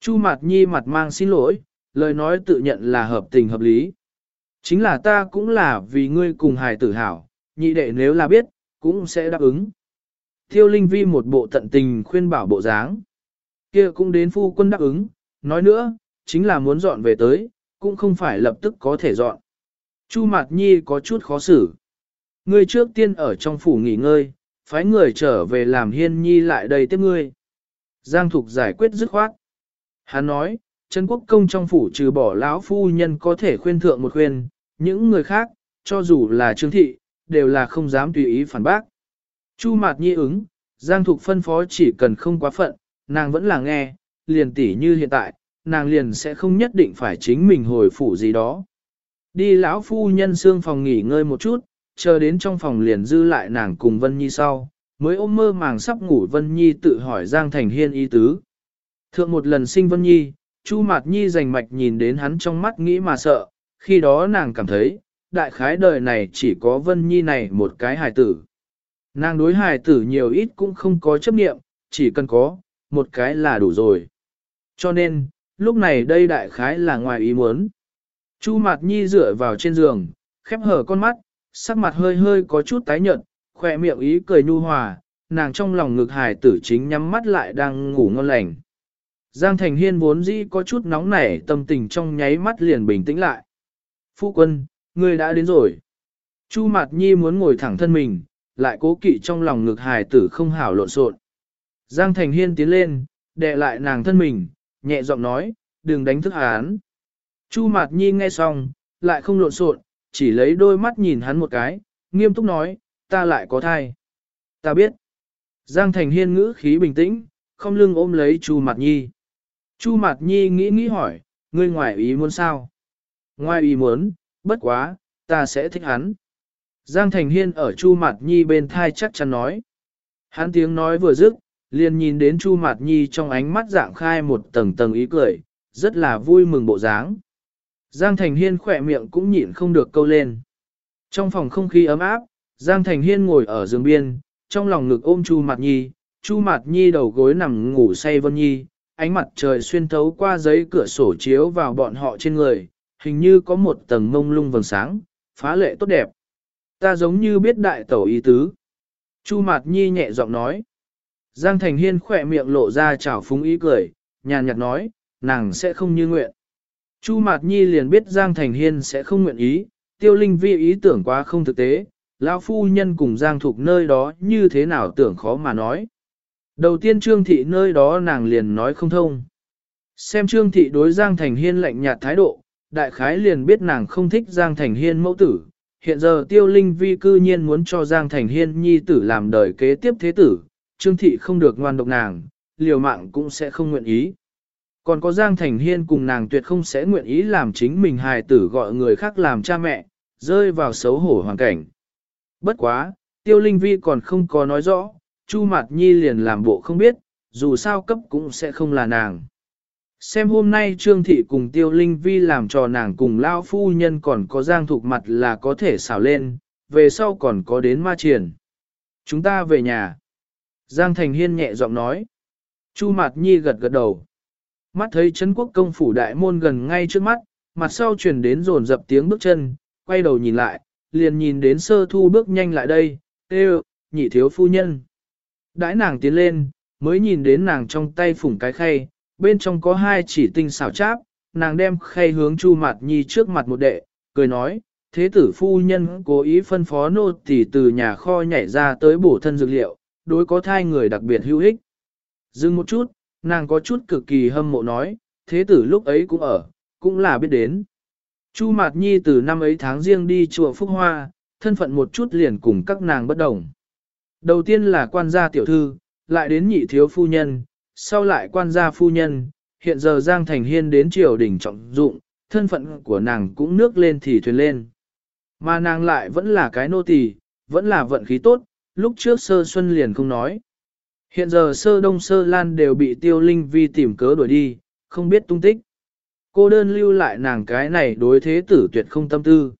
Chu Mạt Nhi mặt mang xin lỗi, lời nói tự nhận là hợp tình hợp lý. Chính là ta cũng là vì ngươi cùng hài tử hảo, nhị đệ nếu là biết, cũng sẽ đáp ứng. Thiêu Linh Vi một bộ tận tình khuyên bảo bộ dáng. kia cũng đến phu quân đáp ứng, nói nữa, chính là muốn dọn về tới, cũng không phải lập tức có thể dọn. Chu Mạt Nhi có chút khó xử. Ngươi trước tiên ở trong phủ nghỉ ngơi, phái người trở về làm hiên nhi lại đây tiếp ngươi. Giang Thục giải quyết dứt khoát. Hắn nói, Trấn Quốc Công trong phủ trừ bỏ lão phu nhân có thể khuyên thượng một khuyên, những người khác, cho dù là Trương Thị, đều là không dám tùy ý phản bác. Chu Mạt Nhi ứng, Giang Thục phân phó chỉ cần không quá phận, nàng vẫn là nghe, liền tỉ như hiện tại, nàng liền sẽ không nhất định phải chính mình hồi phủ gì đó. Đi lão phu nhân xương phòng nghỉ ngơi một chút, chờ đến trong phòng liền dư lại nàng cùng Vân Nhi sau, mới ôm mơ màng sắp ngủ Vân Nhi tự hỏi Giang Thành Hiên ý tứ. Thượng một lần sinh Vân Nhi, Chu Mạt Nhi rành mạch nhìn đến hắn trong mắt nghĩ mà sợ, khi đó nàng cảm thấy, đại khái đời này chỉ có Vân Nhi này một cái hài tử. Nàng đối hài tử nhiều ít cũng không có chấp niệm, chỉ cần có, một cái là đủ rồi. Cho nên, lúc này đây đại khái là ngoài ý muốn. Chu Mạt Nhi dựa vào trên giường, khép hở con mắt, sắc mặt hơi hơi có chút tái nhợt, khỏe miệng ý cười nhu hòa, nàng trong lòng ngực hài tử chính nhắm mắt lại đang ngủ ngon lành. Giang Thành Hiên vốn dĩ có chút nóng nảy tâm tình trong nháy mắt liền bình tĩnh lại. Phu quân, ngươi đã đến rồi. Chu Mạt Nhi muốn ngồi thẳng thân mình, lại cố kỵ trong lòng ngực hài tử không hảo lộn xộn. Giang Thành Hiên tiến lên, đè lại nàng thân mình, nhẹ giọng nói, đừng đánh thức hắn. Chu Mạt Nhi nghe xong, lại không lộn xộn, chỉ lấy đôi mắt nhìn hắn một cái, nghiêm túc nói, ta lại có thai. Ta biết. Giang Thành Hiên ngữ khí bình tĩnh, không lưng ôm lấy Chu Mạt Nhi. Chu Mạt Nhi nghĩ nghĩ hỏi, ngươi ngoài ý muốn sao? Ngoài ý muốn, bất quá, ta sẽ thích hắn. Giang Thành Hiên ở Chu Mạt Nhi bên thai chắc chắn nói. Hắn tiếng nói vừa dứt, liền nhìn đến Chu Mạt Nhi trong ánh mắt dạng khai một tầng tầng ý cười, rất là vui mừng bộ dáng. Giang Thành Hiên khỏe miệng cũng nhịn không được câu lên. Trong phòng không khí ấm áp, Giang Thành Hiên ngồi ở giường biên, trong lòng ngực ôm Chu Mạt Nhi, Chu Mạt Nhi đầu gối nằm ngủ say Vân Nhi, ánh mặt trời xuyên thấu qua giấy cửa sổ chiếu vào bọn họ trên người, hình như có một tầng mông lung vầng sáng, phá lệ tốt đẹp. Ta giống như biết đại tẩu ý tứ. Chu Mạt Nhi nhẹ giọng nói. Giang Thành Hiên khỏe miệng lộ ra chảo phúng ý cười, nhàn nhạt nói, nàng sẽ không như nguyện. Chu Mạt Nhi liền biết Giang Thành Hiên sẽ không nguyện ý, tiêu linh vi ý tưởng quá không thực tế, lão phu nhân cùng Giang Thục nơi đó như thế nào tưởng khó mà nói. Đầu tiên Trương Thị nơi đó nàng liền nói không thông. Xem Trương Thị đối Giang Thành Hiên lạnh nhạt thái độ, đại khái liền biết nàng không thích Giang Thành Hiên mẫu tử. Hiện giờ tiêu linh vi cư nhiên muốn cho Giang Thành Hiên nhi tử làm đời kế tiếp thế tử, Trương Thị không được ngoan độc nàng, liều mạng cũng sẽ không nguyện ý. Còn có Giang Thành Hiên cùng nàng tuyệt không sẽ nguyện ý làm chính mình hài tử gọi người khác làm cha mẹ, rơi vào xấu hổ hoàn cảnh. Bất quá, tiêu linh vi còn không có nói rõ, Chu Mạt Nhi liền làm bộ không biết, dù sao cấp cũng sẽ không là nàng. Xem hôm nay Trương Thị cùng Tiêu Linh Vi làm trò nàng cùng Lao Phu Nhân còn có giang thục mặt là có thể xảo lên, về sau còn có đến ma triển. Chúng ta về nhà. Giang Thành Hiên nhẹ giọng nói. Chu Mạt Nhi gật gật đầu. Mắt thấy Trấn quốc công phủ đại môn gần ngay trước mắt, mặt sau truyền đến rồn dập tiếng bước chân, quay đầu nhìn lại, liền nhìn đến sơ thu bước nhanh lại đây, tê nhị thiếu phu nhân. Đãi nàng tiến lên, mới nhìn đến nàng trong tay phủng cái khay, bên trong có hai chỉ tinh xảo cháp, nàng đem khay hướng Chu mặt Nhi trước mặt một đệ, cười nói, thế tử phu nhân cố ý phân phó nô tỳ từ nhà kho nhảy ra tới bổ thân dược liệu, đối có thai người đặc biệt hữu ích. Dừng một chút, nàng có chút cực kỳ hâm mộ nói, thế tử lúc ấy cũng ở, cũng là biết đến. Chu Mạt Nhi từ năm ấy tháng riêng đi chùa Phúc Hoa, thân phận một chút liền cùng các nàng bất đồng. Đầu tiên là quan gia tiểu thư, lại đến nhị thiếu phu nhân, sau lại quan gia phu nhân, hiện giờ Giang Thành Hiên đến triều đình trọng dụng, thân phận của nàng cũng nước lên thì thuyền lên. Mà nàng lại vẫn là cái nô tỳ, vẫn là vận khí tốt, lúc trước sơ xuân liền không nói. Hiện giờ sơ đông sơ lan đều bị tiêu linh vi tìm cớ đuổi đi, không biết tung tích. Cô đơn lưu lại nàng cái này đối thế tử tuyệt không tâm tư.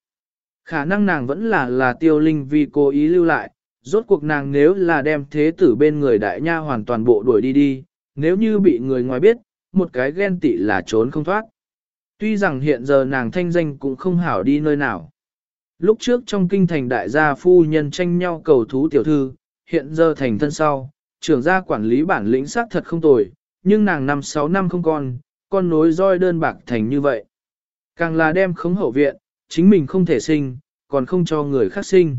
Khả năng nàng vẫn là là tiêu linh vi cố ý lưu lại, rốt cuộc nàng nếu là đem thế tử bên người đại nha hoàn toàn bộ đuổi đi đi, nếu như bị người ngoài biết, một cái ghen tị là trốn không thoát. Tuy rằng hiện giờ nàng thanh danh cũng không hảo đi nơi nào. Lúc trước trong kinh thành đại gia phu nhân tranh nhau cầu thú tiểu thư, hiện giờ thành thân sau, trưởng gia quản lý bản lĩnh xác thật không tồi, nhưng nàng năm sáu năm không con, con nối roi đơn bạc thành như vậy. Càng là đem khống hậu viện, chính mình không thể sinh, còn không cho người khác sinh.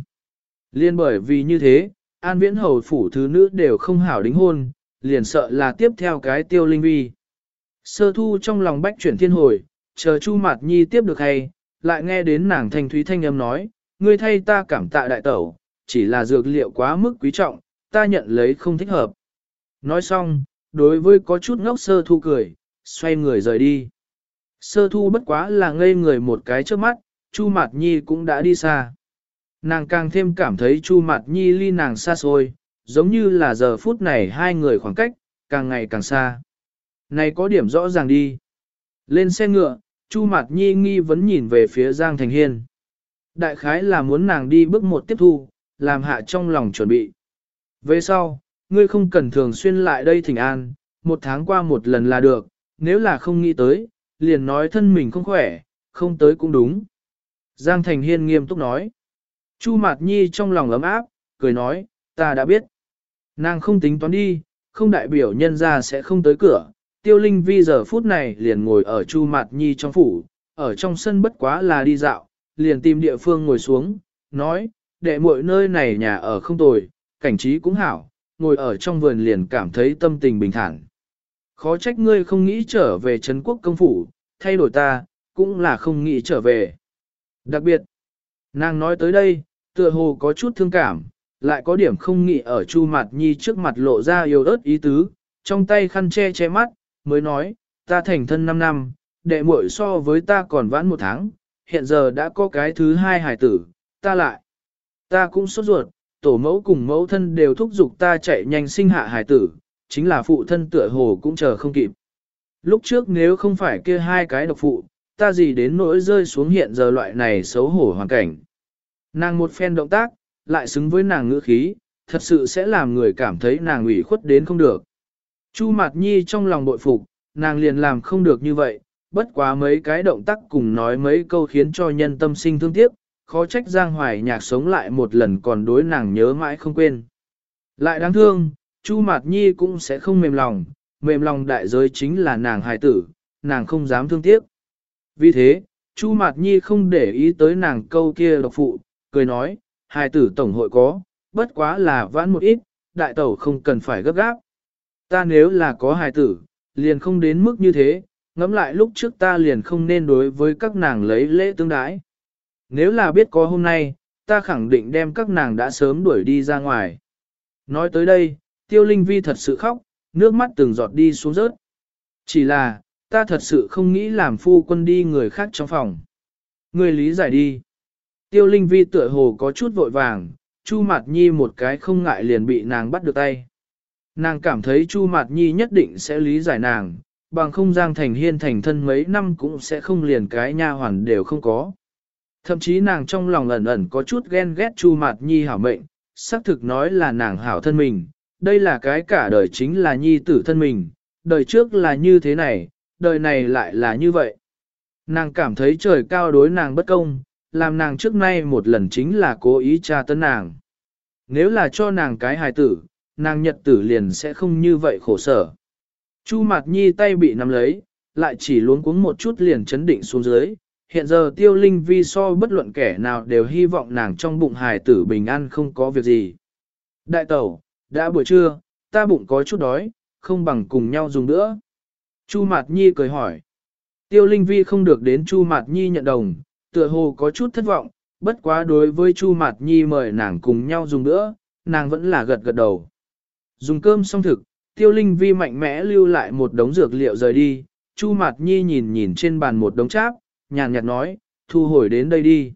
Liên bởi vì như thế, an viễn hầu phủ thứ nữ đều không hảo đính hôn, liền sợ là tiếp theo cái tiêu linh vi. Sơ thu trong lòng bách chuyển thiên hồi, chờ Chu Mạt Nhi tiếp được hay, lại nghe đến nàng thanh thúy thanh âm nói, ngươi thay ta cảm tạ đại tẩu, chỉ là dược liệu quá mức quý trọng, ta nhận lấy không thích hợp. Nói xong, đối với có chút ngốc sơ thu cười, xoay người rời đi. Sơ thu bất quá là ngây người một cái trước mắt, Chu Mạt Nhi cũng đã đi xa. Nàng càng thêm cảm thấy Chu Mạt Nhi ly nàng xa xôi, giống như là giờ phút này hai người khoảng cách, càng ngày càng xa. Này có điểm rõ ràng đi. Lên xe ngựa, Chu Mạt Nhi nghi vấn nhìn về phía Giang Thành Hiên. Đại khái là muốn nàng đi bước một tiếp thu, làm hạ trong lòng chuẩn bị. Về sau, ngươi không cần thường xuyên lại đây thỉnh an, một tháng qua một lần là được, nếu là không nghĩ tới, liền nói thân mình không khỏe, không tới cũng đúng. Giang Thành Hiên nghiêm túc nói. Chu Mạt Nhi trong lòng ấm áp, cười nói, ta đã biết. Nàng không tính toán đi, không đại biểu nhân ra sẽ không tới cửa. Tiêu Linh Vi giờ phút này liền ngồi ở Chu Mạt Nhi trong phủ, ở trong sân bất quá là đi dạo, liền tìm địa phương ngồi xuống, nói, đệ muội nơi này nhà ở không tồi, cảnh trí cũng hảo, ngồi ở trong vườn liền cảm thấy tâm tình bình thản. Khó trách ngươi không nghĩ trở về Trấn quốc công phủ, thay đổi ta, cũng là không nghĩ trở về. Đặc biệt, nàng nói tới đây, tựa hồ có chút thương cảm, lại có điểm không nghĩ ở Chu Mạt Nhi trước mặt lộ ra yêu ớt ý tứ, trong tay khăn che che mắt, mới nói, ta thành thân 5 năm, đệ muội so với ta còn vãn một tháng, hiện giờ đã có cái thứ hai hải tử, ta lại. Ta cũng sốt ruột, tổ mẫu cùng mẫu thân đều thúc giục ta chạy nhanh sinh hạ hải tử, chính là phụ thân tựa hồ cũng chờ không kịp. Lúc trước nếu không phải kia hai cái độc phụ, ta gì đến nỗi rơi xuống hiện giờ loại này xấu hổ hoàn cảnh. Nàng một phen động tác, lại xứng với nàng ngữ khí, thật sự sẽ làm người cảm thấy nàng ủy khuất đến không được. Chu Mạt Nhi trong lòng bội phục, nàng liền làm không được như vậy, bất quá mấy cái động tác cùng nói mấy câu khiến cho nhân tâm sinh thương tiếc, khó trách Giang Hoài nhạc sống lại một lần còn đối nàng nhớ mãi không quên. Lại đáng thương, Chu Mạt Nhi cũng sẽ không mềm lòng, mềm lòng đại giới chính là nàng hài tử, nàng không dám thương tiếc. Vì thế, Chu Mạt Nhi không để ý tới nàng câu kia độc phụ, cười nói, hài tử tổng hội có, bất quá là vãn một ít, đại tẩu không cần phải gấp gáp. Ta nếu là có hài tử, liền không đến mức như thế, ngẫm lại lúc trước ta liền không nên đối với các nàng lấy lễ tương đái. Nếu là biết có hôm nay, ta khẳng định đem các nàng đã sớm đuổi đi ra ngoài. Nói tới đây, tiêu linh vi thật sự khóc, nước mắt từng giọt đi xuống rớt. Chỉ là, ta thật sự không nghĩ làm phu quân đi người khác trong phòng. Người lý giải đi. Tiêu linh vi tựa hồ có chút vội vàng, Chu mặt Nhi một cái không ngại liền bị nàng bắt được tay. Nàng cảm thấy Chu mặt Nhi nhất định sẽ lý giải nàng, bằng không Giang Thành Hiên thành thân mấy năm cũng sẽ không liền cái nha hoàn đều không có. Thậm chí nàng trong lòng ẩn ẩn có chút ghen ghét Chu Mạt Nhi hảo mệnh, xác thực nói là nàng hảo thân mình, đây là cái cả đời chính là Nhi tử thân mình, đời trước là như thế này, đời này lại là như vậy. Nàng cảm thấy trời cao đối nàng bất công, làm nàng trước nay một lần chính là cố ý tra tấn nàng. Nếu là cho nàng cái hài tử, nàng nhật tử liền sẽ không như vậy khổ sở. Chu Mạt Nhi tay bị nắm lấy, lại chỉ luống cuống một chút liền chấn định xuống dưới. Hiện giờ tiêu linh vi so bất luận kẻ nào đều hy vọng nàng trong bụng hài tử bình an không có việc gì. Đại tẩu, đã buổi trưa, ta bụng có chút đói, không bằng cùng nhau dùng nữa. Chu Mạt Nhi cười hỏi. Tiêu Linh Vi không được đến Chu Mạt Nhi nhận đồng, tựa hồ có chút thất vọng, bất quá đối với Chu Mạt Nhi mời nàng cùng nhau dùng nữa, nàng vẫn là gật gật đầu. Dùng cơm xong thực, Tiêu Linh Vi mạnh mẽ lưu lại một đống dược liệu rời đi, Chu Mạt Nhi nhìn nhìn trên bàn một đống cháp, nhàn nhạt nói, thu hồi đến đây đi.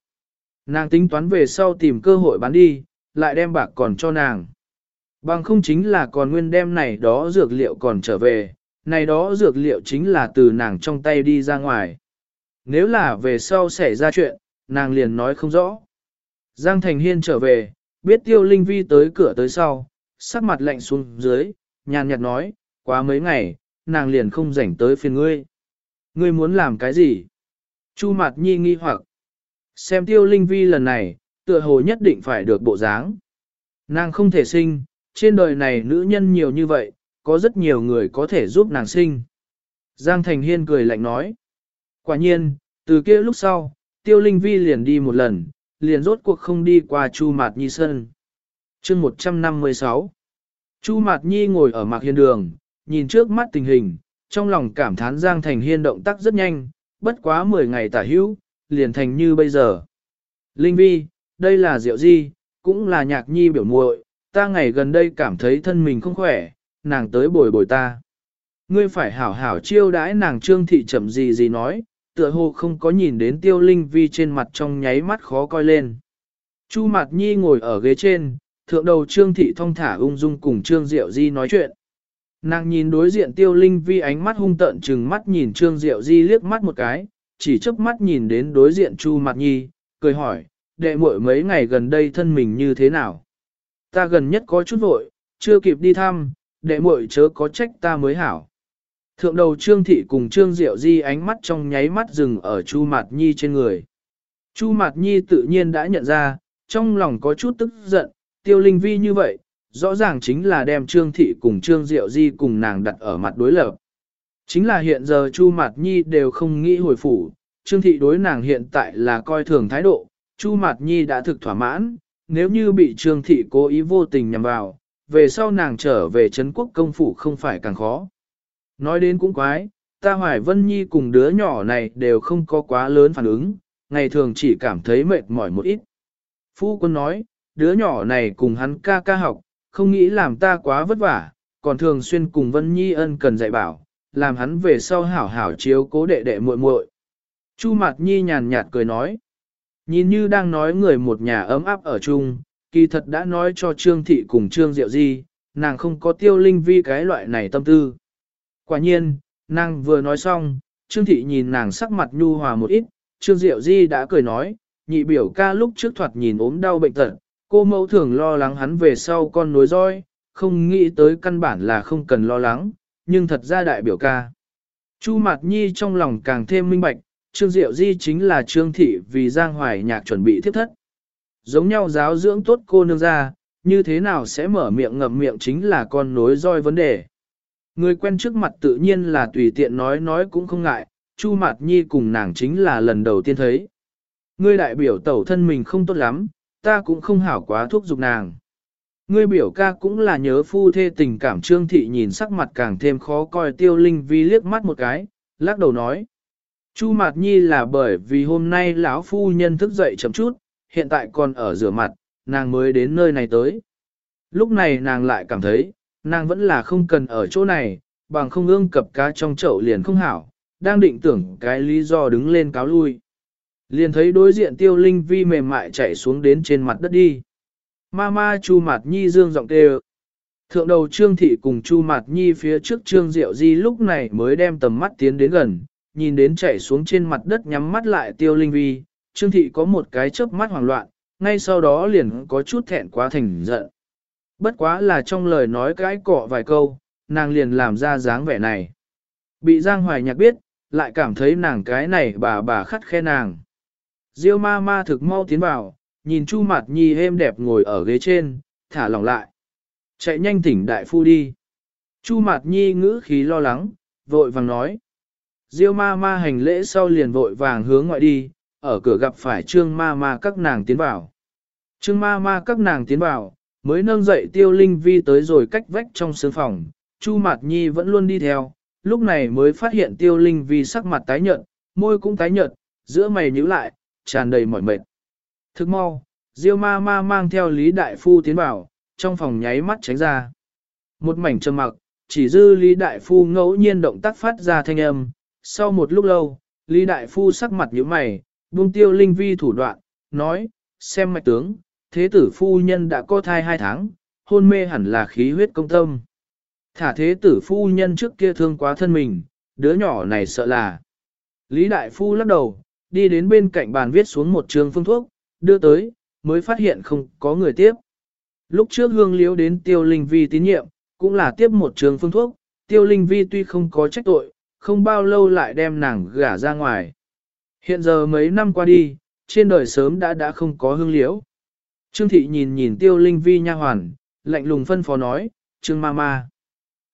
Nàng tính toán về sau tìm cơ hội bán đi, lại đem bạc còn cho nàng. Bằng không chính là còn nguyên đem này đó dược liệu còn trở về, này đó dược liệu chính là từ nàng trong tay đi ra ngoài. Nếu là về sau xảy ra chuyện, nàng liền nói không rõ. Giang Thành Hiên trở về, biết tiêu linh vi tới cửa tới sau, sắc mặt lạnh xuống dưới, nhàn nhạt nói, quá mấy ngày, nàng liền không rảnh tới phiền ngươi. Ngươi muốn làm cái gì? Chu Mạt nhi nghi hoặc. Xem tiêu linh vi lần này, tựa hồ nhất định phải được bộ dáng. Nàng không thể sinh, trên đời này nữ nhân nhiều như vậy, có rất nhiều người có thể giúp nàng sinh. Giang Thành Hiên cười lạnh nói. Quả nhiên, từ kia lúc sau, Tiêu Linh Vi liền đi một lần, liền rốt cuộc không đi qua Chu Mạt Nhi sân. chương 156 Chu Mạt Nhi ngồi ở mạc hiên đường, nhìn trước mắt tình hình, trong lòng cảm thán Giang Thành Hiên động tác rất nhanh, bất quá 10 ngày tả hữu, liền thành như bây giờ. Linh Vi, đây là Diệu Di, cũng là nhạc nhi biểu muội, ta ngày gần đây cảm thấy thân mình không khỏe, nàng tới bồi bồi ta. Ngươi phải hảo hảo chiêu đãi nàng trương thị chậm gì gì nói, tựa hồ không có nhìn đến tiêu linh vi trên mặt trong nháy mắt khó coi lên. Chu Mạt Nhi ngồi ở ghế trên, thượng đầu trương thị thong thả ung dung cùng trương diệu di nói chuyện. Nàng nhìn đối diện tiêu linh vi ánh mắt hung tợn chừng mắt nhìn trương diệu di liếc mắt một cái, chỉ chớp mắt nhìn đến đối diện Chu Mạt Nhi, cười hỏi, đệ muội mấy ngày gần đây thân mình như thế nào? Ta gần nhất có chút vội, chưa kịp đi thăm, đệ muội chớ có trách ta mới hảo. Thượng đầu Trương Thị cùng Trương Diệu Di ánh mắt trong nháy mắt dừng ở Chu Mạt Nhi trên người. Chu Mạt Nhi tự nhiên đã nhận ra, trong lòng có chút tức giận, tiêu linh vi như vậy, rõ ràng chính là đem Trương Thị cùng Trương Diệu Di cùng nàng đặt ở mặt đối lập. Chính là hiện giờ Chu Mạt Nhi đều không nghĩ hồi phủ, Trương Thị đối nàng hiện tại là coi thường thái độ, Chu Mạt Nhi đã thực thỏa mãn, nếu như bị Trương Thị cố ý vô tình nhằm vào, về sau nàng trở về Trấn Quốc công phủ không phải càng khó. Nói đến cũng quái, ta Hoài Vân Nhi cùng đứa nhỏ này đều không có quá lớn phản ứng, ngày thường chỉ cảm thấy mệt mỏi một ít. Phu quân nói, đứa nhỏ này cùng hắn ca ca học, không nghĩ làm ta quá vất vả, còn thường xuyên cùng Vân Nhi ân cần dạy bảo, làm hắn về sau hảo hảo chiếu cố đệ đệ muội muội. Chu Mạt Nhi nhàn nhạt cười nói, nhìn như đang nói người một nhà ấm áp ở chung, kỳ thật đã nói cho Trương Thị cùng Trương Diệu Di, nàng không có tiêu linh vi cái loại này tâm tư. Quả nhiên, nàng vừa nói xong, Trương Thị nhìn nàng sắc mặt nhu hòa một ít, Trương Diệu Di đã cười nói, nhị biểu ca lúc trước thoạt nhìn ốm đau bệnh tật, cô mẫu thường lo lắng hắn về sau con nối roi, không nghĩ tới căn bản là không cần lo lắng, nhưng thật ra đại biểu ca. Chu Mạt Nhi trong lòng càng thêm minh bạch, Trương Diệu Di chính là Trương Thị vì Giang Hoài Nhạc chuẩn bị thiết thất. Giống nhau giáo dưỡng tốt cô nương ra, như thế nào sẽ mở miệng ngậm miệng chính là con nối roi vấn đề. Người quen trước mặt tự nhiên là tùy tiện nói nói cũng không ngại, Chu Mạt Nhi cùng nàng chính là lần đầu tiên thấy. Ngươi đại biểu tẩu thân mình không tốt lắm, ta cũng không hảo quá thuốc dục nàng. Ngươi biểu ca cũng là nhớ phu thê tình cảm trương thị nhìn sắc mặt càng thêm khó coi tiêu linh vi liếc mắt một cái, lắc đầu nói. Chu Mạt Nhi là bởi vì hôm nay lão phu nhân thức dậy chậm chút, hiện tại còn ở rửa mặt, nàng mới đến nơi này tới. Lúc này nàng lại cảm thấy, nàng vẫn là không cần ở chỗ này, bằng không ương cập cá trong chậu liền không hảo, đang định tưởng cái lý do đứng lên cáo lui. Liền thấy đối diện tiêu linh vi mềm mại chạy xuống đến trên mặt đất đi. Ma ma chu mặt nhi dương giọng kêu. Thượng đầu trương thị cùng chu mặt nhi phía trước trương diệu di lúc này mới đem tầm mắt tiến đến gần, nhìn đến chạy xuống trên mặt đất nhắm mắt lại tiêu linh vi, trương thị có một cái chớp mắt hoảng loạn, ngay sau đó liền có chút thẹn quá thành giận. Bất quá là trong lời nói cái cọ vài câu, nàng liền làm ra dáng vẻ này. Bị Giang Hoài Nhạc biết, lại cảm thấy nàng cái này bà bà khắt khe nàng. Diêu ma ma thực mau tiến vào, nhìn Chu Mạt Nhi êm đẹp ngồi ở ghế trên, thả lỏng lại. Chạy nhanh thỉnh đại phu đi. Chu Mạt Nhi ngữ khí lo lắng, vội vàng nói. Diêu ma ma hành lễ sau liền vội vàng hướng ngoại đi, ở cửa gặp phải trương ma ma các nàng tiến vào. Trương ma ma các nàng tiến vào, mới nâng dậy tiêu linh vi tới rồi cách vách trong sương phòng, Chu Mạt Nhi vẫn luôn đi theo, lúc này mới phát hiện tiêu linh vi sắc mặt tái nhợt, môi cũng tái nhợt, giữa mày nhíu lại, tràn đầy mỏi mệt. Thức mau, Diêu ma ma mang theo Lý Đại Phu tiến vào, trong phòng nháy mắt tránh ra. Một mảnh trầm mặc, chỉ dư Lý Đại Phu ngẫu nhiên động tác phát ra thanh âm. Sau một lúc lâu, Lý Đại Phu sắc mặt như mày, buông tiêu linh vi thủ đoạn, nói, xem mạch tướng, thế tử phu nhân đã có thai hai tháng, hôn mê hẳn là khí huyết công tâm. Thả thế tử phu nhân trước kia thương quá thân mình, đứa nhỏ này sợ là. Lý Đại Phu lắc đầu, đi đến bên cạnh bàn viết xuống một trường phương thuốc, đưa tới, mới phát hiện không có người tiếp. Lúc trước hương liếu đến tiêu linh vi tín nhiệm, cũng là tiếp một trường phương thuốc, tiêu linh vi tuy không có trách tội, không bao lâu lại đem nàng gả ra ngoài. Hiện giờ mấy năm qua đi, trên đời sớm đã đã không có hương liễu. Trương thị nhìn nhìn tiêu linh vi nha hoàn, lạnh lùng phân phó nói, Trương ma ma.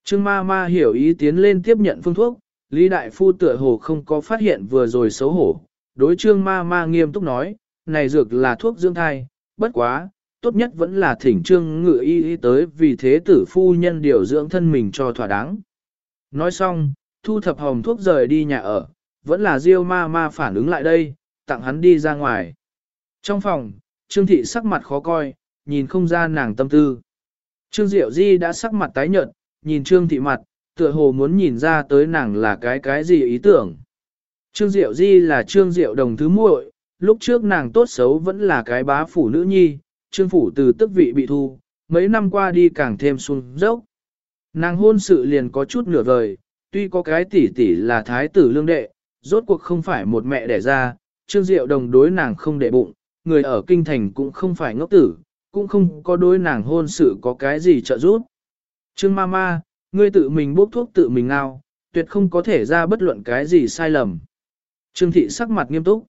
Trương ma ma hiểu ý tiến lên tiếp nhận phương thuốc, Lý Đại Phu tựa hồ không có phát hiện vừa rồi xấu hổ. Đối trương ma ma nghiêm túc nói, này dược là thuốc dưỡng thai, bất quá, tốt nhất vẫn là thỉnh trương ngự y y tới vì thế tử phu nhân điều dưỡng thân mình cho thỏa đáng. Nói xong, thu thập hồng thuốc rời đi nhà ở, vẫn là Diêu ma ma phản ứng lại đây, tặng hắn đi ra ngoài. Trong phòng, Trương Thị sắc mặt khó coi, nhìn không ra nàng tâm tư. Trương Diệu Di đã sắc mặt tái nhợt, nhìn Trương Thị mặt, tựa hồ muốn nhìn ra tới nàng là cái cái gì ý tưởng. Trương Diệu Di là Trương Diệu đồng thứ muội, lúc trước nàng tốt xấu vẫn là cái bá phủ nữ nhi, Trương Phủ từ tức vị bị thu, mấy năm qua đi càng thêm xuống dốc. Nàng hôn sự liền có chút nửa vời, tuy có cái tỷ tỷ là thái tử lương đệ, rốt cuộc không phải một mẹ đẻ ra, Trương Diệu đồng đối nàng không để bụng, người ở kinh thành cũng không phải ngốc tử, cũng không có đối nàng hôn sự có cái gì trợ giúp. Trương Mama, ngươi tự mình bốc thuốc tự mình ngao, tuyệt không có thể ra bất luận cái gì sai lầm. Trương thị sắc mặt nghiêm túc.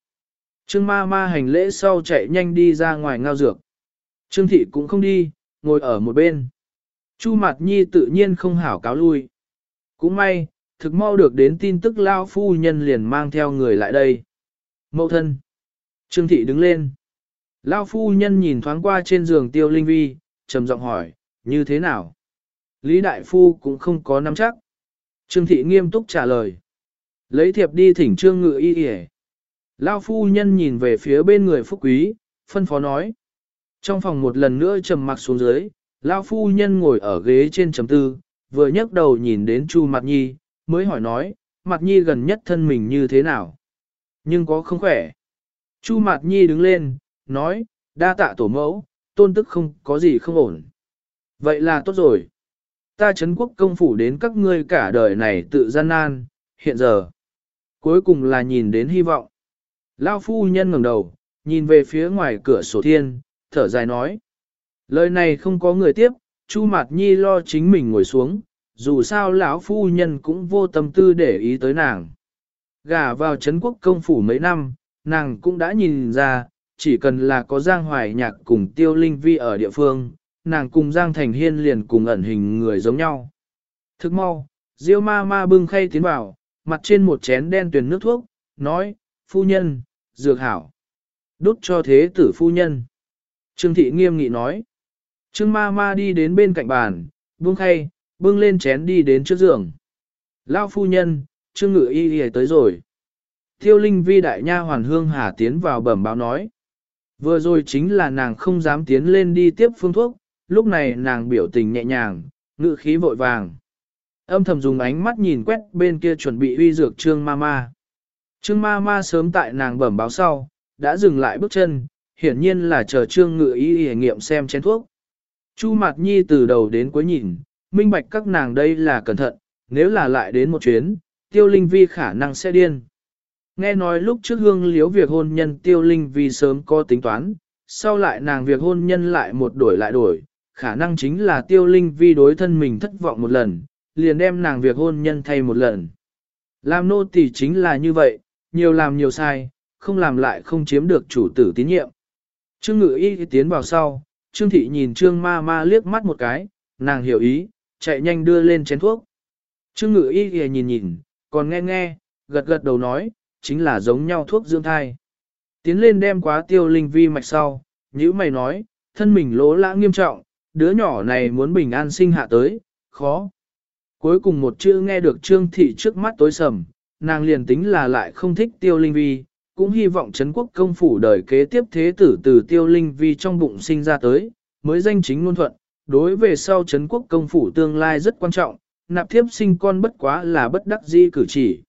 Trương ma ma hành lễ sau chạy nhanh đi ra ngoài ngao dược. Trương thị cũng không đi, ngồi ở một bên. Chu Mạt Nhi tự nhiên không hảo cáo lui. Cũng may, thực mau được đến tin tức lao phu nhân liền mang theo người lại đây. Mậu thân. Trương Thị đứng lên. Lao phu nhân nhìn thoáng qua trên giường tiêu linh vi, trầm giọng hỏi, như thế nào? Lý Đại Phu cũng không có nắm chắc. Trương Thị nghiêm túc trả lời. Lấy thiệp đi thỉnh Trương Ngự y y Lao phu nhân nhìn về phía bên người phúc quý, phân phó nói. Trong phòng một lần nữa trầm mặc xuống dưới, Lao phu nhân ngồi ở ghế trên chấm tư, vừa nhấc đầu nhìn đến Chu Mặt Nhi, mới hỏi nói, Mặt Nhi gần nhất thân mình như thế nào? Nhưng có không khỏe. Chu Mặt Nhi đứng lên, nói, đa tạ tổ mẫu, tôn tức không có gì không ổn. Vậy là tốt rồi. Ta chấn quốc công phủ đến các ngươi cả đời này tự gian nan, hiện giờ. Cuối cùng là nhìn đến hy vọng. Lao phu nhân ngẩng đầu, nhìn về phía ngoài cửa sổ thiên, thở dài nói. Lời này không có người tiếp, Chu Mạt Nhi lo chính mình ngồi xuống, dù sao lão phu nhân cũng vô tâm tư để ý tới nàng. Gả vào Trấn quốc công phủ mấy năm, nàng cũng đã nhìn ra, chỉ cần là có Giang Hoài Nhạc cùng Tiêu Linh Vi ở địa phương, nàng cùng Giang Thành Hiên liền cùng ẩn hình người giống nhau. Thức mau, Diêu ma ma bưng khay tiến vào, mặt trên một chén đen tuyền nước thuốc, nói, phu nhân, dược hảo. Đút cho thế tử phu nhân. Trương thị nghiêm nghị nói. Trương ma ma đi đến bên cạnh bàn, buông khay, bưng lên chén đi đến trước giường. Lao phu nhân, trương ngự y y tới rồi. Tiêu linh vi đại nha hoàn hương hà tiến vào bẩm báo nói. Vừa rồi chính là nàng không dám tiến lên đi tiếp phương thuốc, lúc này nàng biểu tình nhẹ nhàng, ngự khí vội vàng. Âm thầm dùng ánh mắt nhìn quét bên kia chuẩn bị uy dược trương ma ma. Trương ma ma sớm tại nàng bẩm báo sau, đã dừng lại bước chân, hiển nhiên là chờ trương ngự ý hề nghiệm xem chén thuốc. Chu Mạt Nhi từ đầu đến cuối nhìn, minh bạch các nàng đây là cẩn thận, nếu là lại đến một chuyến, tiêu linh vi khả năng sẽ điên. Nghe nói lúc trước hương liếu việc hôn nhân tiêu linh vi sớm có tính toán, sau lại nàng việc hôn nhân lại một đổi lại đổi, khả năng chính là tiêu linh vi đối thân mình thất vọng một lần, liền đem nàng việc hôn nhân thay một lần. Làm nô tỳ chính là như vậy, nhiều làm nhiều sai, không làm lại không chiếm được chủ tử tín nhiệm. Trương ngự y tiến vào sau, Trương thị nhìn Trương ma ma liếc mắt một cái, nàng hiểu ý, chạy nhanh đưa lên chén thuốc. Trương ngự y nhìn nhìn, còn nghe nghe, gật gật đầu nói, chính là giống nhau thuốc dưỡng thai. Tiến lên đem quá tiêu linh vi mạch sau, nhữ mày nói, thân mình lỗ lã nghiêm trọng, đứa nhỏ này muốn bình an sinh hạ tới, khó. Cuối cùng một chữ nghe được Trương thị trước mắt tối sầm, nàng liền tính là lại không thích tiêu linh vi, cũng hy vọng Trấn quốc công phủ đời kế tiếp thế tử từ tiêu linh vi trong bụng sinh ra tới, mới danh chính ngôn thuận, đối về sau Trấn quốc công phủ tương lai rất quan trọng, nạp thiếp sinh con bất quá là bất đắc di cử chỉ.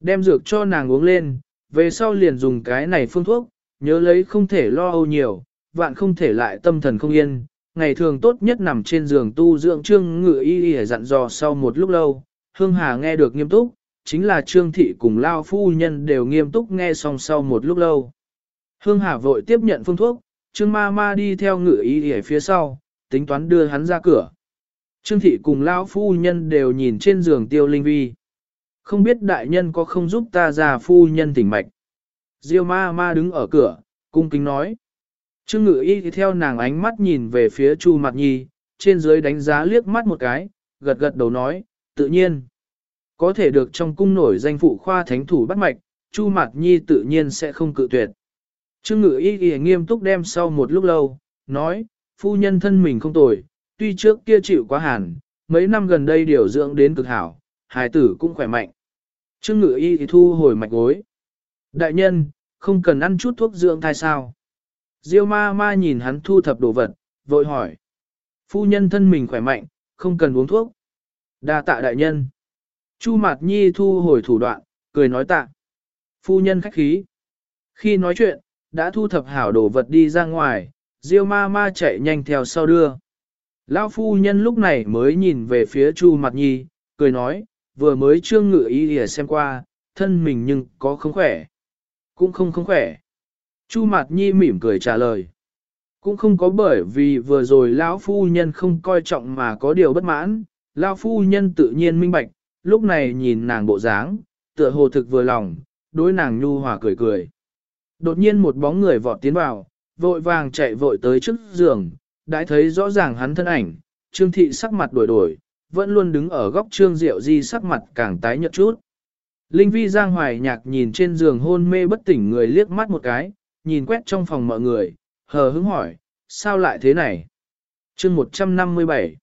Đem dược cho nàng uống lên, về sau liền dùng cái này phương thuốc, nhớ lấy không thể lo âu nhiều, vạn không thể lại tâm thần không yên, ngày thường tốt nhất nằm trên giường tu dưỡng trương ngự y y dặn dò sau một lúc lâu, Hương Hà nghe được nghiêm túc, chính là Trương Thị cùng Lao Phu Nhân đều nghiêm túc nghe xong sau một lúc lâu. Hương Hà vội tiếp nhận phương thuốc, Trương Ma Ma đi theo ngự y y phía sau, tính toán đưa hắn ra cửa. Trương Thị cùng Lao Phu Nhân đều nhìn trên giường tiêu linh vi. Không biết đại nhân có không giúp ta ra Phu Nhân tỉnh mạch. Diêu Ma Ma đứng ở cửa, cung kính nói. Trương Ngự Y theo nàng ánh mắt nhìn về phía Chu Mạt Nhi, trên dưới đánh giá liếc mắt một cái, gật gật đầu nói, tự nhiên. Có thể được trong cung nổi danh phụ khoa thánh thủ bắt mạch, Chu Mạt Nhi tự nhiên sẽ không cự tuyệt. Trương Ngự Y nghiêm túc đem sau một lúc lâu, nói, phu nhân thân mình không tồi, tuy trước kia chịu quá hàn, mấy năm gần đây điều dưỡng đến cực hảo, hài tử cũng khỏe mạnh. Trương Ngự Y thì thu hồi mạch gối. Đại nhân, không cần ăn chút thuốc dưỡng thai sao? Diêu ma ma nhìn hắn thu thập đồ vật, vội hỏi. Phu nhân thân mình khỏe mạnh, không cần uống thuốc. đa tạ đại nhân. Chu Mạt Nhi thu hồi thủ đoạn, cười nói tạ. Phu nhân khách khí. Khi nói chuyện, đã thu thập hảo đồ vật đi ra ngoài, Diêu ma ma chạy nhanh theo sau đưa. Lão phu nhân lúc này mới nhìn về phía Chu Mạt Nhi, cười nói, vừa mới trương ngự ý để xem qua, thân mình nhưng có không khỏe. Cũng không không khỏe. Chu Mạt Nhi mỉm cười trả lời. Cũng không có bởi vì vừa rồi lão phu nhân không coi trọng mà có điều bất mãn, lão phu nhân tự nhiên minh bạch, lúc này nhìn nàng bộ dáng, tựa hồ thực vừa lòng, đối nàng nhu hòa cười cười. Đột nhiên một bóng người vọt tiến vào, vội vàng chạy vội tới trước giường, đã thấy rõ ràng hắn thân ảnh, Trương Thị sắc mặt đổi đổi, vẫn luôn đứng ở góc Trương Diệu Di sắc mặt càng tái nhợt chút. Linh Vi Giang Hoài Nhạc nhìn trên giường hôn mê bất tỉnh người liếc mắt một cái, nhìn quét trong phòng mọi người, hờ hững hỏi, sao lại thế này? chương 157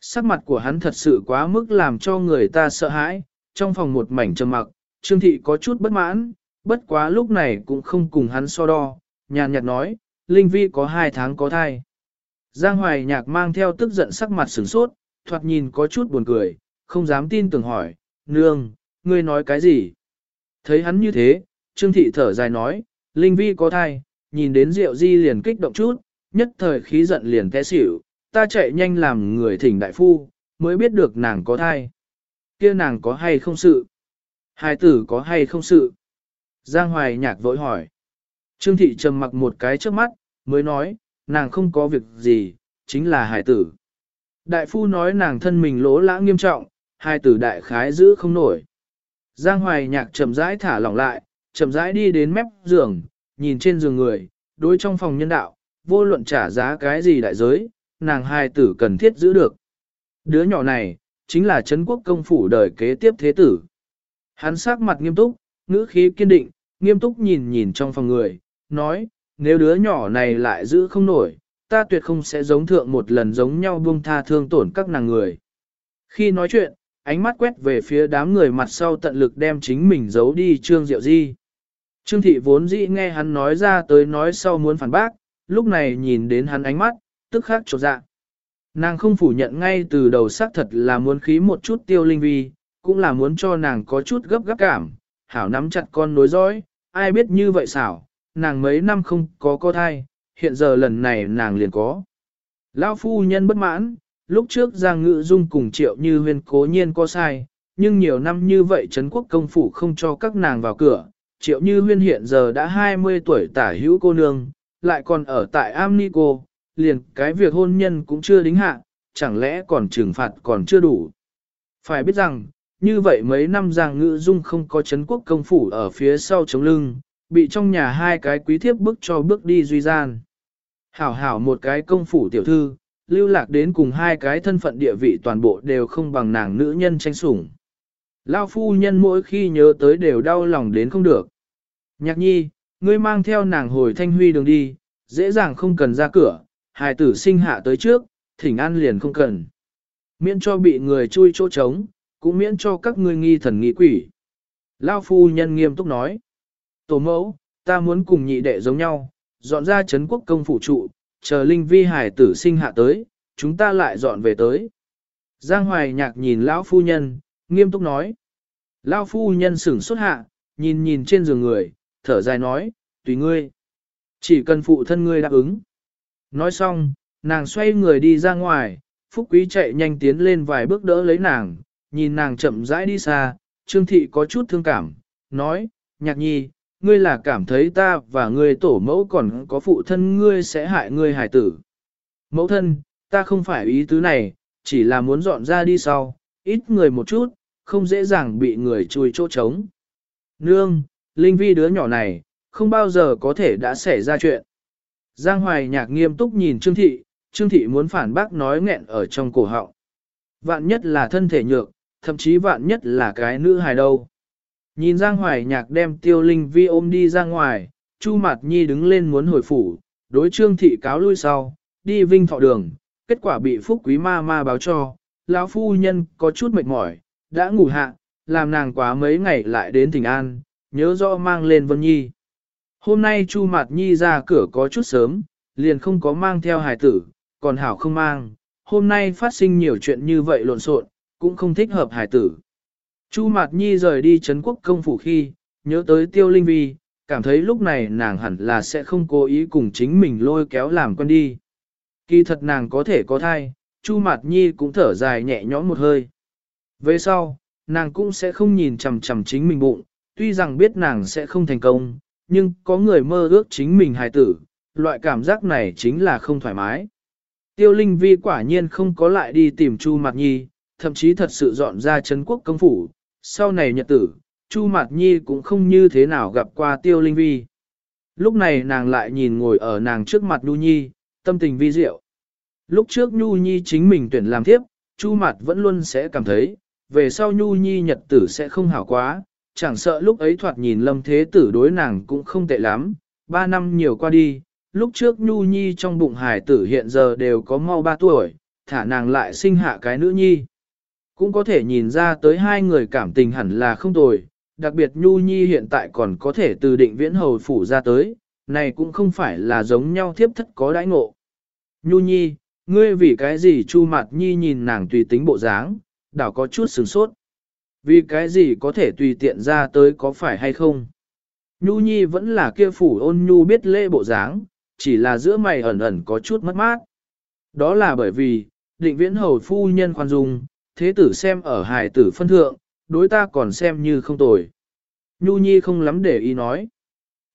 Sắc mặt của hắn thật sự quá mức làm cho người ta sợ hãi, trong phòng một mảnh trầm mặc, Trương Thị có chút bất mãn, bất quá lúc này cũng không cùng hắn so đo, nhàn nhạt nói, Linh Vi có hai tháng có thai. Giang Hoài Nhạc mang theo tức giận sắc mặt sửng sốt, thoạt nhìn có chút buồn cười, không dám tin tưởng hỏi, nương, ngươi nói cái gì? Thấy hắn như thế, Trương Thị thở dài nói, Linh Vi có thai, nhìn đến Diệu Di liền kích động chút, nhất thời khí giận liền té xỉu, ta chạy nhanh làm người thỉnh đại phu, mới biết được nàng có thai. kia nàng có hay không sự? Hai tử có hay không sự? Giang Hoài nhạc vội hỏi. Trương Thị trầm mặc một cái trước mắt, mới nói, nàng không có việc gì, chính là hải tử. Đại phu nói nàng thân mình lỗ lã nghiêm trọng, hai tử đại khái giữ không nổi. Giang Hoài nhạc chậm rãi thả lỏng lại, chậm rãi đi đến mép giường, nhìn trên giường người, đối trong phòng nhân đạo, vô luận trả giá cái gì đại giới, nàng hai tử cần thiết giữ được. Đứa nhỏ này, chính là Trấn quốc công phủ đời kế tiếp thế tử. Hắn sắc mặt nghiêm túc, ngữ khí kiên định, nghiêm túc nhìn nhìn trong phòng người, nói, nếu đứa nhỏ này lại giữ không nổi, ta tuyệt không sẽ giống thượng một lần giống nhau buông tha thương tổn các nàng người. Khi nói chuyện, ánh mắt quét về phía đám người mặt sau tận lực đem chính mình giấu đi Trương Diệu Di. Trương Thị vốn dĩ nghe hắn nói ra tới nói sau muốn phản bác, lúc này nhìn đến hắn ánh mắt, tức khắc trột dạ. Nàng không phủ nhận ngay từ đầu xác thật là muốn khí một chút tiêu linh vi, cũng là muốn cho nàng có chút gấp gáp cảm, hảo nắm chặt con nối dõi, ai biết như vậy xảo, nàng mấy năm không có có thai, hiện giờ lần này nàng liền có. Lão phu nhân bất mãn, lúc trước Giang Ngự Dung cùng triệu như huyên cố nhiên có sai, nhưng nhiều năm như vậy Trấn quốc công phủ không cho các nàng vào cửa, triệu như huyên hiện giờ đã 20 tuổi tả hữu cô nương, lại còn ở tại Amnico, liền cái việc hôn nhân cũng chưa đính hạ, chẳng lẽ còn trừng phạt còn chưa đủ. Phải biết rằng, như vậy mấy năm Giang Ngữ Dung không có chấn quốc công phủ ở phía sau chống lưng, bị trong nhà hai cái quý thiếp bức cho bước đi duy gian. Hảo hảo một cái công phủ tiểu thư, lưu lạc đến cùng hai cái thân phận địa vị toàn bộ đều không bằng nàng nữ nhân tranh sủng. Lao phu nhân mỗi khi nhớ tới đều đau lòng đến không được. Nhạc nhi, ngươi mang theo nàng hồi thanh huy đường đi, dễ dàng không cần ra cửa, hài tử sinh hạ tới trước, thỉnh an liền không cần. Miễn cho bị người chui chỗ trống, cũng miễn cho các ngươi nghi thần nghi quỷ. Lao phu nhân nghiêm túc nói. Tổ mẫu, ta muốn cùng nhị đệ giống nhau, dọn ra Trấn quốc công phủ trụ, chờ linh vi hải tử sinh hạ tới, chúng ta lại dọn về tới. Giang Hoài nhạc nhìn lão phu nhân, nghiêm túc nói. lao phu nhân sửng xuất hạ, nhìn nhìn trên giường người, thở dài nói, tùy ngươi. Chỉ cần phụ thân ngươi đáp ứng. Nói xong, nàng xoay người đi ra ngoài, Phúc Quý chạy nhanh tiến lên vài bước đỡ lấy nàng, nhìn nàng chậm rãi đi xa, Trương Thị có chút thương cảm, nói, nhạc nhi, ngươi là cảm thấy ta và ngươi tổ mẫu còn có phụ thân ngươi sẽ hại ngươi hải tử. Mẫu thân, ta không phải ý tứ này, chỉ là muốn dọn ra đi sau, ít người một chút, không dễ dàng bị người chui chỗ trống. Nương, Linh Vi đứa nhỏ này, không bao giờ có thể đã xảy ra chuyện. Giang Hoài nhạc nghiêm túc nhìn Trương Thị, Trương Thị muốn phản bác nói nghẹn ở trong cổ họng. Vạn nhất là thân thể nhược, thậm chí vạn nhất là cái nữ hài đâu. Nhìn Giang Hoài Nhạc đem Tiêu Linh Vi ôm đi ra ngoài, Chu Mạt Nhi đứng lên muốn hồi phủ, đối Trương Thị cáo lui sau, đi vinh thọ đường, kết quả bị Phúc Quý Ma Ma báo cho, lão phu nhân có chút mệt mỏi, đã ngủ hạ, làm nàng quá mấy ngày lại đến tỉnh An, nhớ rõ mang lên Vân Nhi. Hôm nay Chu Mạt Nhi ra cửa có chút sớm, liền không có mang theo hài tử, còn Hảo không mang, hôm nay phát sinh nhiều chuyện như vậy lộn xộn, cũng không thích hợp hài tử. Chu Mạt Nhi rời đi Trấn quốc công phủ khi, nhớ tới Tiêu Linh Vi, cảm thấy lúc này nàng hẳn là sẽ không cố ý cùng chính mình lôi kéo làm con đi. Kỳ thật nàng có thể có thai, Chu Mạt Nhi cũng thở dài nhẹ nhõm một hơi. Về sau, nàng cũng sẽ không nhìn chằm chằm chính mình bụng, tuy rằng biết nàng sẽ không thành công, nhưng có người mơ ước chính mình hài tử, loại cảm giác này chính là không thoải mái. Tiêu Linh Vi quả nhiên không có lại đi tìm Chu Mạt Nhi, thậm chí thật sự dọn ra Trấn quốc công phủ, sau này nhật tử, Chu Mạt Nhi cũng không như thế nào gặp qua Tiêu Linh Vi. Lúc này nàng lại nhìn ngồi ở nàng trước mặt Nhu Nhi, tâm tình vi diệu. Lúc trước Nhu Nhi chính mình tuyển làm thiếp, Chu Mạt vẫn luôn sẽ cảm thấy, về sau Nhu Nhi nhật tử sẽ không hảo quá, chẳng sợ lúc ấy thoạt nhìn lâm thế tử đối nàng cũng không tệ lắm, ba năm nhiều qua đi, lúc trước Nhu Nhi trong bụng hải tử hiện giờ đều có mau ba tuổi, thả nàng lại sinh hạ cái nữ nhi. Cũng có thể nhìn ra tới hai người cảm tình hẳn là không tồi, đặc biệt Nhu Nhi hiện tại còn có thể từ định viễn hầu phủ ra tới, này cũng không phải là giống nhau thiếp thất có đãi ngộ. Nhu Nhi, ngươi vì cái gì Chu Mạt Nhi nhìn nàng tùy tính bộ dáng, đảo có chút sửng sốt. Vì cái gì có thể tùy tiện ra tới có phải hay không? Nhu Nhi vẫn là kia phủ ôn nhu biết lễ bộ dáng, chỉ là giữa mày ẩn ẩn có chút mất mát. Đó là bởi vì, định viễn hầu phu nhân khoan dung, thế tử xem ở hài tử phân thượng, đối ta còn xem như không tồi. Nhu Nhi không lắm để ý nói.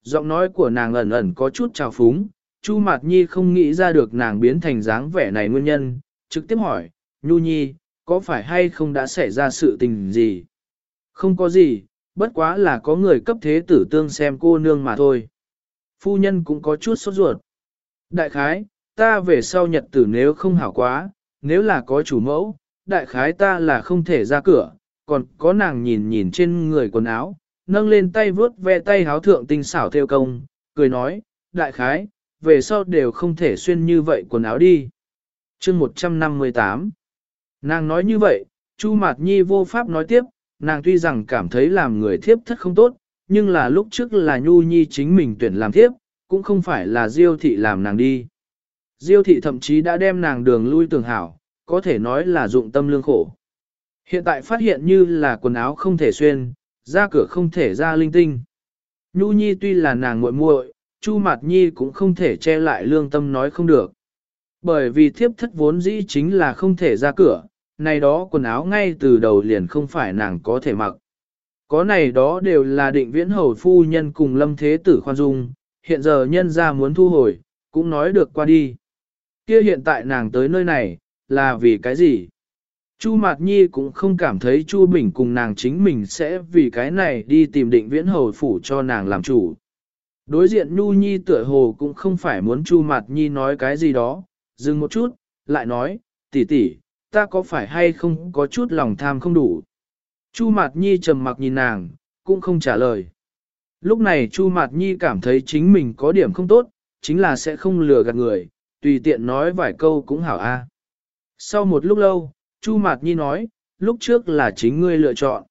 Giọng nói của nàng ẩn ẩn có chút trào phúng, Chu Mạt Nhi không nghĩ ra được nàng biến thành dáng vẻ này nguyên nhân, trực tiếp hỏi, Nhu Nhi, có phải hay không đã xảy ra sự tình gì? Không có gì, bất quá là có người cấp thế tử tương xem cô nương mà thôi. Phu nhân cũng có chút sốt ruột. Đại khái, ta về sau nhật tử nếu không hảo quá, nếu là có chủ mẫu, đại khái ta là không thể ra cửa, còn có nàng nhìn nhìn trên người quần áo, nâng lên tay vướt ve tay háo thượng tinh xảo theo công, cười nói, đại khái, về sau đều không thể xuyên như vậy quần áo đi. chương 158 Nàng nói như vậy, Chu Mạt Nhi vô pháp nói tiếp, nàng tuy rằng cảm thấy làm người thiếp thất không tốt, nhưng là lúc trước là Nhu Nhi chính mình tuyển làm thiếp, cũng không phải là Diêu thị làm nàng đi. Diêu thị thậm chí đã đem nàng đường lui tường hảo, có thể nói là dụng tâm lương khổ. Hiện tại phát hiện như là quần áo không thể xuyên, ra cửa không thể ra linh tinh. Nhu Nhi tuy là nàng muội muội, Chu Mạt Nhi cũng không thể che lại lương tâm nói không được. Bởi vì thiếp thất vốn dĩ chính là không thể ra cửa, này đó quần áo ngay từ đầu liền không phải nàng có thể mặc. Có này đó đều là định viễn hầu phu nhân cùng lâm thế tử khoan dung, hiện giờ nhân ra muốn thu hồi, cũng nói được qua đi. Kia hiện tại nàng tới nơi này, là vì cái gì? Chu Mạt Nhi cũng không cảm thấy Chu Bình cùng nàng chính mình sẽ vì cái này đi tìm định viễn hầu phủ cho nàng làm chủ. Đối diện Nhu Nhi tựa hồ cũng không phải muốn Chu Mạt Nhi nói cái gì đó, dừng một chút, lại nói, tỷ tỷ, ta có phải hay không có chút lòng tham không đủ. Chu Mạt Nhi trầm mặc nhìn nàng, cũng không trả lời. Lúc này Chu Mạt Nhi cảm thấy chính mình có điểm không tốt, chính là sẽ không lừa gạt người, tùy tiện nói vài câu cũng hảo a. Sau một lúc lâu, Chu Mạt Nhi nói, lúc trước là chính ngươi lựa chọn.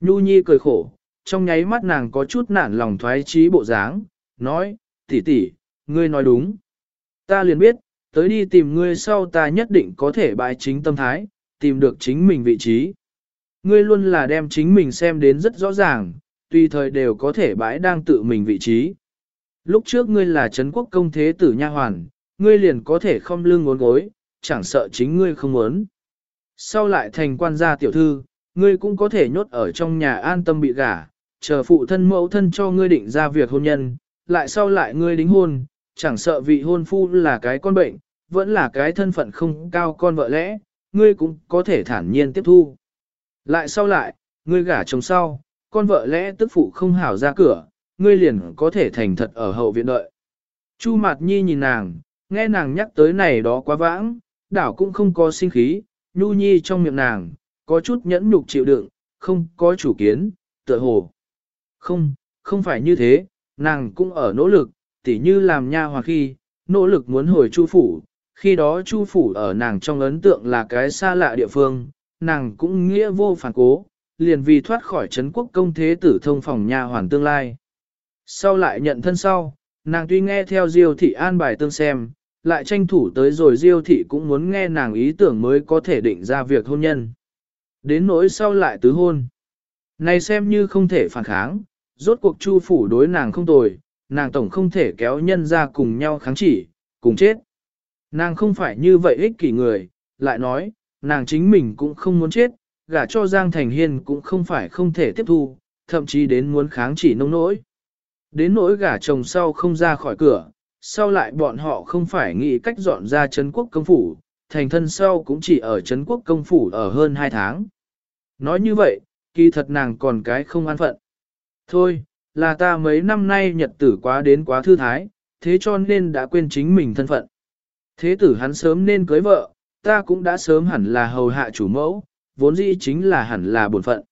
Nhu Nhi cười khổ, trong nháy mắt nàng có chút nản lòng thoái trí bộ dáng, nói, tỷ tỷ, ngươi nói đúng. Ta liền biết, tới đi tìm ngươi sau ta nhất định có thể bãi chính tâm thái, tìm được chính mình vị trí. Ngươi luôn là đem chính mình xem đến rất rõ ràng, tùy thời đều có thể bãi đang tự mình vị trí. Lúc trước ngươi là Trấn quốc công thế tử nha hoàn, ngươi liền có thể không lưng ngốn gối, chẳng sợ chính ngươi không muốn. Sau lại thành quan gia tiểu thư, ngươi cũng có thể nhốt ở trong nhà an tâm bị gả, chờ phụ thân mẫu thân cho ngươi định ra việc hôn nhân, lại sau lại ngươi đính hôn, chẳng sợ vị hôn phu là cái con bệnh, vẫn là cái thân phận không cao con vợ lẽ, ngươi cũng có thể thản nhiên tiếp thu. Lại sau lại, ngươi gả chồng sau, con vợ lẽ tức phụ không hảo ra cửa, ngươi liền có thể thành thật ở hậu viện đợi. Chu Mạt Nhi nhìn nàng, nghe nàng nhắc tới này đó quá vãng, đảo cũng không có sinh khí, nhu nhi trong miệng nàng, có chút nhẫn nhục chịu đựng, không có chủ kiến, tựa hồ. Không, không phải như thế, nàng cũng ở nỗ lực, tỉ như làm nha hoặc khi, nỗ lực muốn hồi chu phủ, khi đó chu phủ ở nàng trong ấn tượng là cái xa lạ địa phương, nàng cũng nghĩa vô phản cố, liền vì thoát khỏi Trấn quốc công thế tử thông phòng nha hoàn tương lai. Sau lại nhận thân sau, nàng tuy nghe theo diêu thị an bài tương xem, lại tranh thủ tới rồi diêu thị cũng muốn nghe nàng ý tưởng mới có thể định ra việc hôn nhân. Đến nỗi sau lại tứ hôn. Này xem như không thể phản kháng, rốt cuộc chu phủ đối nàng không tồi, nàng tổng không thể kéo nhân ra cùng nhau kháng chỉ, cùng chết. Nàng không phải như vậy ích kỷ người, lại nói, nàng chính mình cũng không muốn chết, gả cho Giang Thành Hiên cũng không phải không thể tiếp thu, thậm chí đến muốn kháng chỉ nông nỗi. Đến nỗi gả chồng sau không ra khỏi cửa, sau lại bọn họ không phải nghĩ cách dọn ra Trấn quốc công phủ, thành thân sau cũng chỉ ở Trấn quốc công phủ ở hơn 2 tháng. Nói như vậy, kỳ thật nàng còn cái không an phận. Thôi, là ta mấy năm nay nhật tử quá đến quá thư thái, thế cho nên đã quên chính mình thân phận. Thế tử hắn sớm nên cưới vợ, ta cũng đã sớm hẳn là hầu hạ chủ mẫu, vốn dĩ chính là hẳn là bổn phận.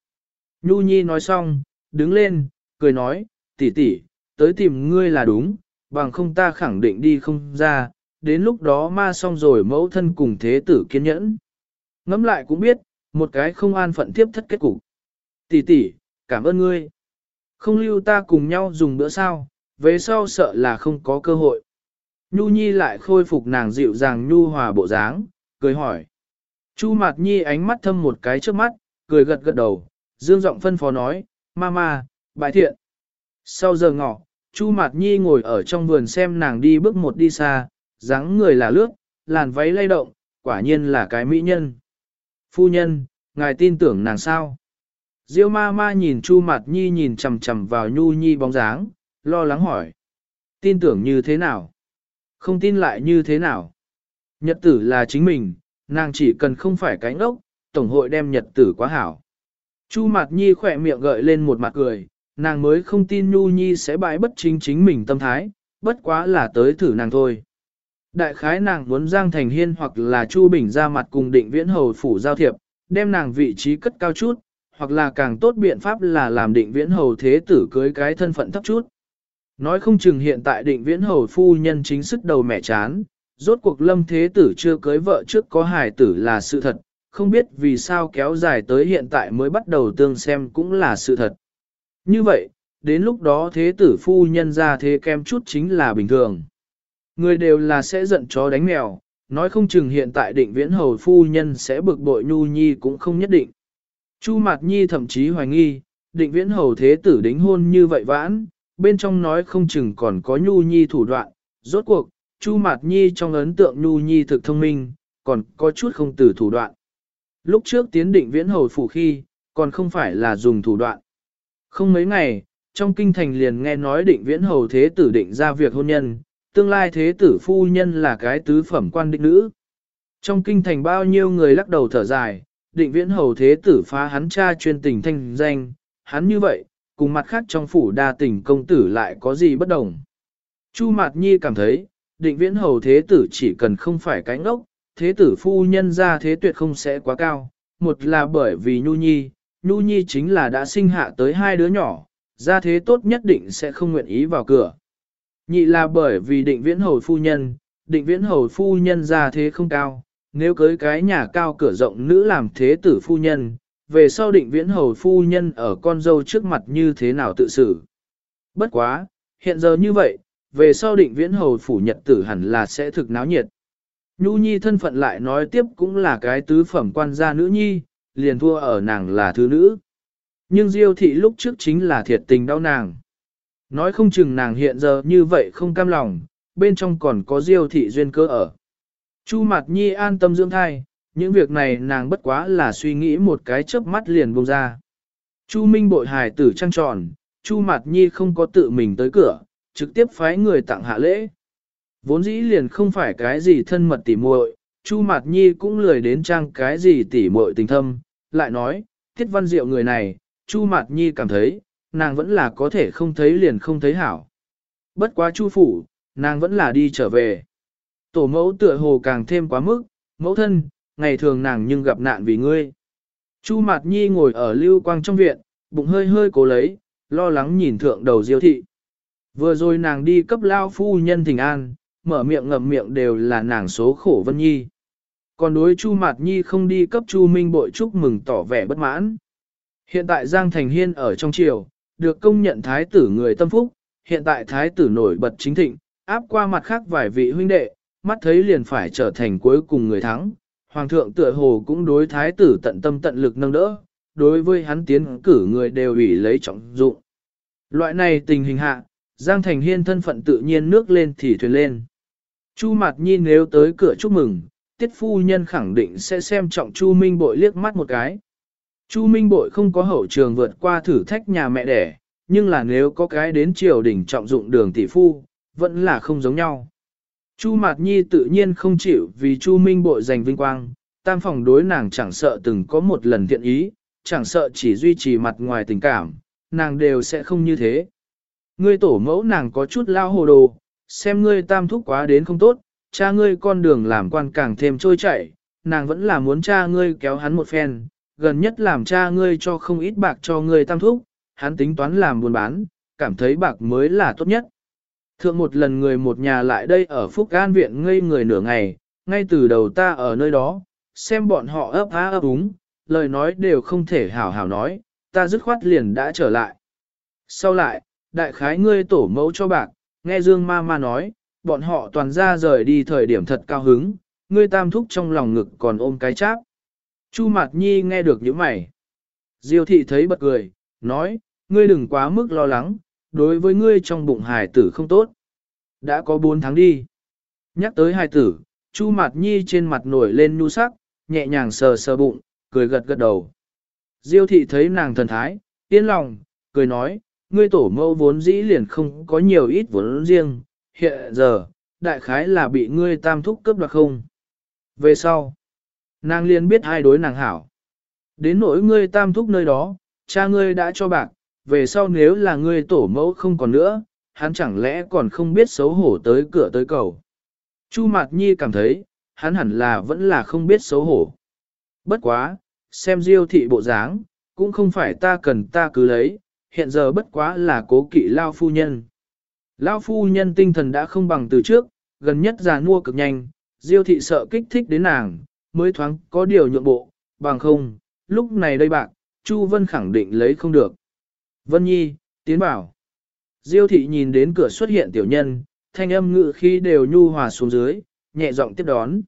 Nhu Nhi nói xong, đứng lên, cười nói, tỷ tỷ, tới tìm ngươi là đúng, bằng không ta khẳng định đi không ra, đến lúc đó ma xong rồi mẫu thân cùng thế tử kiên nhẫn. Ngắm lại cũng biết, một cái không an phận tiếp thất kết cục. Tỷ tỷ, cảm ơn ngươi. Không lưu ta cùng nhau dùng bữa sao, về sau sợ là không có cơ hội. Nhu Nhi lại khôi phục nàng dịu dàng nhu hòa bộ dáng, cười hỏi. Chu Mạt Nhi ánh mắt thâm một cái trước mắt, cười gật gật đầu, dương giọng phân phó nói, Mama, bại thiện. Sau giờ ngọ, Chu Mạt Nhi ngồi ở trong vườn xem nàng đi bước một đi xa, dáng người là lướt, làn váy lay động, quả nhiên là cái mỹ nhân. Phu nhân, ngài tin tưởng nàng sao? Diêu ma ma nhìn Chu Mạt Nhi nhìn chằm chằm vào Nhu Nhi bóng dáng, lo lắng hỏi. Tin tưởng như thế nào? Không tin lại như thế nào? Nhật tử là chính mình, nàng chỉ cần không phải cánh ốc, Tổng hội đem nhật tử quá hảo. Chu Mạt Nhi khỏe miệng gợi lên một mặt cười, nàng mới không tin Nhu Nhi sẽ bãi bất chính chính mình tâm thái, bất quá là tới thử nàng thôi. Đại khái nàng muốn Giang Thành Hiên hoặc là Chu Bình ra mặt cùng định viễn hầu phủ giao thiệp, đem nàng vị trí cất cao chút, hoặc là càng tốt biện pháp là làm định viễn hầu thế tử cưới cái thân phận thấp chút. Nói không chừng hiện tại định viễn hầu phu nhân chính sức đầu mẹ chán, rốt cuộc lâm thế tử chưa cưới vợ trước có hài tử là sự thật, không biết vì sao kéo dài tới hiện tại mới bắt đầu tương xem cũng là sự thật. Như vậy, đến lúc đó thế tử phu nhân ra thế kem chút chính là bình thường. Người đều là sẽ giận chó đánh mèo, nói không chừng hiện tại định viễn hầu phu nhân sẽ bực bội nhu nhi cũng không nhất định. Chu Mạt Nhi thậm chí hoài nghi, định viễn hầu thế tử đính hôn như vậy vãn, bên trong nói không chừng còn có nhu nhi thủ đoạn, rốt cuộc, Chu Mạt Nhi trong ấn tượng nhu nhi thực thông minh, còn có chút không từ thủ đoạn. Lúc trước tiến định viễn hầu phủ khi, còn không phải là dùng thủ đoạn. Không mấy ngày, trong kinh thành liền nghe nói định viễn hầu thế tử định ra việc hôn nhân, tương lai thế tử phu nhân là cái tứ phẩm quan định nữ. Trong kinh thành bao nhiêu người lắc đầu thở dài, định viễn hầu thế tử phá hắn cha chuyên tình thanh danh, hắn như vậy, cùng mặt khác trong phủ đa tình công tử lại có gì bất đồng. Chu Mạt Nhi cảm thấy, định viễn hầu thế tử chỉ cần không phải cánh ốc, thế tử phu nhân ra thế tuyệt không sẽ quá cao, một là bởi vì Nhu Nhi, Nhu Nhi chính là đã sinh hạ tới hai đứa nhỏ, ra thế tốt nhất định sẽ không nguyện ý vào cửa. Nhị là bởi vì định viễn hầu phu nhân, định viễn hầu phu nhân ra thế không cao, nếu cưới cái nhà cao cửa rộng nữ làm thế tử phu nhân, về sau định viễn hầu phu nhân ở con dâu trước mặt như thế nào tự xử. Bất quá, hiện giờ như vậy, về sau định viễn hầu phủ nhật tử hẳn là sẽ thực náo nhiệt. Nhu nhi thân phận lại nói tiếp cũng là cái tứ phẩm quan gia nữ nhi, liền thua ở nàng là thứ nữ. Nhưng diêu thị lúc trước chính là thiệt tình đau nàng. Nói không chừng nàng hiện giờ như vậy không cam lòng, bên trong còn có diêu thị duyên cơ ở. Chu Mạt nhi an tâm dưỡng thai, những việc này nàng bất quá là suy nghĩ một cái chớp mắt liền buông ra. Chu Minh bội hài tử trăng tròn, Chu Mạt nhi không có tự mình tới cửa, trực tiếp phái người tặng hạ lễ. Vốn dĩ liền không phải cái gì thân mật tỉ muội, Chu Mạt Nhi cũng lười đến trang cái gì tỉ muội tình thâm, lại nói, Tiết Văn Diệu người này, Chu Mạt Nhi cảm thấy, nàng vẫn là có thể không thấy liền không thấy hảo. Bất quá Chu phủ, nàng vẫn là đi trở về. Tổ mẫu tựa hồ càng thêm quá mức, mẫu thân, ngày thường nàng nhưng gặp nạn vì ngươi. Chu Mạt Nhi ngồi ở lưu quang trong viện, bụng hơi hơi cố lấy, lo lắng nhìn thượng đầu diêu thị. Vừa rồi nàng đi cấp lao phu nhân thỉnh an, mở miệng ngậm miệng đều là nàng số khổ Vân Nhi. Còn đối Chu Mạt Nhi không đi cấp Chu Minh bội chúc mừng tỏ vẻ bất mãn. Hiện tại Giang Thành Hiên ở trong triều, được công nhận thái tử người tâm phúc, hiện tại thái tử nổi bật chính thịnh, áp qua mặt khác vài vị huynh đệ, mắt thấy liền phải trở thành cuối cùng người thắng. Hoàng thượng tựa hồ cũng đối thái tử tận tâm tận lực nâng đỡ, đối với hắn tiến cử người đều ủy lấy trọng dụng. Loại này tình hình hạ, Giang Thành Hiên thân phận tự nhiên nước lên thì thuyền lên. Chu Mạt Nhi nếu tới cửa chúc mừng, tiết phu nhân khẳng định sẽ xem trọng Chu Minh Bội liếc mắt một cái. Chu Minh Bội không có hậu trường vượt qua thử thách nhà mẹ đẻ, nhưng là nếu có cái đến triều đình trọng dụng đường tỷ phu, vẫn là không giống nhau. Chu Mạt Nhi tự nhiên không chịu vì Chu Minh Bội giành vinh quang, tam phòng đối nàng chẳng sợ từng có một lần thiện ý, chẳng sợ chỉ duy trì mặt ngoài tình cảm, nàng đều sẽ không như thế. Ngươi tổ mẫu nàng có chút lao hồ đồ, xem ngươi tam thúc quá đến không tốt, cha ngươi con đường làm quan càng thêm trôi chảy, nàng vẫn là muốn cha ngươi kéo hắn một phen, gần nhất làm cha ngươi cho không ít bạc cho ngươi tam thúc, hắn tính toán làm buôn bán, cảm thấy bạc mới là tốt nhất. Thượng một lần người một nhà lại đây ở Phúc An Viện ngây người nửa ngày, ngay từ đầu ta ở nơi đó, xem bọn họ ấp á ấp úng, lời nói đều không thể hảo hảo nói, ta dứt khoát liền đã trở lại. Sau lại, đại khái ngươi tổ mẫu cho bạc, nghe Dương ma ma nói, bọn họ toàn ra rời đi thời điểm thật cao hứng, ngươi tam thúc trong lòng ngực còn ôm cái cháp. Chu Mạt Nhi nghe được những mày. Diêu thị thấy bật cười, nói, ngươi đừng quá mức lo lắng, đối với ngươi trong bụng hài tử không tốt. Đã có 4 tháng đi. Nhắc tới hài tử, Chu Mạt Nhi trên mặt nổi lên nhu sắc, nhẹ nhàng sờ sờ bụng, cười gật gật đầu. Diêu thị thấy nàng thần thái, yên lòng, cười nói, ngươi tổ mẫu vốn dĩ liền không có nhiều ít vốn riêng, hiện giờ, đại khái là bị ngươi tam thúc cướp đoạt không. Về sau, nàng liền biết hai đối nàng hảo. Đến nỗi ngươi tam thúc nơi đó, cha ngươi đã cho bạc, về sau nếu là ngươi tổ mẫu không còn nữa, hắn chẳng lẽ còn không biết xấu hổ tới cửa tới cầu. Chu Mạt Nhi cảm thấy, hắn hẳn là vẫn là không biết xấu hổ. Bất quá, xem diêu thị bộ dáng, cũng không phải ta cần ta cứ lấy, hiện giờ bất quá là cố kỵ lao phu nhân. Lao phu nhân tinh thần đã không bằng từ trước, gần nhất già nua cực nhanh, diêu thị sợ kích thích đến nàng, mới thoáng có điều nhượng bộ, bằng không, lúc này đây bạn, Chu Vân khẳng định lấy không được. Vân Nhi, tiến bảo. Diêu thị nhìn đến cửa xuất hiện tiểu nhân, thanh âm ngự khi đều nhu hòa xuống dưới, nhẹ giọng tiếp đón.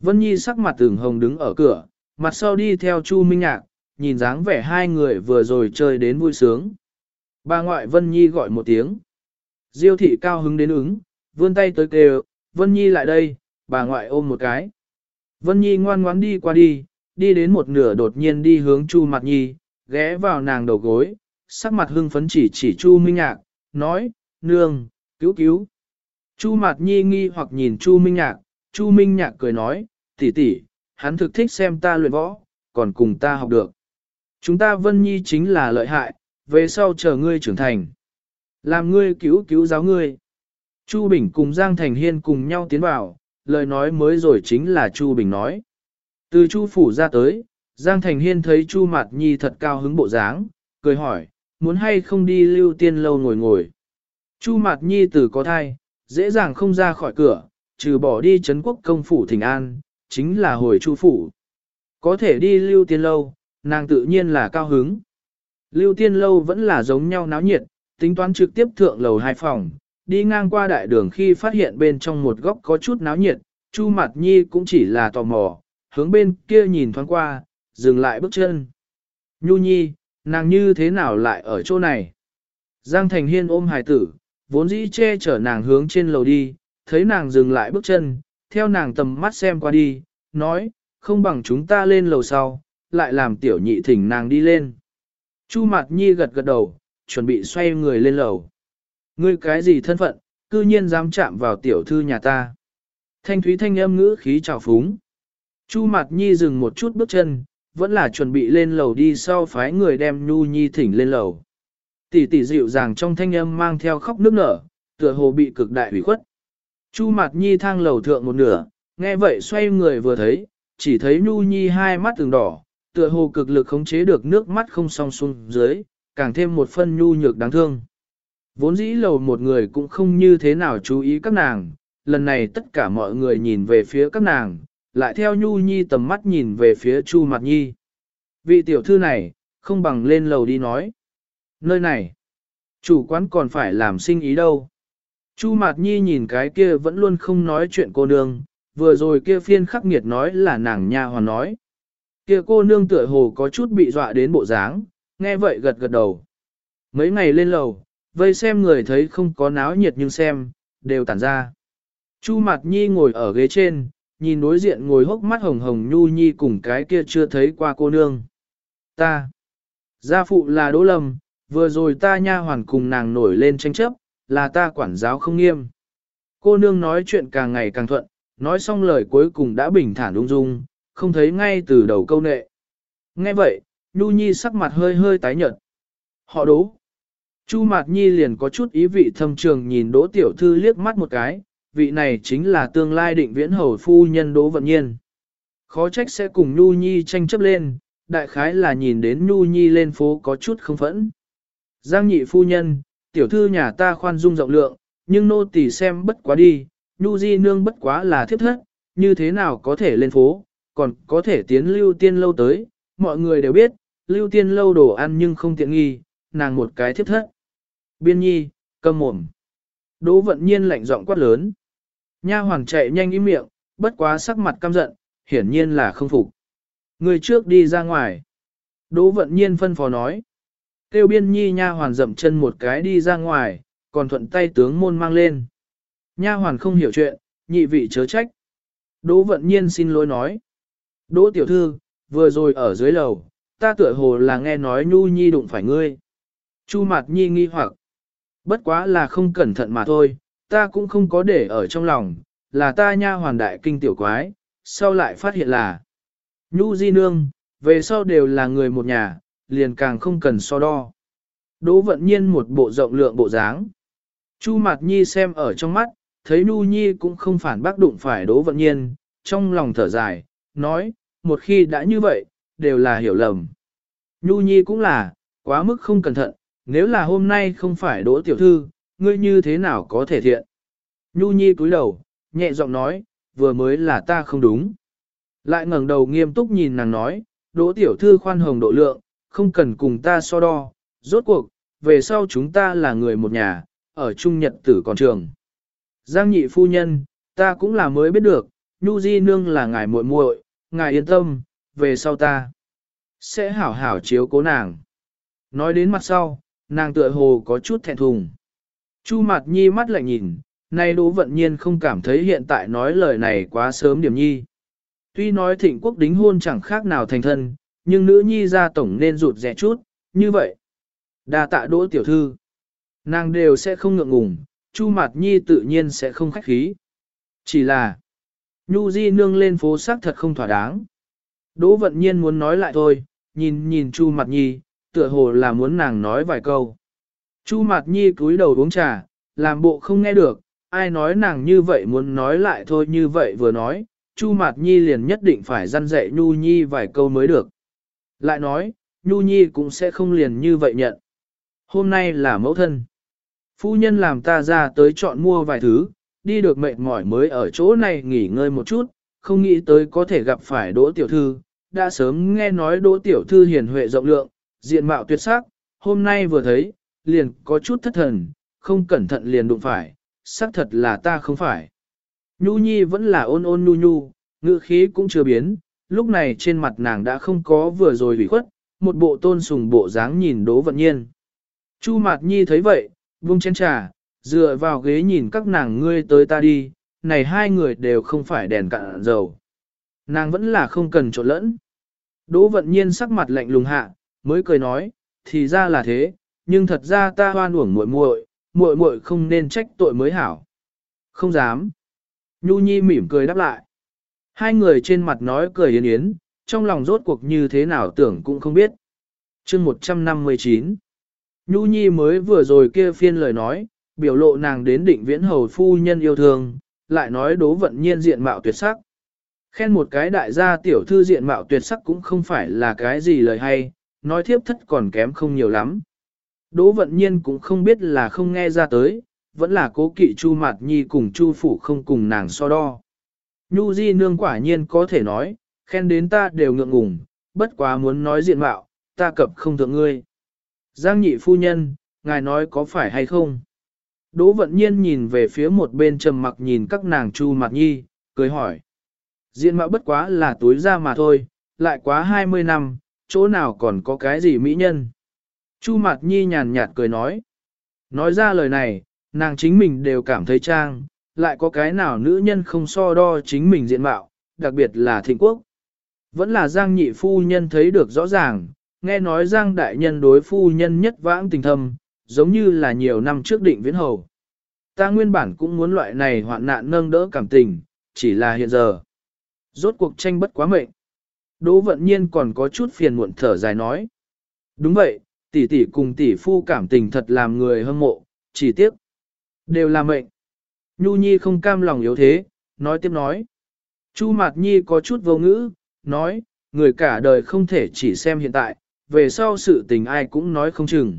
Vân Nhi sắc mặt tưởng hồng đứng ở cửa, mặt sau đi theo Chu Minh Nhạc, nhìn dáng vẻ hai người vừa rồi chơi đến vui sướng. Bà ngoại Vân Nhi gọi một tiếng. Diêu thị cao hứng đến ứng, vươn tay tới kêu, Vân Nhi lại đây, bà ngoại ôm một cái. Vân Nhi ngoan ngoãn đi qua đi, đi đến một nửa đột nhiên đi hướng Chu Mặt Nhi, ghé vào nàng đầu gối, sắc mặt hưng phấn chỉ chỉ Chu Minh Nhạc, nói, nương, cứu cứu. Chu Mạt Nhi nghi hoặc nhìn Chu Minh Nhạc, Chu Minh Nhạc cười nói, tỷ tỷ, hắn thực thích xem ta luyện võ, còn cùng ta học được. Chúng ta Vân Nhi chính là lợi hại, về sau chờ ngươi trưởng thành. Làm ngươi cứu cứu giáo ngươi. Chu Bình cùng Giang Thành Hiên cùng nhau tiến vào, lời nói mới rồi chính là Chu Bình nói. Từ Chu Phủ ra tới, Giang Thành Hiên thấy Chu Mạt Nhi thật cao hứng bộ dáng, cười hỏi, muốn hay không đi lưu tiên lâu ngồi ngồi. Chu Mạt Nhi từ có thai, dễ dàng không ra khỏi cửa, trừ bỏ đi Trấn quốc công phủ thỉnh an, chính là hồi Chu Phủ. Có thể đi lưu tiên lâu, nàng tự nhiên là cao hứng. Lưu tiên lâu vẫn là giống nhau náo nhiệt, tính toán trực tiếp thượng lầu hai phòng, đi ngang qua đại đường khi phát hiện bên trong một góc có chút náo nhiệt, Chu Mạt Nhi cũng chỉ là tò mò, hướng bên kia nhìn thoáng qua, dừng lại bước chân. Nhu Nhi, nàng như thế nào lại ở chỗ này? Giang Thành Hiên ôm hài tử, vốn dĩ che chở nàng hướng trên lầu đi, thấy nàng dừng lại bước chân, theo nàng tầm mắt xem qua đi, nói, không bằng chúng ta lên lầu sau, lại làm tiểu nhị thỉnh nàng đi lên. Chu Mạt Nhi gật gật đầu, chuẩn bị xoay người lên lầu. Ngươi cái gì thân phận, cư nhiên dám chạm vào tiểu thư nhà ta. Thanh thúy thanh âm ngữ khí trào phúng. Chu Mạt Nhi dừng một chút bước chân, vẫn là chuẩn bị lên lầu đi sau phái người đem Nhu Nhi thỉnh lên lầu. Tỷ tỷ dịu dàng trong thanh âm mang theo khóc nước nở, tựa hồ bị cực đại hủy khuất. Chu Mạt Nhi thang lầu thượng một nửa, nghe vậy xoay người vừa thấy, chỉ thấy Nhu Nhi hai mắt từng đỏ, tựa hồ cực lực khống chế được nước mắt không song xuống dưới, càng thêm một phân nhu nhược đáng thương. Vốn dĩ lầu một người cũng không như thế nào chú ý các nàng, lần này tất cả mọi người nhìn về phía các nàng, lại theo Nhu Nhi tầm mắt nhìn về phía Chu Mạt Nhi. Vị tiểu thư này, không bằng lên lầu đi nói. Nơi này, chủ quán còn phải làm sinh ý đâu. Chu Mạt Nhi nhìn cái kia vẫn luôn không nói chuyện cô nương, vừa rồi kia phiên khắc nghiệt nói là nàng nha hoàn nói. Kia cô nương tựa hồ có chút bị dọa đến bộ dáng, nghe vậy gật gật đầu. Mấy ngày lên lầu, vây xem người thấy không có náo nhiệt nhưng xem, đều tản ra. Chu Mạt Nhi ngồi ở ghế trên, nhìn đối diện ngồi hốc mắt hồng hồng nhu nhi cùng cái kia chưa thấy qua cô nương. Ta, gia phụ là Đỗ lầm vừa rồi ta nha hoàn cùng nàng nổi lên tranh chấp, là ta quản giáo không nghiêm. Cô nương nói chuyện càng ngày càng thuận, nói xong lời cuối cùng đã bình thản ung dung, không thấy ngay từ đầu câu nệ. Nghe vậy, Nhu Nhi sắc mặt hơi hơi tái nhợt. Họ đố. Chu Mạt Nhi liền có chút ý vị thâm trường nhìn Đỗ Tiểu Thư liếc mắt một cái, vị này chính là tương lai định viễn hầu phu nhân Đỗ Vận Nhiên. Khó trách sẽ cùng Nhu Nhi tranh chấp lên, đại khái là nhìn đến Nhu Nhi lên phố có chút không phẫn. Giang nhị phu nhân, tiểu thư nhà ta khoan dung rộng lượng, nhưng nô tỳ xem bất quá đi, Nhu Di nương bất quá là thiếp thất, như thế nào có thể lên phố, còn có thể tiến lưu tiên lâu tới, mọi người đều biết, lưu tiên lâu đồ ăn nhưng không tiện nghi, nàng một cái thiếp thất. Biên nhi, cầm mồm. Đỗ vận nhiên lạnh giọng quát lớn. Nha hoàng chạy nhanh im miệng, bất quá sắc mặt căm giận, hiển nhiên là không phục. Người trước đi ra ngoài. Đỗ vận nhiên phân phó nói. Tiêu biên nhi nha hoàn dậm chân một cái đi ra ngoài, còn thuận tay tướng môn mang lên. Nha hoàn không hiểu chuyện, nhị vị chớ trách. Đỗ vận nhiên xin lỗi nói. Đỗ tiểu thư, vừa rồi ở dưới lầu, ta tựa hồ là nghe nói nhu nhi đụng phải ngươi. Chu mặt nhi nghi hoặc. Bất quá là không cẩn thận mà thôi, ta cũng không có để ở trong lòng, là ta nha hoàn đại kinh tiểu quái, sau lại phát hiện là Nhu Di Nương, về sau đều là người một nhà, liền càng không cần so đo. Đỗ vận nhiên một bộ rộng lượng bộ dáng. Chu Mạt Nhi xem ở trong mắt, thấy Nhu Nhi cũng không phản bác đụng phải Đỗ vận nhiên, trong lòng thở dài, nói, một khi đã như vậy, đều là hiểu lầm. Nhu Nhi cũng là, quá mức không cẩn thận, nếu là hôm nay không phải Đỗ Tiểu Thư, ngươi như thế nào có thể thiện? Nhu Nhi cúi đầu, nhẹ giọng nói, vừa mới là ta không đúng. Lại ngẩng đầu nghiêm túc nhìn nàng nói, Đỗ Tiểu Thư khoan hồng độ lượng, không cần cùng ta so đo, rốt cuộc, về sau chúng ta là người một nhà, ở Trung Nhật tử còn trường. Giang nhị phu nhân, ta cũng là mới biết được, Nhu Di Nương là ngài muội muội, ngài yên tâm, về sau ta sẽ hảo hảo chiếu cố nàng. Nói đến mặt sau, nàng tựa hồ có chút thẹn thùng. Chu mặt nhi mắt lại nhìn, nay đỗ vận nhiên không cảm thấy hiện tại nói lời này quá sớm điểm nhi. Tuy nói thịnh quốc đính hôn chẳng khác nào thành thân, nhưng nữ nhi ra tổng nên rụt rẻ chút, như vậy. đa tạ đỗ tiểu thư. Nàng đều sẽ không ngượng ngùng, chu mặt nhi tự nhiên sẽ không khách khí. Chỉ là, nhu di nương lên phố xác thật không thỏa đáng. Đỗ vận nhiên muốn nói lại thôi, nhìn nhìn chu mặt nhi, tựa hồ là muốn nàng nói vài câu. Chu Mạt Nhi cúi đầu uống trà, làm bộ không nghe được, ai nói nàng như vậy muốn nói lại thôi như vậy vừa nói, Chu Mạt Nhi liền nhất định phải răn dạy Nhu Nhi vài câu mới được. Lại nói, Nhu Nhi cũng sẽ không liền như vậy nhận. Hôm nay là mẫu thân. Phu nhân làm ta ra tới chọn mua vài thứ, đi được mệt mỏi mới ở chỗ này nghỉ ngơi một chút, không nghĩ tới có thể gặp phải Đỗ Tiểu Thư. Đã sớm nghe nói Đỗ Tiểu Thư hiền huệ rộng lượng, diện mạo tuyệt sắc, hôm nay vừa thấy, liền có chút thất thần, không cẩn thận liền đụng phải, xác thật là ta không phải. Nhu nhi vẫn là ôn ôn nhu nhu, ngữ khí cũng chưa biến, lúc này trên mặt nàng đã không có vừa rồi hủy khuất, một bộ tôn sùng bộ dáng nhìn đố vận nhiên. Chu Mạt Nhi thấy vậy, vung chén trà, dựa vào ghế nhìn các nàng ngươi tới ta đi, này hai người đều không phải đèn cạn dầu. Nàng vẫn là không cần trộn lẫn. Đỗ vận nhiên sắc mặt lạnh lùng hạ, mới cười nói, thì ra là thế, nhưng thật ra ta hoan uổng muội muội, muội muội không nên trách tội mới hảo. Không dám. Nhu Nhi mỉm cười đáp lại. Hai người trên mặt nói cười yến yến, trong lòng rốt cuộc như thế nào tưởng cũng không biết. chương 159 Nhu Nhi mới vừa rồi kia phiên lời nói, biểu lộ nàng đến định viễn hầu phu nhân yêu thương, lại nói đố vận nhiên diện mạo tuyệt sắc. Khen một cái đại gia tiểu thư diện mạo tuyệt sắc cũng không phải là cái gì lời hay, nói thiếp thất còn kém không nhiều lắm. Đỗ vận nhiên cũng không biết là không nghe ra tới, vẫn là cố kỵ Chu Mạt Nhi cùng Chu Phủ không cùng nàng so đo. Nhu Di Nương quả nhiên có thể nói, khen đến ta đều ngượng ngùng, bất quá muốn nói diện mạo, ta cập không thượng ngươi. Giang nhị phu nhân, ngài nói có phải hay không? Đỗ vận nhiên nhìn về phía một bên trầm mặc nhìn các nàng Chu Mạt Nhi, cười hỏi. Diện mạo bất quá là túi ra mà thôi, lại quá 20 năm, chỗ nào còn có cái gì mỹ nhân. Chu Mạt Nhi nhàn nhạt cười nói. Nói ra lời này, nàng chính mình đều cảm thấy trang, lại có cái nào nữ nhân không so đo chính mình diện mạo, đặc biệt là thịnh quốc. Vẫn là Giang nhị phu nhân thấy được rõ ràng, nghe nói Giang đại nhân đối phu nhân nhất vãng tình thâm, giống như là nhiều năm trước định viễn hầu. Ta nguyên bản cũng muốn loại này hoạn nạn nâng đỡ cảm tình, chỉ là hiện giờ. Rốt cuộc tranh bất quá mệnh. Đỗ vận nhiên còn có chút phiền muộn thở dài nói. Đúng vậy, tỷ tỷ cùng tỷ phu cảm tình thật làm người hâm mộ, chỉ tiếc. Đều là mệnh. Nhu Nhi không cam lòng yếu thế, nói tiếp nói. Chu Mạt Nhi có chút vô ngữ, nói, người cả đời không thể chỉ xem hiện tại, về sau sự tình ai cũng nói không chừng.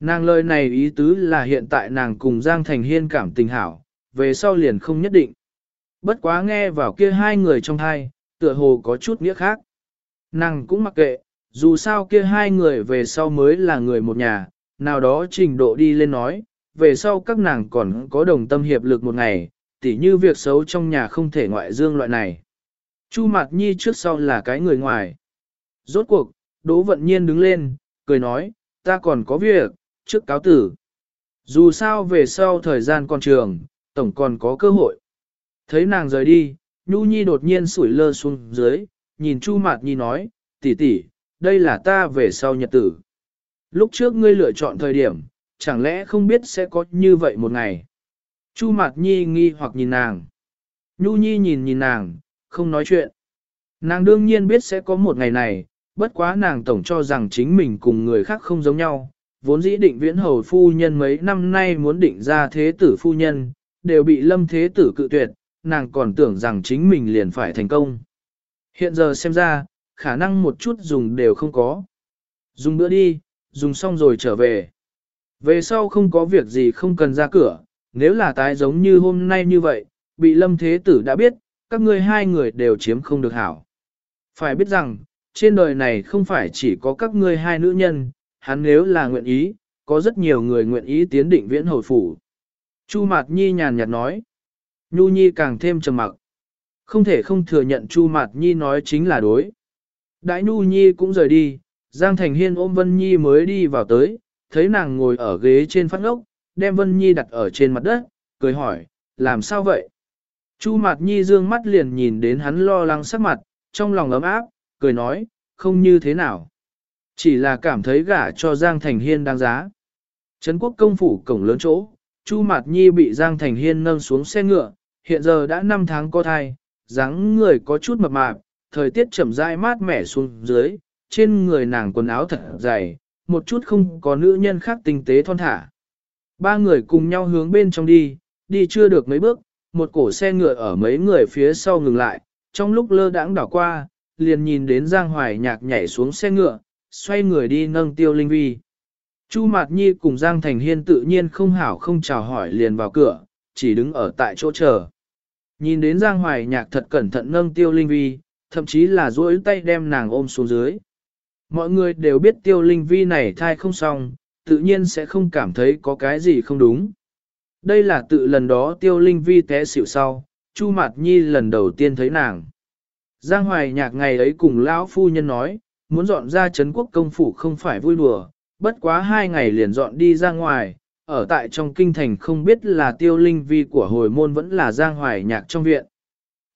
Nàng lời này ý tứ là hiện tại nàng cùng Giang Thành Hiên cảm tình hảo, về sau liền không nhất định. Bất quá nghe vào kia hai người trong hai, tựa hồ có chút nghĩa khác. Nàng cũng mặc kệ, dù sao kia hai người về sau mới là người một nhà, nào đó trình độ đi lên nói, về sau các nàng còn có đồng tâm hiệp lực một ngày, tỉ như việc xấu trong nhà không thể ngoại dương loại này. Chu Mạt Nhi trước sau là cái người ngoài. Rốt cuộc, Đỗ Vận Nhiên đứng lên, cười nói, ta còn có việc, trước cáo tử. Dù sao về sau thời gian còn trường, tổng còn có cơ hội. Thấy nàng rời đi, Nhu Nhi đột nhiên sủi lơ xuống dưới, nhìn Chu Mạt Nhi nói, tỷ tỷ, đây là ta về sau nhật tử. Lúc trước ngươi lựa chọn thời điểm, chẳng lẽ không biết sẽ có như vậy một ngày. Chu Mạt Nhi nghi hoặc nhìn nàng. Nhu Nhi nhìn nhìn nàng, không nói chuyện. Nàng đương nhiên biết sẽ có một ngày này, bất quá nàng tổng cho rằng chính mình cùng người khác không giống nhau. Vốn dĩ định viễn hầu phu nhân mấy năm nay muốn định ra thế tử phu nhân, đều bị lâm thế tử cự tuyệt, nàng còn tưởng rằng chính mình liền phải thành công. Hiện giờ xem ra, khả năng một chút dùng đều không có. Dùng bữa đi, dùng xong rồi trở về. Về sau không có việc gì không cần ra cửa, nếu là tái giống như hôm nay như vậy, bị lâm thế tử đã biết, các ngươi hai người đều chiếm không được hảo. Phải biết rằng, trên đời này không phải chỉ có các ngươi hai nữ nhân, hắn nếu là nguyện ý, có rất nhiều người nguyện ý tiến định viễn hồi phủ. Chu Mạt Nhi nhàn nhạt nói. Nhu Nhi càng thêm trầm mặc. Không thể không thừa nhận Chu Mạt Nhi nói chính là đối. Đại Nhu Nhi cũng rời đi, Giang Thành Hiên ôm Vân Nhi mới đi vào tới, thấy nàng ngồi ở ghế trên phát ngốc, đem Vân Nhi đặt ở trên mặt đất, cười hỏi, làm sao vậy? Chu Mạt Nhi dương mắt liền nhìn đến hắn lo lắng sắc mặt, trong lòng ấm áp, cười nói, không như thế nào. Chỉ là cảm thấy gả cho Giang Thành Hiên đáng giá. Trấn quốc công phủ cổng lớn chỗ, Chu Mạt Nhi bị Giang Thành Hiên nâng xuống xe ngựa, hiện giờ đã 5 tháng có thai, dáng người có chút mập mạp, thời tiết chậm rãi mát mẻ xuống dưới, trên người nàng quần áo thật dày, một chút không có nữ nhân khác tinh tế thon thả. Ba người cùng nhau hướng bên trong đi, đi chưa được mấy bước, một cổ xe ngựa ở mấy người phía sau ngừng lại, trong lúc lơ đãng đảo qua, liền nhìn đến Giang Hoài Nhạc nhảy xuống xe ngựa, xoay người đi nâng tiêu linh vi. Chu Mạt Nhi cùng Giang Thành Hiên tự nhiên không hảo không chào hỏi liền vào cửa, chỉ đứng ở tại chỗ chờ. Nhìn đến Giang Hoài Nhạc thật cẩn thận nâng tiêu linh vi, thậm chí là duỗi tay đem nàng ôm xuống dưới. Mọi người đều biết tiêu linh vi này thai không xong, tự nhiên sẽ không cảm thấy có cái gì không đúng. Đây là tự lần đó tiêu linh vi té xỉu sau, Chu Mạt Nhi lần đầu tiên thấy nàng. Giang Hoài Nhạc ngày ấy cùng lão phu nhân nói, muốn dọn ra Trấn quốc công phủ không phải vui đùa, bất quá hai ngày liền dọn đi ra ngoài, ở tại trong kinh thành không biết là tiêu linh vi của hồi môn vẫn là Giang Hoài Nhạc trong viện.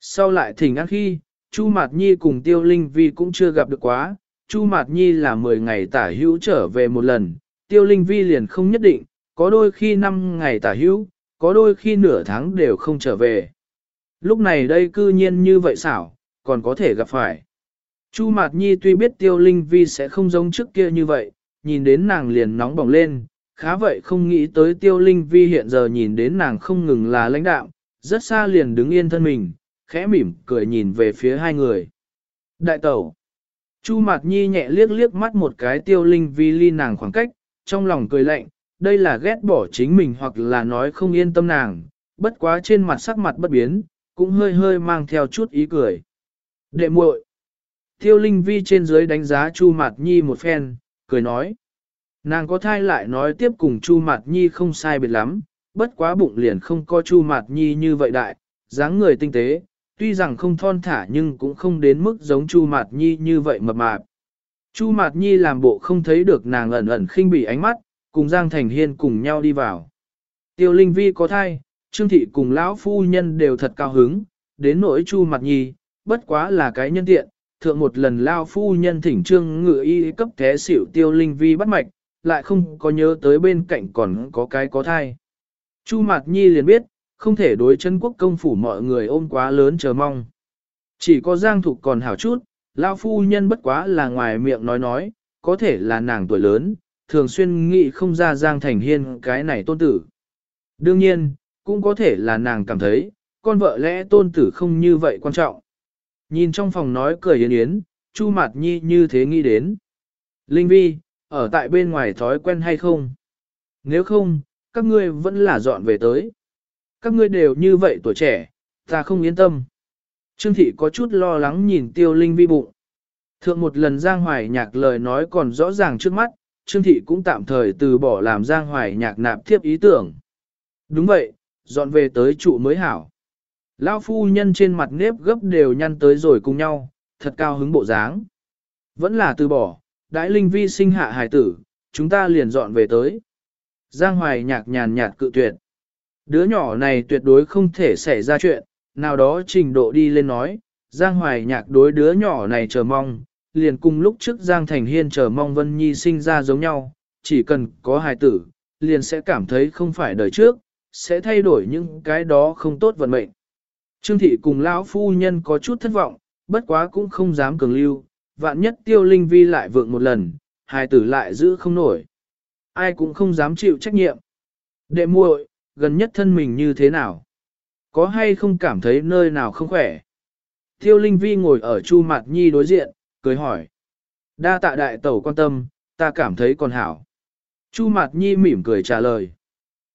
Sau lại thỉnh an khi, Chu Mạt Nhi cùng tiêu linh vi cũng chưa gặp được quá, Chu Mạt Nhi là 10 ngày tả hữu trở về một lần, tiêu linh vi liền không nhất định, có đôi khi 5 ngày tả hữu, có đôi khi nửa tháng đều không trở về. Lúc này đây cư nhiên như vậy xảo, còn có thể gặp phải. Chu Mạt Nhi tuy biết tiêu linh vi sẽ không giống trước kia như vậy, nhìn đến nàng liền nóng bỏng lên, khá vậy không nghĩ tới tiêu linh vi hiện giờ nhìn đến nàng không ngừng là lãnh đạo, rất xa liền đứng yên thân mình, khẽ mỉm cười nhìn về phía hai người. Đại tẩu, Chu Mạt Nhi nhẹ liếc liếc mắt một cái tiêu linh vi ly nàng khoảng cách, trong lòng cười lạnh, đây là ghét bỏ chính mình hoặc là nói không yên tâm nàng, bất quá trên mặt sắc mặt bất biến, cũng hơi hơi mang theo chút ý cười. Đệ muội, Tiêu Linh Vi trên dưới đánh giá Chu Mạt Nhi một phen, cười nói. Nàng có thai lại nói tiếp cùng Chu Mạt Nhi không sai biệt lắm, bất quá bụng liền không có Chu Mạt Nhi như vậy đại, dáng người tinh tế, tuy rằng không thon thả nhưng cũng không đến mức giống Chu Mạt Nhi như vậy mập mạp. Chu Mạt Nhi làm bộ không thấy được nàng ẩn ẩn khinh bỉ ánh mắt, cùng Giang Thành Hiên cùng nhau đi vào. Tiêu Linh Vi có thai, Trương Thị cùng lão phu nhân đều thật cao hứng, đến nỗi Chu Mạt Nhi, bất quá là cái nhân tiện, thượng một lần lão phu nhân thỉnh Trương ngự y cấp thế xỉu Tiêu Linh Vi bắt mạch, lại không có nhớ tới bên cạnh còn có cái có thai. Chu Mạt Nhi liền biết, không thể đối chân quốc công phủ mọi người ôm quá lớn chờ mong. Chỉ có Giang Thục còn hảo chút, lao phu nhân bất quá là ngoài miệng nói nói, có thể là nàng tuổi lớn, thường xuyên nghĩ không ra Giang Thành Hiên cái này tôn tử. Đương nhiên, cũng có thể là nàng cảm thấy, con vợ lẽ tôn tử không như vậy quan trọng. Nhìn trong phòng nói cười yến yến, Chu Mạt Nhi như thế nghĩ đến. Linh Vi, ở tại bên ngoài thói quen hay không? Nếu không, các ngươi vẫn là dọn về tới. Các ngươi đều như vậy tuổi trẻ, ta không yên tâm. Trương Thị có chút lo lắng nhìn Tiêu Linh Vi bụng. Thượng một lần Giang Hoài Nhạc lời nói còn rõ ràng trước mắt, Trương Thị cũng tạm thời từ bỏ làm Giang Hoài Nhạc nạp thiếp ý tưởng. Đúng vậy, dọn về tới trụ mới hảo. Lão phu nhân trên mặt nếp gấp đều nhăn tới rồi cùng nhau, thật cao hứng bộ dáng. Vẫn là từ bỏ, đại linh vi sinh hạ hài tử, chúng ta liền dọn về tới. Giang Hoài nhạc nhàn nhạt cự tuyệt. Đứa nhỏ này tuyệt đối không thể xảy ra chuyện, nào đó trình độ đi lên nói, Giang Hoài nhạc đối đứa nhỏ này chờ mong, liền cùng lúc trước Giang Thành Hiên chờ mong Vân Nhi sinh ra giống nhau, chỉ cần có hài tử, liền sẽ cảm thấy không phải đời trước, sẽ thay đổi những cái đó không tốt vận mệnh. Trương thị cùng lão phu nhân có chút thất vọng, bất quá cũng không dám cường lưu, vạn nhất tiêu linh vi lại vượng một lần, hài tử lại giữ không nổi. Ai cũng không dám chịu trách nhiệm. Đệ muội, gần nhất thân mình như thế nào? Có hay không cảm thấy nơi nào không khỏe? Tiêu linh vi ngồi ở chu Mạt nhi đối diện, cười hỏi. Đa tạ đại tẩu quan tâm, ta cảm thấy còn hảo. Chu Mạt nhi mỉm cười trả lời.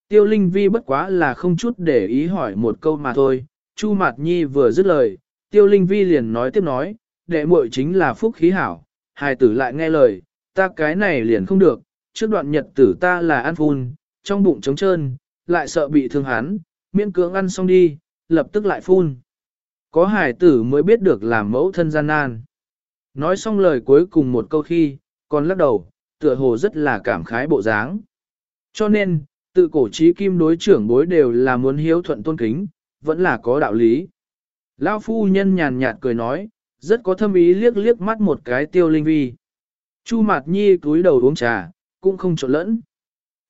Tiêu linh vi bất quá là không chút để ý hỏi một câu mà thôi, Chu Mạt Nhi vừa dứt lời, Tiêu Linh Vi liền nói tiếp nói, đệ muội chính là phúc khí hảo, hài tử lại nghe lời, ta cái này liền không được, trước đoạn nhật tử ta là ăn phun, trong bụng trống trơn, lại sợ bị thương hắn, miễn cưỡng ăn xong đi, lập tức lại phun. Có hải tử mới biết được làm mẫu thân gian nan. Nói xong lời cuối cùng một câu khi, còn lắc đầu, tựa hồ rất là cảm khái bộ dáng. Cho nên, tự cổ trí kim đối trưởng bối đều là muốn hiếu thuận tôn kính, vẫn là có đạo lý. Lão phu nhân nhàn nhạt cười nói, rất có thâm ý liếc liếc mắt một cái tiêu linh vi. Chu Mạt Nhi cúi đầu uống trà, cũng không trộn lẫn.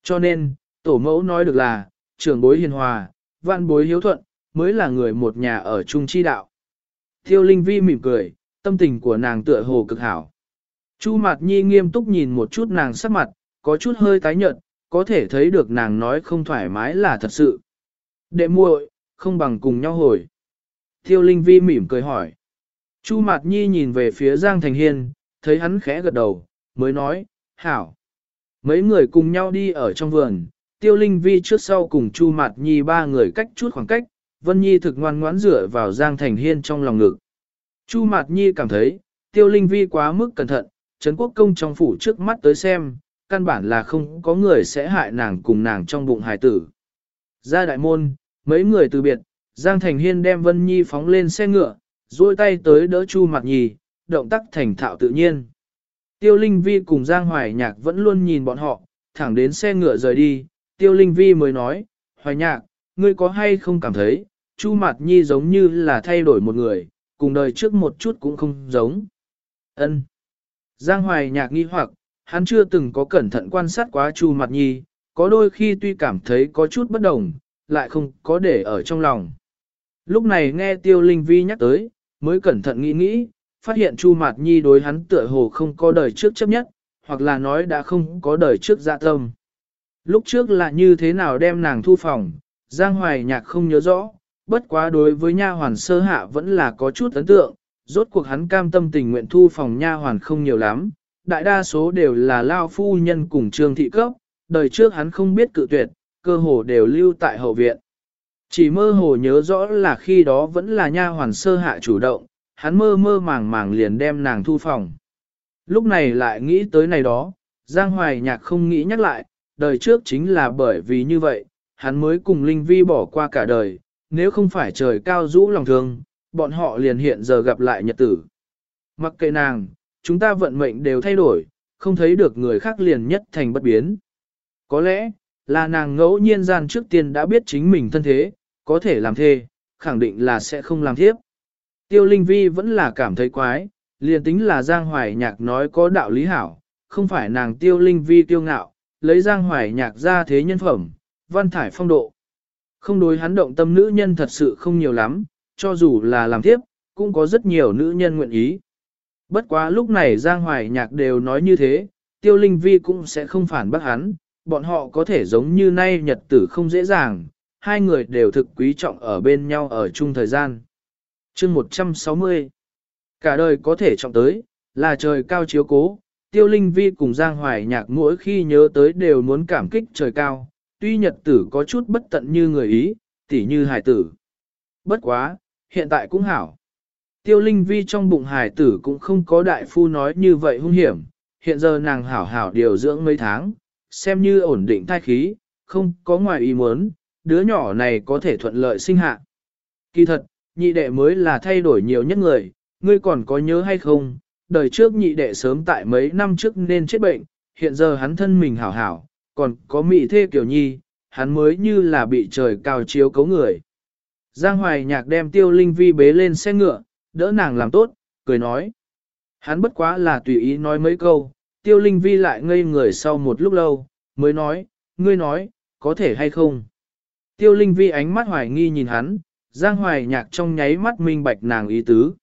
Cho nên, tổ mẫu nói được là, trưởng bối hiền hòa, vạn bối hiếu thuận, mới là người một nhà ở chung chi đạo. Tiêu linh vi mỉm cười, tâm tình của nàng tựa hồ cực hảo. Chu Mạt Nhi nghiêm túc nhìn một chút nàng sắc mặt, có chút hơi tái nhợt, có thể thấy được nàng nói không thoải mái là thật sự. Đệ muội, không bằng cùng nhau hồi. Tiêu Linh Vi mỉm cười hỏi. Chu Mạt Nhi nhìn về phía Giang Thành Hiên, thấy hắn khẽ gật đầu, mới nói, hảo. Mấy người cùng nhau đi ở trong vườn, Tiêu Linh Vi trước sau cùng Chu Mạt Nhi ba người cách chút khoảng cách, Vân Nhi thực ngoan ngoãn dựa vào Giang Thành Hiên trong lòng ngực. Chu Mạt Nhi cảm thấy, Tiêu Linh Vi quá mức cẩn thận, Trấn Quốc Công trong phủ trước mắt tới xem, căn bản là không có người sẽ hại nàng cùng nàng trong bụng hài tử. Ra đại môn, Mấy người từ biệt, Giang Thành Hiên đem Vân Nhi phóng lên xe ngựa, duỗi tay tới đỡ Chu Mạt Nhi, động tác thành thạo tự nhiên. Tiêu Linh Vi cùng Giang Hoài Nhạc vẫn luôn nhìn bọn họ, thẳng đến xe ngựa rời đi, Tiêu Linh Vi mới nói, Hoài Nhạc, ngươi có hay không cảm thấy, Chu Mạt Nhi giống như là thay đổi một người, cùng đời trước một chút cũng không giống. Ân. Giang Hoài Nhạc nghi hoặc, hắn chưa từng có cẩn thận quan sát quá Chu Mạt Nhi, có đôi khi tuy cảm thấy có chút bất đồng, lại không có để ở trong lòng. Lúc này nghe Tiêu Linh Vi nhắc tới, mới cẩn thận nghĩ nghĩ, phát hiện Chu Mạt Nhi đối hắn tựa hồ không có đời trước chấp nhất, hoặc là nói đã không có đời trước dạ tâm. Lúc trước là như thế nào đem nàng thu phòng, Giang Hoài Nhạc không nhớ rõ, bất quá đối với nha hoàn sơ hạ vẫn là có chút ấn tượng, rốt cuộc hắn cam tâm tình nguyện thu phòng nha hoàn không nhiều lắm, đại đa số đều là lao phu nhân cùng trương thị cấp, đời trước hắn không biết cự tuyệt, cơ hồ đều lưu tại hậu viện. Chỉ mơ hồ nhớ rõ là khi đó vẫn là nha hoàn sơ hạ chủ động, hắn mơ mơ màng màng liền đem nàng thu phòng. Lúc này lại nghĩ tới này đó, Giang Hoài Nhạc không nghĩ nhắc lại, đời trước chính là bởi vì như vậy, hắn mới cùng Linh Vi bỏ qua cả đời, nếu không phải trời cao rũ lòng thương, bọn họ liền hiện giờ gặp lại nhật tử. Mặc kệ nàng, chúng ta vận mệnh đều thay đổi, không thấy được người khác liền nhất thành bất biến. Có lẽ, là nàng ngẫu nhiên gian trước tiên đã biết chính mình thân thế, có thể làm thê, khẳng định là sẽ không làm thiếp. Tiêu Linh Vi vẫn là cảm thấy quái, liền tính là Giang Hoài Nhạc nói có đạo lý hảo, không phải nàng Tiêu Linh Vi tiêu ngạo, lấy Giang Hoài Nhạc ra thế nhân phẩm, văn thải phong độ. Không đối hắn động tâm nữ nhân thật sự không nhiều lắm, cho dù là làm tiếp, cũng có rất nhiều nữ nhân nguyện ý. Bất quá lúc này Giang Hoài Nhạc đều nói như thế, Tiêu Linh Vi cũng sẽ không phản bác hắn, bọn họ có thể giống như nay nhật tử không dễ dàng, hai người đều thực quý trọng ở bên nhau ở chung thời gian. chương 160 Cả đời có thể trọng tới, là trời cao chiếu cố, tiêu linh vi cùng Giang Hoài nhạc mỗi khi nhớ tới đều muốn cảm kích trời cao, tuy nhật tử có chút bất tận như người ý, tỉ như hải tử. Bất quá, hiện tại cũng hảo. Tiêu linh vi trong bụng hải tử cũng không có đại phu nói như vậy hung hiểm, hiện giờ nàng hảo hảo điều dưỡng mấy tháng, xem như ổn định thai khí, không có ngoài ý muốn, đứa nhỏ này có thể thuận lợi sinh hạ. Kỳ thật, nhị đệ mới là thay đổi nhiều nhất người, ngươi còn có nhớ hay không, đời trước nhị đệ sớm tại mấy năm trước nên chết bệnh, hiện giờ hắn thân mình hảo hảo, còn có mị thê kiểu nhi, hắn mới như là bị trời cao chiếu cấu người. Giang Hoài Nhạc đem Tiêu Linh Vi bế lên xe ngựa, đỡ nàng làm tốt, cười nói. Hắn bất quá là tùy ý nói mấy câu, Tiêu Linh Vi lại ngây người sau một lúc lâu, mới nói, ngươi nói, có thể hay không. Tiêu Linh Vi ánh mắt hoài nghi nhìn hắn, Giang Hoài Nhạc trong nháy mắt minh bạch nàng ý tứ.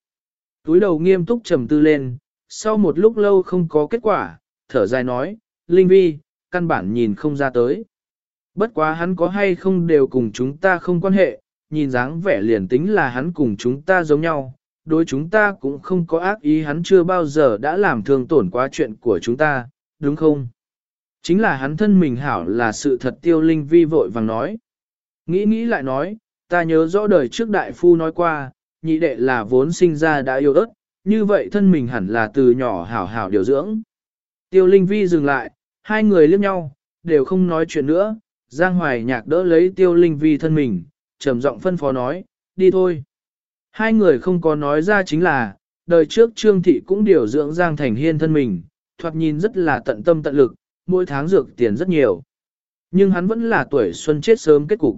Túi đầu nghiêm túc trầm tư lên, sau một lúc lâu không có kết quả, thở dài nói, Linh Vi, căn bản nhìn không ra tới. Bất quá hắn có hay không đều cùng chúng ta không quan hệ, nhìn dáng vẻ liền tính là hắn cùng chúng ta giống nhau, đối chúng ta cũng không có ác ý hắn chưa bao giờ đã làm thương tổn quá chuyện của chúng ta, đúng không? Chính là hắn thân mình hảo là sự thật tiêu linh vi vội vàng nói. Nghĩ nghĩ lại nói, ta nhớ rõ đời trước đại phu nói qua, nhị đệ là vốn sinh ra đã yêu ớt, như vậy thân mình hẳn là từ nhỏ hảo hảo điều dưỡng. Tiêu linh vi dừng lại, hai người liếc nhau, đều không nói chuyện nữa, Giang Hoài Nhạc đỡ lấy tiêu linh vi thân mình, trầm giọng phân phó nói, đi thôi. Hai người không có nói ra chính là, đời trước Trương Thị cũng điều dưỡng Giang Thành Hiên thân mình, thoạt nhìn rất là tận tâm tận lực, mỗi tháng dược tiền rất nhiều. Nhưng hắn vẫn là tuổi xuân chết sớm kết cục.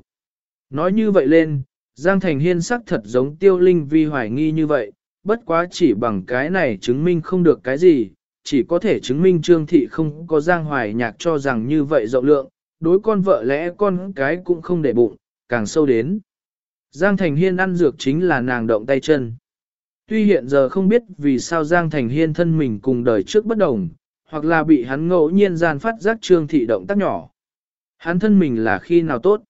Nói như vậy lên, Giang Thành Hiên sắc thật giống tiêu linh vi hoài nghi như vậy, bất quá chỉ bằng cái này chứng minh không được cái gì, chỉ có thể chứng minh Trương Thị không có Giang Hoài Nhạc cho rằng như vậy rộng lượng, đối con vợ lẽ con cái cũng không để bụng, càng sâu đến. Giang Thành Hiên ăn dược chính là nàng động tay chân. Tuy hiện giờ không biết vì sao Giang Thành Hiên thân mình cùng đời trước bất đồng, hoặc là bị hắn ngẫu nhiên gian phát giác trương thị động tác nhỏ. Hắn thân mình là khi nào tốt?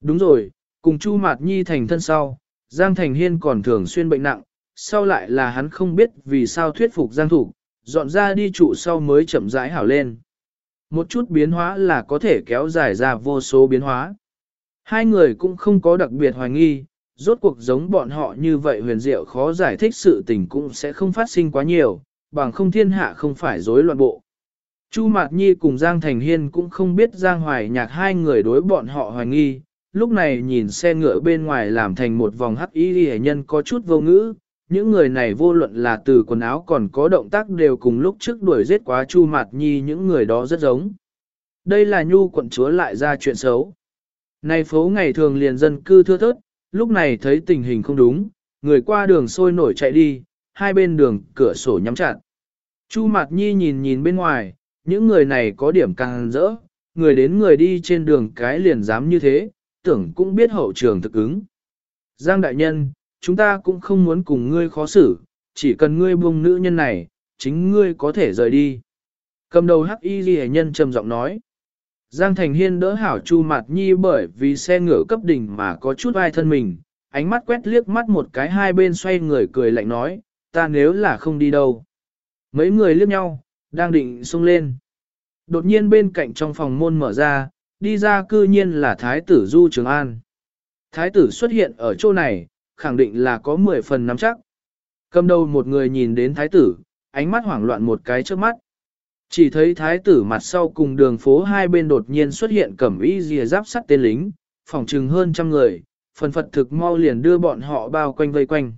Đúng rồi, cùng Chu Mạt Nhi thành thân sau, Giang Thành Hiên còn thường xuyên bệnh nặng, sau lại là hắn không biết vì sao thuyết phục Giang Thủ, dọn ra đi trụ sau mới chậm rãi hảo lên. Một chút biến hóa là có thể kéo dài ra vô số biến hóa. Hai người cũng không có đặc biệt hoài nghi, rốt cuộc giống bọn họ như vậy huyền diệu khó giải thích sự tình cũng sẽ không phát sinh quá nhiều, bằng không thiên hạ không phải rối loạn bộ. Chu Mạt Nhi cùng Giang Thành Hiên cũng không biết Giang Hoài Nhạc hai người đối bọn họ hoài nghi, lúc này nhìn xe ngựa bên ngoài làm thành một vòng hắc y hệ nhân có chút vô ngữ, những người này vô luận là từ quần áo còn có động tác đều cùng lúc trước đuổi giết quá Chu Mạt Nhi những người đó rất giống. Đây là nhu quận chúa lại ra chuyện xấu. Này phố ngày thường liền dân cư thưa thớt, lúc này thấy tình hình không đúng, người qua đường sôi nổi chạy đi, hai bên đường cửa sổ nhắm chặt. Chu Mạt Nhi nhìn nhìn bên ngoài, những người này có điểm càng rỡ, người đến người đi trên đường cái liền dám như thế, tưởng cũng biết hậu trường thực ứng. Giang đại nhân, chúng ta cũng không muốn cùng ngươi khó xử, chỉ cần ngươi buông nữ nhân này, chính ngươi có thể rời đi. Cầm đầu hắc y ghi nhân trầm giọng nói. Giang Thành Hiên đỡ hảo Chu Mạt Nhi bởi vì xe ngựa cấp đỉnh mà có chút ai thân mình, ánh mắt quét liếc mắt một cái hai bên xoay người cười lạnh nói, ta nếu là không đi đâu. Mấy người liếc nhau, đang định xông lên. Đột nhiên bên cạnh trong phòng môn mở ra, đi ra cư nhiên là Thái tử Du Trường An. Thái tử xuất hiện ở chỗ này, khẳng định là có 10 phần nắm chắc. Cầm đầu một người nhìn đến Thái tử, ánh mắt hoảng loạn một cái trước mắt. Chỉ thấy Thái tử mặt sau cùng đường phố hai bên đột nhiên xuất hiện cẩm y dìa giáp sắt tên lính, phòng trừng hơn trăm người, phần phật thực mau liền đưa bọn họ bao quanh vây quanh.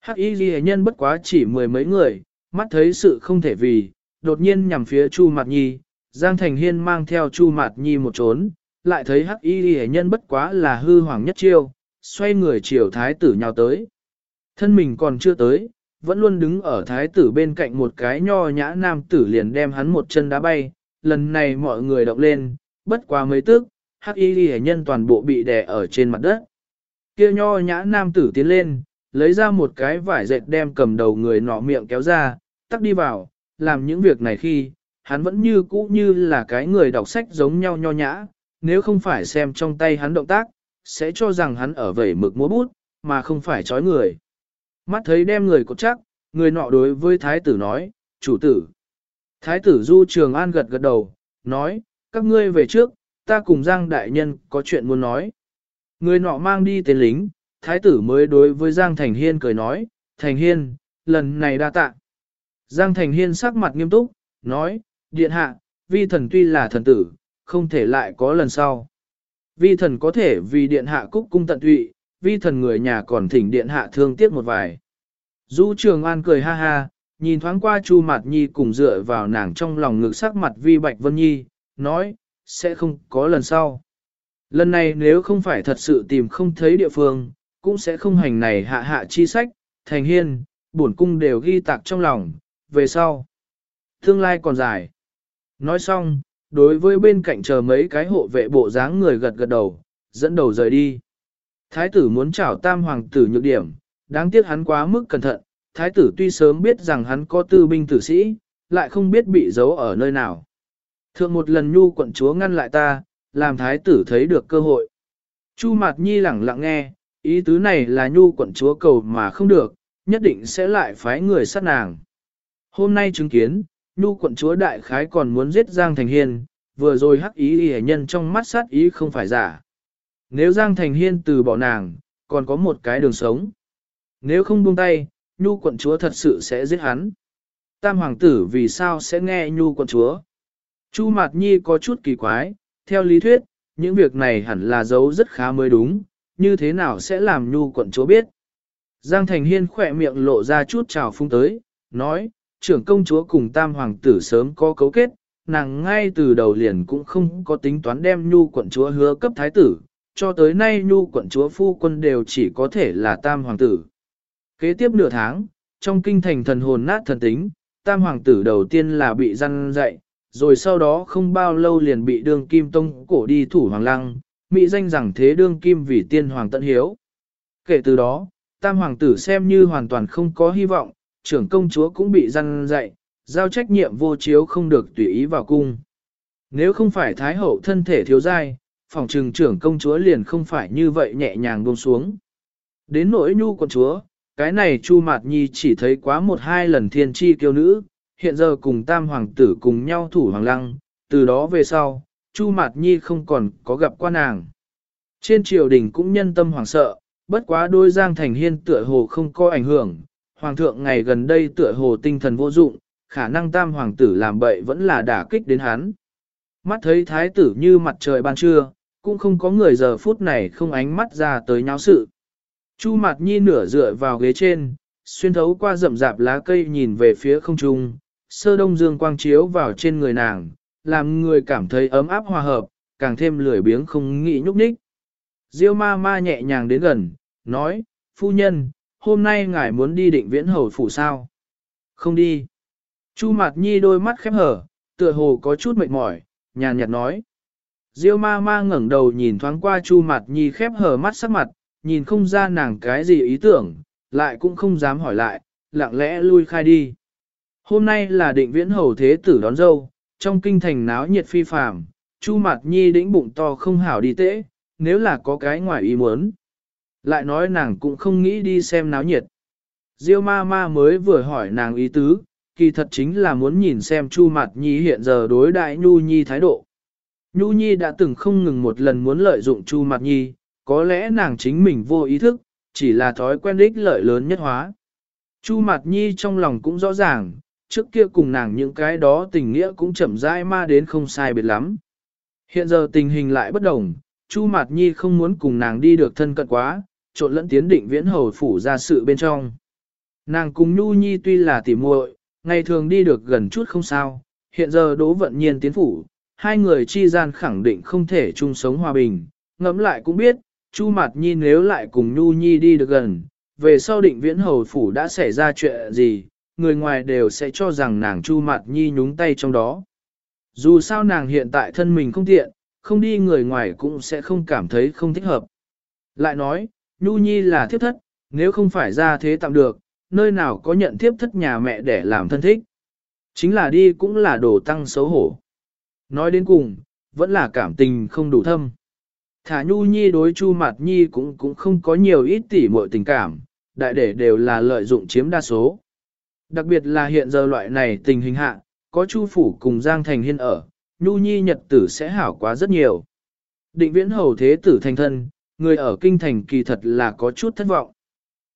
Hắc y ghi nhân bất quá chỉ mười mấy người, mắt thấy sự không thể vì, đột nhiên nhằm phía Chu Mạt Nhi, Giang Thành Hiên mang theo Chu Mạt Nhi một trốn, lại thấy Hắc y Lệ nhân bất quá là hư hoàng nhất chiêu, xoay người chiều thái tử nhào tới. Thân mình còn chưa tới, vẫn luôn đứng ở thái tử bên cạnh một cái nho nhã nam tử liền đem hắn một chân đá bay, lần này mọi người động lên, bất quá mấy tức, Hắc y Lệ nhân toàn bộ bị đè ở trên mặt đất. Kia nho nhã nam tử tiến lên, lấy ra một cái vải dệt đem cầm đầu người nọ miệng kéo ra, tắt đi vào, làm những việc này khi, hắn vẫn như cũ như là cái người đọc sách giống nhau nho nhã, nếu không phải xem trong tay hắn động tác, sẽ cho rằng hắn ở vẩy mực múa bút, mà không phải trói người. Mắt thấy đem người cột chắc, người nọ đối với thái tử nói, chủ tử. Thái tử Du Trường An gật gật đầu, nói, các ngươi về trước, ta cùng Giang Đại Nhân có chuyện muốn nói. Người nọ mang đi tên lính, thái tử mới đối với Giang Thành Hiên cười nói, Thành Hiên, lần này đa tạ. Giang Thành Hiên sắc mặt nghiêm túc, nói, điện hạ, vi thần tuy là thần tử, không thể lại có lần sau. Vi thần có thể vì điện hạ cúc cung tận tụy, vi thần người nhà còn thỉnh điện hạ thương tiếc một vài. Du Trường An cười ha ha, nhìn thoáng qua Chu Mạt Nhi cùng dựa vào nàng trong lòng ngực sắc mặt vi Bạch Vân Nhi, nói, sẽ không có lần sau. Lần này nếu không phải thật sự tìm không thấy địa phương, cũng sẽ không hành này hạ hạ chi sách, thành hiên, bổn cung đều ghi tạc trong lòng, về sau. Tương lai còn dài. Nói xong, đối với bên cạnh chờ mấy cái hộ vệ bộ dáng người gật gật đầu, dẫn đầu rời đi. Thái tử muốn chảo tam hoàng tử nhược điểm, đáng tiếc hắn quá mức cẩn thận, thái tử tuy sớm biết rằng hắn có tư binh tử sĩ, lại không biết bị giấu ở nơi nào. Thượng một lần nhu quận chúa ngăn lại ta, làm thái tử thấy được cơ hội. Chu Mạt Nhi lẳng lặng nghe, ý tứ này là nhu quận chúa cầu mà không được, nhất định sẽ lại phái người sát nàng. Hôm nay chứng kiến, nhu quận chúa đại khái còn muốn giết Giang Thành Hiên, vừa rồi hắc ý hề nhân trong mắt sát ý không phải giả. Nếu Giang Thành Hiên từ bỏ nàng, còn có một cái đường sống. Nếu không buông tay, nhu quận chúa thật sự sẽ giết hắn. Tam hoàng tử vì sao sẽ nghe nhu quận chúa? Chu Mạt Nhi có chút kỳ quái, theo lý thuyết, những việc này hẳn là dấu rất khá mới đúng, như thế nào sẽ làm nhu quận chúa biết. Giang Thành Hiên khỏe miệng lộ ra chút trào phung tới, nói, trưởng công chúa cùng tam hoàng tử sớm có cấu kết, nàng ngay từ đầu liền cũng không có tính toán đem nhu quận chúa hứa cấp thái tử, cho tới nay nhu quận chúa phu quân đều chỉ có thể là tam hoàng tử. Kế tiếp nửa tháng, trong kinh thành thần hồn nát thần tính, tam hoàng tử đầu tiên là bị răn dạy, rồi sau đó không bao lâu liền bị đương kim tông cổ đi thủ hoàng lăng, mỹ danh rằng thế đương kim vì tiên hoàng tận hiếu. Kể từ đó, tam hoàng tử xem như hoàn toàn không có hy vọng, trưởng công chúa cũng bị răn dạy, giao trách nhiệm vô chiếu không được tùy ý vào cung. Nếu không phải thái hậu thân thể thiếu dai, phòng trừng trưởng công chúa liền không phải như vậy nhẹ nhàng buông xuống. Đến nỗi nhu quận chúa, cái này Chu Mạt Nhi chỉ thấy quá một hai lần thiên tri kiêu nữ, hiện giờ cùng tam hoàng tử cùng nhau thủ hoàng lăng, từ đó về sau, Chu Mạt Nhi không còn có gặp qua nàng. Trên triều đình cũng nhân tâm hoàng sợ, bất quá đôi Giang Thành Hiên tựa hồ không có ảnh hưởng, hoàng thượng ngày gần đây tựa hồ tinh thần vô dụng, khả năng tam hoàng tử làm bậy vẫn là đả kích đến hắn. Mắt thấy thái tử như mặt trời ban trưa, cũng không có người giờ phút này không ánh mắt ra tới nháo sự. Chu Mạt Nhi nửa dựa vào ghế trên, xuyên thấu qua rậm rạp lá cây nhìn về phía không trung, sơ đông dương quang chiếu vào trên người nàng, làm người cảm thấy ấm áp hòa hợp, càng thêm lười biếng không nghĩ nhúc nhích. Diêu ma ma nhẹ nhàng đến gần, nói, phu nhân, hôm nay ngài muốn đi định viễn hầu phủ sao? Không đi. Chu Mạt Nhi đôi mắt khép hở, tựa hồ có chút mệt mỏi, nhàn nhạt nói. Diêu ma ma ngẩng đầu nhìn thoáng qua Chu Mạt Nhi khép hở mắt sắc mặt, nhìn không ra nàng cái gì ý tưởng, lại cũng không dám hỏi lại, lặng lẽ lui khai đi. Hôm nay là định viễn hầu thế tử đón dâu, trong kinh thành náo nhiệt phi phàm, Chu Mạt Nhi đĩnh bụng to không hảo đi tễ, nếu là có cái ngoài ý muốn. Lại nói nàng cũng không nghĩ đi xem náo nhiệt. Diêu ma ma mới vừa hỏi nàng ý tứ, kỳ thật chính là muốn nhìn xem Chu Mạt Nhi hiện giờ đối đại Nhu Nhi thái độ. Nhu Nhi đã từng không ngừng một lần muốn lợi dụng Chu Mạt Nhi, có lẽ nàng chính mình vô ý thức, chỉ là thói quen ích lợi lớn nhất hóa. Chu Mạt Nhi trong lòng cũng rõ ràng, trước kia cùng nàng những cái đó tình nghĩa cũng chậm rãi ma đến không sai biệt lắm. Hiện giờ tình hình lại bất đồng, Chu Mạt Nhi không muốn cùng nàng đi được thân cận quá, trộn lẫn tiến định viễn hầu phủ ra sự bên trong. Nàng cùng Nhu Nhi tuy là tỉ muội, ngày thường đi được gần chút không sao, hiện giờ đố vận nhiên tiến phủ, hai người chi gian khẳng định không thể chung sống hòa bình, ngẫm lại cũng biết, Chu Mạt Nhi nếu lại cùng Nhu Nhi đi được gần, về sau định viễn hầu phủ đã xảy ra chuyện gì, người ngoài đều sẽ cho rằng nàng Chu Mạt Nhi nhúng tay trong đó. Dù sao nàng hiện tại thân mình không tiện, không đi người ngoài cũng sẽ không cảm thấy không thích hợp. Lại nói, Nhu Nhi là thiếp thất, nếu không phải ra thế tạm được, nơi nào có nhận thiếp thất nhà mẹ để làm thân thích. Chính là đi cũng là đồ tăng xấu hổ. Nói đến cùng, vẫn là cảm tình không đủ thâm. Thả Nhu Nhi đối Chu Mạt Nhi cũng cũng không có nhiều ít tỉ muội tình cảm, đại để đều là lợi dụng chiếm đa số. Đặc biệt là hiện giờ loại này tình hình hạ, có Chu Phủ cùng Giang Thành Hiên ở, Nhu Nhi nhật tử sẽ hảo quá rất nhiều. Định viễn hầu thế tử thành thân, người ở kinh thành kỳ thật là có chút thất vọng.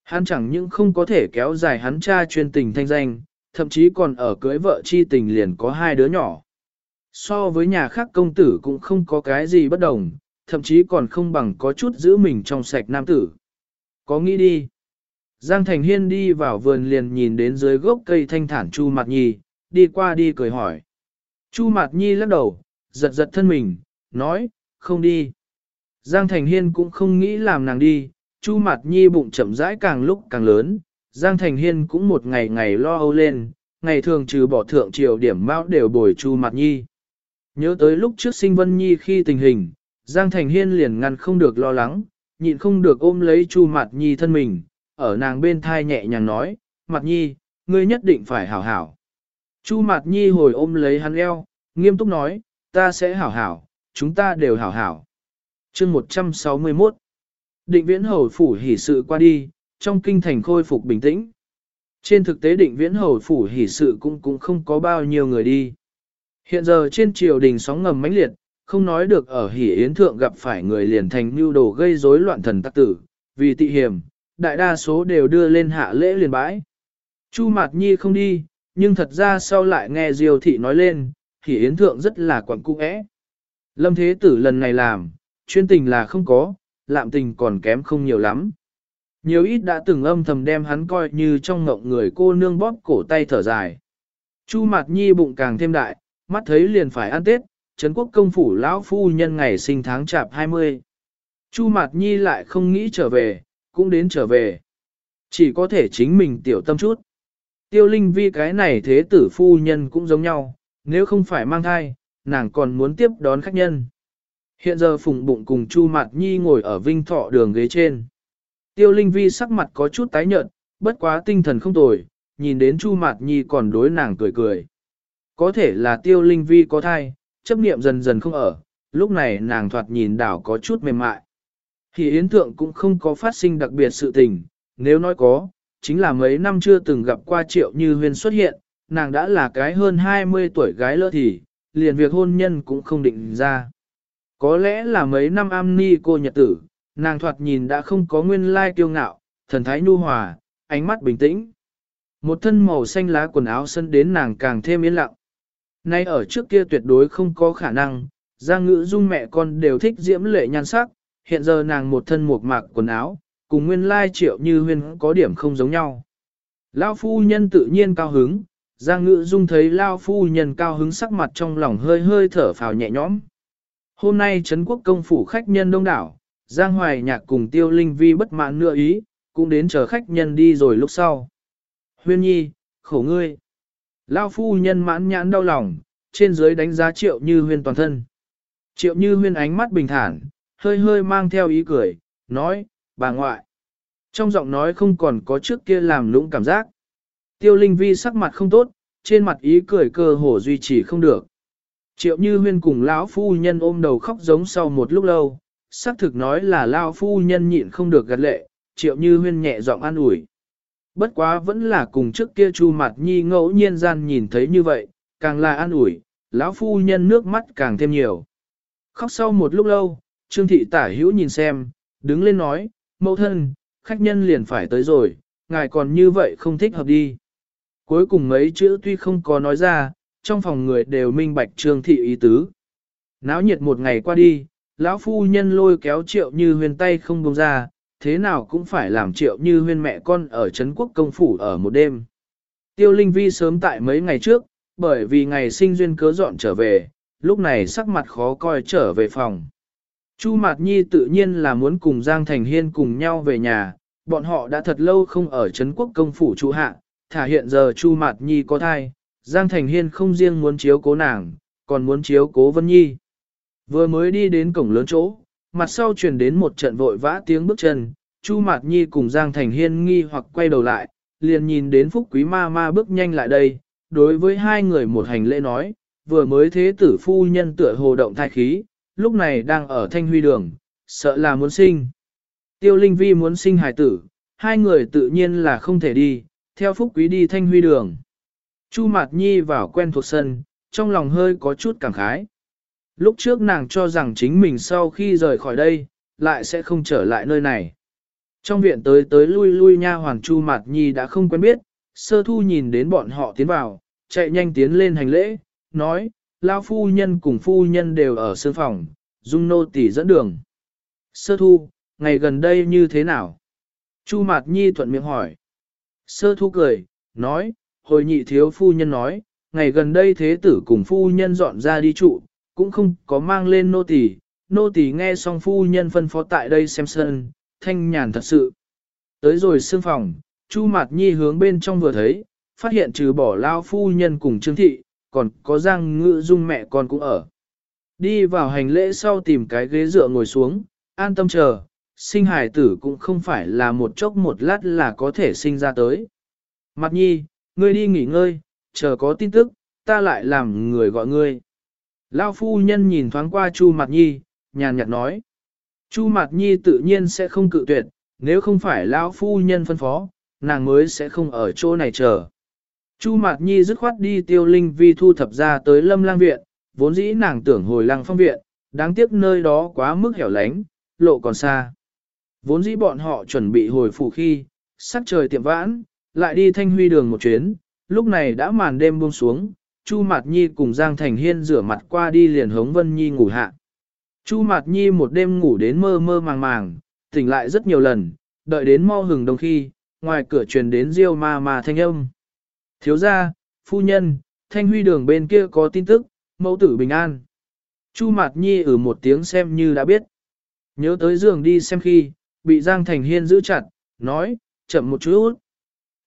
Hắn chẳng những không có thể kéo dài hắn cha chuyên tình thanh danh, thậm chí còn ở cưới vợ chi tình liền có hai đứa nhỏ. So với nhà khác công tử cũng không có cái gì bất đồng, thậm chí còn không bằng có chút giữ mình trong sạch nam tử. Có nghĩ đi. Giang Thành Hiên đi vào vườn liền nhìn đến dưới gốc cây thanh thản Chu Mạt Nhi, đi qua đi cười hỏi. Chu Mạt Nhi lắc đầu, giật giật thân mình, nói, không đi. Giang Thành Hiên cũng không nghĩ làm nàng đi, Chu Mạt Nhi bụng chậm rãi càng lúc càng lớn, Giang Thành Hiên cũng một ngày ngày lo âu lên, ngày thường trừ bỏ thượng triều điểm bao đều bồi Chu Mạt Nhi. Nhớ tới lúc trước sinh Vân Nhi khi tình hình, Giang Thành Hiên liền ngăn không được lo lắng, nhịn không được ôm lấy Chu Mạt Nhi thân mình, ở nàng bên thai nhẹ nhàng nói, Mạt Nhi, ngươi nhất định phải hảo hảo. Chu Mạt Nhi hồi ôm lấy hắn eo, nghiêm túc nói, ta sẽ hảo hảo, chúng ta đều hảo hảo. chương 161 Định viễn hầu phủ hỉ sự qua đi, trong kinh thành khôi phục bình tĩnh. Trên thực tế định viễn hầu phủ hỉ sự cũng cũng không có bao nhiêu người đi. Hiện giờ trên triều đình sóng ngầm mãnh liệt, không nói được ở hỉ yến thượng gặp phải người liền thành mưu đồ gây rối loạn thần tắc tử, vì tị hiểm, đại đa số đều đưa lên hạ lễ liền bãi. Chu Mạt Nhi không đi, nhưng thật ra sau lại nghe Diêu thị nói lên, thì yến thượng rất là quẩn cung ẽ. Lâm Thế Tử lần này làm, chuyên tình là không có, lạm tình còn kém không nhiều lắm. Nhiều ít đã từng âm thầm đem hắn coi như trong ngộng người cô nương bóp cổ tay thở dài. Chu Mạt Nhi bụng càng thêm đại, mắt thấy liền phải ăn Tết, Trấn quốc công phủ lão phu nhân ngày sinh tháng chạp 20. Chu Mạt Nhi lại không nghĩ trở về, cũng đến trở về. Chỉ có thể chính mình tiểu tâm chút. Tiêu Linh Vi cái này thế tử phu nhân cũng giống nhau, nếu không phải mang thai, nàng còn muốn tiếp đón khách nhân. Hiện giờ Phùng Bụng cùng Chu Mạt Nhi ngồi ở vinh thọ đường ghế trên. Tiêu Linh Vi sắc mặt có chút tái nhợt, bất quá tinh thần không tồi, nhìn đến Chu Mạt Nhi còn đối nàng cười cười. Có thể là Tiêu Linh Vi có thai, chấp niệm dần dần không ở, lúc này nàng thoạt nhìn đảo có chút mềm mại. Thì Yến Thượng cũng không có phát sinh đặc biệt sự tình, nếu nói có, chính là mấy năm chưa từng gặp qua triệu như huyên xuất hiện, nàng đã là cái hơn 20 tuổi gái lỡ thì, liền việc hôn nhân cũng không định ra. Có lẽ là mấy năm am ni cô nhật tử, nàng thoạt nhìn đã không có nguyên lai kiêu ngạo, thần thái nhu hòa, ánh mắt bình tĩnh. Một thân màu xanh lá quần áo sân đến nàng càng thêm yên lặng. Nay ở trước kia tuyệt đối không có khả năng, Giang ngữ dung mẹ con đều thích diễm lệ nhan sắc, hiện giờ nàng một thân một mạc quần áo, cùng nguyên lai triệu như huyên có điểm không giống nhau. Lao phu nhân tự nhiên cao hứng, Giang Ngự dung thấy Lao phu nhân cao hứng sắc mặt trong lòng hơi hơi thở phào nhẹ nhõm. Hôm nay Trấn quốc công phủ khách nhân đông đảo, Giang Hoài Nhạc cùng Tiêu Linh Vi bất mãn nửa ý, cũng đến chờ khách nhân đi rồi lúc sau. Huyên nhi, khổ ngươi. Lao phu nhân mãn nhãn đau lòng, trên dưới đánh giá triệu như huyên toàn thân. Triệu như huyên ánh mắt bình thản, hơi hơi mang theo ý cười, nói, bà ngoại. Trong giọng nói không còn có trước kia làm lũng cảm giác. Tiêu Linh Vi sắc mặt không tốt, trên mặt ý cười cơ hồ duy trì không được. Triệu Như Huyên cùng lão phu nhân ôm đầu khóc giống sau một lúc lâu, xác thực nói là lão phu nhân nhịn không được gật lệ, Triệu Như Huyên nhẹ giọng an ủi. Bất quá vẫn là cùng trước kia Chu Mạt Nhi ngẫu nhiên gian nhìn thấy như vậy, càng là an ủi, lão phu nhân nước mắt càng thêm nhiều. Khóc sau một lúc lâu, Trương thị tả hữu nhìn xem, đứng lên nói, mẫu thân, khách nhân liền phải tới rồi, ngài còn như vậy không thích hợp đi. Cuối cùng mấy chữ tuy không có nói ra, trong phòng người đều minh bạch trương thị ý tứ. Náo nhiệt một ngày qua đi, lão phu nhân lôi kéo triệu như huyền tay không buông ra, thế nào cũng phải làm triệu như huyên mẹ con ở Trấn quốc công phủ ở một đêm. Tiêu Linh Vi sớm tại mấy ngày trước, bởi vì ngày sinh duyên cớ dọn trở về, lúc này sắc mặt khó coi trở về phòng. Chu Mạt Nhi tự nhiên là muốn cùng Giang Thành Hiên cùng nhau về nhà, bọn họ đã thật lâu không ở Trấn quốc công phủ trụ hạ, thả hiện giờ Chu Mạt Nhi có thai, Giang Thành Hiên không riêng muốn chiếu cố nàng, còn muốn chiếu cố Vân Nhi. Vừa mới đi đến cổng lớn chỗ, mặt sau truyền đến một trận vội vã tiếng bước chân, Chu Mạt Nhi cùng Giang Thành Hiên nghi hoặc quay đầu lại, liền nhìn đến Phúc Quý Ma Ma bước nhanh lại đây, đối với hai người một hành lễ nói, vừa mới thế tử phu nhân tựa hồ động thai khí, lúc này đang ở thanh huy đường, sợ là muốn sinh. Tiêu Linh Vi muốn sinh hài tử, hai người tự nhiên là không thể đi, theo Phúc Quý đi thanh huy đường. Chu Mạt Nhi vào quen thuộc sân, trong lòng hơi có chút cảm khái. Lúc trước nàng cho rằng chính mình sau khi rời khỏi đây, lại sẽ không trở lại nơi này. Trong viện tới tới lui lui nha hoàng Chu Mạt Nhi đã không quen biết, sơ thu nhìn đến bọn họ tiến vào, chạy nhanh tiến lên hành lễ, nói, lao phu nhân cùng phu nhân đều ở sương phòng, dung nô tỉ dẫn đường. Sơ thu, ngày gần đây như thế nào? Chu Mạt Nhi thuận miệng hỏi. Sơ thu cười, nói, hồi nhị thiếu phu nhân nói, ngày gần đây thế tử cùng phu nhân dọn ra đi trụ, cũng không có mang lên nô tỳ. Nô tỳ nghe xong phu nhân phân phó tại đây xem sân, thanh nhàn thật sự. Tới rồi sương phòng, Chu Mạt Nhi hướng bên trong vừa thấy, phát hiện trừ bỏ lao phu nhân cùng Trương Thị, còn có Giang Ngự Dung mẹ con cũng ở. Đi vào hành lễ sau tìm cái ghế dựa ngồi xuống, an tâm chờ, sinh hài tử cũng không phải là một chốc một lát là có thể sinh ra tới. Mặt nhi, ngươi đi nghỉ ngơi, chờ có tin tức, ta lại làm người gọi ngươi. Lao phu nhân nhìn thoáng qua Chu Mặt Nhi, nhàn nhạt nói. Chu Mặt Nhi tự nhiên sẽ không cự tuyệt, nếu không phải Lão phu nhân phân phó, nàng mới sẽ không ở chỗ này chờ. Chu Mạt Nhi dứt khoát đi tiêu linh vi thu thập ra tới lâm lang viện, vốn dĩ nàng tưởng hồi lăng phong viện, đáng tiếc nơi đó quá mức hẻo lánh, lộ còn xa. Vốn dĩ bọn họ chuẩn bị hồi phủ khi, sắc trời tiệm vãn, lại đi thanh huy đường một chuyến, lúc này đã màn đêm buông xuống, Chu Mạt Nhi cùng Giang Thành Hiên rửa mặt qua đi liền hống Vân Nhi ngủ hạ. Chu Mạt Nhi một đêm ngủ đến mơ mơ màng màng, tỉnh lại rất nhiều lần, đợi đến mau hừng đông khi, ngoài cửa truyền đến riêu ma ma thanh âm. Thiếu gia, phu nhân, thanh huy đường bên kia có tin tức, mẫu tử bình an. Chu Mạt Nhi ở một tiếng xem như đã biết. Nhớ tới giường đi xem khi, bị Giang Thành Hiên giữ chặt, nói, chậm một chút.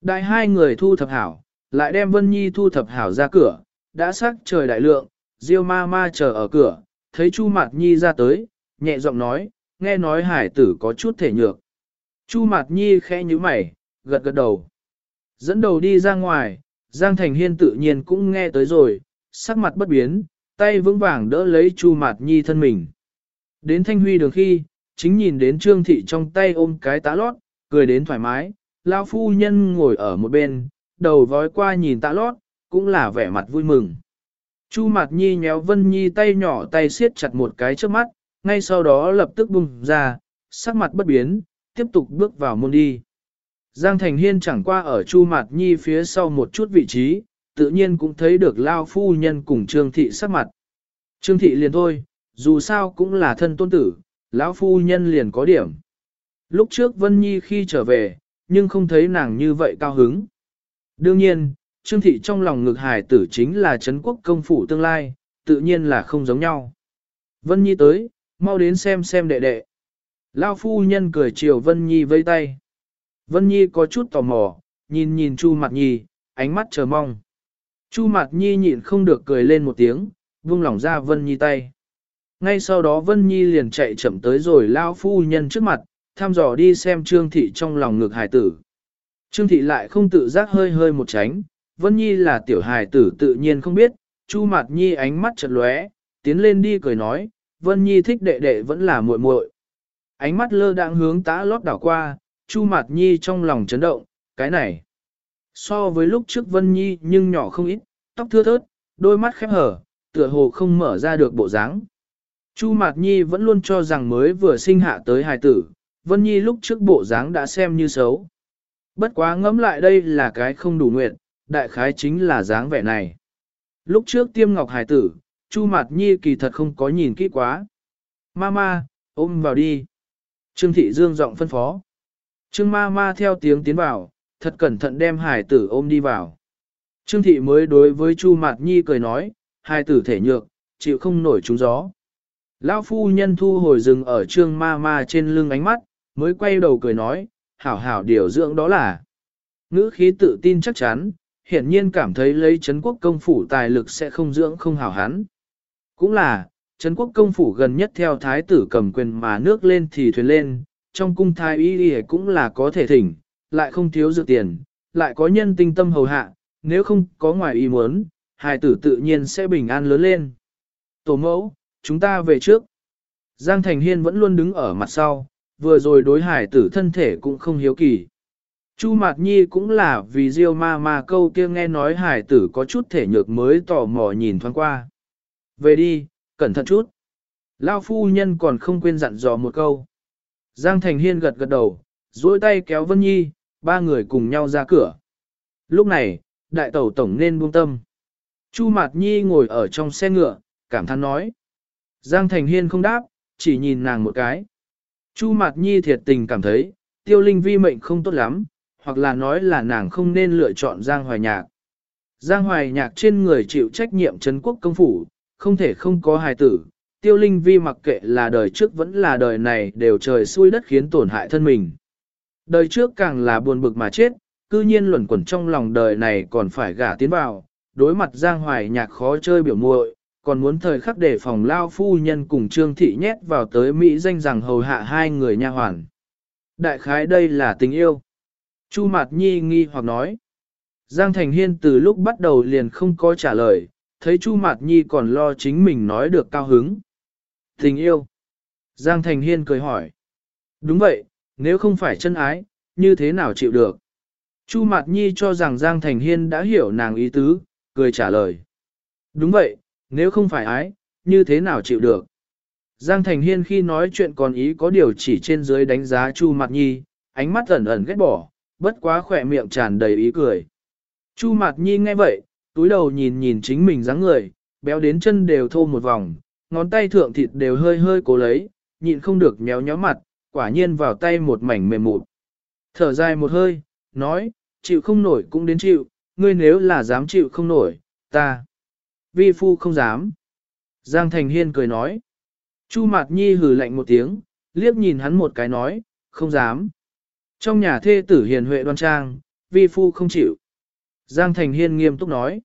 Đại hai người thu thập hảo, lại đem Vân Nhi thu thập hảo ra cửa, đã sắc trời đại lượng, Diêu ma ma chờ ở cửa, thấy Chu Mạt Nhi ra tới, nhẹ giọng nói, nghe nói hải tử có chút thể nhược. Chu Mạt Nhi khẽ nhíu mày, gật gật đầu. Dẫn đầu đi ra ngoài, Giang Thành Hiên tự nhiên cũng nghe tới rồi, sắc mặt bất biến, tay vững vàng đỡ lấy Chu Mạt Nhi thân mình. Đến Thanh Huy đường khi, chính nhìn đến Trương Thị trong tay ôm cái tá lót, cười đến thoải mái, lao phu nhân ngồi ở một bên, đầu vói qua nhìn tá lót, cũng là vẻ mặt vui mừng. Chu Mạt Nhi nhéo Vân Nhi tay nhỏ tay siết chặt một cái trước mắt, ngay sau đó lập tức bùng ra, sắc mặt bất biến, tiếp tục bước vào môn đi. Giang Thành Hiên chẳng qua ở Chu Mạt Nhi phía sau một chút vị trí, tự nhiên cũng thấy được Lao Phu Nhân cùng Trương Thị sắc mặt. Trương Thị liền thôi, dù sao cũng là thân tôn tử, lão Phu Nhân liền có điểm. Lúc trước Vân Nhi khi trở về, nhưng không thấy nàng như vậy cao hứng. Đương nhiên, Trương Thị trong lòng ngực hải tử chính là Trấn quốc công phủ tương lai, tự nhiên là không giống nhau. Vân Nhi tới, mau đến xem xem đệ đệ. Lao phu nhân cười chiều Vân Nhi vây tay. Vân Nhi có chút tò mò, nhìn nhìn Chu Mạt Nhi, ánh mắt chờ mong. Chu Mạt Nhi nhịn không được cười lên một tiếng, vung lỏng ra Vân Nhi tay. Ngay sau đó Vân Nhi liền chạy chậm tới rồi lao phu nhân trước mặt, thăm dò đi xem Trương Thị trong lòng ngược hải tử. Trương Thị lại không tự giác hơi hơi một tránh, Vân Nhi là tiểu hài tử tự nhiên không biết, Chu Mạt Nhi ánh mắt chật lóe, tiến lên đi cười nói, Vân Nhi thích đệ đệ vẫn là muội muội. Ánh mắt lơ đãng hướng tá lót đảo qua, Chu Mạt Nhi trong lòng chấn động, cái này. So với lúc trước Vân Nhi nhưng nhỏ không ít, tóc thưa thớt, đôi mắt khép hở, tựa hồ không mở ra được bộ dáng. Chu Mạt Nhi vẫn luôn cho rằng mới vừa sinh hạ tới hài tử, Vân Nhi lúc trước bộ dáng đã xem như xấu. Bất quá ngẫm lại đây là cái không đủ nguyện, đại khái chính là dáng vẻ này. Lúc trước tiêm ngọc hài tử, Chu Mạt Nhi kỳ thật không có nhìn kỹ quá. Mama, ôm vào đi. Trương Thị Dương giọng phân phó. Trương ma ma theo tiếng tiến vào, thật cẩn thận đem hài tử ôm đi vào. Trương Thị mới đối với Chu Mạt Nhi cười nói, hài tử thể nhược, chịu không nổi trúng gió. Lão phu nhân thu hồi rừng ở trương ma ma trên lưng ánh mắt, mới quay đầu cười nói, hảo hảo điều dưỡng đó là. Ngữ khí tự tin chắc chắn, hiển nhiên cảm thấy lấy Trấn quốc công phủ tài lực sẽ không dưỡng không hảo hắn. Cũng là, Trấn quốc công phủ gần nhất theo thái tử cầm quyền mà nước lên thì thuyền lên, trong cung thái y y cũng là có thể thỉnh, lại không thiếu dự tiền, lại có nhân tinh tâm hầu hạ, nếu không có ngoài ý muốn, hài tử tự nhiên sẽ bình an lớn lên. Tổ mẫu, chúng ta về trước. Giang Thành Hiên vẫn luôn đứng ở mặt sau, vừa rồi đối hải tử thân thể cũng không hiếu kỳ. Chu Mạt Nhi cũng là vì Diêu ma ma câu kia nghe nói hải tử có chút thể nhược mới tò mò nhìn thoáng qua. Về đi, cẩn thận chút. Lao phu nhân còn không quên dặn dò một câu. Giang Thành Hiên gật gật đầu, duỗi tay kéo Vân Nhi, ba người cùng nhau ra cửa. Lúc này, đại tẩu tổng nên buông tâm. Chu Mạt Nhi ngồi ở trong xe ngựa, cảm thán nói. Giang Thành Hiên không đáp, chỉ nhìn nàng một cái. Chu Mạt Nhi thiệt tình cảm thấy, tiêu linh vi mệnh không tốt lắm, hoặc là nói là nàng không nên lựa chọn Giang Hoài Nhạc. Giang Hoài Nhạc trên người chịu trách nhiệm Trấn quốc công phủ, không thể không có hài tử. Tiêu Linh Vi mặc kệ là đời trước vẫn là đời này đều trời xui đất khiến tổn hại thân mình. Đời trước càng là buồn bực mà chết, cư nhiên luẩn quẩn trong lòng đời này còn phải gả tiến vào, đối mặt Giang Hoài Nhạc khó chơi biểu muội, còn muốn thời khắc để phòng lao phu nhân cùng Trương Thị nhét vào tới Mỹ danh rằng hầu hạ hai người nha hoàn. Đại khái đây là tình yêu. Chu Mạt Nhi nghi hoặc nói. Giang Thành Hiên từ lúc bắt đầu liền không có trả lời, thấy Chu Mạt Nhi còn lo chính mình nói được cao hứng. Tình yêu. Giang Thành Hiên cười hỏi. Đúng vậy, nếu không phải chân ái, như thế nào chịu được? Chu Mạt Nhi cho rằng Giang Thành Hiên đã hiểu nàng ý tứ, cười trả lời. Đúng vậy, nếu không phải ái, như thế nào chịu được? Giang Thành Hiên khi nói chuyện còn ý có điều chỉ trên dưới đánh giá Chu Mạt Nhi, ánh mắt ẩn ẩn ghét bỏ, bất quá khỏe miệng tràn đầy ý cười. Chu Mạt Nhi nghe vậy, túi đầu nhìn nhìn chính mình dáng người, béo đến chân đều thô một vòng, ngón tay thượng thịt đều hơi hơi cố lấy, nhịn không được nhéo nhéo mặt, quả nhiên vào tay một mảnh mềm mụn. Thở dài một hơi, nói, chịu không nổi cũng đến chịu, ngươi nếu là dám chịu không nổi, ta. Vi phu không dám. Giang Thành Hiên cười nói. Chu Mạt Nhi hừ lạnh một tiếng, liếc nhìn hắn một cái nói, không dám. Trong nhà thê tử hiền huệ đoan trang, vi phu không chịu. Giang Thành Hiên nghiêm túc nói.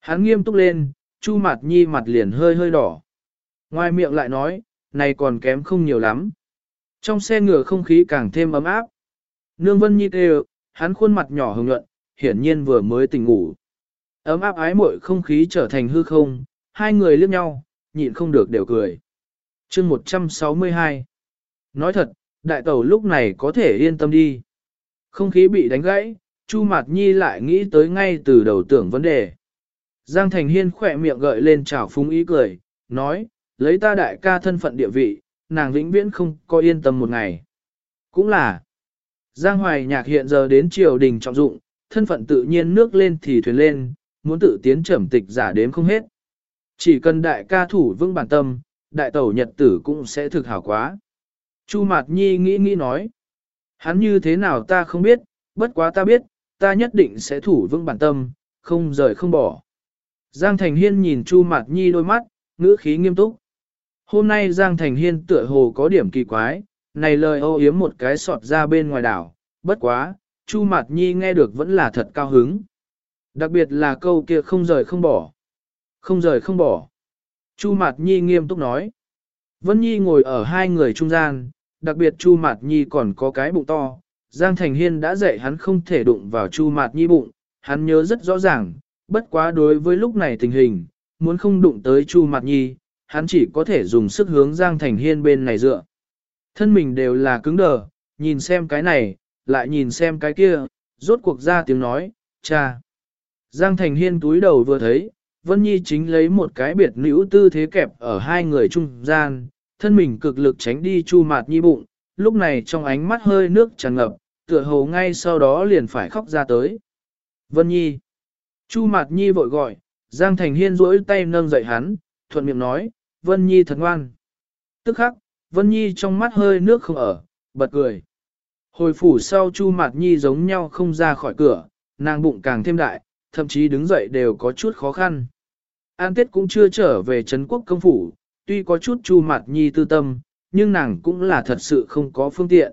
Hắn nghiêm túc lên, Chu Mạt Nhi mặt liền hơi hơi đỏ. Ngoài miệng lại nói, này còn kém không nhiều lắm. Trong xe ngựa không khí càng thêm ấm áp. Nương Vân Nhi kêu, hắn khuôn mặt nhỏ hồng nhuận, hiển nhiên vừa mới tỉnh ngủ. Ấm áp ái muội không khí trở thành hư không, hai người liếc nhau, nhịn không được đều cười. chương 162 Nói thật, đại tẩu lúc này có thể yên tâm đi. Không khí bị đánh gãy, Chu Mạt Nhi lại nghĩ tới ngay từ đầu tưởng vấn đề. Giang Thành Hiên khỏe miệng gợi lên trào phúng ý cười, nói, lấy ta đại ca thân phận địa vị, nàng vĩnh viễn không có yên tâm một ngày. Cũng là, Giang Hoài Nhạc hiện giờ đến triều đình trọng dụng, thân phận tự nhiên nước lên thì thuyền lên, muốn tự tiến trầm tịch giả đếm không hết. Chỉ cần đại ca thủ vững bản tâm, đại tẩu nhật tử cũng sẽ thực hảo quá. Chu Mạt Nhi nghĩ nghĩ nói, hắn như thế nào ta không biết, bất quá ta biết, ta nhất định sẽ thủ vững bản tâm, không rời không bỏ. Giang Thành Hiên nhìn Chu Mạt Nhi đôi mắt, ngữ khí nghiêm túc. Hôm nay Giang Thành Hiên tựa hồ có điểm kỳ quái, này lời ô yếm một cái sọt ra bên ngoài đảo, bất quá, Chu Mạt Nhi nghe được vẫn là thật cao hứng. Đặc biệt là câu kia không rời không bỏ. Không rời không bỏ. Chu Mạt Nhi nghiêm túc nói. Vân Nhi ngồi ở hai người trung gian, đặc biệt Chu Mạt Nhi còn có cái bụng to. Giang Thành Hiên đã dạy hắn không thể đụng vào Chu Mạt Nhi bụng, hắn nhớ rất rõ ràng, bất quá đối với lúc này tình hình, muốn không đụng tới Chu Mạt Nhi, hắn chỉ có thể dùng sức hướng Giang Thành Hiên bên này dựa. Thân mình đều là cứng đờ, nhìn xem cái này, lại nhìn xem cái kia, rốt cuộc ra tiếng nói, cha. Giang Thành Hiên túi đầu vừa thấy, Vân Nhi chính lấy một cái biệt nữ tư thế kẹp ở hai người trung gian, thân mình cực lực tránh đi Chu Mạt Nhi bụng, lúc này trong ánh mắt hơi nước tràn ngập, tựa hồ ngay sau đó liền phải khóc ra tới. Vân Nhi. Chu Mạt Nhi vội gọi, Giang Thành Hiên duỗi tay nâng dậy hắn, thuận miệng nói, Vân Nhi thật ngoan. Tức khắc, Vân Nhi trong mắt hơi nước không ở, bật cười. Hồi phủ sau Chu Mạt Nhi giống nhau không ra khỏi cửa, nàng bụng càng thêm đại, thậm chí đứng dậy đều có chút khó khăn. An Tết cũng chưa trở về Trấn quốc công phủ, tuy có chút Chu Mạt Nhi tư tâm, nhưng nàng cũng là thật sự không có phương tiện.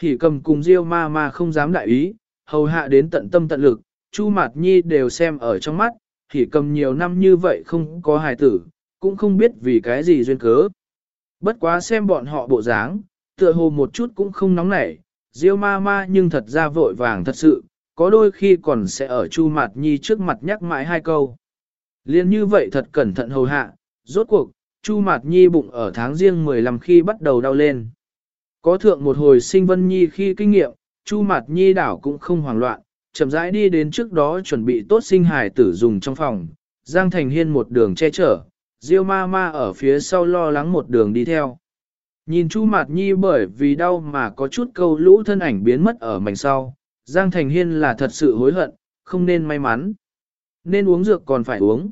Hỉ cầm cùng Diêu ma ma không dám đại ý, hầu hạ đến tận tâm tận lực, Chu Mạt Nhi đều xem ở trong mắt, hỉ cầm nhiều năm như vậy không có hài tử, cũng không biết vì cái gì duyên cớ. Bất quá xem bọn họ bộ dáng, tựa hồ một chút cũng không nóng nảy, Diêu ma ma nhưng thật ra vội vàng thật sự, có đôi khi còn sẽ ở Chu Mạt Nhi trước mặt nhắc mãi hai câu. Liên như vậy thật cẩn thận hầu hạ, rốt cuộc, Chu Mạt Nhi bụng ở tháng riêng 15 khi bắt đầu đau lên. Có thượng một hồi sinh Vân Nhi khi kinh nghiệm, Chu Mạt Nhi đảo cũng không hoảng loạn, chậm rãi đi đến trước đó chuẩn bị tốt sinh hài tử dùng trong phòng. Giang Thành Hiên một đường che chở, Diêu ma ma ở phía sau lo lắng một đường đi theo. Nhìn Chu Mạt Nhi bởi vì đau mà có chút câu lũ thân ảnh biến mất ở mảnh sau, Giang Thành Hiên là thật sự hối hận, không nên may mắn. Nên uống dược còn phải uống.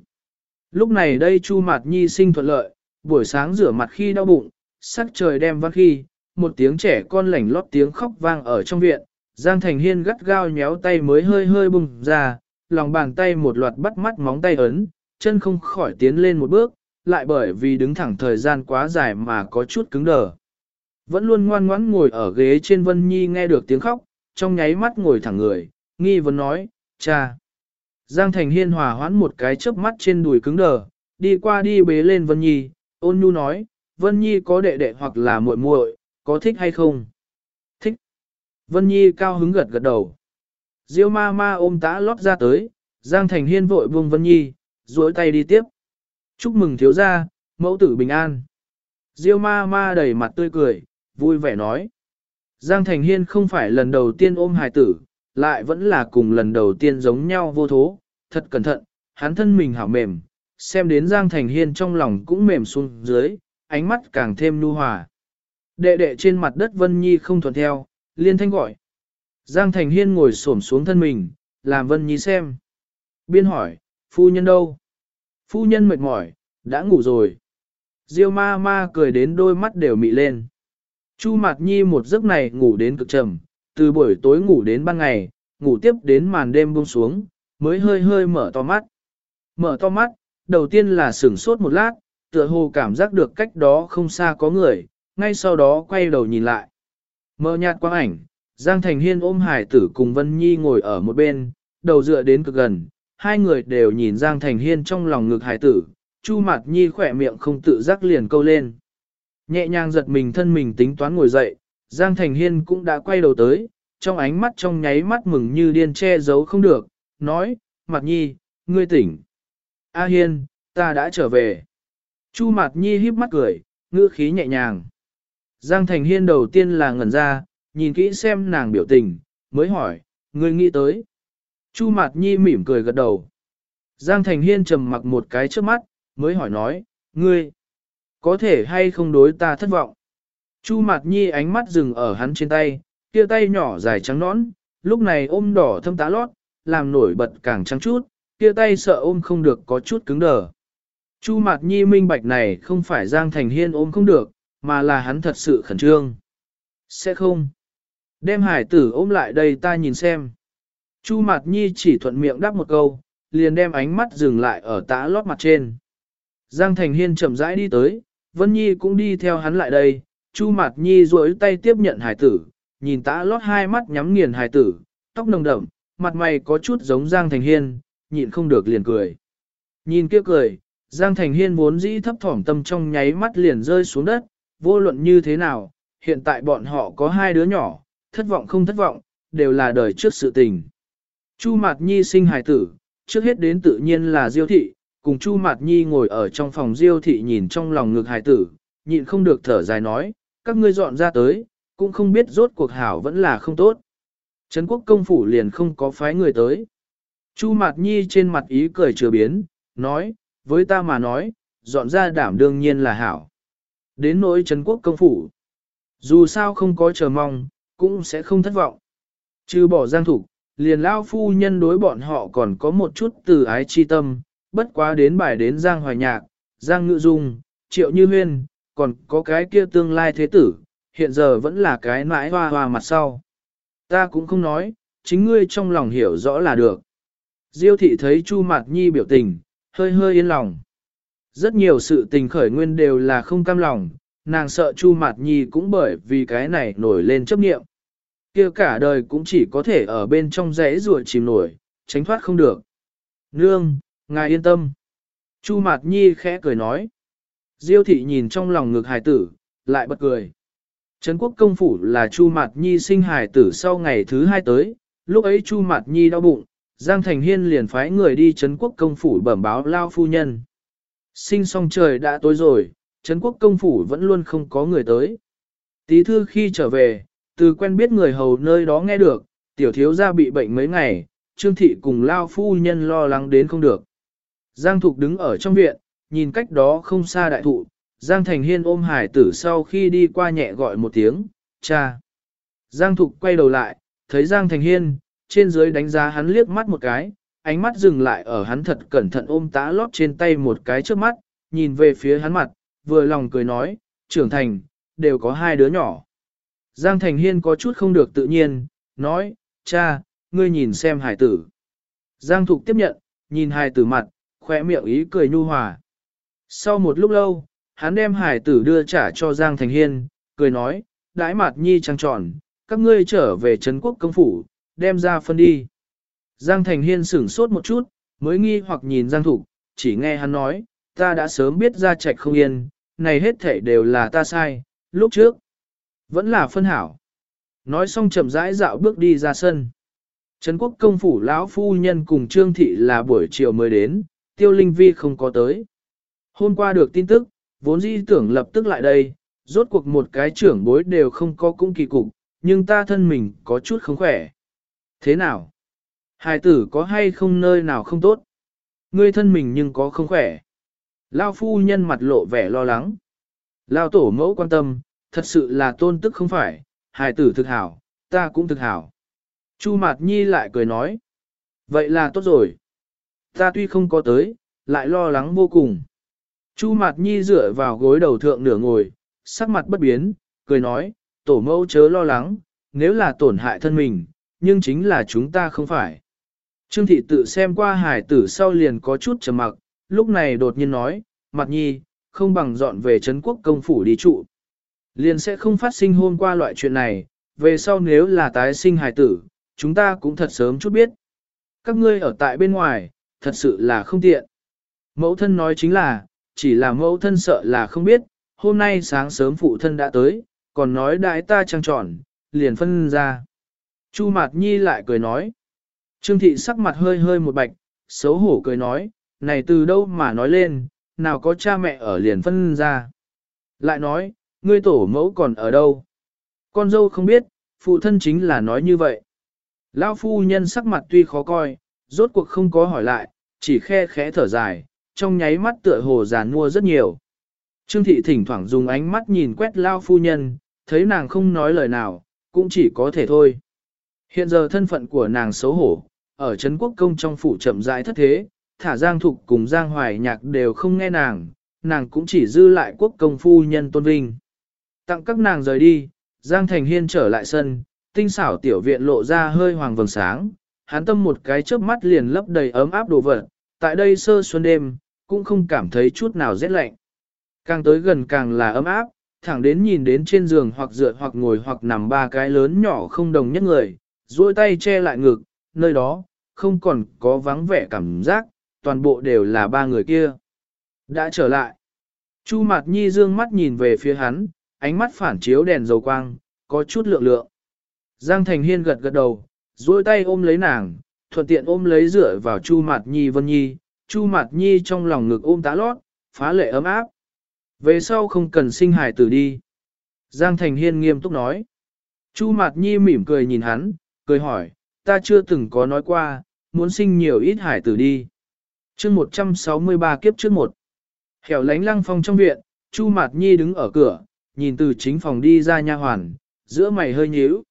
Lúc này đây Chu Mạt Nhi sinh thuận lợi, buổi sáng rửa mặt khi đau bụng, sắc trời đem vắt khi, một tiếng trẻ con lảnh lót tiếng khóc vang ở trong viện, Giang Thành Hiên gắt gao nhéo tay mới hơi hơi bùng ra, lòng bàn tay một loạt bắt mắt móng tay ấn, chân không khỏi tiến lên một bước, lại bởi vì đứng thẳng thời gian quá dài mà có chút cứng đờ. Vẫn luôn ngoan ngoãn ngồi ở ghế trên Vân Nhi nghe được tiếng khóc, trong nháy mắt ngồi thẳng người, nghi vấn nói, cha. Giang Thành Hiên hòa hoãn một cái chớp mắt trên đùi cứng đờ, đi qua đi bế lên Vân Nhi, ôn nhu nói, Vân Nhi có đệ đệ hoặc là muội muội, có thích hay không? Thích. Vân Nhi cao hứng gật gật đầu. Diêu ma ma ôm tã lót ra tới, Giang Thành Hiên vội buông Vân Nhi, duỗi tay đi tiếp. Chúc mừng thiếu gia, mẫu tử bình an. Diêu ma ma đầy mặt tươi cười, vui vẻ nói. Giang Thành Hiên không phải lần đầu tiên ôm hài tử, lại vẫn là cùng lần đầu tiên giống nhau vô thố, thật cẩn thận, hắn thân mình hảo mềm, xem đến Giang Thành Hiên trong lòng cũng mềm xuống dưới, ánh mắt càng thêm nu hòa. Đệ đệ trên mặt đất Vân Nhi không thuận theo, liên thanh gọi. Giang Thành Hiên ngồi xổm xuống thân mình, làm Vân Nhi xem. Biên hỏi, phu nhân đâu? Phu nhân mệt mỏi, đã ngủ rồi. Diêu ma ma cười đến đôi mắt đều mị lên. Chu Mạt Nhi một giấc này ngủ đến cực trầm, từ buổi tối ngủ đến ban ngày, ngủ tiếp đến màn đêm buông xuống, mới hơi hơi mở to mắt. Mở to mắt, đầu tiên là sửng sốt một lát, tựa hồ cảm giác được cách đó không xa có người, ngay sau đó quay đầu nhìn lại. Mở nhạt quang ảnh, Giang Thành Hiên ôm hải tử cùng Vân Nhi ngồi ở một bên, đầu dựa đến cực gần, hai người đều nhìn Giang Thành Hiên trong lòng ngực hải tử, Chu Mạt Nhi khỏe miệng không tự giác liền câu lên. Nhẹ nhàng giật mình thân mình tính toán ngồi dậy, Giang Thành Hiên cũng đã quay đầu tới, trong ánh mắt trong nháy mắt mừng như điên che giấu không được, nói, Mạt Nhi, ngươi tỉnh. A Hiên, ta đã trở về. Chu Mạt Nhi híp mắt cười, ngữ khí nhẹ nhàng. Giang Thành Hiên đầu tiên là ngẩn ra, nhìn kỹ xem nàng biểu tình, mới hỏi, ngươi nghĩ tới. Chu Mạt Nhi mỉm cười gật đầu. Giang Thành Hiên trầm mặc một cái trước mắt, mới hỏi nói, ngươi, có thể hay không đối ta thất vọng? Chu Mạt Nhi ánh mắt dừng ở hắn trên tay, kia tay nhỏ dài trắng nõn, lúc này ôm đỏ thâm tá lót, làm nổi bật càng trắng chút, kia tay sợ ôm không được có chút cứng đờ. Chu Mạt Nhi minh bạch này không phải Giang Thành Hiên ôm không được, mà là hắn thật sự khẩn trương. Sẽ không. Đem hải tử ôm lại đây ta nhìn xem. Chu Mạt Nhi chỉ thuận miệng đáp một câu, liền đem ánh mắt dừng lại ở tã lót mặt trên. Giang Thành Hiên chậm rãi đi tới, Vân Nhi cũng đi theo hắn lại đây, Chu Mạt Nhi duỗi tay tiếp nhận hải tử, nhìn tã lót hai mắt nhắm nghiền hải tử, tóc nồng đậm, mặt mày có chút giống Giang Thành Hiên, nhịn không được liền cười. Nhìn kia cười, Giang Thành Hiên vốn dĩ thấp thỏm tâm trong nháy mắt liền rơi xuống đất, vô luận như thế nào, hiện tại bọn họ có hai đứa nhỏ, thất vọng không thất vọng, đều là đời trước sự tình. Chu Mạt Nhi sinh hài tử, trước hết đến tự nhiên là Diêu thị, cùng Chu Mạt Nhi ngồi ở trong phòng Diêu thị nhìn trong lòng ngực hài tử, nhịn không được thở dài nói, các ngươi dọn ra tới, cũng không biết rốt cuộc hảo vẫn là không tốt. Trấn quốc công phủ liền không có phái người tới. Chu Mạt Nhi trên mặt ý cười chưa biến, nói, với ta mà nói, dọn ra đảm đương nhiên là hảo. Đến nỗi Trấn quốc công phủ, dù sao không có chờ mong, cũng sẽ không thất vọng. Trừ bỏ giang thủ, liền lao phu nhân đối bọn họ còn có một chút từ ái chi tâm, bất quá đến bài đến giang hoài nhạc, giang ngự dung, triệu như huyên, còn có cái kia tương lai thế tử, hiện giờ vẫn là cái mãi hoa hoa mặt sau. Ta cũng không nói, chính ngươi trong lòng hiểu rõ là được. Diêu thị thấy Chu Mạt Nhi biểu tình, hơi hơi yên lòng. Rất nhiều sự tình khởi nguyên đều là không cam lòng, nàng sợ Chu Mạt Nhi cũng bởi vì cái này nổi lên chấp niệm kia cả đời cũng chỉ có thể ở bên trong rẽ ruột chìm nổi, tránh thoát không được. Nương, ngài yên tâm. Chu Mạt Nhi khẽ cười nói. Diêu thị nhìn trong lòng ngực hài tử, lại bật cười. Trấn quốc công phủ là Chu Mạt Nhi sinh hài tử sau ngày thứ hai tới, lúc ấy Chu Mạt Nhi đau bụng, Giang Thành Hiên liền phái người đi Trấn quốc công phủ bẩm báo lao phu nhân. Sinh xong trời đã tối rồi, Trấn quốc công phủ vẫn luôn không có người tới. Tí thư khi trở về, từ quen biết người hầu nơi đó nghe được, tiểu thiếu gia bị bệnh mấy ngày, Trương Thị cùng Lao Phu Nhân lo lắng đến không được. Giang Thục đứng ở trong viện, nhìn cách đó không xa đại thụ, Giang Thành Hiên ôm hải tử sau khi đi qua nhẹ gọi một tiếng, cha. Giang Thục quay đầu lại, thấy Giang Thành Hiên, trên dưới đánh giá hắn liếc mắt một cái, ánh mắt dừng lại ở hắn thật cẩn thận ôm tá lót trên tay một cái trước mắt, nhìn về phía hắn mặt, vừa lòng cười nói, trưởng thành, đều có hai đứa nhỏ. Giang Thành Hiên có chút không được tự nhiên, nói, cha, ngươi nhìn xem hải tử. Giang Thục tiếp nhận, nhìn hải tử mặt, khỏe miệng ý cười nhu hòa. Sau một lúc lâu, hắn đem hải tử đưa trả cho Giang Thành Hiên, cười nói, đãi mặt nhi trăng tròn, các ngươi trở về Trấn quốc công phủ, đem ra phân đi. Giang Thành Hiên sửng sốt một chút, mới nghi hoặc nhìn Giang Thục, chỉ nghe hắn nói, ta đã sớm biết ra trạch không yên, này hết thể đều là ta sai, lúc trước, vẫn là phân hảo. Nói xong chậm rãi dạo bước đi ra sân. Trấn quốc công phủ lão phu nhân cùng Trương Thị là buổi chiều mới đến, Tiêu Linh Vi không có tới. Hôm qua được tin tức, vốn dĩ tưởng lập tức lại đây, rốt cuộc một cái trưởng bối đều không có cũng kỳ cục, nhưng ta thân mình có chút không khỏe. Thế nào? Hài tử có hay không nơi nào không tốt? Ngươi thân mình nhưng có không khỏe. Lao phu nhân mặt lộ vẻ lo lắng. Lao tổ mẫu quan tâm, thật sự là tôn tức không phải, hài tử thực hảo, ta cũng thực hảo. Chu Mạt Nhi lại cười nói. Vậy là tốt rồi. Ta tuy không có tới, lại lo lắng vô cùng. Chu Mạt Nhi dựa vào gối đầu thượng nửa ngồi, sắc mặt bất biến, cười nói, tổ mẫu chớ lo lắng, nếu là tổn hại thân mình, nhưng chính là chúng ta không phải. Trương thị tự xem qua hải tử sau liền có chút trầm mặc, lúc này đột nhiên nói, mạt nhi, không bằng dọn về Trấn quốc công phủ đi trụ. Liền sẽ không phát sinh hôm qua loại chuyện này, về sau nếu là tái sinh hải tử, chúng ta cũng thật sớm chút biết. Các ngươi ở tại bên ngoài, thật sự là không tiện. Mẫu thân nói chính là, chỉ là mẫu thân sợ là không biết, hôm nay sáng sớm phụ thân đã tới, còn nói đại ta trăng tròn, liền phân ra. Chu Mạt Nhi lại cười nói. Trương thị sắc mặt hơi hơi một bạch, xấu hổ cười nói, này từ đâu mà nói lên, nào có cha mẹ ở liền phân ra. Lại nói, ngươi tổ mẫu còn ở đâu? Con dâu không biết, phụ thân chính là nói như vậy. Lão phu nhân sắc mặt tuy khó coi, rốt cuộc không có hỏi lại, chỉ khe khẽ thở dài, trong nháy mắt tựa hồ giàn mua rất nhiều. Trương thị thỉnh thoảng dùng ánh mắt nhìn quét Lao phu nhân, thấy nàng không nói lời nào, cũng chỉ có thể thôi. Hiện giờ thân phận của nàng xấu hổ, ở Trấn Quốc Công trong phủ chậm rãi thất thế, thả Giang Thục cùng Giang Hoài Nhạc đều không nghe nàng, nàng cũng chỉ dư lại quốc công phu nhân tôn vinh. Tặng các nàng rời đi, Giang Thành Hiên trở lại sân, tinh xảo tiểu viện lộ ra hơi hoàng vầng sáng, hắn tâm một cái chớp mắt liền lấp đầy ấm áp đồ vật, tại đây sơ xuân đêm, cũng không cảm thấy chút nào rét lạnh. Càng tới gần càng là ấm áp, thẳng đến nhìn đến trên giường hoặc dựa hoặc ngồi hoặc nằm ba cái lớn nhỏ không đồng nhất người, duỗi tay che lại ngực, nơi đó, không còn có vắng vẻ cảm giác, toàn bộ đều là ba người kia. Đã trở lại. Chu Mạt Nhi dương mắt nhìn về phía hắn, ánh mắt phản chiếu đèn dầu quang, có chút lượng lượng. Giang Thành Hiên gật gật đầu, duỗi tay ôm lấy nàng, thuận tiện ôm lấy dựa vào Chu Mạt Nhi Vân Nhi, Chu Mạt Nhi trong lòng ngực ôm tá lót, phá lệ ấm áp. Về sau không cần sinh hài tử đi. Giang Thành Hiên nghiêm túc nói. Chu Mạt Nhi mỉm cười nhìn hắn, cười hỏi, ta chưa từng có nói qua, muốn sinh nhiều ít hải tử đi. chương 163 kiếp trước một. Hẻo lánh lăng phong trong viện, Chu Mạt Nhi đứng ở cửa, nhìn từ chính phòng đi ra nha hoàn, giữa mày hơi nhíu.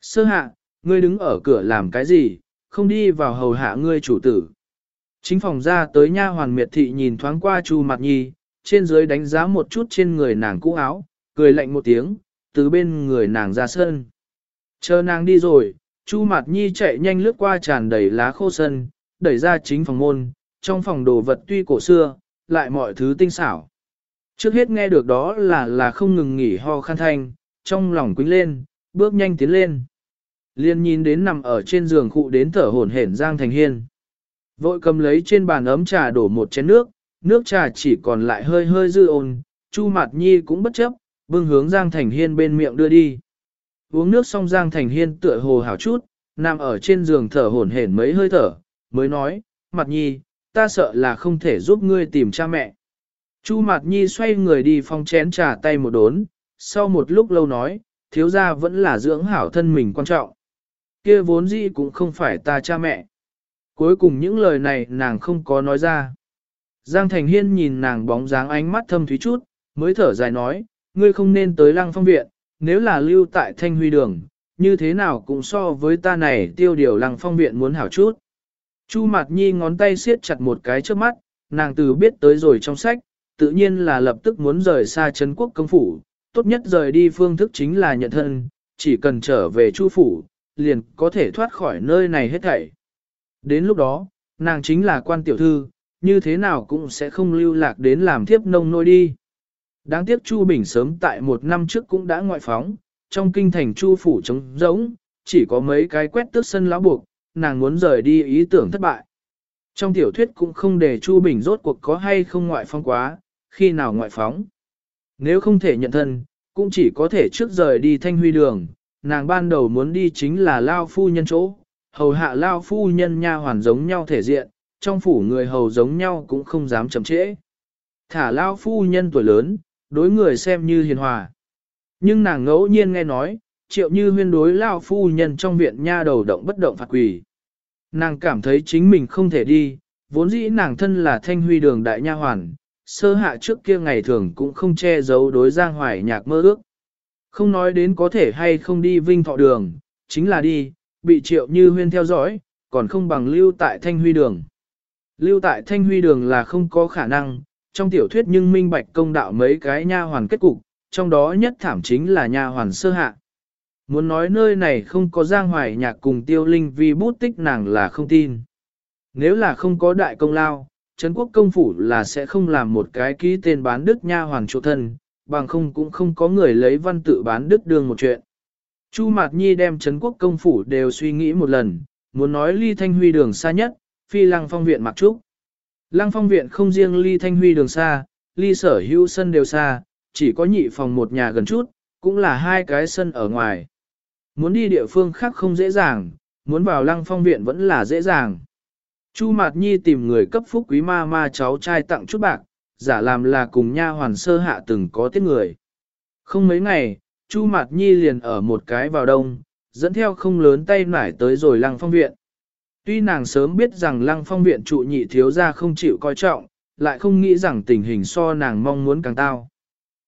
Sơ hạ, ngươi đứng ở cửa làm cái gì, không đi vào hầu hạ ngươi chủ tử. Chính phòng ra tới nha hoàn miệt thị nhìn thoáng qua Chu Mạt Nhi, trên dưới đánh giá một chút trên người nàng cũ áo, cười lạnh một tiếng, từ bên người nàng ra sân. Chờ nàng đi rồi, Chu Mạt Nhi chạy nhanh lướt qua tràn đầy lá khô sân, đẩy ra chính phòng môn, trong phòng đồ vật tuy cổ xưa, lại mọi thứ tinh xảo. Trước hết nghe được đó là là không ngừng nghỉ ho khan thanh, trong lòng quính lên, bước nhanh tiến lên. Liên nhìn đến nằm ở trên giường cụ đến thở hổn hển Giang Thành Hiên. Vội cầm lấy trên bàn ấm trà đổ một chén nước, nước trà chỉ còn lại hơi hơi dư ồn Chu Mạt Nhi cũng bất chấp, bưng hướng Giang Thành Hiên bên miệng đưa đi. Uống nước xong Giang Thành Hiên tựa hồ hảo chút, nằm ở trên giường thở hổn hển mấy hơi thở, mới nói, mặt nhi, ta sợ là không thể giúp ngươi tìm cha mẹ. Chu Mạt Nhi xoay người đi phong chén trà tay một đốn, sau một lúc lâu nói, thiếu gia vẫn là dưỡng hảo thân mình quan trọng. Kia vốn dĩ cũng không phải ta cha mẹ. Cuối cùng những lời này nàng không có nói ra. Giang Thành Hiên nhìn nàng bóng dáng ánh mắt thâm thúy chút, mới thở dài nói, ngươi không nên tới lăng phong viện, nếu là lưu tại thanh huy đường, như thế nào cũng so với ta này tiêu điều lăng phong viện muốn hảo chút. Chu Mạt Nhi ngón tay siết chặt một cái trước mắt, nàng từ biết tới rồi trong sách, tự nhiên là lập tức muốn rời xa Trấn quốc công phủ, tốt nhất rời đi phương thức chính là nhận thân, chỉ cần trở về Chu phủ, liền có thể thoát khỏi nơi này hết thảy. Đến lúc đó, nàng chính là quan tiểu thư, như thế nào cũng sẽ không lưu lạc đến làm thiếp nông nôi đi. Đáng tiếc Chu Bình sớm tại một năm trước cũng đã ngoại phóng, trong kinh thành Chu phủ trống rỗng, chỉ có mấy cái quét tước sân lão buộc, nàng muốn rời đi ý tưởng thất bại. Trong tiểu thuyết cũng không để Chu Bình rốt cuộc có hay không ngoại phóng quá, khi nào ngoại phóng. Nếu không thể nhận thân, cũng chỉ có thể trước rời đi thanh huy đường, nàng ban đầu muốn đi chính là Lao Phu Nhân chỗ, hầu hạ Lao Phu Nhân nha hoàn giống nhau thể diện, trong phủ người hầu giống nhau cũng không dám chậm trễ. Thả Lao Phu Nhân tuổi lớn, đối người xem như hiền hòa. Nhưng nàng ngẫu nhiên nghe nói, triệu như huyên đối Lao Phu Nhân trong viện nha đầu động bất động phạt quỷ. Nàng cảm thấy chính mình không thể đi, vốn dĩ nàng thân là thanh huy đường đại nha hoàn, sơ hạ trước kia ngày thường cũng không che giấu đối giang hoài nhạc mơ ước. Không nói đến có thể hay không đi vinh thọ đường, chính là đi, bị triệu như huyên theo dõi, còn không bằng lưu tại thanh huy đường. Lưu tại thanh huy đường là không có khả năng, trong tiểu thuyết nhưng minh bạch công đạo mấy cái nha hoàn kết cục, trong đó nhất thảm chính là nha hoàn sơ hạ. Muốn nói nơi này không có giang hoài nhạc cùng tiêu linh vì bút tích nàng là không tin. Nếu là không có đại công lao, Trấn quốc công phủ là sẽ không làm một cái ký tên bán đức nha hoàng chỗ thân, bằng không cũng không có người lấy văn tự bán đức đương một chuyện. Chu Mạt Nhi đem Trấn quốc công phủ đều suy nghĩ một lần, muốn nói ly thanh huy đường xa nhất, phi lăng phong viện mặc trúc. Lăng phong viện không riêng ly thanh huy đường xa, ly sở hữu sân đều xa, chỉ có nhị phòng một nhà gần chút, cũng là hai cái sân ở ngoài. Muốn đi địa phương khác không dễ dàng, muốn vào lăng phong viện vẫn là dễ dàng. Chu Mạt Nhi tìm người cấp phúc quý ma ma cháu trai tặng chút bạc, giả làm là cùng nha hoàn sơ hạ từng có tiết người. Không mấy ngày, Chu Mạt Nhi liền ở một cái vào đông, dẫn theo không lớn tay nải tới rồi lăng phong viện. Tuy nàng sớm biết rằng lăng phong viện trụ nhị thiếu gia không chịu coi trọng, lại không nghĩ rằng tình hình so nàng mong muốn càng tao.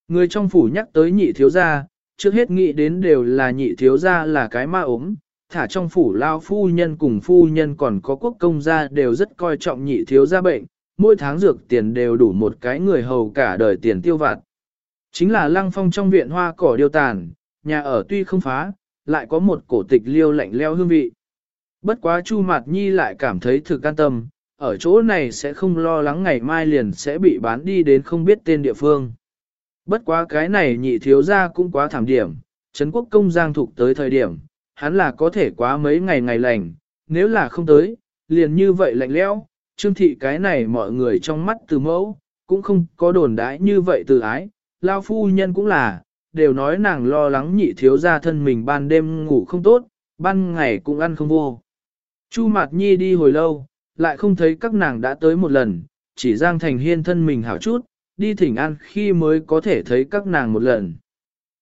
Người trong phủ nhắc tới nhị thiếu gia, trước hết nghĩ đến đều là nhị thiếu gia là cái ma ốm, thả trong phủ lao phu nhân cùng phu nhân còn có quốc công gia đều rất coi trọng nhị thiếu gia bệnh, mỗi tháng dược tiền đều đủ một cái người hầu cả đời tiền tiêu vặt. Chính là lăng phong trong viện hoa cỏ điêu tàn, nhà ở tuy không phá, lại có một cổ tịch liêu lạnh leo hương vị. Bất quá Chu Mạt Nhi lại cảm thấy thực an tâm, ở chỗ này sẽ không lo lắng ngày mai liền sẽ bị bán đi đến không biết tên địa phương. Bất quá cái này nhị thiếu gia cũng quá thảm điểm, Trấn quốc công giang thục tới thời điểm, hắn là có thể quá mấy ngày ngày lành, nếu là không tới, liền như vậy lạnh lẽo, trương thị cái này mọi người trong mắt từ mẫu, cũng không có đồn đãi như vậy từ ái, lao phu nhân cũng là, đều nói nàng lo lắng nhị thiếu gia thân mình ban đêm ngủ không tốt, ban ngày cũng ăn không vô. Chu Mạt Nhi đi hồi lâu, lại không thấy các nàng đã tới một lần, chỉ Giang Thành Hiên thân mình hảo chút, đi thỉnh an khi mới có thể thấy các nàng một lần.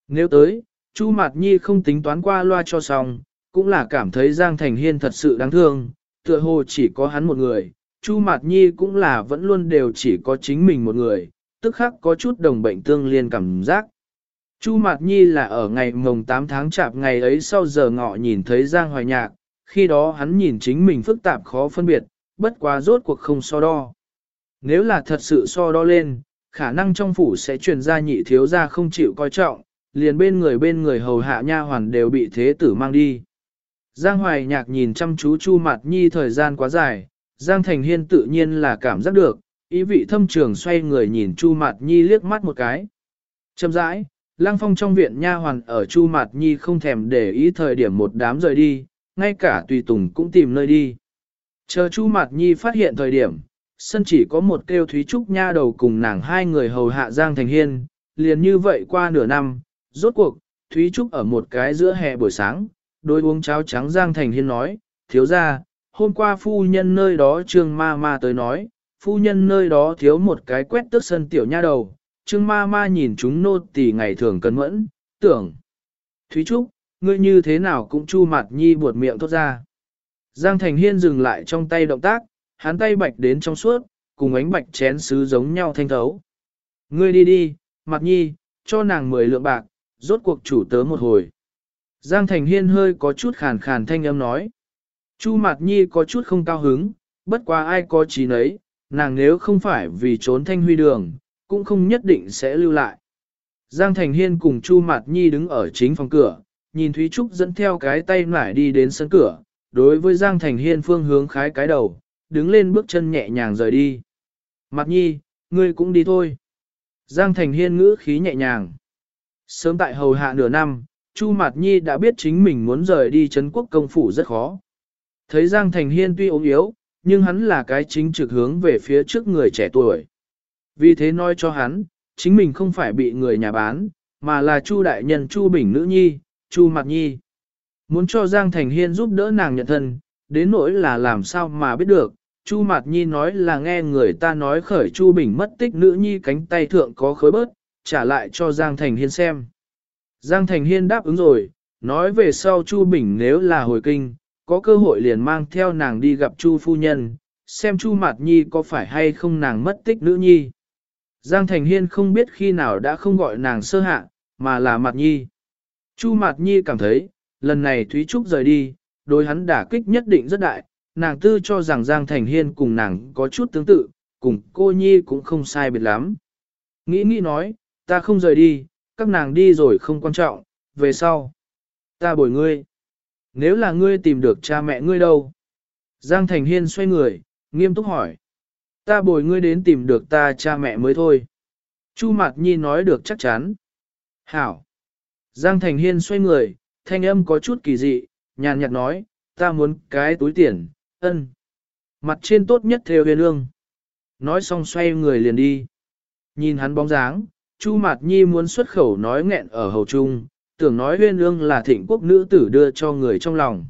Nếu tới, Chu Mạt Nhi không tính toán qua loa cho xong, cũng là cảm thấy Giang Thành Hiên thật sự đáng thương, tựa hồ chỉ có hắn một người, Chu Mạt Nhi cũng là vẫn luôn đều chỉ có chính mình một người, tức khắc có chút đồng bệnh tương liên cảm giác. Chu Mạt Nhi là ở ngày mồng 8 tháng chạp ngày ấy sau giờ ngọ nhìn thấy Giang Hoài Nhạc, khi đó hắn nhìn chính mình phức tạp khó phân biệt, bất quá rốt cuộc không so đo. Nếu là thật sự so đo lên, khả năng trong phủ sẽ truyền ra nhị thiếu gia không chịu coi trọng, liền bên người bên người hầu hạ nha hoàn đều bị thế tử mang đi. Giang Hoài Nhạc nhìn chăm chú Chu Mạt Nhi thời gian quá dài, Giang Thành Hiên tự nhiên là cảm giác được, ý vị thâm trường xoay người nhìn Chu Mạt Nhi liếc mắt một cái. Chậm rãi, Lang Phong trong viện nha hoàn ở Chu Mạt Nhi không thèm để ý thời điểm một đám rời đi, ngay cả Tùy Tùng cũng tìm nơi đi. Chờ Chu Mạt Nhi phát hiện thời điểm, sân chỉ có một kêu Thúy Trúc nha đầu cùng nàng hai người hầu hạ Giang Thành Hiên, liền như vậy qua nửa năm, Rốt cuộc, Thúy Trúc ở một cái giữa hè buổi sáng, đôi uống cháo trắng Giang Thành Hiên nói, thiếu ra, hôm qua phu nhân nơi đó trương ma ma tới nói, phu nhân nơi đó thiếu một cái quét tước sân tiểu nha đầu, Trương ma ma nhìn chúng nô tỳ ngày thường cẩn mẫn, tưởng. Thúy Trúc, ngươi như thế nào cũng chu mặt nhi buột miệng thốt ra. Giang Thành Hiên dừng lại trong tay động tác, hắn tay bạch đến trong suốt, cùng ánh bạch chén sứ giống nhau thanh thấu. Ngươi đi đi, mặt nhi, cho nàng mười lượng bạc, rốt cuộc chủ tớ một hồi. Giang Thành Hiên hơi có chút khàn khàn thanh âm nói. Chu Mạt Nhi có chút không cao hứng, bất quá ai có trí nấy, nàng nếu không phải vì trốn thanh huy đường, cũng không nhất định sẽ lưu lại. Giang Thành Hiên cùng Chu Mạt Nhi đứng ở chính phòng cửa, nhìn Thúy Trúc dẫn theo cái tay nải đi đến sân cửa, đối với Giang Thành Hiên phương hướng khái cái đầu, đứng lên bước chân nhẹ nhàng rời đi. Mạt Nhi, ngươi cũng đi thôi. Giang Thành Hiên ngữ khí nhẹ nhàng. Sớm tại hầu hạ nửa năm, Chu Mạt Nhi đã biết chính mình muốn rời đi Trấn quốc công phủ rất khó. Thấy Giang Thành Hiên tuy ốm yếu, nhưng hắn là cái chính trực hướng về phía trước người trẻ tuổi. Vì thế nói cho hắn, chính mình không phải bị người nhà bán, mà là Chu đại nhân Chu Bình nữ nhi, Chu Mạt Nhi. Muốn cho Giang Thành Hiên giúp đỡ nàng nhận thân, đến nỗi là làm sao mà biết được. Chu Mạt Nhi nói là nghe người ta nói khởi Chu Bình mất tích nữ nhi cánh tay thượng có khối bớt, trả lại cho Giang Thành Hiên xem. Giang Thành Hiên đáp ứng rồi, nói về sau Chu Bình nếu là hồi kinh, có cơ hội liền mang theo nàng đi gặp Chu phu nhân, xem Chu Mạt Nhi có phải hay không nàng mất tích nữ nhi. Giang Thành Hiên không biết khi nào đã không gọi nàng sơ hạ, mà là Mạt Nhi. Chu Mạt Nhi cảm thấy, lần này Thúy Trúc rời đi, đối hắn đả kích nhất định rất đại, nàng tư cho rằng Giang Thành Hiên cùng nàng có chút tương tự, cùng cô Nhi cũng không sai biệt lắm. Nghĩ nghĩ nói, ta không rời đi, các nàng đi rồi không quan trọng, về sau. Ta bồi ngươi. Nếu là ngươi tìm được cha mẹ ngươi đâu? Giang Thành Hiên xoay người, nghiêm túc hỏi. Ta bồi ngươi đến tìm được ta cha mẹ mới thôi. Chu Mạt Nhi nói được chắc chắn. Hảo. Giang Thành Hiên xoay người, thanh âm có chút kỳ dị, nhàn nhạt nói, ta muốn cái túi tiền, ân. Mặt trên tốt nhất theo huyền ương. Nói xong xoay người liền đi. Nhìn hắn bóng dáng, Chu Mạt Nhi muốn xuất khẩu nói nghẹn ở hầu trung, tưởng nói huyên ương là thịnh quốc nữ tử đưa cho người trong lòng.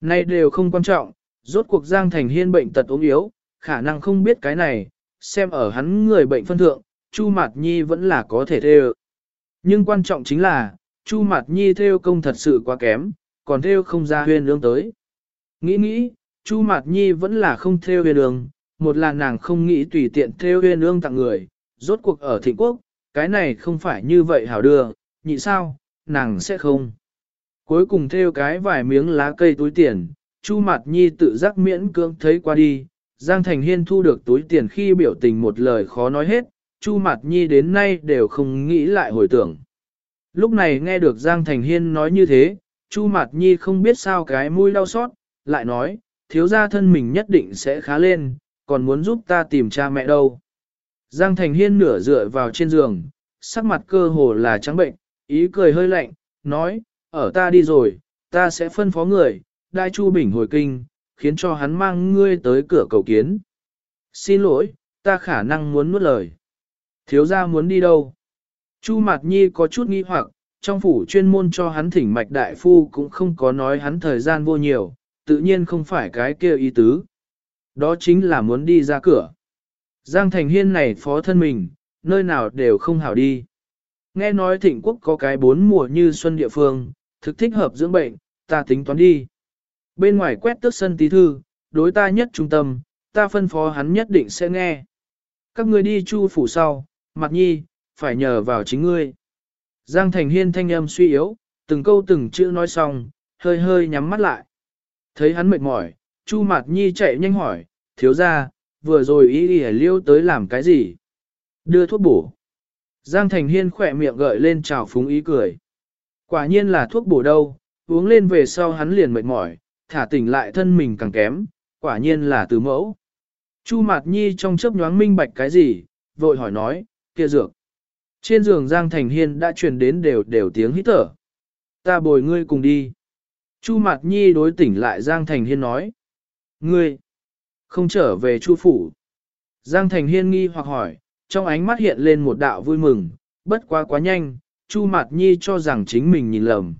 Nay đều không quan trọng, rốt cuộc Giang Thành Hiên bệnh tật ốm yếu, khả năng không biết cái này, xem ở hắn người bệnh phân thượng, Chu Mạt Nhi vẫn là có thể theo. Nhưng quan trọng chính là, Chu Mạt Nhi theo công thật sự quá kém, còn theo không ra huyên ương tới. Nghĩ nghĩ, Chu Mạt Nhi vẫn là không theo huyên ương, một là nàng không nghĩ tùy tiện theo huyên ương tặng người, rốt cuộc ở thịnh quốc, cái này không phải như vậy hảo đưa, nhị sao, nàng sẽ không. Cuối cùng theo cái vài miếng lá cây túi tiền, Chu Mạt Nhi tự giác miễn cưỡng thấy qua đi, Giang Thành Hiên thu được túi tiền khi biểu tình một lời khó nói hết, Chu Mạt Nhi đến nay đều không nghĩ lại hồi tưởng. Lúc này nghe được Giang Thành Hiên nói như thế, Chu Mạt Nhi không biết sao cái mũi đau xót, lại nói, thiếu gia thân mình nhất định sẽ khá lên, còn muốn giúp ta tìm cha mẹ đâu. Giang Thành Hiên nửa dựa vào trên giường, sắc mặt cơ hồ là trắng bệnh, ý cười hơi lạnh, nói, ở ta đi rồi, ta sẽ phân phó người, đại chu bình hồi kinh, khiến cho hắn mang ngươi tới cửa cầu kiến. Xin lỗi, ta khả năng muốn nuốt lời. Thiếu gia muốn đi đâu? Chu Mạt Nhi có chút nghi hoặc, trong phủ chuyên môn cho hắn thỉnh mạch đại phu cũng không có nói hắn thời gian vô nhiều, tự nhiên không phải cái kia ý tứ. Đó chính là muốn đi ra cửa. Giang Thành Hiên này phó thân mình, nơi nào đều không hảo đi. Nghe nói thịnh quốc có cái bốn mùa như xuân địa phương, thực thích hợp dưỡng bệnh, ta tính toán đi. Bên ngoài quét tước sân tí thư, đối ta nhất trung tâm, ta phân phó hắn nhất định sẽ nghe. Các người đi chu phủ sau, mặt nhi, phải nhờ vào chính ngươi. Giang Thành Hiên thanh âm suy yếu, từng câu từng chữ nói xong, hơi hơi nhắm mắt lại. Thấy hắn mệt mỏi, Chu Mạt Nhi chạy nhanh hỏi, thiếu ra, vừa rồi ý ý liêu tới làm cái gì? Đưa thuốc bổ. Giang Thành Hiên khỏe miệng gợi lên trào phúng ý cười. Quả nhiên là thuốc bổ đâu, uống lên về sau hắn liền mệt mỏi, thả tỉnh lại thân mình càng kém, quả nhiên là từ mẫu. Chu Mạt Nhi trong chớp nhoáng minh bạch cái gì, vội hỏi nói, kia dược. Trên giường Giang Thành Hiên đã truyền đến đều đều tiếng hít thở. Ta bồi ngươi cùng đi. Chu Mạt Nhi đối tỉnh lại Giang Thành Hiên nói. Ngươi, không trở về Chu Phủ. Giang Thành Hiên nghi hoặc hỏi, trong ánh mắt hiện lên một đạo vui mừng, bất quá quá nhanh, Chu Mạt Nhi cho rằng chính mình nhìn lầm.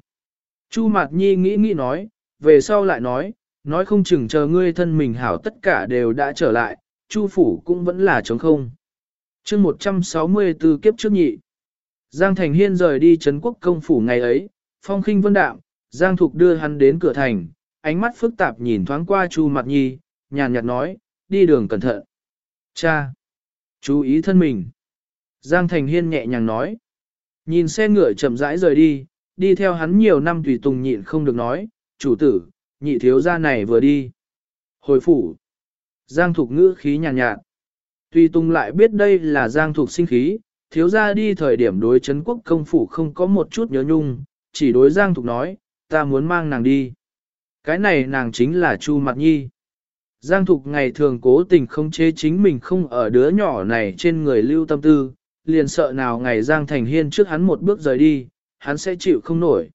Chu Mạt Nhi nghĩ nghĩ nói, về sau lại nói, nói không chừng chờ ngươi thân mình hảo tất cả đều đã trở lại, Chu phủ cũng vẫn là trống không. chương 164 kiếp trước nhị. Giang Thành Hiên rời đi Trấn quốc công phủ ngày ấy, phong khinh vân đạm, Giang Thục đưa hắn đến cửa thành, ánh mắt phức tạp nhìn thoáng qua Chu Mạt Nhi, nhàn nhạt nói, đi đường cẩn thận. Cha! Chú ý thân mình. Giang Thành Hiên nhẹ nhàng nói. Nhìn xe ngựa chậm rãi rời đi, đi theo hắn nhiều năm tùy tùng nhịn không được nói, chủ tử, nhị thiếu gia này vừa đi. Hồi phủ. Giang Thục ngữ khí nhàn nhạt, nhạt. Tùy tùng lại biết đây là Giang Thục sinh khí, thiếu gia đi thời điểm đối chấn quốc công phủ không có một chút nhớ nhung, chỉ đối Giang Thục nói, ta muốn mang nàng đi. Cái này nàng chính là Chu Mạt Nhi. Giang Thục ngày thường cố tình không chế chính mình không ở đứa nhỏ này trên người lưu tâm tư, liền sợ nào ngày Giang Thành Hiên trước hắn một bước rời đi, hắn sẽ chịu không nổi.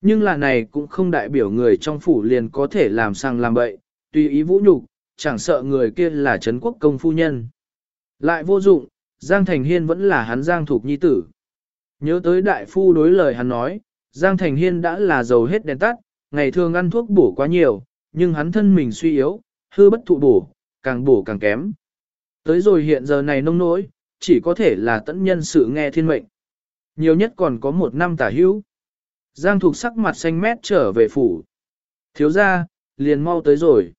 Nhưng là này cũng không đại biểu người trong phủ liền có thể làm sang làm bậy, tùy ý vũ nhục, chẳng sợ người kia là Trấn quốc công phu nhân. Lại vô dụng, Giang Thành Hiên vẫn là hắn Giang Thục Nhi tử. Nhớ tới đại phu đối lời hắn nói, Giang Thành Hiên đã là giàu hết đèn tắt, ngày thường ăn thuốc bổ quá nhiều, nhưng hắn thân mình suy yếu, hư bất thụ bổ, càng bổ càng kém. Tới rồi hiện giờ này nông nỗi, chỉ có thể là tận nhân sự nghe thiên mệnh. Nhiều nhất còn có một năm tả hữu. Giang Thục sắc mặt xanh mét trở về phủ. Thiếu ra, liền mau tới rồi.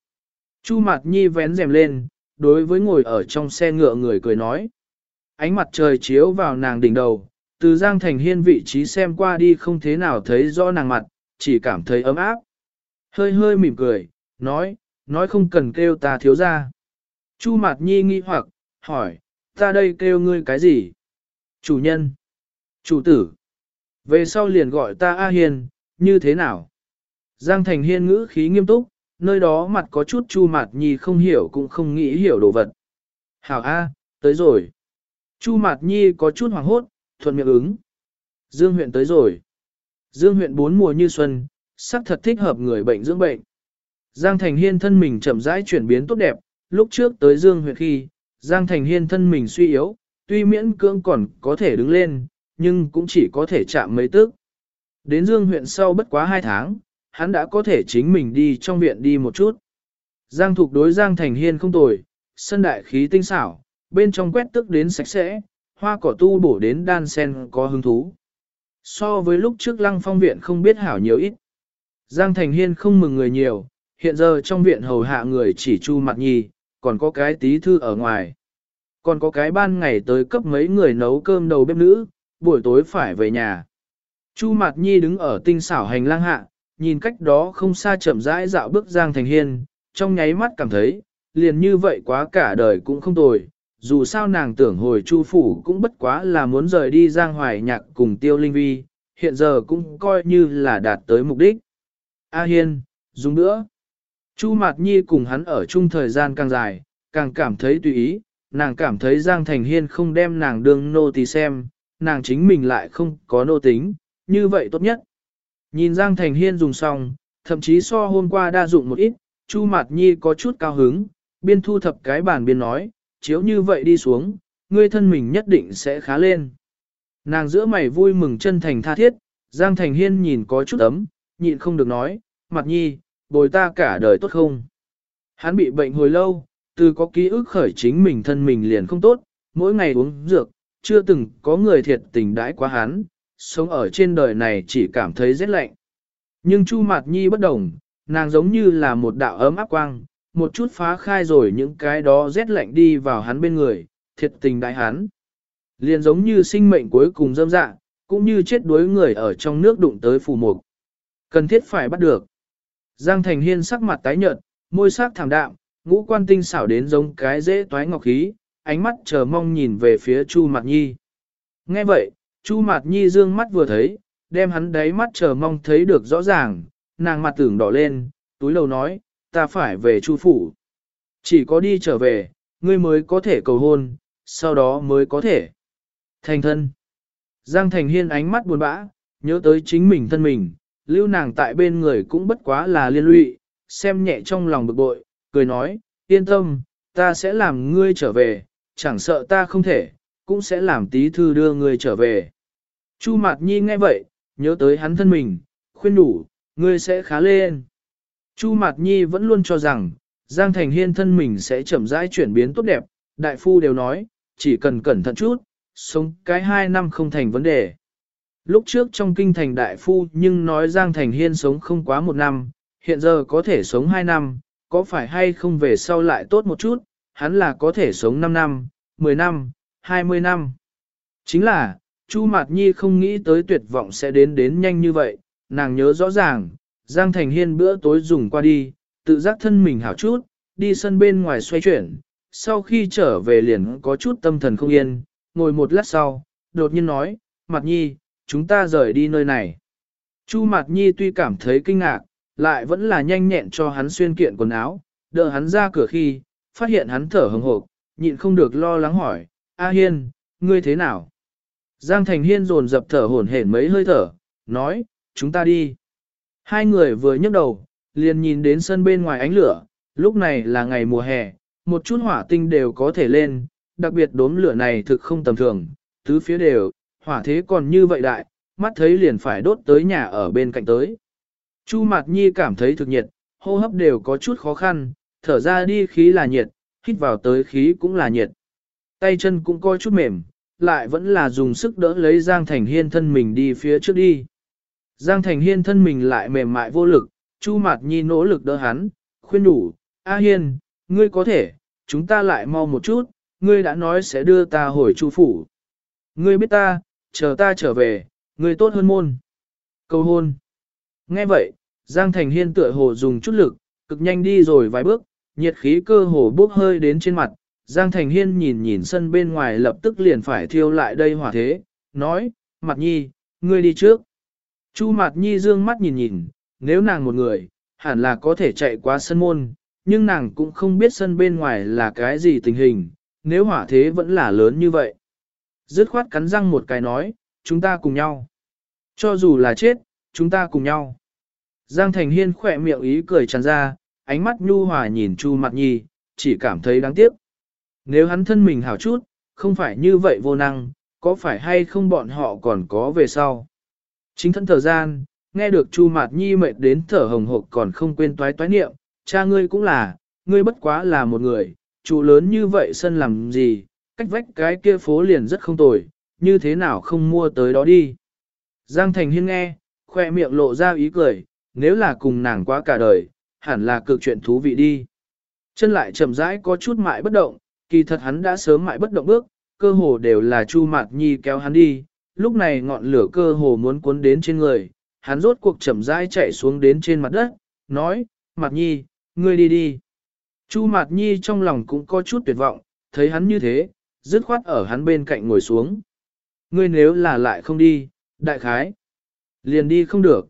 Chu Mạt Nhi vén rèm lên, đối với ngồi ở trong xe ngựa người cười nói. Ánh mặt trời chiếu vào nàng đỉnh đầu, từ Giang Thành Hiên vị trí xem qua đi không thế nào thấy rõ nàng mặt, chỉ cảm thấy ấm áp. Hơi hơi mỉm cười, nói, nói không cần kêu ta thiếu ra. Chu Mạt Nhi nghi hoặc, hỏi, ta đây kêu ngươi cái gì? Chủ nhân, chủ tử, về sau liền gọi ta A Hiền, như thế nào? Giang Thành Hiên ngữ khí nghiêm túc, nơi đó mặt có chút Chu Mạt Nhi không hiểu cũng không nghĩ hiểu đồ vật. Hảo A, tới rồi. Chu Mạt Nhi có chút hoảng hốt, thuận miệng ứng. Dương huyện tới rồi. Dương huyện bốn mùa như xuân, sắc thật thích hợp người bệnh dưỡng bệnh. Giang Thành Hiên thân mình chậm rãi chuyển biến tốt đẹp, lúc trước tới Dương huyện khi, Giang Thành Hiên thân mình suy yếu, tuy miễn cưỡng còn có thể đứng lên, nhưng cũng chỉ có thể chạm mấy tức. Đến Dương huyện sau bất quá hai tháng, hắn đã có thể chính mình đi trong viện đi một chút. Giang Thục đối Giang Thành Hiên không tồi, sân đại khí tinh xảo, bên trong quét tức đến sạch sẽ, hoa cỏ tu bổ đến đan sen có hứng thú. So với lúc trước lăng phong viện không biết hảo nhiều ít. Giang Thành Hiên không mừng người nhiều, hiện giờ trong viện hầu hạ người chỉ chu mặt nhi, còn có cái tí thư ở ngoài. Còn có cái ban ngày tới cấp mấy người nấu cơm đầu bếp nữ, buổi tối phải về nhà. Chu Mạt Nhi đứng ở tinh xảo hành lang hạ, nhìn cách đó không xa chậm rãi dạo bước Giang Thành Hiên, trong nháy mắt cảm thấy, liền như vậy quá cả đời cũng không tồi, dù sao nàng tưởng hồi chu phủ cũng bất quá là muốn rời đi giang hoài nhạc cùng tiêu linh vi, hiện giờ cũng coi như là đạt tới mục đích. A Hiên, dùng nữa. Chu Mạt Nhi cùng hắn ở chung thời gian càng dài, càng cảm thấy tùy ý, nàng cảm thấy Giang Thành Hiên không đem nàng đương nô tỳ xem, nàng chính mình lại không có nô tính, như vậy tốt nhất. Nhìn Giang Thành Hiên dùng xong, thậm chí so hôm qua đa dụng một ít, Chu Mạt Nhi có chút cao hứng, biên thu thập cái bàn biên nói, chiếu như vậy đi xuống, ngươi thân mình nhất định sẽ khá lên. Nàng giữa mày vui mừng chân thành tha thiết, Giang Thành Hiên nhìn có chút ấm, nhịn không được nói, mặt nhi, bồi ta cả đời tốt không. Hắn bị bệnh hồi lâu, từ có ký ức khởi chính mình thân mình liền không tốt, mỗi ngày uống dược, chưa từng có người thiệt tình đãi quá hắn, sống ở trên đời này chỉ cảm thấy rét lạnh. Nhưng Chu Mạt Nhi bất đồng, nàng giống như là một đạo ấm áp quang, một chút phá khai rồi những cái đó rét lạnh đi vào hắn bên người, thiệt tình đại hắn. Liền giống như sinh mệnh cuối cùng dâm dạ, cũng như chết đuối người ở trong nước đụng tới phù mục. Cần thiết phải bắt được. Giang Thành Hiên sắc mặt tái nhợt, môi sắc thảm đạm, ngũ quan tinh xảo đến giống cái dễ toái ngọc khí, ánh mắt chờ mong nhìn về phía Chu Mạt Nhi. Nghe vậy, Chu Mạt Nhi dương mắt vừa thấy, đem hắn đáy mắt chờ mong thấy được rõ ràng, nàng mặt tưởng đỏ lên, túi lầu nói, ta phải về Chu phủ. Chỉ có đi trở về, ngươi mới có thể cầu hôn, sau đó mới có thể thành thân. Giang Thành Hiên ánh mắt buồn bã, nhớ tới chính mình thân mình, lưu nàng tại bên người cũng bất quá là liên lụy, xem nhẹ trong lòng bực bội, cười nói, yên tâm, ta sẽ làm ngươi trở về, chẳng sợ ta không thể, cũng sẽ làm tí thư đưa ngươi trở về. Chu Mạt Nhi nghe vậy, nhớ tới hắn thân mình, khuyên đủ, ngươi sẽ khá lên. Chu Mạt Nhi vẫn luôn cho rằng, Giang Thành Hiên thân mình sẽ chậm rãi chuyển biến tốt đẹp, đại phu đều nói, chỉ cần cẩn thận chút, sống cái hai năm không thành vấn đề. Lúc trước trong kinh thành đại phu nhưng nói Giang Thành Hiên sống không quá một năm, hiện giờ có thể sống hai năm, có phải hay không về sau lại tốt một chút, hắn là có thể sống 5 năm, 10 năm, 20 năm. Chính là, Chu Mạt Nhi không nghĩ tới tuyệt vọng sẽ đến đến nhanh như vậy, nàng nhớ rõ ràng, Giang Thành Hiên bữa tối dùng qua đi, tự giác thân mình hảo chút, đi sân bên ngoài xoay chuyển, sau khi trở về liền có chút tâm thần không yên, ngồi một lát sau, đột nhiên nói, Mạt Nhi, chúng ta rời đi nơi này. Chu Mạt Nhi tuy cảm thấy kinh ngạc, lại vẫn là nhanh nhẹn cho hắn xuyên kiện quần áo, đợi hắn ra cửa khi, phát hiện hắn thở hừng hộp, nhịn không được lo lắng hỏi, A Hiên, ngươi thế nào? Giang Thành Hiên dồn dập thở hổn hển mấy hơi thở, nói, chúng ta đi. Hai người vừa nhấc đầu, liền nhìn đến sân bên ngoài ánh lửa, lúc này là ngày mùa hè, một chút hỏa tinh đều có thể lên, đặc biệt đốm lửa này thực không tầm thường, tứ phía đều, hỏa thế còn như vậy đại, mắt thấy liền phải đốt tới nhà ở bên cạnh tới. Chu Mạt Nhi cảm thấy thực nhiệt, hô hấp đều có chút khó khăn, thở ra đi khí là nhiệt, hít vào tới khí cũng là nhiệt. Tay chân cũng coi chút mềm, lại vẫn là dùng sức đỡ lấy Giang Thành Hiên thân mình đi phía trước đi. Giang Thành Hiên thân mình lại mềm mại vô lực, Chu Mạt Nhi nỗ lực đỡ hắn, khuyên đủ, A Hiên, ngươi có thể, chúng ta lại mau một chút, ngươi đã nói sẽ đưa ta hồi Chu phủ. Ngươi biết ta, chờ ta trở về, ngươi tốt hơn môn. Cầu hôn. Nghe vậy, Giang Thành Hiên tựa hồ dùng chút lực, cực nhanh đi rồi vài bước, nhiệt khí cơ hồ bốc hơi đến trên mặt. Giang Thành Hiên nhìn nhìn sân bên ngoài lập tức liền phải thiêu lại đây hỏa thế, nói, Mạt Nhi, ngươi đi trước. Chu Mạt Nhi dương mắt nhìn nhìn, nếu nàng một người, hẳn là có thể chạy qua sân môn, nhưng nàng cũng không biết sân bên ngoài là cái gì tình hình, nếu hỏa thế vẫn là lớn như vậy. Dứt khoát cắn răng một cái nói, chúng ta cùng nhau. Cho dù là chết, chúng ta cùng nhau. Giang Thành Hiên khỏe miệng ý cười tràn ra, ánh mắt nhu hòa nhìn Chu Mạt Nhi, chỉ cảm thấy đáng tiếc. Nếu hắn thân mình hảo chút, không phải như vậy vô năng, có phải hay không bọn họ còn có về sau. Chính thân thời gian, nghe được Chu Mạt Nhi mệt đến thở hồng hộc còn không quên toái toái niệm, cha ngươi cũng là, ngươi bất quá là một người, trụ lớn như vậy sân làm gì, cách vách cái kia phố liền rất không tồi, như thế nào không mua tới đó đi. Giang Thành Hiên nghe, khoe miệng lộ ra ý cười, nếu là cùng nàng quá cả đời, hẳn là cực chuyện thú vị đi. Chân lại chậm rãi có chút mại bất động, kỳ thật hắn đã sớm mại bất động bước, cơ hồ đều là Chu Mạt Nhi kéo hắn đi, lúc này ngọn lửa cơ hồ muốn cuốn đến trên người, hắn rốt cuộc chậm rãi chạy xuống đến trên mặt đất, nói, Mạt Nhi, ngươi đi đi. Chu Mạt Nhi trong lòng cũng có chút tuyệt vọng, thấy hắn như thế, dứt khoát ở hắn bên cạnh ngồi xuống. Ngươi nếu là lại không đi, đại khái, liền đi không được.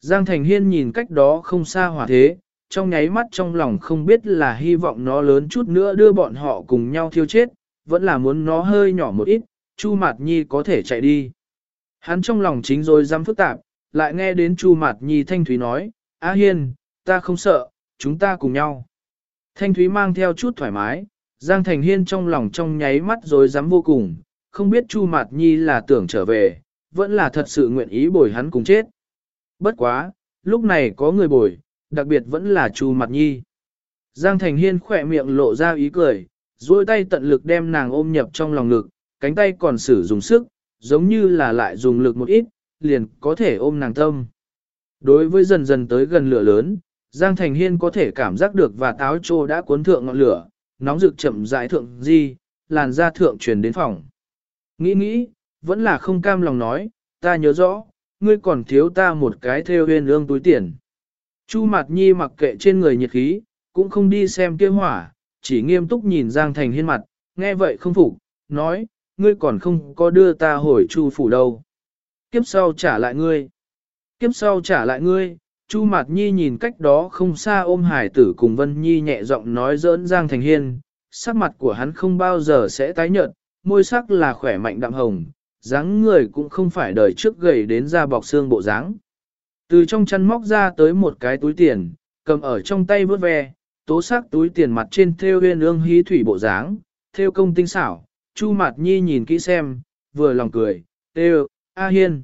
Giang Thành Hiên nhìn cách đó không xa hỏa thế, trong nháy mắt trong lòng không biết là hy vọng nó lớn chút nữa đưa bọn họ cùng nhau thiêu chết, vẫn là muốn nó hơi nhỏ một ít, Chu Mạt Nhi có thể chạy đi. Hắn trong lòng chính rồi dám phức tạp, lại nghe đến Chu Mạt Nhi Thanh Thúy nói, A Hiên, ta không sợ, chúng ta cùng nhau. Thanh Thúy mang theo chút thoải mái, Giang Thành Hiên trong lòng trong nháy mắt rồi dám vô cùng, không biết Chu Mạt Nhi là tưởng trở về, vẫn là thật sự nguyện ý bồi hắn cùng chết. Bất quá, lúc này có người bồi, đặc biệt vẫn là Chu Mạt Nhi. Giang Thành Hiên khỏe miệng lộ ra ý cười, duỗi tay tận lực đem nàng ôm nhập trong lòng ngực, cánh tay còn sử dùng sức, giống như là lại dùng lực một ít, liền có thể ôm nàng tâm. Đối với dần dần tới gần lửa lớn, Giang Thành Hiên có thể cảm giác được và táo trô đã cuốn thượng ngọn lửa, nóng rực chậm rãi thượng di, làn da thượng truyền đến phòng. Nghĩ nghĩ, vẫn là không cam lòng nói, ta nhớ rõ, ngươi còn thiếu ta một cái theo huyên ương túi tiền. Chu Mạt Nhi mặc kệ trên người nhiệt khí, cũng không đi xem kia hỏa, chỉ nghiêm túc nhìn Giang Thành Hiên mặt, nghe vậy không phục, nói, ngươi còn không có đưa ta hồi Chu phủ đâu. Kiếp sau trả lại ngươi. Kiếp sau trả lại ngươi, Chu Mạt Nhi nhìn cách đó không xa ôm hải tử cùng Vân Nhi nhẹ giọng nói giỡn Giang Thành Hiên, sắc mặt của hắn không bao giờ sẽ tái nhợt, môi sắc là khỏe mạnh đạm hồng, dáng người cũng không phải đời trước gầy đến da bọc xương bộ dáng. Từ trong chăn móc ra tới một cái túi tiền, cầm ở trong tay vớt ve, tố sắc túi tiền mặt trên theo huyên ương hí thủy bộ dáng, theo công tinh xảo, Chu Mạt Nhi nhìn kỹ xem, vừa lòng cười, têu, A Hiên.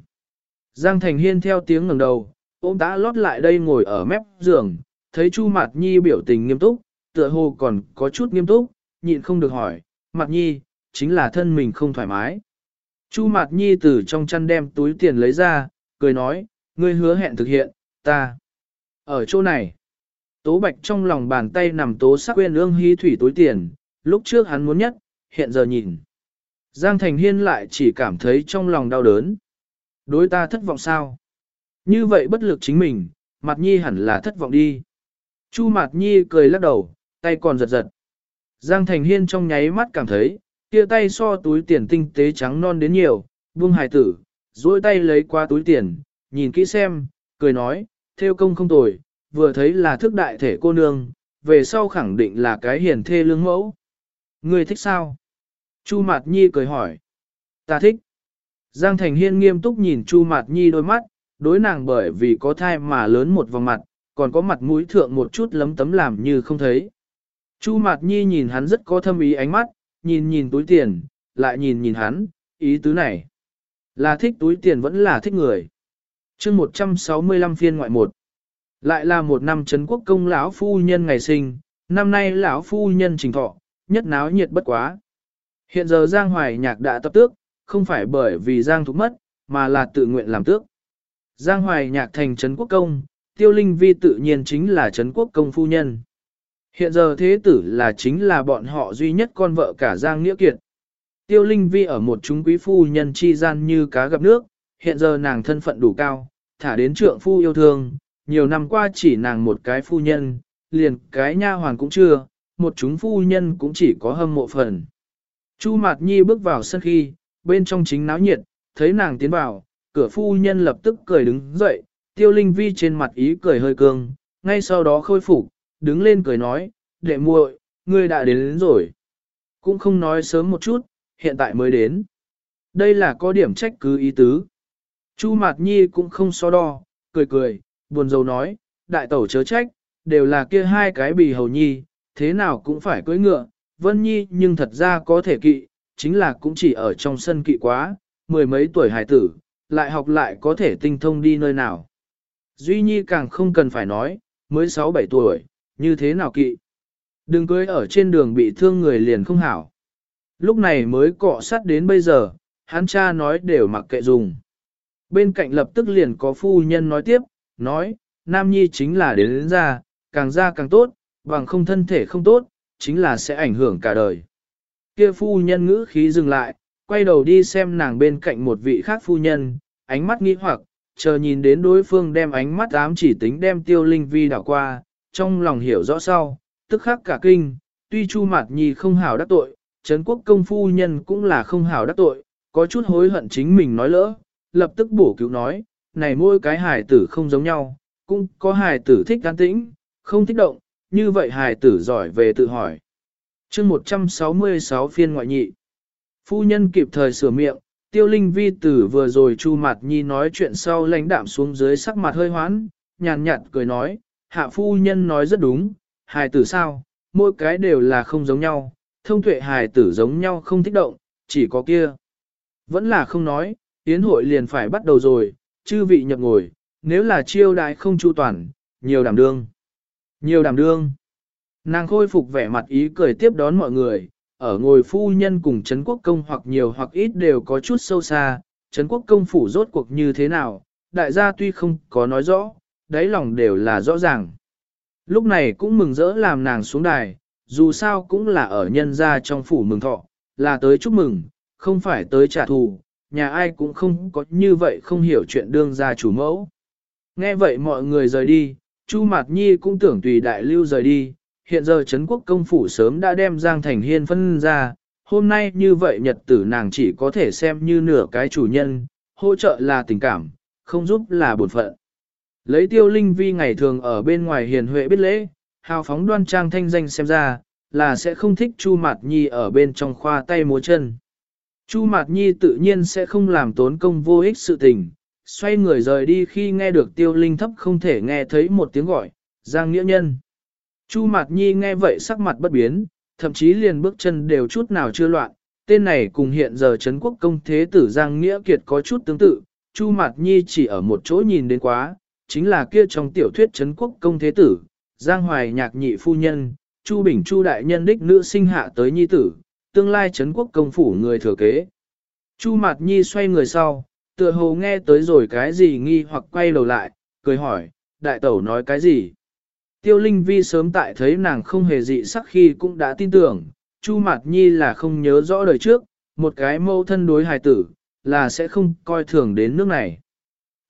Giang Thành Hiên theo tiếng ngẩng đầu, ôm đã lót lại đây ngồi ở mép giường, thấy Chu Mạt Nhi biểu tình nghiêm túc, tựa hồ còn có chút nghiêm túc, nhịn không được hỏi, Mạt Nhi, chính là thân mình không thoải mái. Chu Mạt Nhi từ trong chăn đem túi tiền lấy ra, cười nói, ngươi hứa hẹn thực hiện, ta. Ở chỗ này, Tố Bạch trong lòng bàn tay nằm tố sắc quên ương hy thủy túi tiền, lúc trước hắn muốn nhất, hiện giờ nhìn. Giang Thành Hiên lại chỉ cảm thấy trong lòng đau đớn. Đối ta thất vọng sao? Như vậy bất lực chính mình, Mạt Nhi hẳn là thất vọng đi. Chu Mạt Nhi cười lắc đầu, tay còn giật giật. Giang Thành Hiên trong nháy mắt cảm thấy, kia tay so túi tiền tinh tế trắng non đến nhiều, buông hài tử, duỗi tay lấy qua túi tiền, nhìn kỹ xem, cười nói, theo công không tồi, vừa thấy là thức đại thể cô nương, về sau khẳng định là cái hiền thê lương mẫu. người thích sao? Chu Mạt Nhi cười hỏi. Ta thích. Giang Thành Hiên nghiêm túc nhìn Chu Mạt Nhi đôi mắt, đối nàng bởi vì có thai mà lớn một vòng mặt, còn có mặt mũi thượng một chút lấm tấm làm như không thấy. Chu Mạt Nhi nhìn hắn rất có thâm ý ánh mắt, nhìn nhìn túi tiền, lại nhìn nhìn hắn, ý tứ này. Là thích túi tiền vẫn là thích người. chương 165 phiên ngoại một. Lại là một năm Trấn Quốc công lão phu nhân ngày sinh, năm nay lão phu nhân trình thọ, nhất náo nhiệt bất quá. Hiện giờ Giang Hoài Nhạc đã tập tước, không phải bởi vì Giang thúc mất, mà là tự nguyện làm tước. Giang Hoài Nhạc thành Trấn Quốc công, Tiêu Linh Vi tự nhiên chính là Trấn Quốc công phu nhân. Hiện giờ thế tử là chính là bọn họ duy nhất con vợ cả Giang Nghĩa Kiệt. Tiêu Linh Vi ở một chúng quý phu nhân chi gian như cá gặp nước, hiện giờ nàng thân phận đủ cao, thả đến trượng phu yêu thương, nhiều năm qua chỉ nàng một cái phu nhân, liền cái nha hoàn cũng chưa, một chúng phu nhân cũng chỉ có hâm mộ phần. Chu Mạt Nhi bước vào sân khi, bên trong chính náo nhiệt, thấy nàng tiến vào, cửa phu nhân lập tức cười đứng dậy, tiêu linh vi trên mặt ý cười hơi cương, ngay sau đó khôi phục, đứng lên cười nói, đệ muội, ngươi đã đến, đến rồi. Cũng không nói sớm một chút, hiện tại mới đến. Đây là có điểm trách cứ ý tứ. Chu Mạt Nhi cũng không so đo, cười cười, buồn rầu nói, đại tẩu chớ trách, đều là kia hai cái bì hầu nhi, thế nào cũng phải cưỡi ngựa, Vân Nhi nhưng thật ra có thể kỵ, chính là cũng chỉ ở trong sân kỵ quá, mười mấy tuổi hải tử, lại học lại có thể tinh thông đi nơi nào. Duy Nhi càng không cần phải nói, mới 6-7 tuổi, như thế nào kỵ. Đừng cưới ở trên đường bị thương người liền không hảo. Lúc này mới cọ sát đến bây giờ, hắn cha nói đều mặc kệ dùng. Bên cạnh lập tức liền có phu nhân nói tiếp, nói, Nam Nhi chính là đến, đến ra, càng ra càng tốt, bằng không thân thể không tốt, chính là sẽ ảnh hưởng cả đời. Kia phu nhân ngữ khí dừng lại, quay đầu đi xem nàng bên cạnh một vị khác phu nhân, ánh mắt nghi hoặc, chờ nhìn đến đối phương đem ánh mắt ám chỉ tính đem tiêu linh vi đảo qua, trong lòng hiểu rõ sau, tức khắc cả kinh, tuy chu Mạt nhi không hảo đắc tội, Trấn quốc công phu nhân cũng là không hảo đắc tội, có chút hối hận chính mình nói lỡ, lập tức bổ cứu nói, này mỗi cái hài tử không giống nhau, cũng có hài tử thích can tĩnh, không thích động, như vậy hài tử giỏi về tự hỏi. chương 166 phiên ngoại nhị. Phu nhân kịp thời sửa miệng, tiêu linh vi tử vừa rồi chu mặt nhi nói chuyện sau lãnh đạm xuống dưới sắc mặt hơi hoán, nhàn nhạt cười nói, hạ phu nhân nói rất đúng, hài tử sao, mỗi cái đều là không giống nhau, thông tuệ hài tử giống nhau không thích động, chỉ có kia. Vẫn là không nói, yến hội liền phải bắt đầu rồi, chư vị nhập ngồi, nếu là chiêu đại không chu toàn, nhiều đảm đương. Nhiều đảm đương. Nàng khôi phục vẻ mặt ý cười tiếp đón mọi người, ở ngồi phu nhân cùng Trấn Quốc Công hoặc nhiều hoặc ít đều có chút sâu xa, Trấn Quốc Công phủ rốt cuộc như thế nào, đại gia tuy không có nói rõ, đáy lòng đều là rõ ràng. Lúc này cũng mừng rỡ làm nàng xuống đài, dù sao cũng là ở nhân gia trong phủ mừng thọ, là tới chúc mừng, không phải tới trả thù, nhà ai cũng không có như vậy không hiểu chuyện đương gia chủ mẫu. Nghe vậy mọi người rời đi, Chu Mạt Nhi cũng tưởng tùy đại lưu rời đi, hiện giờ Trấn quốc công phủ sớm đã đem Giang Thành Hiên phân ra, hôm nay như vậy nhật tử nàng chỉ có thể xem như nửa cái chủ nhân, hỗ trợ là tình cảm, không giúp là bổn phận. Lấy tiêu linh vi ngày thường ở bên ngoài hiền huệ biết lễ, hào phóng đoan trang thanh danh xem ra, là sẽ không thích Chu Mạt Nhi ở bên trong khoa tay múa chân. Chu Mạt Nhi tự nhiên sẽ không làm tốn công vô ích sự tình, xoay người rời đi khi nghe được tiêu linh thấp không thể nghe thấy một tiếng gọi, Giang Nghĩa Nhân. Chu Mạt Nhi nghe vậy sắc mặt bất biến, thậm chí liền bước chân đều chút nào chưa loạn, tên này cùng hiện giờ Trấn quốc công thế tử Giang Nghĩa Kiệt có chút tương tự, Chu Mạt Nhi chỉ ở một chỗ nhìn đến quá, chính là kia trong tiểu thuyết Trấn quốc công thế tử, Giang Hoài nhạc nhị phu nhân, Chu Bình Chu đại nhân đích nữ sinh hạ tới nhi tử, tương lai Trấn quốc công phủ người thừa kế. Chu Mạt Nhi xoay người sau, tựa hồ nghe tới rồi cái gì nghi hoặc quay đầu lại, cười hỏi, đại tẩu nói cái gì? Tiêu Linh Vi sớm tại thấy nàng không hề dị sắc khi cũng đã tin tưởng, Chu Mạt Nhi là không nhớ rõ đời trước, một cái mâu thân đối hài tử, là sẽ không coi thường đến nước này.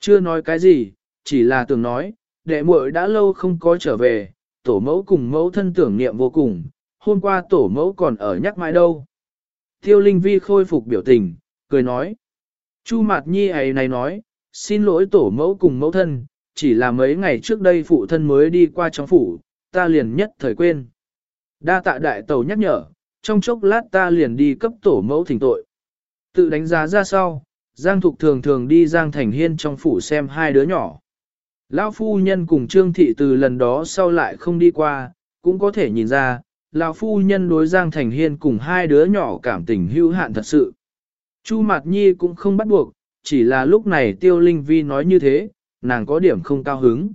Chưa nói cái gì, chỉ là tưởng nói, đệ muội đã lâu không có trở về, tổ mẫu cùng mẫu thân tưởng niệm vô cùng, hôm qua tổ mẫu còn ở nhắc mãi đâu. Tiêu Linh Vi khôi phục biểu tình, cười nói. Chu Mạt Nhi ấy này nói, xin lỗi tổ mẫu cùng mẫu thân, chỉ là mấy ngày trước đây phụ thân mới đi qua trong phủ, ta liền nhất thời quên. Đa tạ đại tàu nhắc nhở, trong chốc lát ta liền đi cấp tổ mẫu thỉnh tội. Tự đánh giá ra sau, Giang Thục thường thường đi Giang Thành Hiên trong phủ xem hai đứa nhỏ. Lão phu nhân cùng Trương Thị từ lần đó sau lại không đi qua, cũng có thể nhìn ra, lão phu nhân đối Giang Thành Hiên cùng hai đứa nhỏ cảm tình hữu hạn thật sự. Chu Mạt Nhi cũng không bắt buộc, chỉ là lúc này Tiêu Linh Vi nói như thế, nàng có điểm không cao hứng.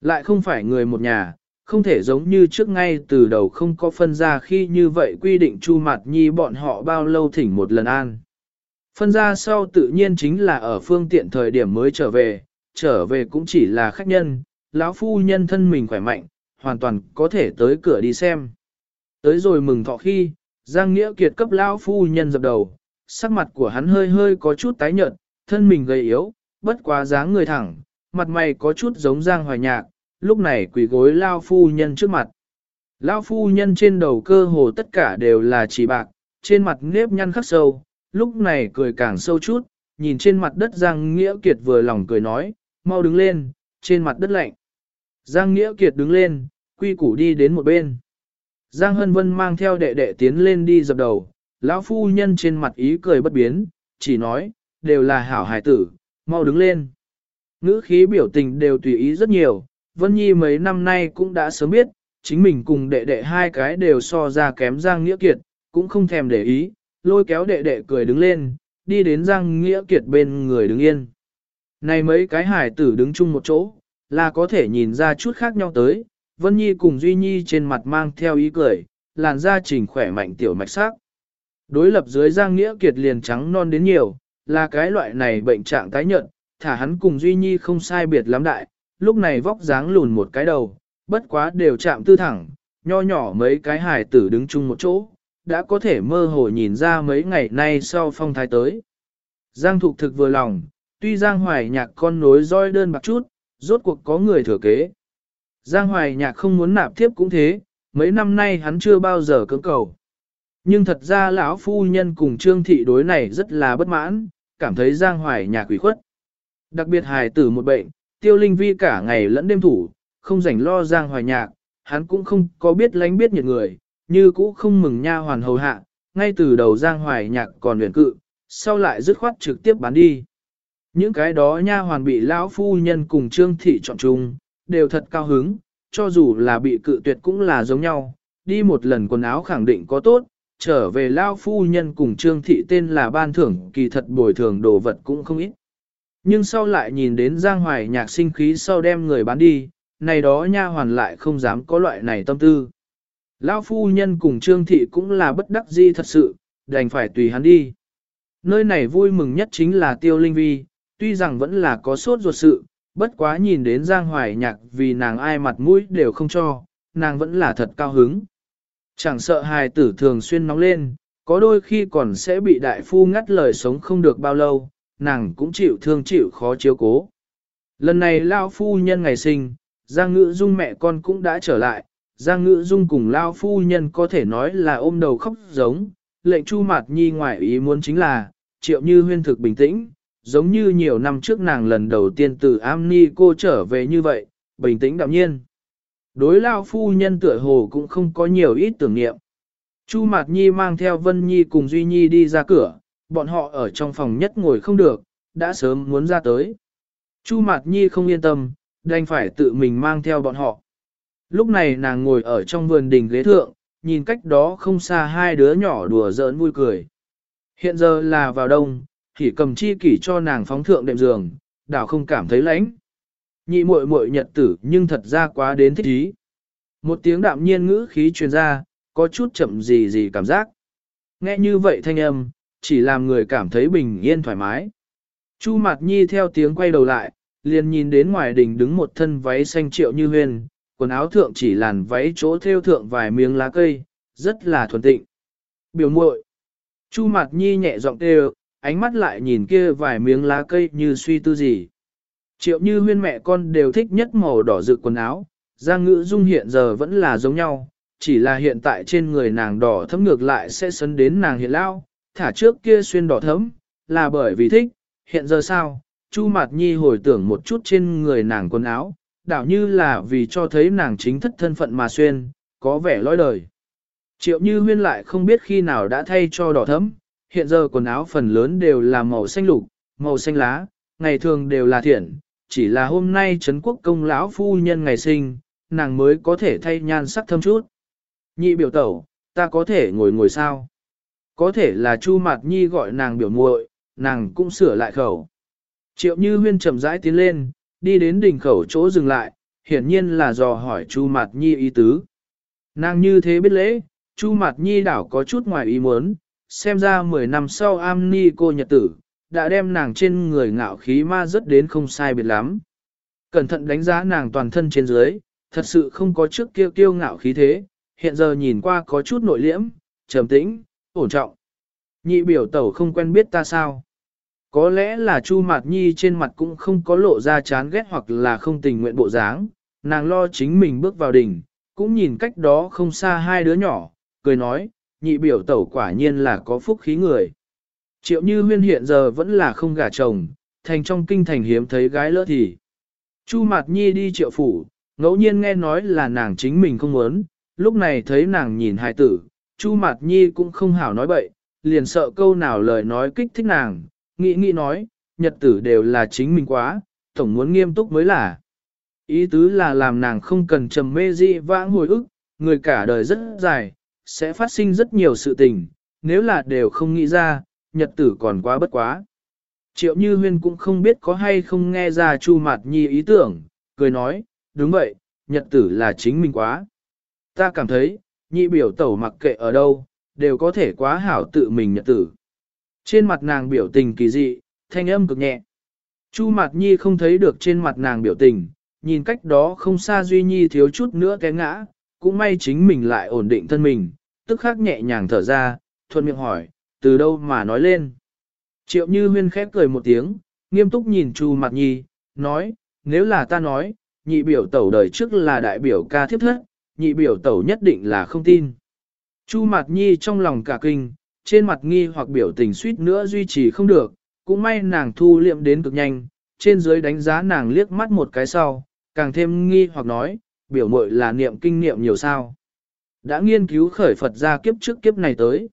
Lại không phải người một nhà, không thể giống như trước ngay từ đầu không có phân ra khi như vậy quy định Chu Mạt Nhi bọn họ bao lâu thỉnh một lần an. Phân ra sau tự nhiên chính là ở phương tiện thời điểm mới trở về, trở về cũng chỉ là khách nhân, lão phu nhân thân mình khỏe mạnh, hoàn toàn có thể tới cửa đi xem. Tới rồi mừng thọ khi, Giang Nghĩa Kiệt cấp lão phu nhân dập đầu, sắc mặt của hắn hơi hơi có chút tái nhợt, thân mình gầy yếu, bất quá dáng người thẳng, mặt mày có chút giống Giang Hoài Nhạc, lúc này quỳ gối lao phu nhân trước mặt. Lao phu nhân trên đầu cơ hồ tất cả đều là chỉ bạc, trên mặt nếp nhăn khắc sâu, lúc này cười càng sâu chút, nhìn trên mặt đất Giang Nghĩa Kiệt vừa lòng cười nói, mau đứng lên, trên mặt đất lạnh. Giang Nghĩa Kiệt đứng lên, quy củ đi đến một bên. Giang Hân Vân mang theo đệ đệ tiến lên đi dập đầu, lão phu nhân trên mặt ý cười bất biến, chỉ nói, đều là hảo hài tử, mau đứng lên. Ngữ khí biểu tình đều tùy ý rất nhiều, Vân Nhi mấy năm nay cũng đã sớm biết, chính mình cùng đệ đệ hai cái đều so ra kém Giang Nghĩa Kiệt, cũng không thèm để ý, lôi kéo đệ đệ cười đứng lên, đi đến Giang Nghĩa Kiệt bên người đứng yên. Này mấy cái hải tử đứng chung một chỗ, là có thể nhìn ra chút khác nhau tới, Vân Nhi cùng Duy Nhi trên mặt mang theo ý cười, làn da trình khỏe mạnh tiểu mạch sắc. Đối lập dưới Giang Nghĩa Kiệt liền trắng non đến nhiều, là cái loại này bệnh trạng tái nhợt, thả hắn cùng Duy Nhi không sai biệt lắm đại, lúc này vóc dáng lùn một cái đầu, bất quá đều chạm tư thẳng, nho nhỏ mấy cái hài tử đứng chung một chỗ, đã có thể mơ hồ nhìn ra mấy ngày nay sau phong thái tới. Giang Thục thực vừa lòng, tuy Giang Hoài Nhạc con nối roi đơn bạc chút, rốt cuộc có người thừa kế. Giang Hoài Nhạc không muốn nạp tiếp cũng thế, mấy năm nay hắn chưa bao giờ cưỡng cầu. Nhưng thật ra lão phu nhân cùng Trương Thị đối này rất là bất mãn, cảm thấy Giang Hoài Nhạc quỷ khuất. Đặc biệt hài tử một bệnh, tiêu linh vi cả ngày lẫn đêm thủ, không rảnh lo Giang Hoài Nhạc, hắn cũng không có biết lánh biết nhiệt người, như cũ không mừng nha hoàn hầu hạ, ngay từ đầu Giang Hoài Nhạc còn luyện cự, sau lại dứt khoát trực tiếp bán đi. Những cái đó nha hoàn bị lão phu nhân cùng Trương Thị chọn chung, đều thật cao hứng, cho dù là bị cự tuyệt cũng là giống nhau, đi một lần quần áo khẳng định có tốt, trở về lão phu nhân cùng Trương Thị tên là ban thưởng kỳ thật bồi thường đồ vật cũng không ít. Nhưng sau lại nhìn đến Giang Hoài nhạc sinh khí sau đem người bán đi, này đó nha hoàn lại không dám có loại này tâm tư. Lão phu nhân cùng Trương Thị cũng là bất đắc di thật sự, đành phải tùy hắn đi. Nơi này vui mừng nhất chính là Tiêu Linh Vi, tuy rằng vẫn là có sốt ruột sự, bất quá nhìn đến Giang Hoài nhạc vì nàng ai mặt mũi đều không cho, nàng vẫn là thật cao hứng. Chẳng sợ hài tử thường xuyên nóng lên, có đôi khi còn sẽ bị đại phu ngắt lời sống không được bao lâu, nàng cũng chịu thương chịu khó chiếu cố. Lần này Lao phu nhân ngày sinh, Giang Ngữ Dung mẹ con cũng đã trở lại, Giang Ngữ Dung cùng Lao phu nhân có thể nói là ôm đầu khóc giống, lệnh Chu Mạt Nhi ngoại ý muốn chính là, triệu như huyên thực bình tĩnh, giống như nhiều năm trước nàng lần đầu tiên từ am ni cô trở về như vậy, bình tĩnh đạm nhiên. Đối Lao phu nhân tựa hồ cũng không có nhiều ít tưởng niệm. Chu Mạt Nhi mang theo Vân Nhi cùng Duy Nhi đi ra cửa, bọn họ ở trong phòng nhất ngồi không được, đã sớm muốn ra tới. Chu Mạt Nhi không yên tâm, đành phải tự mình mang theo bọn họ. Lúc này nàng ngồi ở trong vườn đình ghế thượng, nhìn cách đó không xa hai đứa nhỏ đùa giỡn vui cười. Hiện giờ là vào đông, thì cầm chi kỷ cho nàng phóng thượng đệm giường, đảo không cảm thấy lạnh. Nhị muội muội nhật tử nhưng thật ra quá đến thích ý. Một tiếng đạm nhiên ngữ khí truyền ra, có chút chậm gì gì cảm giác. Nghe như vậy thanh âm, chỉ làm người cảm thấy bình yên thoải mái. Chu Mạt Nhi theo tiếng quay đầu lại, liền nhìn đến ngoài đình đứng một thân váy xanh triệu như huyền, quần áo thượng chỉ làn váy chỗ thêu thượng vài miếng lá cây, rất là thuần tịnh. Biểu muội Chu Mạt Nhi nhẹ giọng kêu, ánh mắt lại nhìn kia vài miếng lá cây như suy tư gì. Triệu như huyên mẹ con đều thích nhất màu đỏ rực quần áo, Giang ngữ dung hiện giờ vẫn là giống nhau, chỉ là hiện tại trên người nàng đỏ thấm ngược lại sẽ sấn đến nàng hiện lao, thả trước kia xuyên đỏ thấm, là bởi vì thích, hiện giờ sao, Chu Mạt Nhi hồi tưởng một chút trên người nàng quần áo, đảo như là vì cho thấy nàng chính thất thân phận mà xuyên, có vẻ lối đời. Triệu Như Huyên lại không biết khi nào đã thay cho đỏ thấm, hiện giờ quần áo phần lớn đều là màu xanh lục, màu xanh lá, ngày thường đều là thiện, chỉ là hôm nay Trấn Quốc công lão phu nhân ngày sinh, nàng mới có thể thay nhan sắc thâm chút. Nhị biểu tẩu, ta có thể ngồi ngồi sao? Có thể là Chu Mạt Nhi gọi nàng biểu muội, nàng cũng sửa lại khẩu. Triệu Như Huyên chậm rãi tiến lên, đi đến đỉnh khẩu chỗ dừng lại, hiển nhiên là dò hỏi Chu Mạt Nhi ý tứ. Nàng như thế biết lễ, Chu Mạt Nhi đảo có chút ngoài ý muốn, xem ra 10 năm sau am ni cô nhật tử, đã đem nàng trên người ngạo khí ma rất đến không sai biệt lắm. Cẩn thận đánh giá nàng toàn thân trên dưới, thật sự không có trước kia kiêu ngạo khí thế, hiện giờ nhìn qua có chút nội liễm, trầm tĩnh, ổn trọng. Nhị biểu tẩu không quen biết ta sao? Có lẽ là Chu Mạt Nhi trên mặt cũng không có lộ ra chán ghét hoặc là không tình nguyện bộ dáng, nàng lo chính mình bước vào đỉnh, cũng nhìn cách đó không xa hai đứa nhỏ, cười nói, nhị biểu tẩu quả nhiên là có phúc khí người. Triệu Như Huyên hiện giờ vẫn là không gả chồng, thành trong kinh thành hiếm thấy gái lỡ thì. Chu Mạt Nhi đi triệu phủ, ngẫu nhiên nghe nói là nàng chính mình không muốn, lúc này thấy nàng nhìn hài tử, Chu Mạt Nhi cũng không hảo nói bậy, liền sợ câu nào lời nói kích thích nàng, nghĩ nghĩ nói, nhật tử đều là chính mình quá, tổng muốn nghiêm túc mới là. Ý tứ là làm nàng không cần trầm mê dị vãng hồi ức, người cả đời rất dài, sẽ phát sinh rất nhiều sự tình, nếu là đều không nghĩ ra, nhật tử còn quá bất quá. Triệu Như Huyên cũng không biết có hay không nghe ra Chu Mạt Nhi ý tưởng, cười nói, đúng vậy, nhật tử là chính mình quá. Ta cảm thấy, nhị biểu tẩu mặc kệ ở đâu, đều có thể quá hảo tự mình nhật tử. Trên mặt nàng biểu tình kỳ dị, thanh âm cực nhẹ. Chu Mạt Nhi không thấy được trên mặt nàng biểu tình, nhìn cách đó không xa Duy Nhi thiếu chút nữa té ngã, cũng may chính mình lại ổn định thân mình, tức khắc nhẹ nhàng thở ra, thuận miệng hỏi, từ đâu mà nói lên. Triệu Như Huyên khép cười một tiếng, nghiêm túc nhìn Chu Mạt Nhi, nói, nếu là ta nói, nhị biểu tẩu đời trước là đại biểu ca thiếp thất, nhị biểu tẩu nhất định là không tin. Chu Mạt Nhi trong lòng cả kinh, trên mặt nghi hoặc biểu tình suýt nữa duy trì không được, cũng may nàng thu liệm đến cực nhanh, trên dưới đánh giá nàng liếc mắt một cái sau, càng thêm nghi hoặc nói, biểu mội là niệm kinh niệm nhiều sao. Đã nghiên cứu khởi Phật ra kiếp trước kiếp này tới.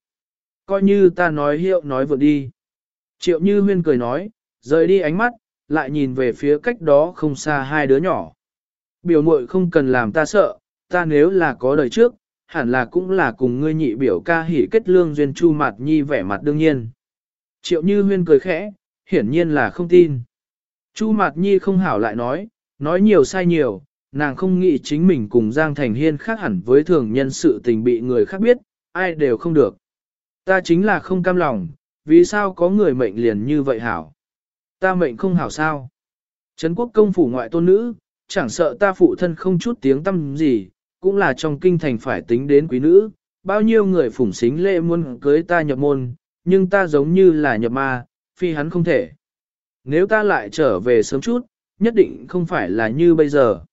Coi như ta nói hiệu nói vượt đi. Triệu Như Huyên cười nói, rời đi ánh mắt, lại nhìn về phía cách đó không xa hai đứa nhỏ. Biểu muội không cần làm ta sợ, ta nếu là có đời trước, hẳn là cũng là cùng ngươi nhị biểu ca hỉ kết lương duyên chu mặt nhi vẻ mặt đương nhiên. Triệu Như Huyên cười khẽ, hiển nhiên là không tin. Chu Mạt Nhi không hảo lại nói, nói nhiều sai nhiều, nàng không nghĩ chính mình cùng Giang Thành Hiên khác hẳn với thường nhân sự tình bị người khác biết, ai đều không được. Ta chính là không cam lòng, vì sao có người mệnh liền như vậy hảo? Ta mệnh không hảo sao? Trấn quốc công phủ ngoại tôn nữ, chẳng sợ ta phụ thân không chút tiếng tâm gì, cũng là trong kinh thành phải tính đến quý nữ, bao nhiêu người phủng xính lệ muốn cưới ta nhập môn, nhưng ta giống như là nhập ma, phi hắn không thể. Nếu ta lại trở về sớm chút, nhất định không phải là như bây giờ.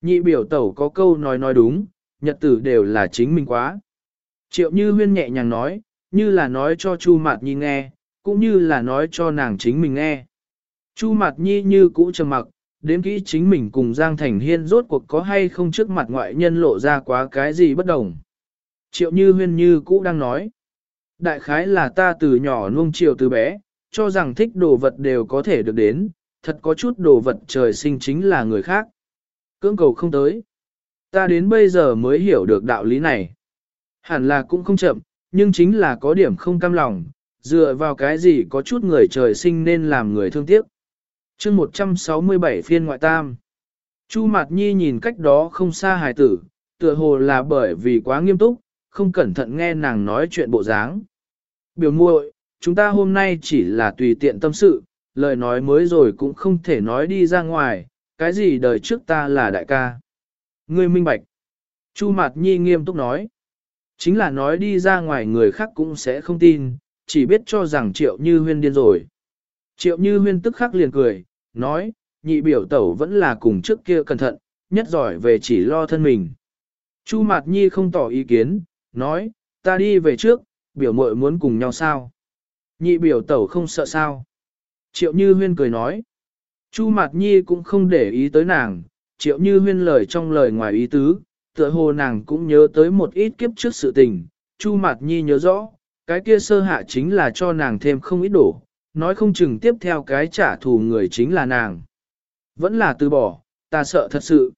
Nhị biểu tẩu có câu nói nói đúng, nhật tử đều là chính mình quá. Triệu Như Huyên nhẹ nhàng nói, như là nói cho Chu Mạt Nhi nghe, cũng như là nói cho nàng chính mình nghe. Chu Mạt Nhi như cũ trầm mặc, đếm kỹ chính mình cùng Giang Thành Hiên rốt cuộc có hay không trước mặt ngoại nhân lộ ra quá cái gì bất đồng. Triệu Như Huyên như cũ đang nói. Đại khái là ta từ nhỏ nuông chiều từ bé, cho rằng thích đồ vật đều có thể được đến, thật có chút đồ vật trời sinh chính là người khác. Cưỡng cầu không tới. Ta đến bây giờ mới hiểu được đạo lý này. Hẳn là cũng không chậm, nhưng chính là có điểm không cam lòng, dựa vào cái gì có chút người trời sinh nên làm người thương tiếc. chương 167 phiên ngoại tam. Chu Mạt Nhi nhìn cách đó không xa hài tử, tựa hồ là bởi vì quá nghiêm túc, không cẩn thận nghe nàng nói chuyện bộ dáng. Biểu muội, chúng ta hôm nay chỉ là tùy tiện tâm sự, lời nói mới rồi cũng không thể nói đi ra ngoài, cái gì đời trước ta là đại ca. Ngươi minh bạch. Chu Mạt Nhi nghiêm túc nói. Chính là nói đi ra ngoài người khác cũng sẽ không tin, chỉ biết cho rằng triệu như huyên điên rồi. Triệu như huyên tức khắc liền cười, nói, nhị biểu tẩu vẫn là cùng trước kia cẩn thận, nhất giỏi về chỉ lo thân mình. Chu Mạt Nhi không tỏ ý kiến, nói, ta đi về trước, biểu muội muốn cùng nhau sao? Nhị biểu tẩu không sợ sao? Triệu Như Huyên cười nói. Chu Mạt Nhi cũng không để ý tới nàng, Triệu Như Huyên lời trong lời ngoài ý tứ, tựa hồ nàng cũng nhớ tới một ít kiếp trước sự tình. Chu Mạt Nhi nhớ rõ, cái kia sơ hạ chính là cho nàng thêm không ít đổ, nói không chừng tiếp theo cái trả thù người chính là nàng. Vẫn là từ bỏ, ta sợ thật sự.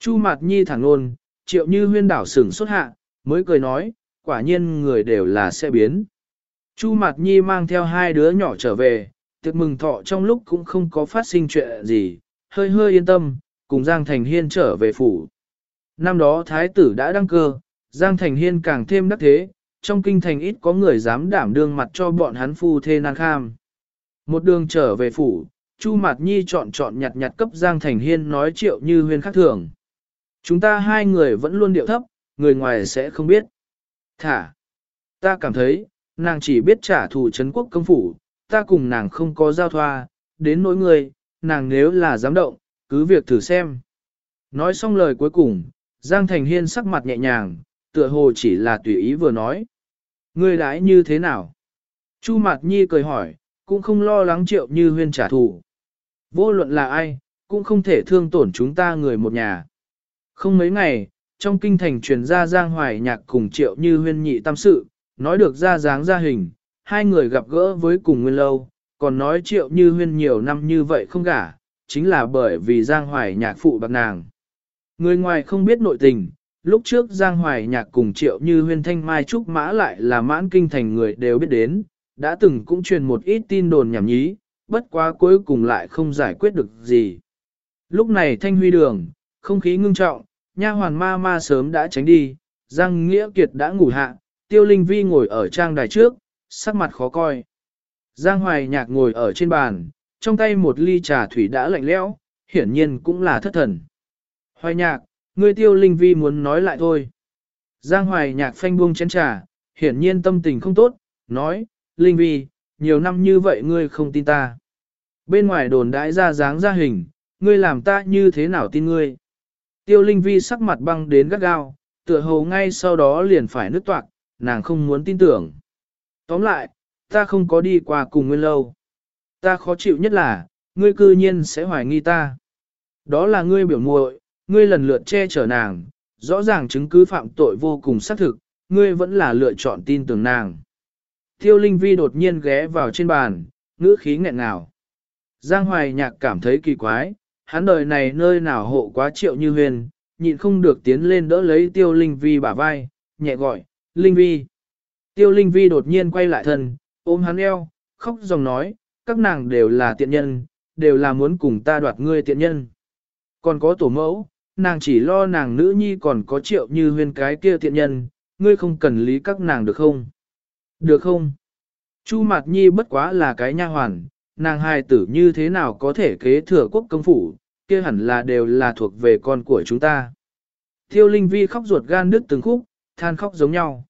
Chu Mạt Nhi thẳng luôn, Triệu Như Huyên đảo sửng xuất hạ, mới cười nói, quả nhiên người đều là sẽ biến. Chu Mạt Nhi mang theo hai đứa nhỏ trở về, tiệc mừng thọ trong lúc cũng không có phát sinh chuyện gì, hơi hơi yên tâm, cùng Giang Thành Hiên trở về phủ. Năm đó Thái tử đã đăng cơ, Giang Thành Hiên càng thêm đắc thế, trong kinh thành ít có người dám đảm đương mặt cho bọn hắn phu thê nan kham. Một đường trở về phủ, Chu Mạt Nhi chọn chọn nhặt nhặt cấp Giang Thành Hiên nói triệu như huyên khắc thường. Chúng ta hai người vẫn luôn điệu thấp, người ngoài sẽ không biết. Thả, ta cảm thấy, nàng chỉ biết trả thù Trấn quốc công phủ, ta cùng nàng không có giao thoa, đến nỗi người, nàng nếu là dám động, cứ việc thử xem. Nói xong lời cuối cùng, Giang Thành Hiên sắc mặt nhẹ nhàng, tựa hồ chỉ là tùy ý vừa nói. Ngươi đãi như thế nào? Chu Mạt Nhi cười hỏi, cũng không lo lắng triệu như huyên trả thù. Vô luận là ai, cũng không thể thương tổn chúng ta người một nhà. Không mấy ngày, trong kinh thành truyền ra Giang Hoài Nhạc cùng triệu như huyên nhị tâm sự, nói được ra dáng ra hình, hai người gặp gỡ với cùng nguyên lâu, còn nói triệu như huyên nhiều năm như vậy không gả, chính là bởi vì Giang Hoài Nhạc phụ bạc nàng. Người ngoài không biết nội tình, lúc trước Giang Hoài Nhạc cùng triệu như huyên thanh mai trúc mã lại là mãn kinh thành người đều biết đến, đã từng cũng truyền một ít tin đồn nhảm nhí, bất quá cuối cùng lại không giải quyết được gì. Lúc này thanh huy đường, không khí ngưng trọng, nha hoàn ma ma sớm đã tránh đi, Giang Nghĩa Kiệt đã ngủ hạ, Tiêu Linh Vi ngồi ở trang đài trước, sắc mặt khó coi. Giang Hoài Nhạc ngồi ở trên bàn, trong tay một ly trà thủy đã lạnh lẽo, hiển nhiên cũng là thất thần. Hoài Nhạc, ngươi Tiêu Linh Vi muốn nói lại thôi. Giang Hoài Nhạc phanh buông chén trà, hiển nhiên tâm tình không tốt, nói, Linh Vi, nhiều năm như vậy ngươi không tin ta. Bên ngoài đồn đãi ra dáng ra hình, ngươi làm ta như thế nào tin ngươi. Tiêu Linh Vi sắc mặt băng đến gắt gao, tựa hồ ngay sau đó liền phải nứt toạc, nàng không muốn tin tưởng. Tóm lại, ta không có đi qua cùng nguyên lâu. Ta khó chịu nhất là, ngươi cư nhiên sẽ hoài nghi ta. Đó là ngươi biểu muội, ngươi lần lượt che chở nàng, rõ ràng chứng cứ phạm tội vô cùng xác thực, ngươi vẫn là lựa chọn tin tưởng nàng. Tiêu Linh Vi đột nhiên ghé vào trên bàn, ngữ khí nghẹn ngào. Giang Hoài Nhạc cảm thấy kỳ quái, hắn đời này nơi nào hộ quá triệu như huyền, nhịn không được tiến lên đỡ lấy Tiêu Linh Vi bả vai, nhẹ gọi, Linh Vi. Tiêu Linh Vi đột nhiên quay lại thân, ôm hắn eo, khóc dòng nói, các nàng đều là tiện nhân, đều là muốn cùng ta đoạt ngươi tiện nhân. Còn có tổ mẫu, nàng chỉ lo nàng nữ nhi còn có triệu như huyên cái kia tiện nhân, ngươi không cần lý các nàng được không? Được không? Chu Mạt Nhi bất quá là cái nha hoàn, nàng hài tử như thế nào có thể kế thừa quốc công phủ, kia hẳn là đều là thuộc về con của chúng ta. Tiêu Linh Vi khóc ruột gan đứt từng khúc, than khóc giống nhau.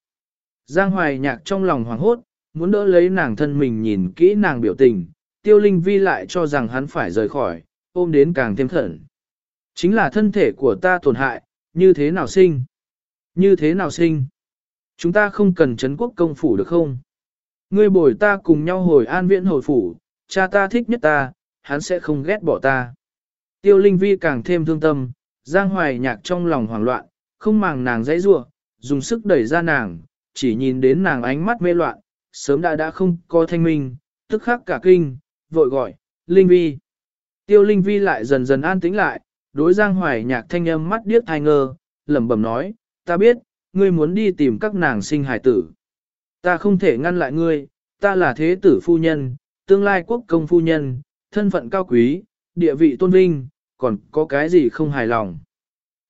Giang Hoài Nhạc trong lòng hoảng hốt, muốn đỡ lấy nàng thân mình nhìn kỹ nàng biểu tình, Tiêu Linh Vi lại cho rằng hắn phải rời khỏi, ôm đến càng thêm thận. Chính là thân thể của ta tổn hại, như thế nào sinh? Như thế nào sinh? Chúng ta không cần chấn quốc công phủ được không? Ngươi bồi ta cùng nhau hồi an viễn hồi phủ, cha ta thích nhất ta, hắn sẽ không ghét bỏ ta. Tiêu Linh Vi càng thêm thương tâm, Giang Hoài Nhạc trong lòng hoảng loạn, không màng nàng dãy rủa, dùng sức đẩy ra nàng, chỉ nhìn đến nàng ánh mắt mê loạn, sớm đã đã không có thanh minh, tức khắc cả kinh, vội gọi, Linh Vi. Tiêu Linh Vi lại dần dần an tĩnh lại, đối Giang Hoài Nhạc thanh âm mắt điếc thai ngơ, lẩm bẩm nói, ta biết, ngươi muốn đi tìm các nàng sinh hải tử. Ta không thể ngăn lại ngươi, ta là thế tử phu nhân, tương lai quốc công phu nhân, thân phận cao quý, địa vị tôn vinh, còn có cái gì không hài lòng.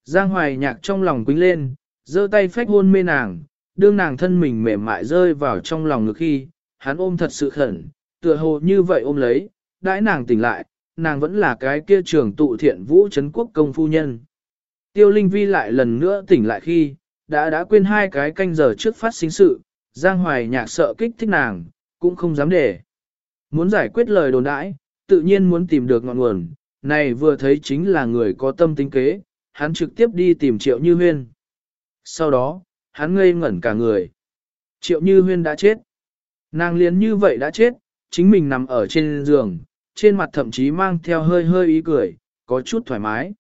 Giang hoài nhạc trong lòng quính lên, giơ tay phách hôn mê nàng, đương nàng thân mình mềm mại rơi vào trong lòng ngực khi, hắn ôm thật sự khẩn, tựa hồ như vậy ôm lấy, đãi nàng tỉnh lại, nàng vẫn là cái kia trường tụ thiện vũ Trấn quốc công phu nhân. Tiêu Linh Vi lại lần nữa tỉnh lại khi, đã đã quên hai cái canh giờ trước phát sinh sự, Giang Hoài nhạc sợ kích thích nàng, cũng không dám để. Muốn giải quyết lời đồn đãi, tự nhiên muốn tìm được ngọn nguồn, này vừa thấy chính là người có tâm tính kế, hắn trực tiếp đi tìm Triệu Như Huyên. Sau đó, hắn ngây ngẩn cả người. Triệu Như Huyên đã chết. Nàng liền như vậy đã chết, chính mình nằm ở trên giường, trên mặt thậm chí mang theo hơi hơi ý cười, có chút thoải mái.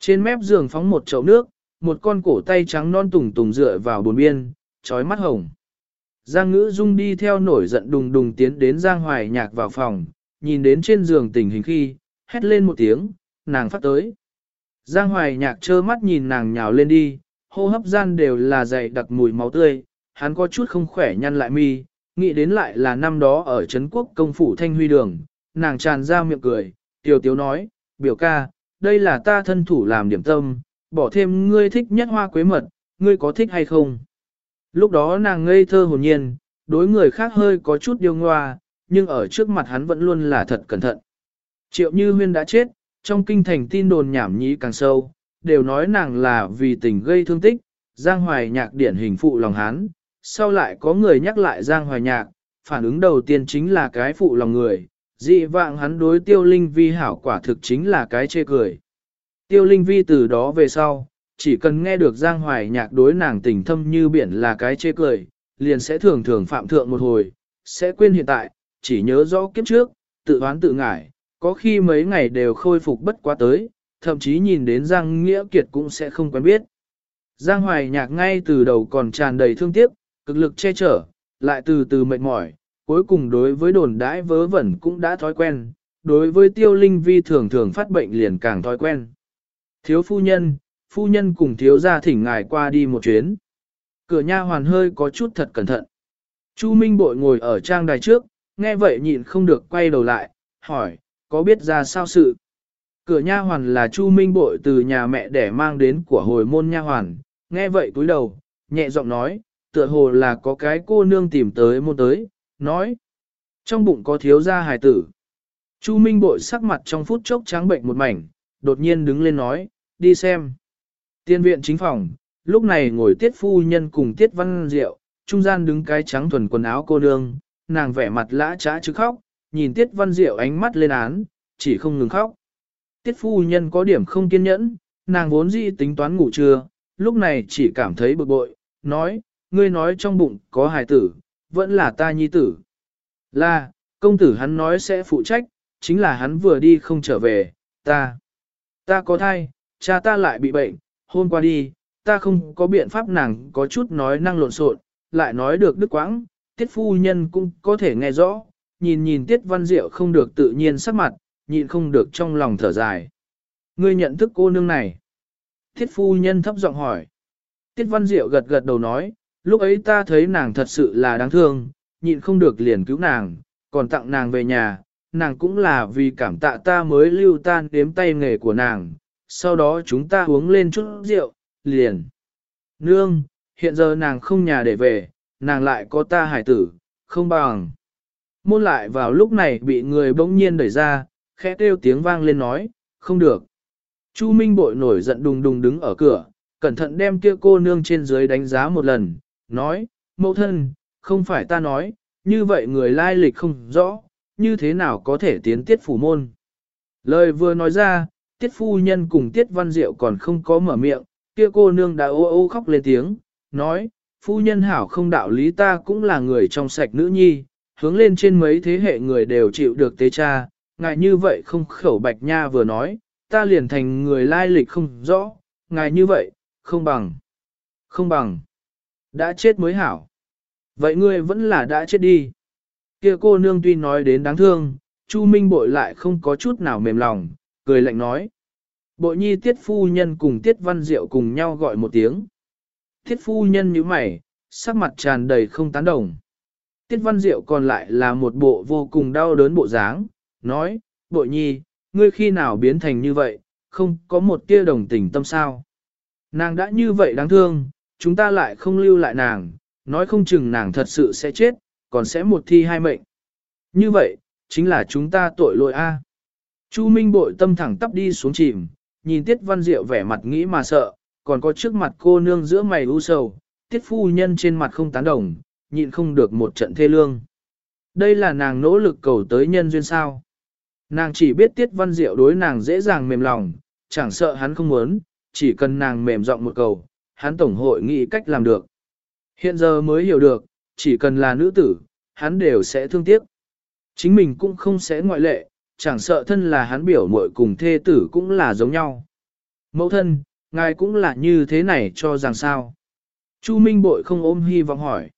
Trên mép giường phóng một chậu nước, một con cổ tay trắng non tùng tùng dựa vào bồn biên, trói mắt hồng. Giang ngữ dung đi theo nổi giận đùng đùng tiến đến Giang hoài nhạc vào phòng, nhìn đến trên giường tình hình khi, hét lên một tiếng, nàng phát tới. Giang hoài nhạc trơ mắt nhìn nàng nhào lên đi, hô hấp gian đều là dày đặc mùi máu tươi, hắn có chút không khỏe nhăn lại mi, nghĩ đến lại là năm đó ở Trấn Quốc công phủ Thanh Huy Đường, nàng tràn ra miệng cười, tiểu tiếu nói, biểu ca, đây là ta thân thủ làm điểm tâm, bỏ thêm ngươi thích nhất hoa quế mật, ngươi có thích hay không? Lúc đó nàng ngây thơ hồn nhiên, đối người khác hơi có chút điêu ngoa, nhưng ở trước mặt hắn vẫn luôn là thật cẩn thận. Triệu Như Huyên đã chết, trong kinh thành tin đồn nhảm nhí càng sâu, đều nói nàng là vì tình gây thương tích, Giang Hoài Nhạc điển hình phụ lòng hắn, sau lại có người nhắc lại Giang Hoài Nhạc, phản ứng đầu tiên chính là cái phụ lòng người, dị vạng hắn đối tiêu linh vi hảo quả thực chính là cái chê cười. Tiêu linh vi từ đó về sau, chỉ cần nghe được Giang Hoài Nhạc đối nàng tình thâm như biển là cái chê cười, liền sẽ thường thường phạm thượng một hồi, sẽ quên hiện tại, chỉ nhớ rõ kiếp trước, tự oán tự ngải, có khi mấy ngày đều khôi phục bất quá tới, thậm chí nhìn đến Giang Nghĩa Kiệt cũng sẽ không quen biết. Giang Hoài Nhạc ngay từ đầu còn tràn đầy thương tiếc, cực lực che chở, lại từ từ mệt mỏi, cuối cùng đối với đồn đãi vớ vẩn cũng đã thói quen, đối với tiêu linh vi thường thường phát bệnh liền càng thói quen. Thiếu phu nhân, phu nhân cùng thiếu gia thỉnh ngài qua đi một chuyến. Cửa nha hoàn hơi có chút thật cẩn thận. Chu Minh Bội ngồi ở trang đài trước, nghe vậy nhịn không được quay đầu lại, hỏi, có biết ra sao sự? Cửa nha hoàn là Chu Minh Bội từ nhà mẹ để mang đến của hồi môn nha hoàn, nghe vậy túi đầu, nhẹ giọng nói, tựa hồ là có cái cô nương tìm tới môn tới, nói. Trong bụng có thiếu gia hài tử. Chu Minh Bội sắc mặt trong phút chốc trắng bệnh một mảnh, đột nhiên đứng lên nói, đi xem. Tiên viện chính phòng, lúc này ngồi tiết phu nhân cùng tiết văn diệu, trung gian đứng cái trắng thuần quần áo cô nương, nàng vẻ mặt lã trá chứ khóc, nhìn tiết văn diệu ánh mắt lên án, chỉ không ngừng khóc. Tiết phu nhân có điểm không kiên nhẫn, nàng vốn dĩ tính toán ngủ trưa, lúc này chỉ cảm thấy bực bội, nói, ngươi nói trong bụng có hài tử, vẫn là ta nhi tử. Là, công tử hắn nói sẽ phụ trách, chính là hắn vừa đi không trở về, ta. Ta có thai, cha ta lại bị bệnh, hôm qua đi, ta không có biện pháp nàng có chút nói năng lộn xộn, lại nói được đức quãng, tiết phu nhân cũng có thể nghe rõ, nhìn nhìn tiết văn diệu không được tự nhiên sắc mặt, nhịn không được trong lòng thở dài. Ngươi nhận thức cô nương này. Tiết phu nhân thấp giọng hỏi. Tiết văn diệu gật gật đầu nói, lúc ấy ta thấy nàng thật sự là đáng thương, nhịn không được liền cứu nàng, còn tặng nàng về nhà, nàng cũng là vì cảm tạ ta mới lưu tan đếm tay nghề của nàng, sau đó chúng ta uống lên chút rượu, liền. Nương, hiện giờ nàng không nhà để về, nàng lại có ta hải tử, không bằng. Môn lại vào lúc này bị người bỗng nhiên đẩy ra, khẽ kêu tiếng vang lên nói, không được. Chu Minh bội nổi giận đùng đùng đứng ở cửa, cẩn thận đem kia cô nương trên dưới đánh giá một lần, nói, mẫu thân, không phải ta nói, như vậy người lai lịch không rõ, như thế nào có thể tiến tiết phủ môn. Lời vừa nói ra, tiết phu nhân cùng tiết văn diệu còn không có mở miệng, kia cô nương đã ô ô khóc lên tiếng, nói, phu nhân hảo không đạo lý ta cũng là người trong sạch nữ nhi, hướng lên trên mấy thế hệ người đều chịu được tế cha, ngài như vậy không khẩu bạch nha vừa nói, ta liền thành người lai lịch không rõ, ngài như vậy, không bằng, không bằng, đã chết mới hảo. Vậy ngươi vẫn là đã chết đi. Kia cô nương tuy nói đến đáng thương, Chu Minh bội lại không có chút nào mềm lòng, cười lạnh nói. Bội nhi tiết phu nhân cùng tiết văn diệu cùng nhau gọi một tiếng. Tiết phu nhân như mày, sắc mặt tràn đầy không tán đồng. Tiết văn diệu còn lại là một bộ vô cùng đau đớn bộ dáng, nói, bội nhi, ngươi khi nào biến thành như vậy, không có một tia đồng tình tâm sao. Nàng đã như vậy đáng thương, chúng ta lại không lưu lại nàng, nói không chừng nàng thật sự sẽ chết, còn sẽ một thi hai mệnh. Như vậy, chính là chúng ta tội lỗi A. Chu Minh bội tâm thẳng tắp đi xuống chìm, nhìn Tiết Văn Diệu vẻ mặt nghĩ mà sợ, còn có trước mặt cô nương giữa mày u sầu, Tiết Phu Nhân trên mặt không tán đồng, nhịn không được một trận thê lương. Đây là nàng nỗ lực cầu tới nhân duyên sao. Nàng chỉ biết Tiết Văn Diệu đối nàng dễ dàng mềm lòng, chẳng sợ hắn không muốn, chỉ cần nàng mềm giọng một cầu, hắn tổng hội nghĩ cách làm được. Hiện giờ mới hiểu được, chỉ cần là nữ tử, hắn đều sẽ thương tiếc. Chính mình cũng không sẽ ngoại lệ, chẳng sợ thân là hắn biểu muội cùng thê tử cũng là giống nhau. Mẫu thân, ngài cũng là như thế này cho rằng sao. Chu Minh bội không ôm hy vọng hỏi.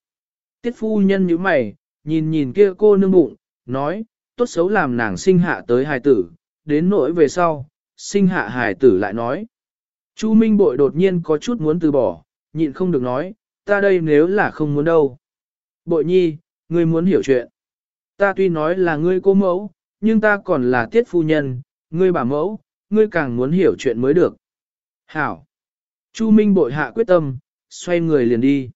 Tiết phu nhân như mày, nhìn nhìn kia cô nương bụng, nói, tốt xấu làm nàng sinh hạ tới hài tử, đến nỗi về sau, sinh hạ hài tử lại nói. Chu Minh bội đột nhiên có chút muốn từ bỏ, nhịn không được nói, ta đây nếu là không muốn đâu. Bội nhi, ngươi muốn hiểu chuyện. Ta tuy nói là ngươi cô mẫu, nhưng ta còn là tiết phu nhân, ngươi bà mẫu, ngươi càng muốn hiểu chuyện mới được. Hảo. Chu Minh bội hạ quyết tâm, xoay người liền đi.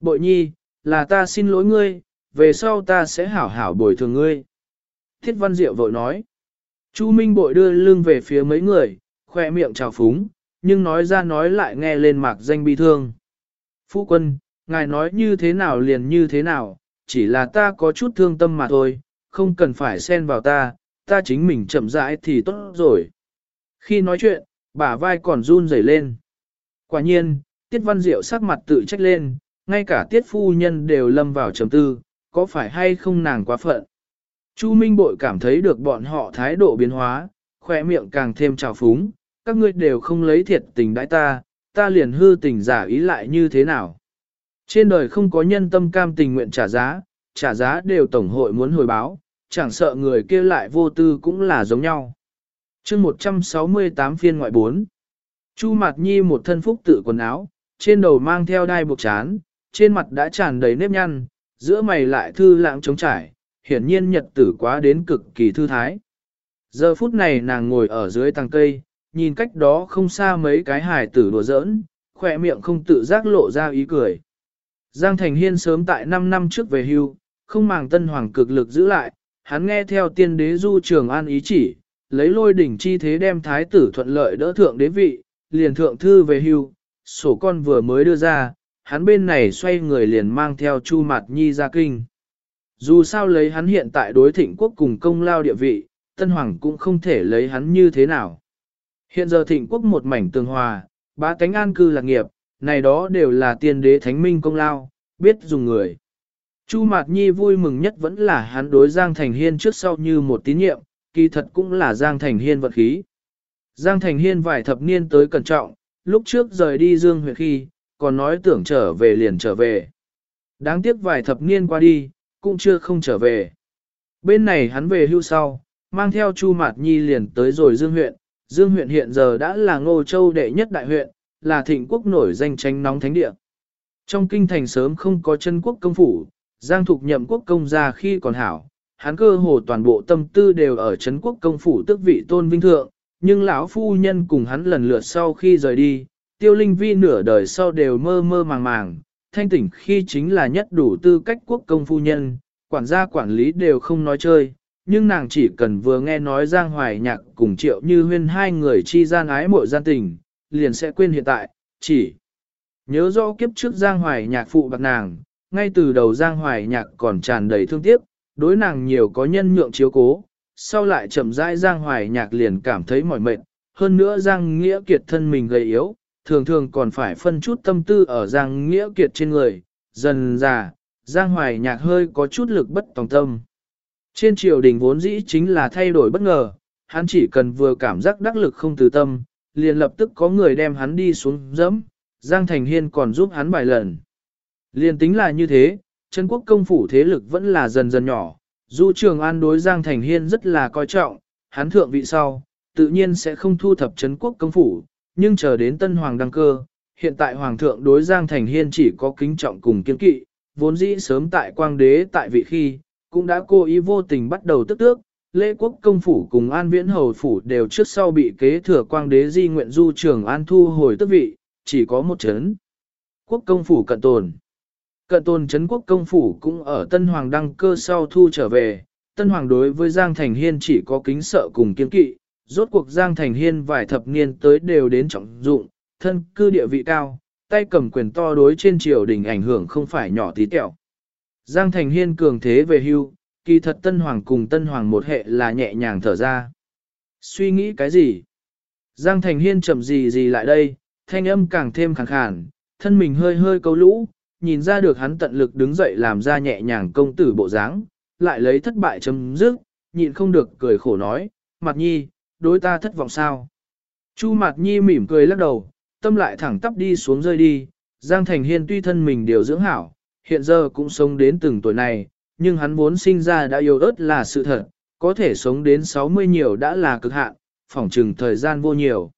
Bội nhi, là ta xin lỗi ngươi, về sau ta sẽ hảo hảo bồi thường ngươi. Thiết Văn Diệu vội nói. Chu Minh bội đưa lưng về phía mấy người, khoe miệng trào phúng, nhưng nói ra nói lại nghe lên mạc danh bi thương. Phu quân, ngài nói như thế nào liền như thế nào, chỉ là ta có chút thương tâm mà thôi, không cần phải xen vào ta, ta chính mình chậm rãi thì tốt rồi. Khi nói chuyện, bả vai còn run rẩy lên. Quả nhiên, Tiết Văn Diệu sắc mặt tự trách lên, ngay cả Tiết Phu Nhân đều lâm vào trầm tư, có phải hay không nàng quá phận. Chu Minh Bội cảm thấy được bọn họ thái độ biến hóa, khỏe miệng càng thêm trào phúng, các ngươi đều không lấy thiệt tình đãi ta, ta liền hư tình giả ý lại như thế nào. Trên đời không có nhân tâm cam tình nguyện trả giá, trả giá đều tổng hội muốn hồi báo, chẳng sợ người kia lại vô tư cũng là giống nhau. chương 168 phiên ngoại 4 Chu Mạt Nhi một thân phúc tự quần áo, trên đầu mang theo đai buộc chán, trên mặt đã tràn đầy nếp nhăn, giữa mày lại thư lãng trống trải, hiển nhiên nhật tử quá đến cực kỳ thư thái. Giờ phút này nàng ngồi ở dưới tàng cây, nhìn cách đó không xa mấy cái hài tử đùa giỡn, khỏe miệng không tự giác lộ ra ý cười. Giang Thành Hiên sớm tại 5 năm trước về hưu, không màng tân hoàng cực lực giữ lại, hắn nghe theo tiên đế du trường an ý chỉ, lấy lôi đỉnh chi thế đem thái tử thuận lợi đỡ thượng đế vị, liền thượng thư về hưu, sổ con vừa mới đưa ra, hắn bên này xoay người liền mang theo Chu Mạt Nhi ra kinh. Dù sao lấy hắn hiện tại đối thịnh quốc cùng công lao địa vị, Tân Hoàng cũng không thể lấy hắn như thế nào. Hiện giờ thịnh quốc một mảnh tường hòa, ba cánh an cư lạc nghiệp, này đó đều là tiên đế thánh minh công lao, biết dùng người. Chu Mạt Nhi vui mừng nhất vẫn là hắn đối Giang Thành Hiên trước sau như một tín nhiệm, kỳ thật cũng là Giang Thành Hiên vật khí. Giang Thành Hiên vài thập niên tới cẩn trọng, lúc trước rời đi Dương huyện khi, còn nói tưởng trở về liền trở về. Đáng tiếc vài thập niên qua đi, cũng chưa không trở về. Bên này hắn về hưu sau, mang theo Chu Mạt Nhi liền tới rồi Dương huyện. Dương huyện hiện giờ đã là Ngô Châu đệ nhất đại huyện, là thịnh quốc nổi danh tranh nóng thánh địa. Trong kinh thành sớm không có chân quốc công phủ, Giang Thục nhậm quốc công ra khi còn hảo, hắn cơ hồ toàn bộ tâm tư đều ở chấn quốc công phủ tức vị tôn vinh thượng, nhưng lão phu nhân cùng hắn lần lượt sau khi rời đi, tiêu linh vi nửa đời sau đều mơ mơ màng màng, thanh tỉnh khi chính là nhất đủ tư cách quốc công phu nhân, quản gia quản lý đều không nói chơi, nhưng nàng chỉ cần vừa nghe nói Giang Hoài Nhạc cùng Triệu Như Huyên hai người chi gian ái mộ gian tình, liền sẽ quên hiện tại, chỉ nhớ rõ kiếp trước Giang Hoài Nhạc phụ bạc nàng, ngay từ đầu Giang Hoài Nhạc còn tràn đầy thương tiếc, đối nàng nhiều có nhân nhượng chiếu cố, sau lại chậm rãi Giang Hoài Nhạc liền cảm thấy mỏi mệt, hơn nữa Giang Nghĩa Kiệt thân mình gầy yếu, thường thường còn phải phân chút tâm tư ở Giang Nghĩa Kiệt trên người, dần già, Giang Hoài Nhạc hơi có chút lực bất tòng tâm. Trên triều đình vốn dĩ chính là thay đổi bất ngờ, hắn chỉ cần vừa cảm giác đắc lực không từ tâm, liền lập tức có người đem hắn đi xuống dẫm, Giang Thành Hiên còn giúp hắn vài lần. Liền tính là như thế, Trấn quốc công phủ thế lực vẫn là dần dần nhỏ, dù trường an đối Giang Thành Hiên rất là coi trọng, hắn thượng vị sau, tự nhiên sẽ không thu thập Trấn quốc công phủ, nhưng chờ đến tân hoàng đăng cơ, hiện tại hoàng thượng đối Giang Thành Hiên chỉ có kính trọng cùng kiên kỵ, vốn dĩ sớm tại quang đế tại vị khi, cũng đã cố ý vô tình bắt đầu tức tước, lễ quốc công phủ cùng an viễn hầu phủ đều trước sau bị kế thừa quang đế di nguyện du trường an thu hồi tức vị, chỉ có một chấn. Quốc công phủ cận tồn. Cận tồn chấn quốc công phủ cũng ở Tân Hoàng đăng cơ sau thu trở về. Tân Hoàng đối với Giang Thành Hiên chỉ có kính sợ cùng kiên kỵ. Rốt cuộc Giang Thành Hiên vài thập niên tới đều đến trọng dụng, thân cư địa vị cao, tay cầm quyền to đối trên triều đình ảnh hưởng không phải nhỏ tí tẹo. Giang Thành Hiên cường thế về hưu, kỳ thật Tân Hoàng cùng Tân Hoàng một hệ là nhẹ nhàng thở ra. Suy nghĩ cái gì? Giang Thành Hiên chậm gì gì lại đây, thanh âm càng thêm khàn khàn, thân mình hơi hơi câu lũ, nhìn ra được hắn tận lực đứng dậy làm ra nhẹ nhàng công tử bộ dáng, lại lấy thất bại chấm dứt, nhịn không được cười khổ nói, mặt nhi, đối ta thất vọng sao? Chu mặt nhi mỉm cười lắc đầu, tâm lại thẳng tắp đi xuống rơi đi, Giang Thành Hiên tuy thân mình điều dưỡng hảo, hiện giờ cũng sống đến từng tuổi này, nhưng hắn vốn sinh ra đã yêu ớt là sự thật, có thể sống đến 60 nhiều đã là cực hạn, phỏng chừng thời gian vô nhiều.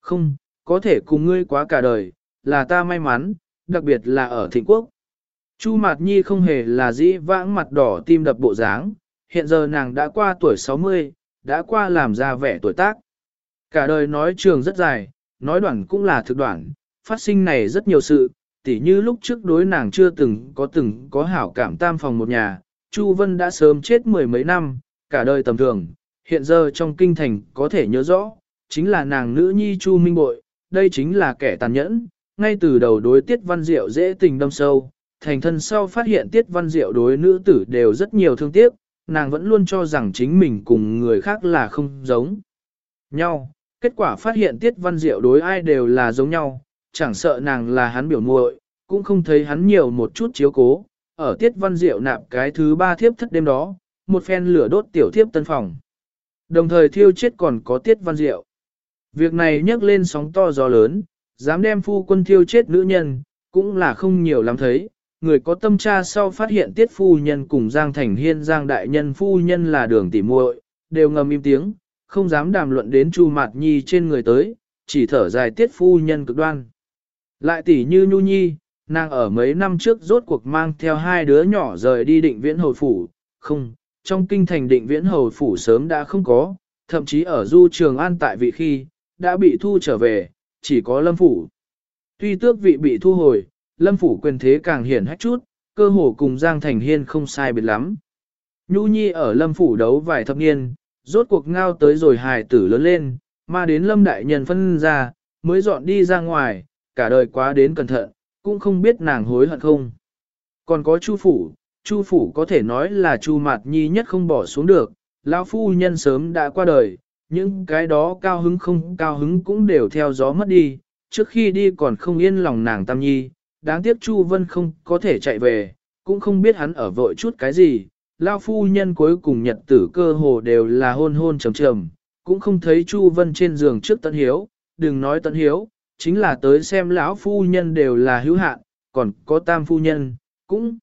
Không, có thể cùng ngươi quá cả đời, là ta may mắn, đặc biệt là ở thịnh quốc. Chu Mạt Nhi không hề là dĩ vãng mặt đỏ tim đập bộ dáng, hiện giờ nàng đã qua tuổi 60, đã qua làm ra vẻ tuổi tác. Cả đời nói trường rất dài, nói đoạn cũng là thực đoạn, phát sinh này rất nhiều sự, tỉ như lúc trước đối nàng chưa từng có từng có hảo cảm tam phòng một nhà, Chu Vân đã sớm chết mười mấy năm, cả đời tầm thường, hiện giờ trong kinh thành có thể nhớ rõ, chính là nàng nữ nhi Chu Minh Bội, đây chính là kẻ tàn nhẫn, ngay từ đầu đối Tiết Văn Diệu dễ tình đâm sâu, thành thân sau phát hiện Tiết Văn Diệu đối nữ tử đều rất nhiều thương tiếc, nàng vẫn luôn cho rằng chính mình cùng người khác là không giống nhau. Kết quả phát hiện Tiết Văn Diệu đối ai đều là giống nhau, chẳng sợ nàng là hắn biểu muội, cũng không thấy hắn nhiều một chút chiếu cố. Ở Tiết Văn Diệu nạp cái thứ ba thiếp thất đêm đó, một phen lửa đốt tiểu thiếp tân phòng. Đồng thời thiêu chết còn có Tiết Văn Diệu. Việc này nhấc lên sóng to gió lớn, dám đem phu quân thiêu chết nữ nhân, cũng là không nhiều lắm thấy. Người có tâm tra sau phát hiện tiết phu nhân cùng Giang Thành Hiên Giang Đại Nhân phu nhân là đường tỉ muội đều ngầm im tiếng, không dám đàm luận đến Chu Mạt Nhi trên người tới, chỉ thở dài tiết phu nhân cực đoan. Lại tỉ như Nhu Nhi, nàng ở mấy năm trước rốt cuộc mang theo hai đứa nhỏ rời đi định viễn hồi phủ, không, trong kinh thành định viễn hồi phủ sớm đã không có, thậm chí ở du trường an tại vị khi, đã bị thu trở về, chỉ có lâm phủ. Tuy tước vị bị thu hồi, lâm phủ quyền thế càng hiển hách chút, cơ hồ cùng Giang Thành Hiên không sai biệt lắm. Nhu Nhi ở lâm phủ đấu vài thập niên, rốt cuộc ngao tới rồi hài tử lớn lên, mà đến lâm đại nhân phân ra, mới dọn đi ra ngoài, cả đời quá đến cẩn thận, cũng không biết nàng hối hận không. Còn có Chu phủ, Chu phủ có thể nói là Chu Mạt Nhi nhất không bỏ xuống được, lão phu nhân sớm đã qua đời, những cái đó cao hứng không cao hứng cũng đều theo gió mất đi, trước khi đi còn không yên lòng nàng Tam Nhi, đáng tiếc Chu Vân không có thể chạy về, cũng không biết hắn ở vội chút cái gì, lão phu nhân cuối cùng nhật tử cơ hồ đều là hôn hôn trầm trầm, cũng không thấy Chu Vân trên giường trước tân Hiếu, đừng nói tân Hiếu, chính là tới xem lão phu nhân đều là hữu hạn, còn có tam phu nhân, cũng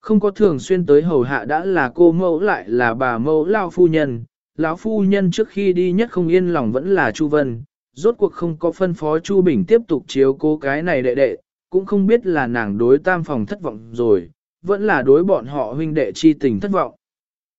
không có thường xuyên tới hầu hạ đã là cô mẫu lại là bà mẫu lão phu nhân, lão phu nhân trước khi đi nhất không yên lòng vẫn là Chu Vân, rốt cuộc không có phân phó Chu Bình tiếp tục chiếu cố cái này đệ đệ, cũng không biết là nàng đối tam phòng thất vọng rồi, vẫn là đối bọn họ huynh đệ chi tình thất vọng.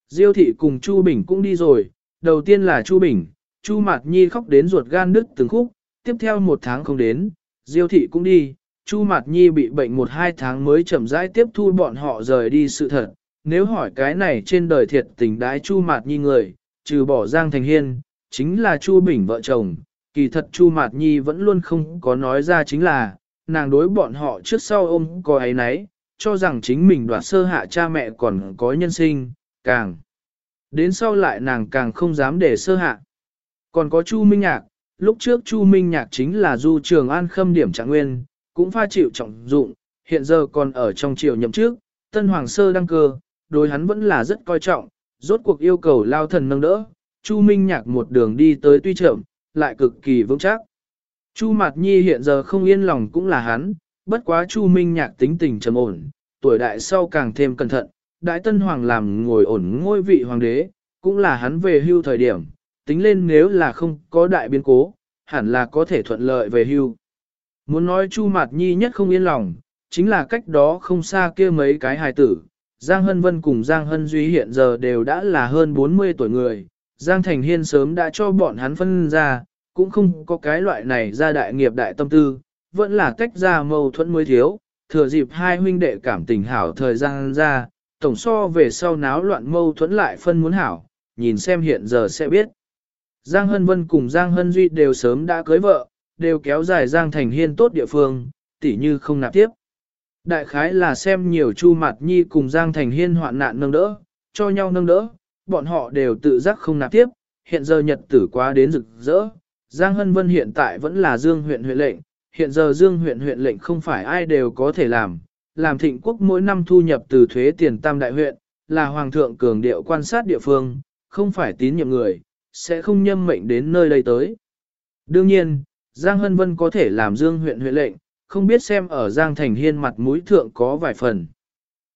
Diêu thị cùng Chu Bình cũng đi rồi, đầu tiên là Chu Bình, Chu Mạt Nhi khóc đến ruột gan đứt từng khúc, tiếp theo một tháng không đến, Diêu thị cũng đi, Chu Mạt Nhi bị bệnh một hai tháng mới chậm rãi tiếp thu bọn họ rời đi sự thật. Nếu hỏi cái này trên đời thiệt tình đái Chu Mạt Nhi người, trừ bỏ Giang Thành Hiên, chính là Chu Bình vợ chồng, kỳ thật Chu Mạt Nhi vẫn luôn không có nói ra chính là, nàng đối bọn họ trước sau ôm có ấy nấy, cho rằng chính mình đoạt sơ hạ cha mẹ còn có nhân sinh, càng. Đến sau lại nàng càng không dám để sơ hạ. Còn có Chu Minh Nhạc, lúc trước Chu Minh Nhạc chính là du trường an khâm điểm trạng nguyên, cũng pha chịu trọng dụng, hiện giờ còn ở trong triều nhậm trước, Tân Hoàng Sơ đăng cơ, đối hắn vẫn là rất coi trọng, rốt cuộc yêu cầu lao thần nâng đỡ, Chu Minh Nhạc một đường đi tới tuy chậm, lại cực kỳ vững chắc. Chu Mạt Nhi hiện giờ không yên lòng cũng là hắn, bất quá Chu Minh Nhạc tính tình trầm ổn, tuổi đại sau càng thêm cẩn thận, đại tân hoàng làm ngồi ổn ngôi vị hoàng đế, cũng là hắn về hưu thời điểm, tính lên nếu là không có đại biến cố, hẳn là có thể thuận lợi về hưu. Muốn nói Chu Mạt Nhi nhất không yên lòng, chính là cách đó không xa kia mấy cái hài tử, Giang Hân Vân cùng Giang Hân Duy hiện giờ đều đã là hơn 40 tuổi người, Giang Thành Hiên sớm đã cho bọn hắn phân ra, cũng không có cái loại này ra đại nghiệp đại tâm tư, vẫn là tách ra mâu thuẫn mới thiếu, thừa dịp hai huynh đệ cảm tình hảo thời gian ra, tổng so về sau náo loạn mâu thuẫn lại phân muốn hảo, nhìn xem hiện giờ sẽ biết. Giang Hân Vân cùng Giang Hân Duy đều sớm đã cưới vợ, đều kéo dài Giang Thành Hiên tốt địa phương, tỉ như không nạp tiếp. Đại khái là xem nhiều Chu Mạt Nhi cùng Giang Thành Hiên hoạn nạn nâng đỡ, cho nhau nâng đỡ, bọn họ đều tự giác không nạp tiếp, hiện giờ nhật tử quá đến rực rỡ. Giang Hân Vân hiện tại vẫn là Dương huyện huyện lệnh, hiện giờ Dương huyện huyện lệnh không phải ai đều có thể làm, làm thịnh quốc mỗi năm thu nhập từ thuế tiền tam đại huyện, là hoàng thượng cường điệu quan sát địa phương, không phải tín nhiệm người, sẽ không nhâm mệnh đến nơi đây tới. Đương nhiên, Giang Hân Vân có thể làm Dương huyện huyện lệnh, không biết xem ở Giang Thành Hiên mặt mũi thượng có vài phần.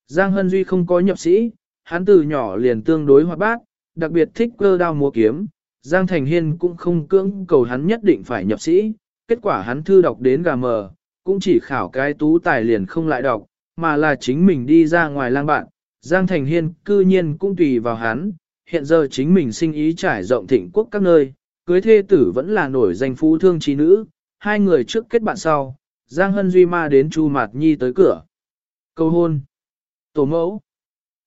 Giang Hân Duy không có nhập sĩ, hắn từ nhỏ liền tương đối hoạt bát, đặc biệt thích cơ đao múa kiếm. Giang Thành Hiên cũng không cưỡng cầu hắn nhất định phải nhập sĩ, kết quả hắn thư đọc đến gà mờ, cũng chỉ khảo cái tú tài liền không lại đọc, mà là chính mình đi ra ngoài lang bạn. Giang Thành Hiên cư nhiên cũng tùy vào hắn, hiện giờ chính mình sinh ý trải rộng thịnh quốc các nơi, cưới thê tử vẫn là nổi danh phú thương trí nữ, hai người trước kết bạn sau, Giang Hân Duy ma đến Chu Mạt Nhi tới cửa. Cầu hôn. Tổ mẫu.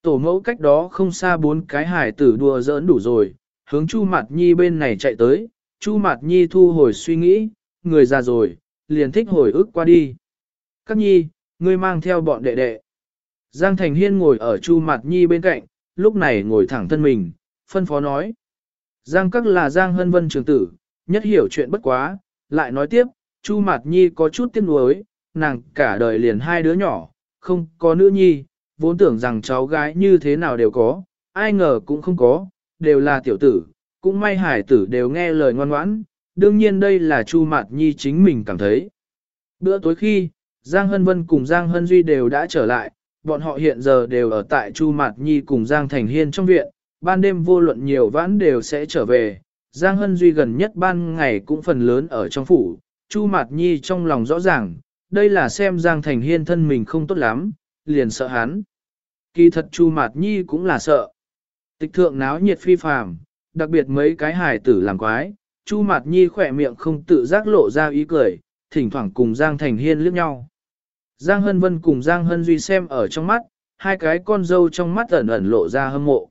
Tổ mẫu cách đó không xa bốn cái hải tử đùa giỡn đủ rồi, hướng Chu Mạt Nhi bên này chạy tới, Chu Mạt Nhi thu hồi suy nghĩ, người già rồi, liền thích hồi ức qua đi. Các nhi, ngươi mang theo bọn đệ đệ. Giang Thành Hiên ngồi ở Chu Mạt Nhi bên cạnh, lúc này ngồi thẳng thân mình, phân phó nói. Giang các là Giang Hân Vân trường tử, nhất hiểu chuyện bất quá, lại nói tiếp, Chu Mạt Nhi có chút tiếc nuối, nàng cả đời liền hai đứa nhỏ, không có nữ nhi, vốn tưởng rằng cháu gái như thế nào đều có, ai ngờ cũng không có, đều là tiểu tử, cũng may hải tử đều nghe lời ngoan ngoãn, đương nhiên đây là Chu Mạt Nhi chính mình cảm thấy. Bữa tối khi, Giang Hân Vân cùng Giang Hân Duy đều đã trở lại, bọn họ hiện giờ đều ở tại Chu Mạt Nhi cùng Giang Thành Hiên trong viện, ban đêm vô luận nhiều vãn đều sẽ trở về. Giang Hân Duy gần nhất ban ngày cũng phần lớn ở trong phủ, Chu Mạt Nhi trong lòng rõ ràng, đây là xem Giang Thành Hiên thân mình không tốt lắm, liền sợ hắn. Kỳ thật Chu Mạt Nhi cũng là sợ. Tịch thượng náo nhiệt phi phàm, đặc biệt mấy cái hài tử làm quái, Chu Mạt Nhi khỏe miệng không tự giác lộ ra ý cười, thỉnh thoảng cùng Giang Thành Hiên liếc nhau. Giang Hân Vân cùng Giang Hân Duy xem ở trong mắt, hai cái con dâu trong mắt ẩn ẩn lộ ra hâm mộ.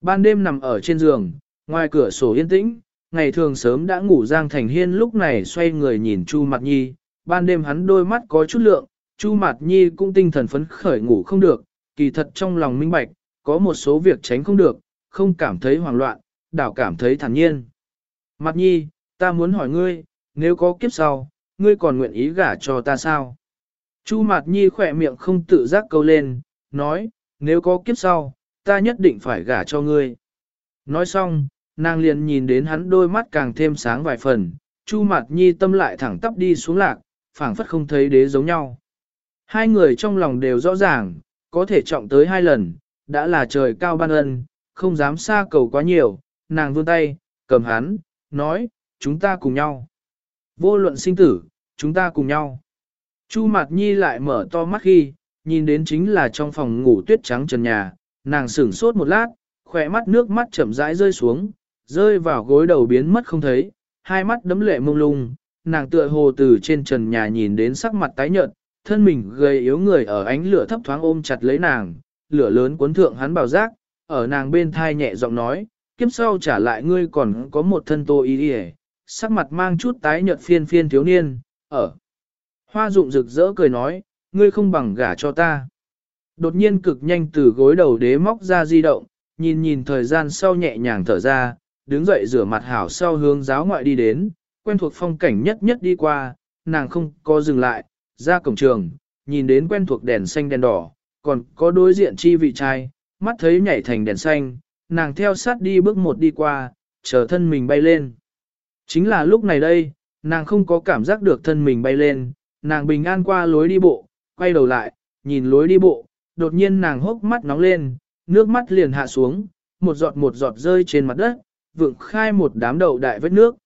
Ban đêm nằm ở trên giường, ngoài cửa sổ yên tĩnh, ngày thường sớm đã ngủ Giang Thành Hiên lúc này xoay người nhìn Chu Mạt Nhi, ban đêm hắn đôi mắt có chút lượng, Chu Mạt Nhi cũng tinh thần phấn khởi ngủ không được, kỳ thật trong lòng minh bạch, có một số việc tránh không được, không cảm thấy hoảng loạn, đảo cảm thấy thản nhiên. Mạt Nhi, ta muốn hỏi ngươi, nếu có kiếp sau, ngươi còn nguyện ý gả cho ta sao? Chu Mạt Nhi khỏe miệng không tự giác câu lên, nói, nếu có kiếp sau, ta nhất định phải gả cho ngươi. Nói xong, nàng liền nhìn đến hắn đôi mắt càng thêm sáng vài phần, Chu Mạt Nhi tâm lại thẳng tắp đi xuống lạc, phảng phất không thấy đế giống nhau. Hai người trong lòng đều rõ ràng, có thể trọng tới hai lần, đã là trời cao ban ân, không dám xa cầu quá nhiều, nàng vươn tay, cầm hắn, nói, chúng ta cùng nhau. Vô luận sinh tử, chúng ta cùng nhau. Chu Mạt Nhi lại mở to mắt khi, nhìn đến chính là trong phòng ngủ tuyết trắng trần nhà, nàng sửng sốt một lát, khỏe mắt nước mắt chậm rãi rơi xuống, rơi vào gối đầu biến mất không thấy, hai mắt đấm lệ mông lung, nàng tựa hồ từ trên trần nhà nhìn đến sắc mặt tái nhợt, thân mình gầy yếu người ở ánh lửa thấp thoáng ôm chặt lấy nàng, lửa lớn cuốn thượng hắn bảo giác, ở nàng bên thai nhẹ giọng nói, kiếp sau trả lại ngươi còn có một thân tô ý đi sắc mặt mang chút tái nhợt phiên phiên thiếu niên, ở. Hoa dụng rực rỡ cười nói, ngươi không bằng gả cho ta. Đột nhiên cực nhanh từ gối đầu đế móc ra di động, nhìn nhìn thời gian sau nhẹ nhàng thở ra, đứng dậy rửa mặt hảo sau hướng giáo ngoại đi đến, quen thuộc phong cảnh nhất nhất đi qua, nàng không có dừng lại, ra cổng trường, nhìn đến quen thuộc đèn xanh đèn đỏ, còn có đối diện chi vị trai, mắt thấy nhảy thành đèn xanh, nàng theo sát đi bước một đi qua, chờ thân mình bay lên. Chính là lúc này đây, nàng không có cảm giác được thân mình bay lên, nàng bình an qua lối đi bộ, quay đầu lại, nhìn lối đi bộ, đột nhiên nàng hốc mắt nóng lên, nước mắt liền hạ xuống, một giọt một giọt rơi trên mặt đất, vượng khai một đám đậu đại vết nước.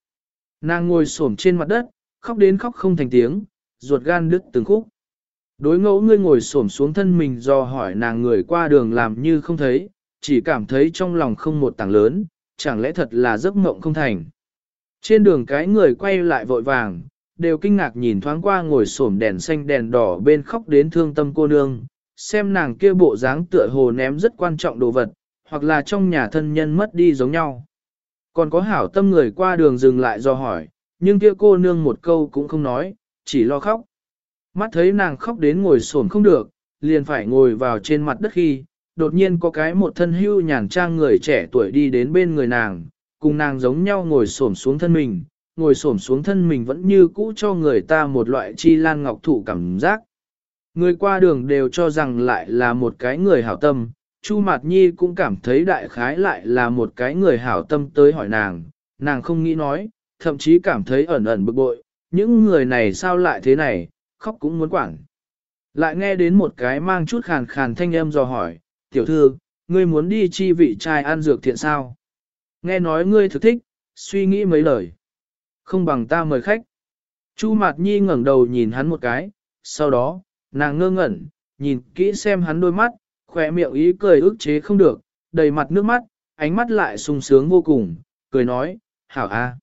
Nàng ngồi xổm trên mặt đất, khóc đến khóc không thành tiếng, ruột gan đứt từng khúc. Đối ngẫu ngươi ngồi xổm xuống thân mình do hỏi nàng người qua đường làm như không thấy, chỉ cảm thấy trong lòng không một tảng lớn, chẳng lẽ thật là giấc mộng không thành. Trên đường cái người quay lại vội vàng, đều kinh ngạc nhìn thoáng qua ngồi xổm đèn xanh đèn đỏ bên khóc đến thương tâm cô nương, xem nàng kia bộ dáng tựa hồ ném rất quan trọng đồ vật, hoặc là trong nhà thân nhân mất đi giống nhau. Còn có hảo tâm người qua đường dừng lại do hỏi, nhưng kia cô nương một câu cũng không nói, chỉ lo khóc. Mắt thấy nàng khóc đến ngồi xổm không được, liền phải ngồi vào trên mặt đất khi, đột nhiên có cái một thân hưu nhàn trang người trẻ tuổi đi đến bên người nàng, cùng nàng giống nhau ngồi xổm xuống thân mình, ngồi xổm xuống thân mình vẫn như cũ cho người ta một loại chi lan ngọc thụ cảm giác. Người qua đường đều cho rằng lại là một cái người hảo tâm, Chu Mạt Nhi cũng cảm thấy đại khái lại là một cái người hảo tâm tới hỏi nàng, nàng không nghĩ nói, thậm chí cảm thấy ẩn ẩn bực bội, những người này sao lại thế này, khóc cũng muốn quản. Lại nghe đến một cái mang chút khàn khàn thanh âm dò hỏi, tiểu thư, ngươi muốn đi chi vị trai ăn dược thiện sao? Nghe nói ngươi thực thích, suy nghĩ mấy lời. Không bằng ta mời khách. Chu Mạt Nhi ngẩng đầu nhìn hắn một cái, sau đó, nàng ngơ ngẩn, nhìn kỹ xem hắn đôi mắt, khỏe miệng ý cười ức chế không được, đầy mặt nước mắt, ánh mắt lại sung sướng vô cùng, cười nói, hảo a.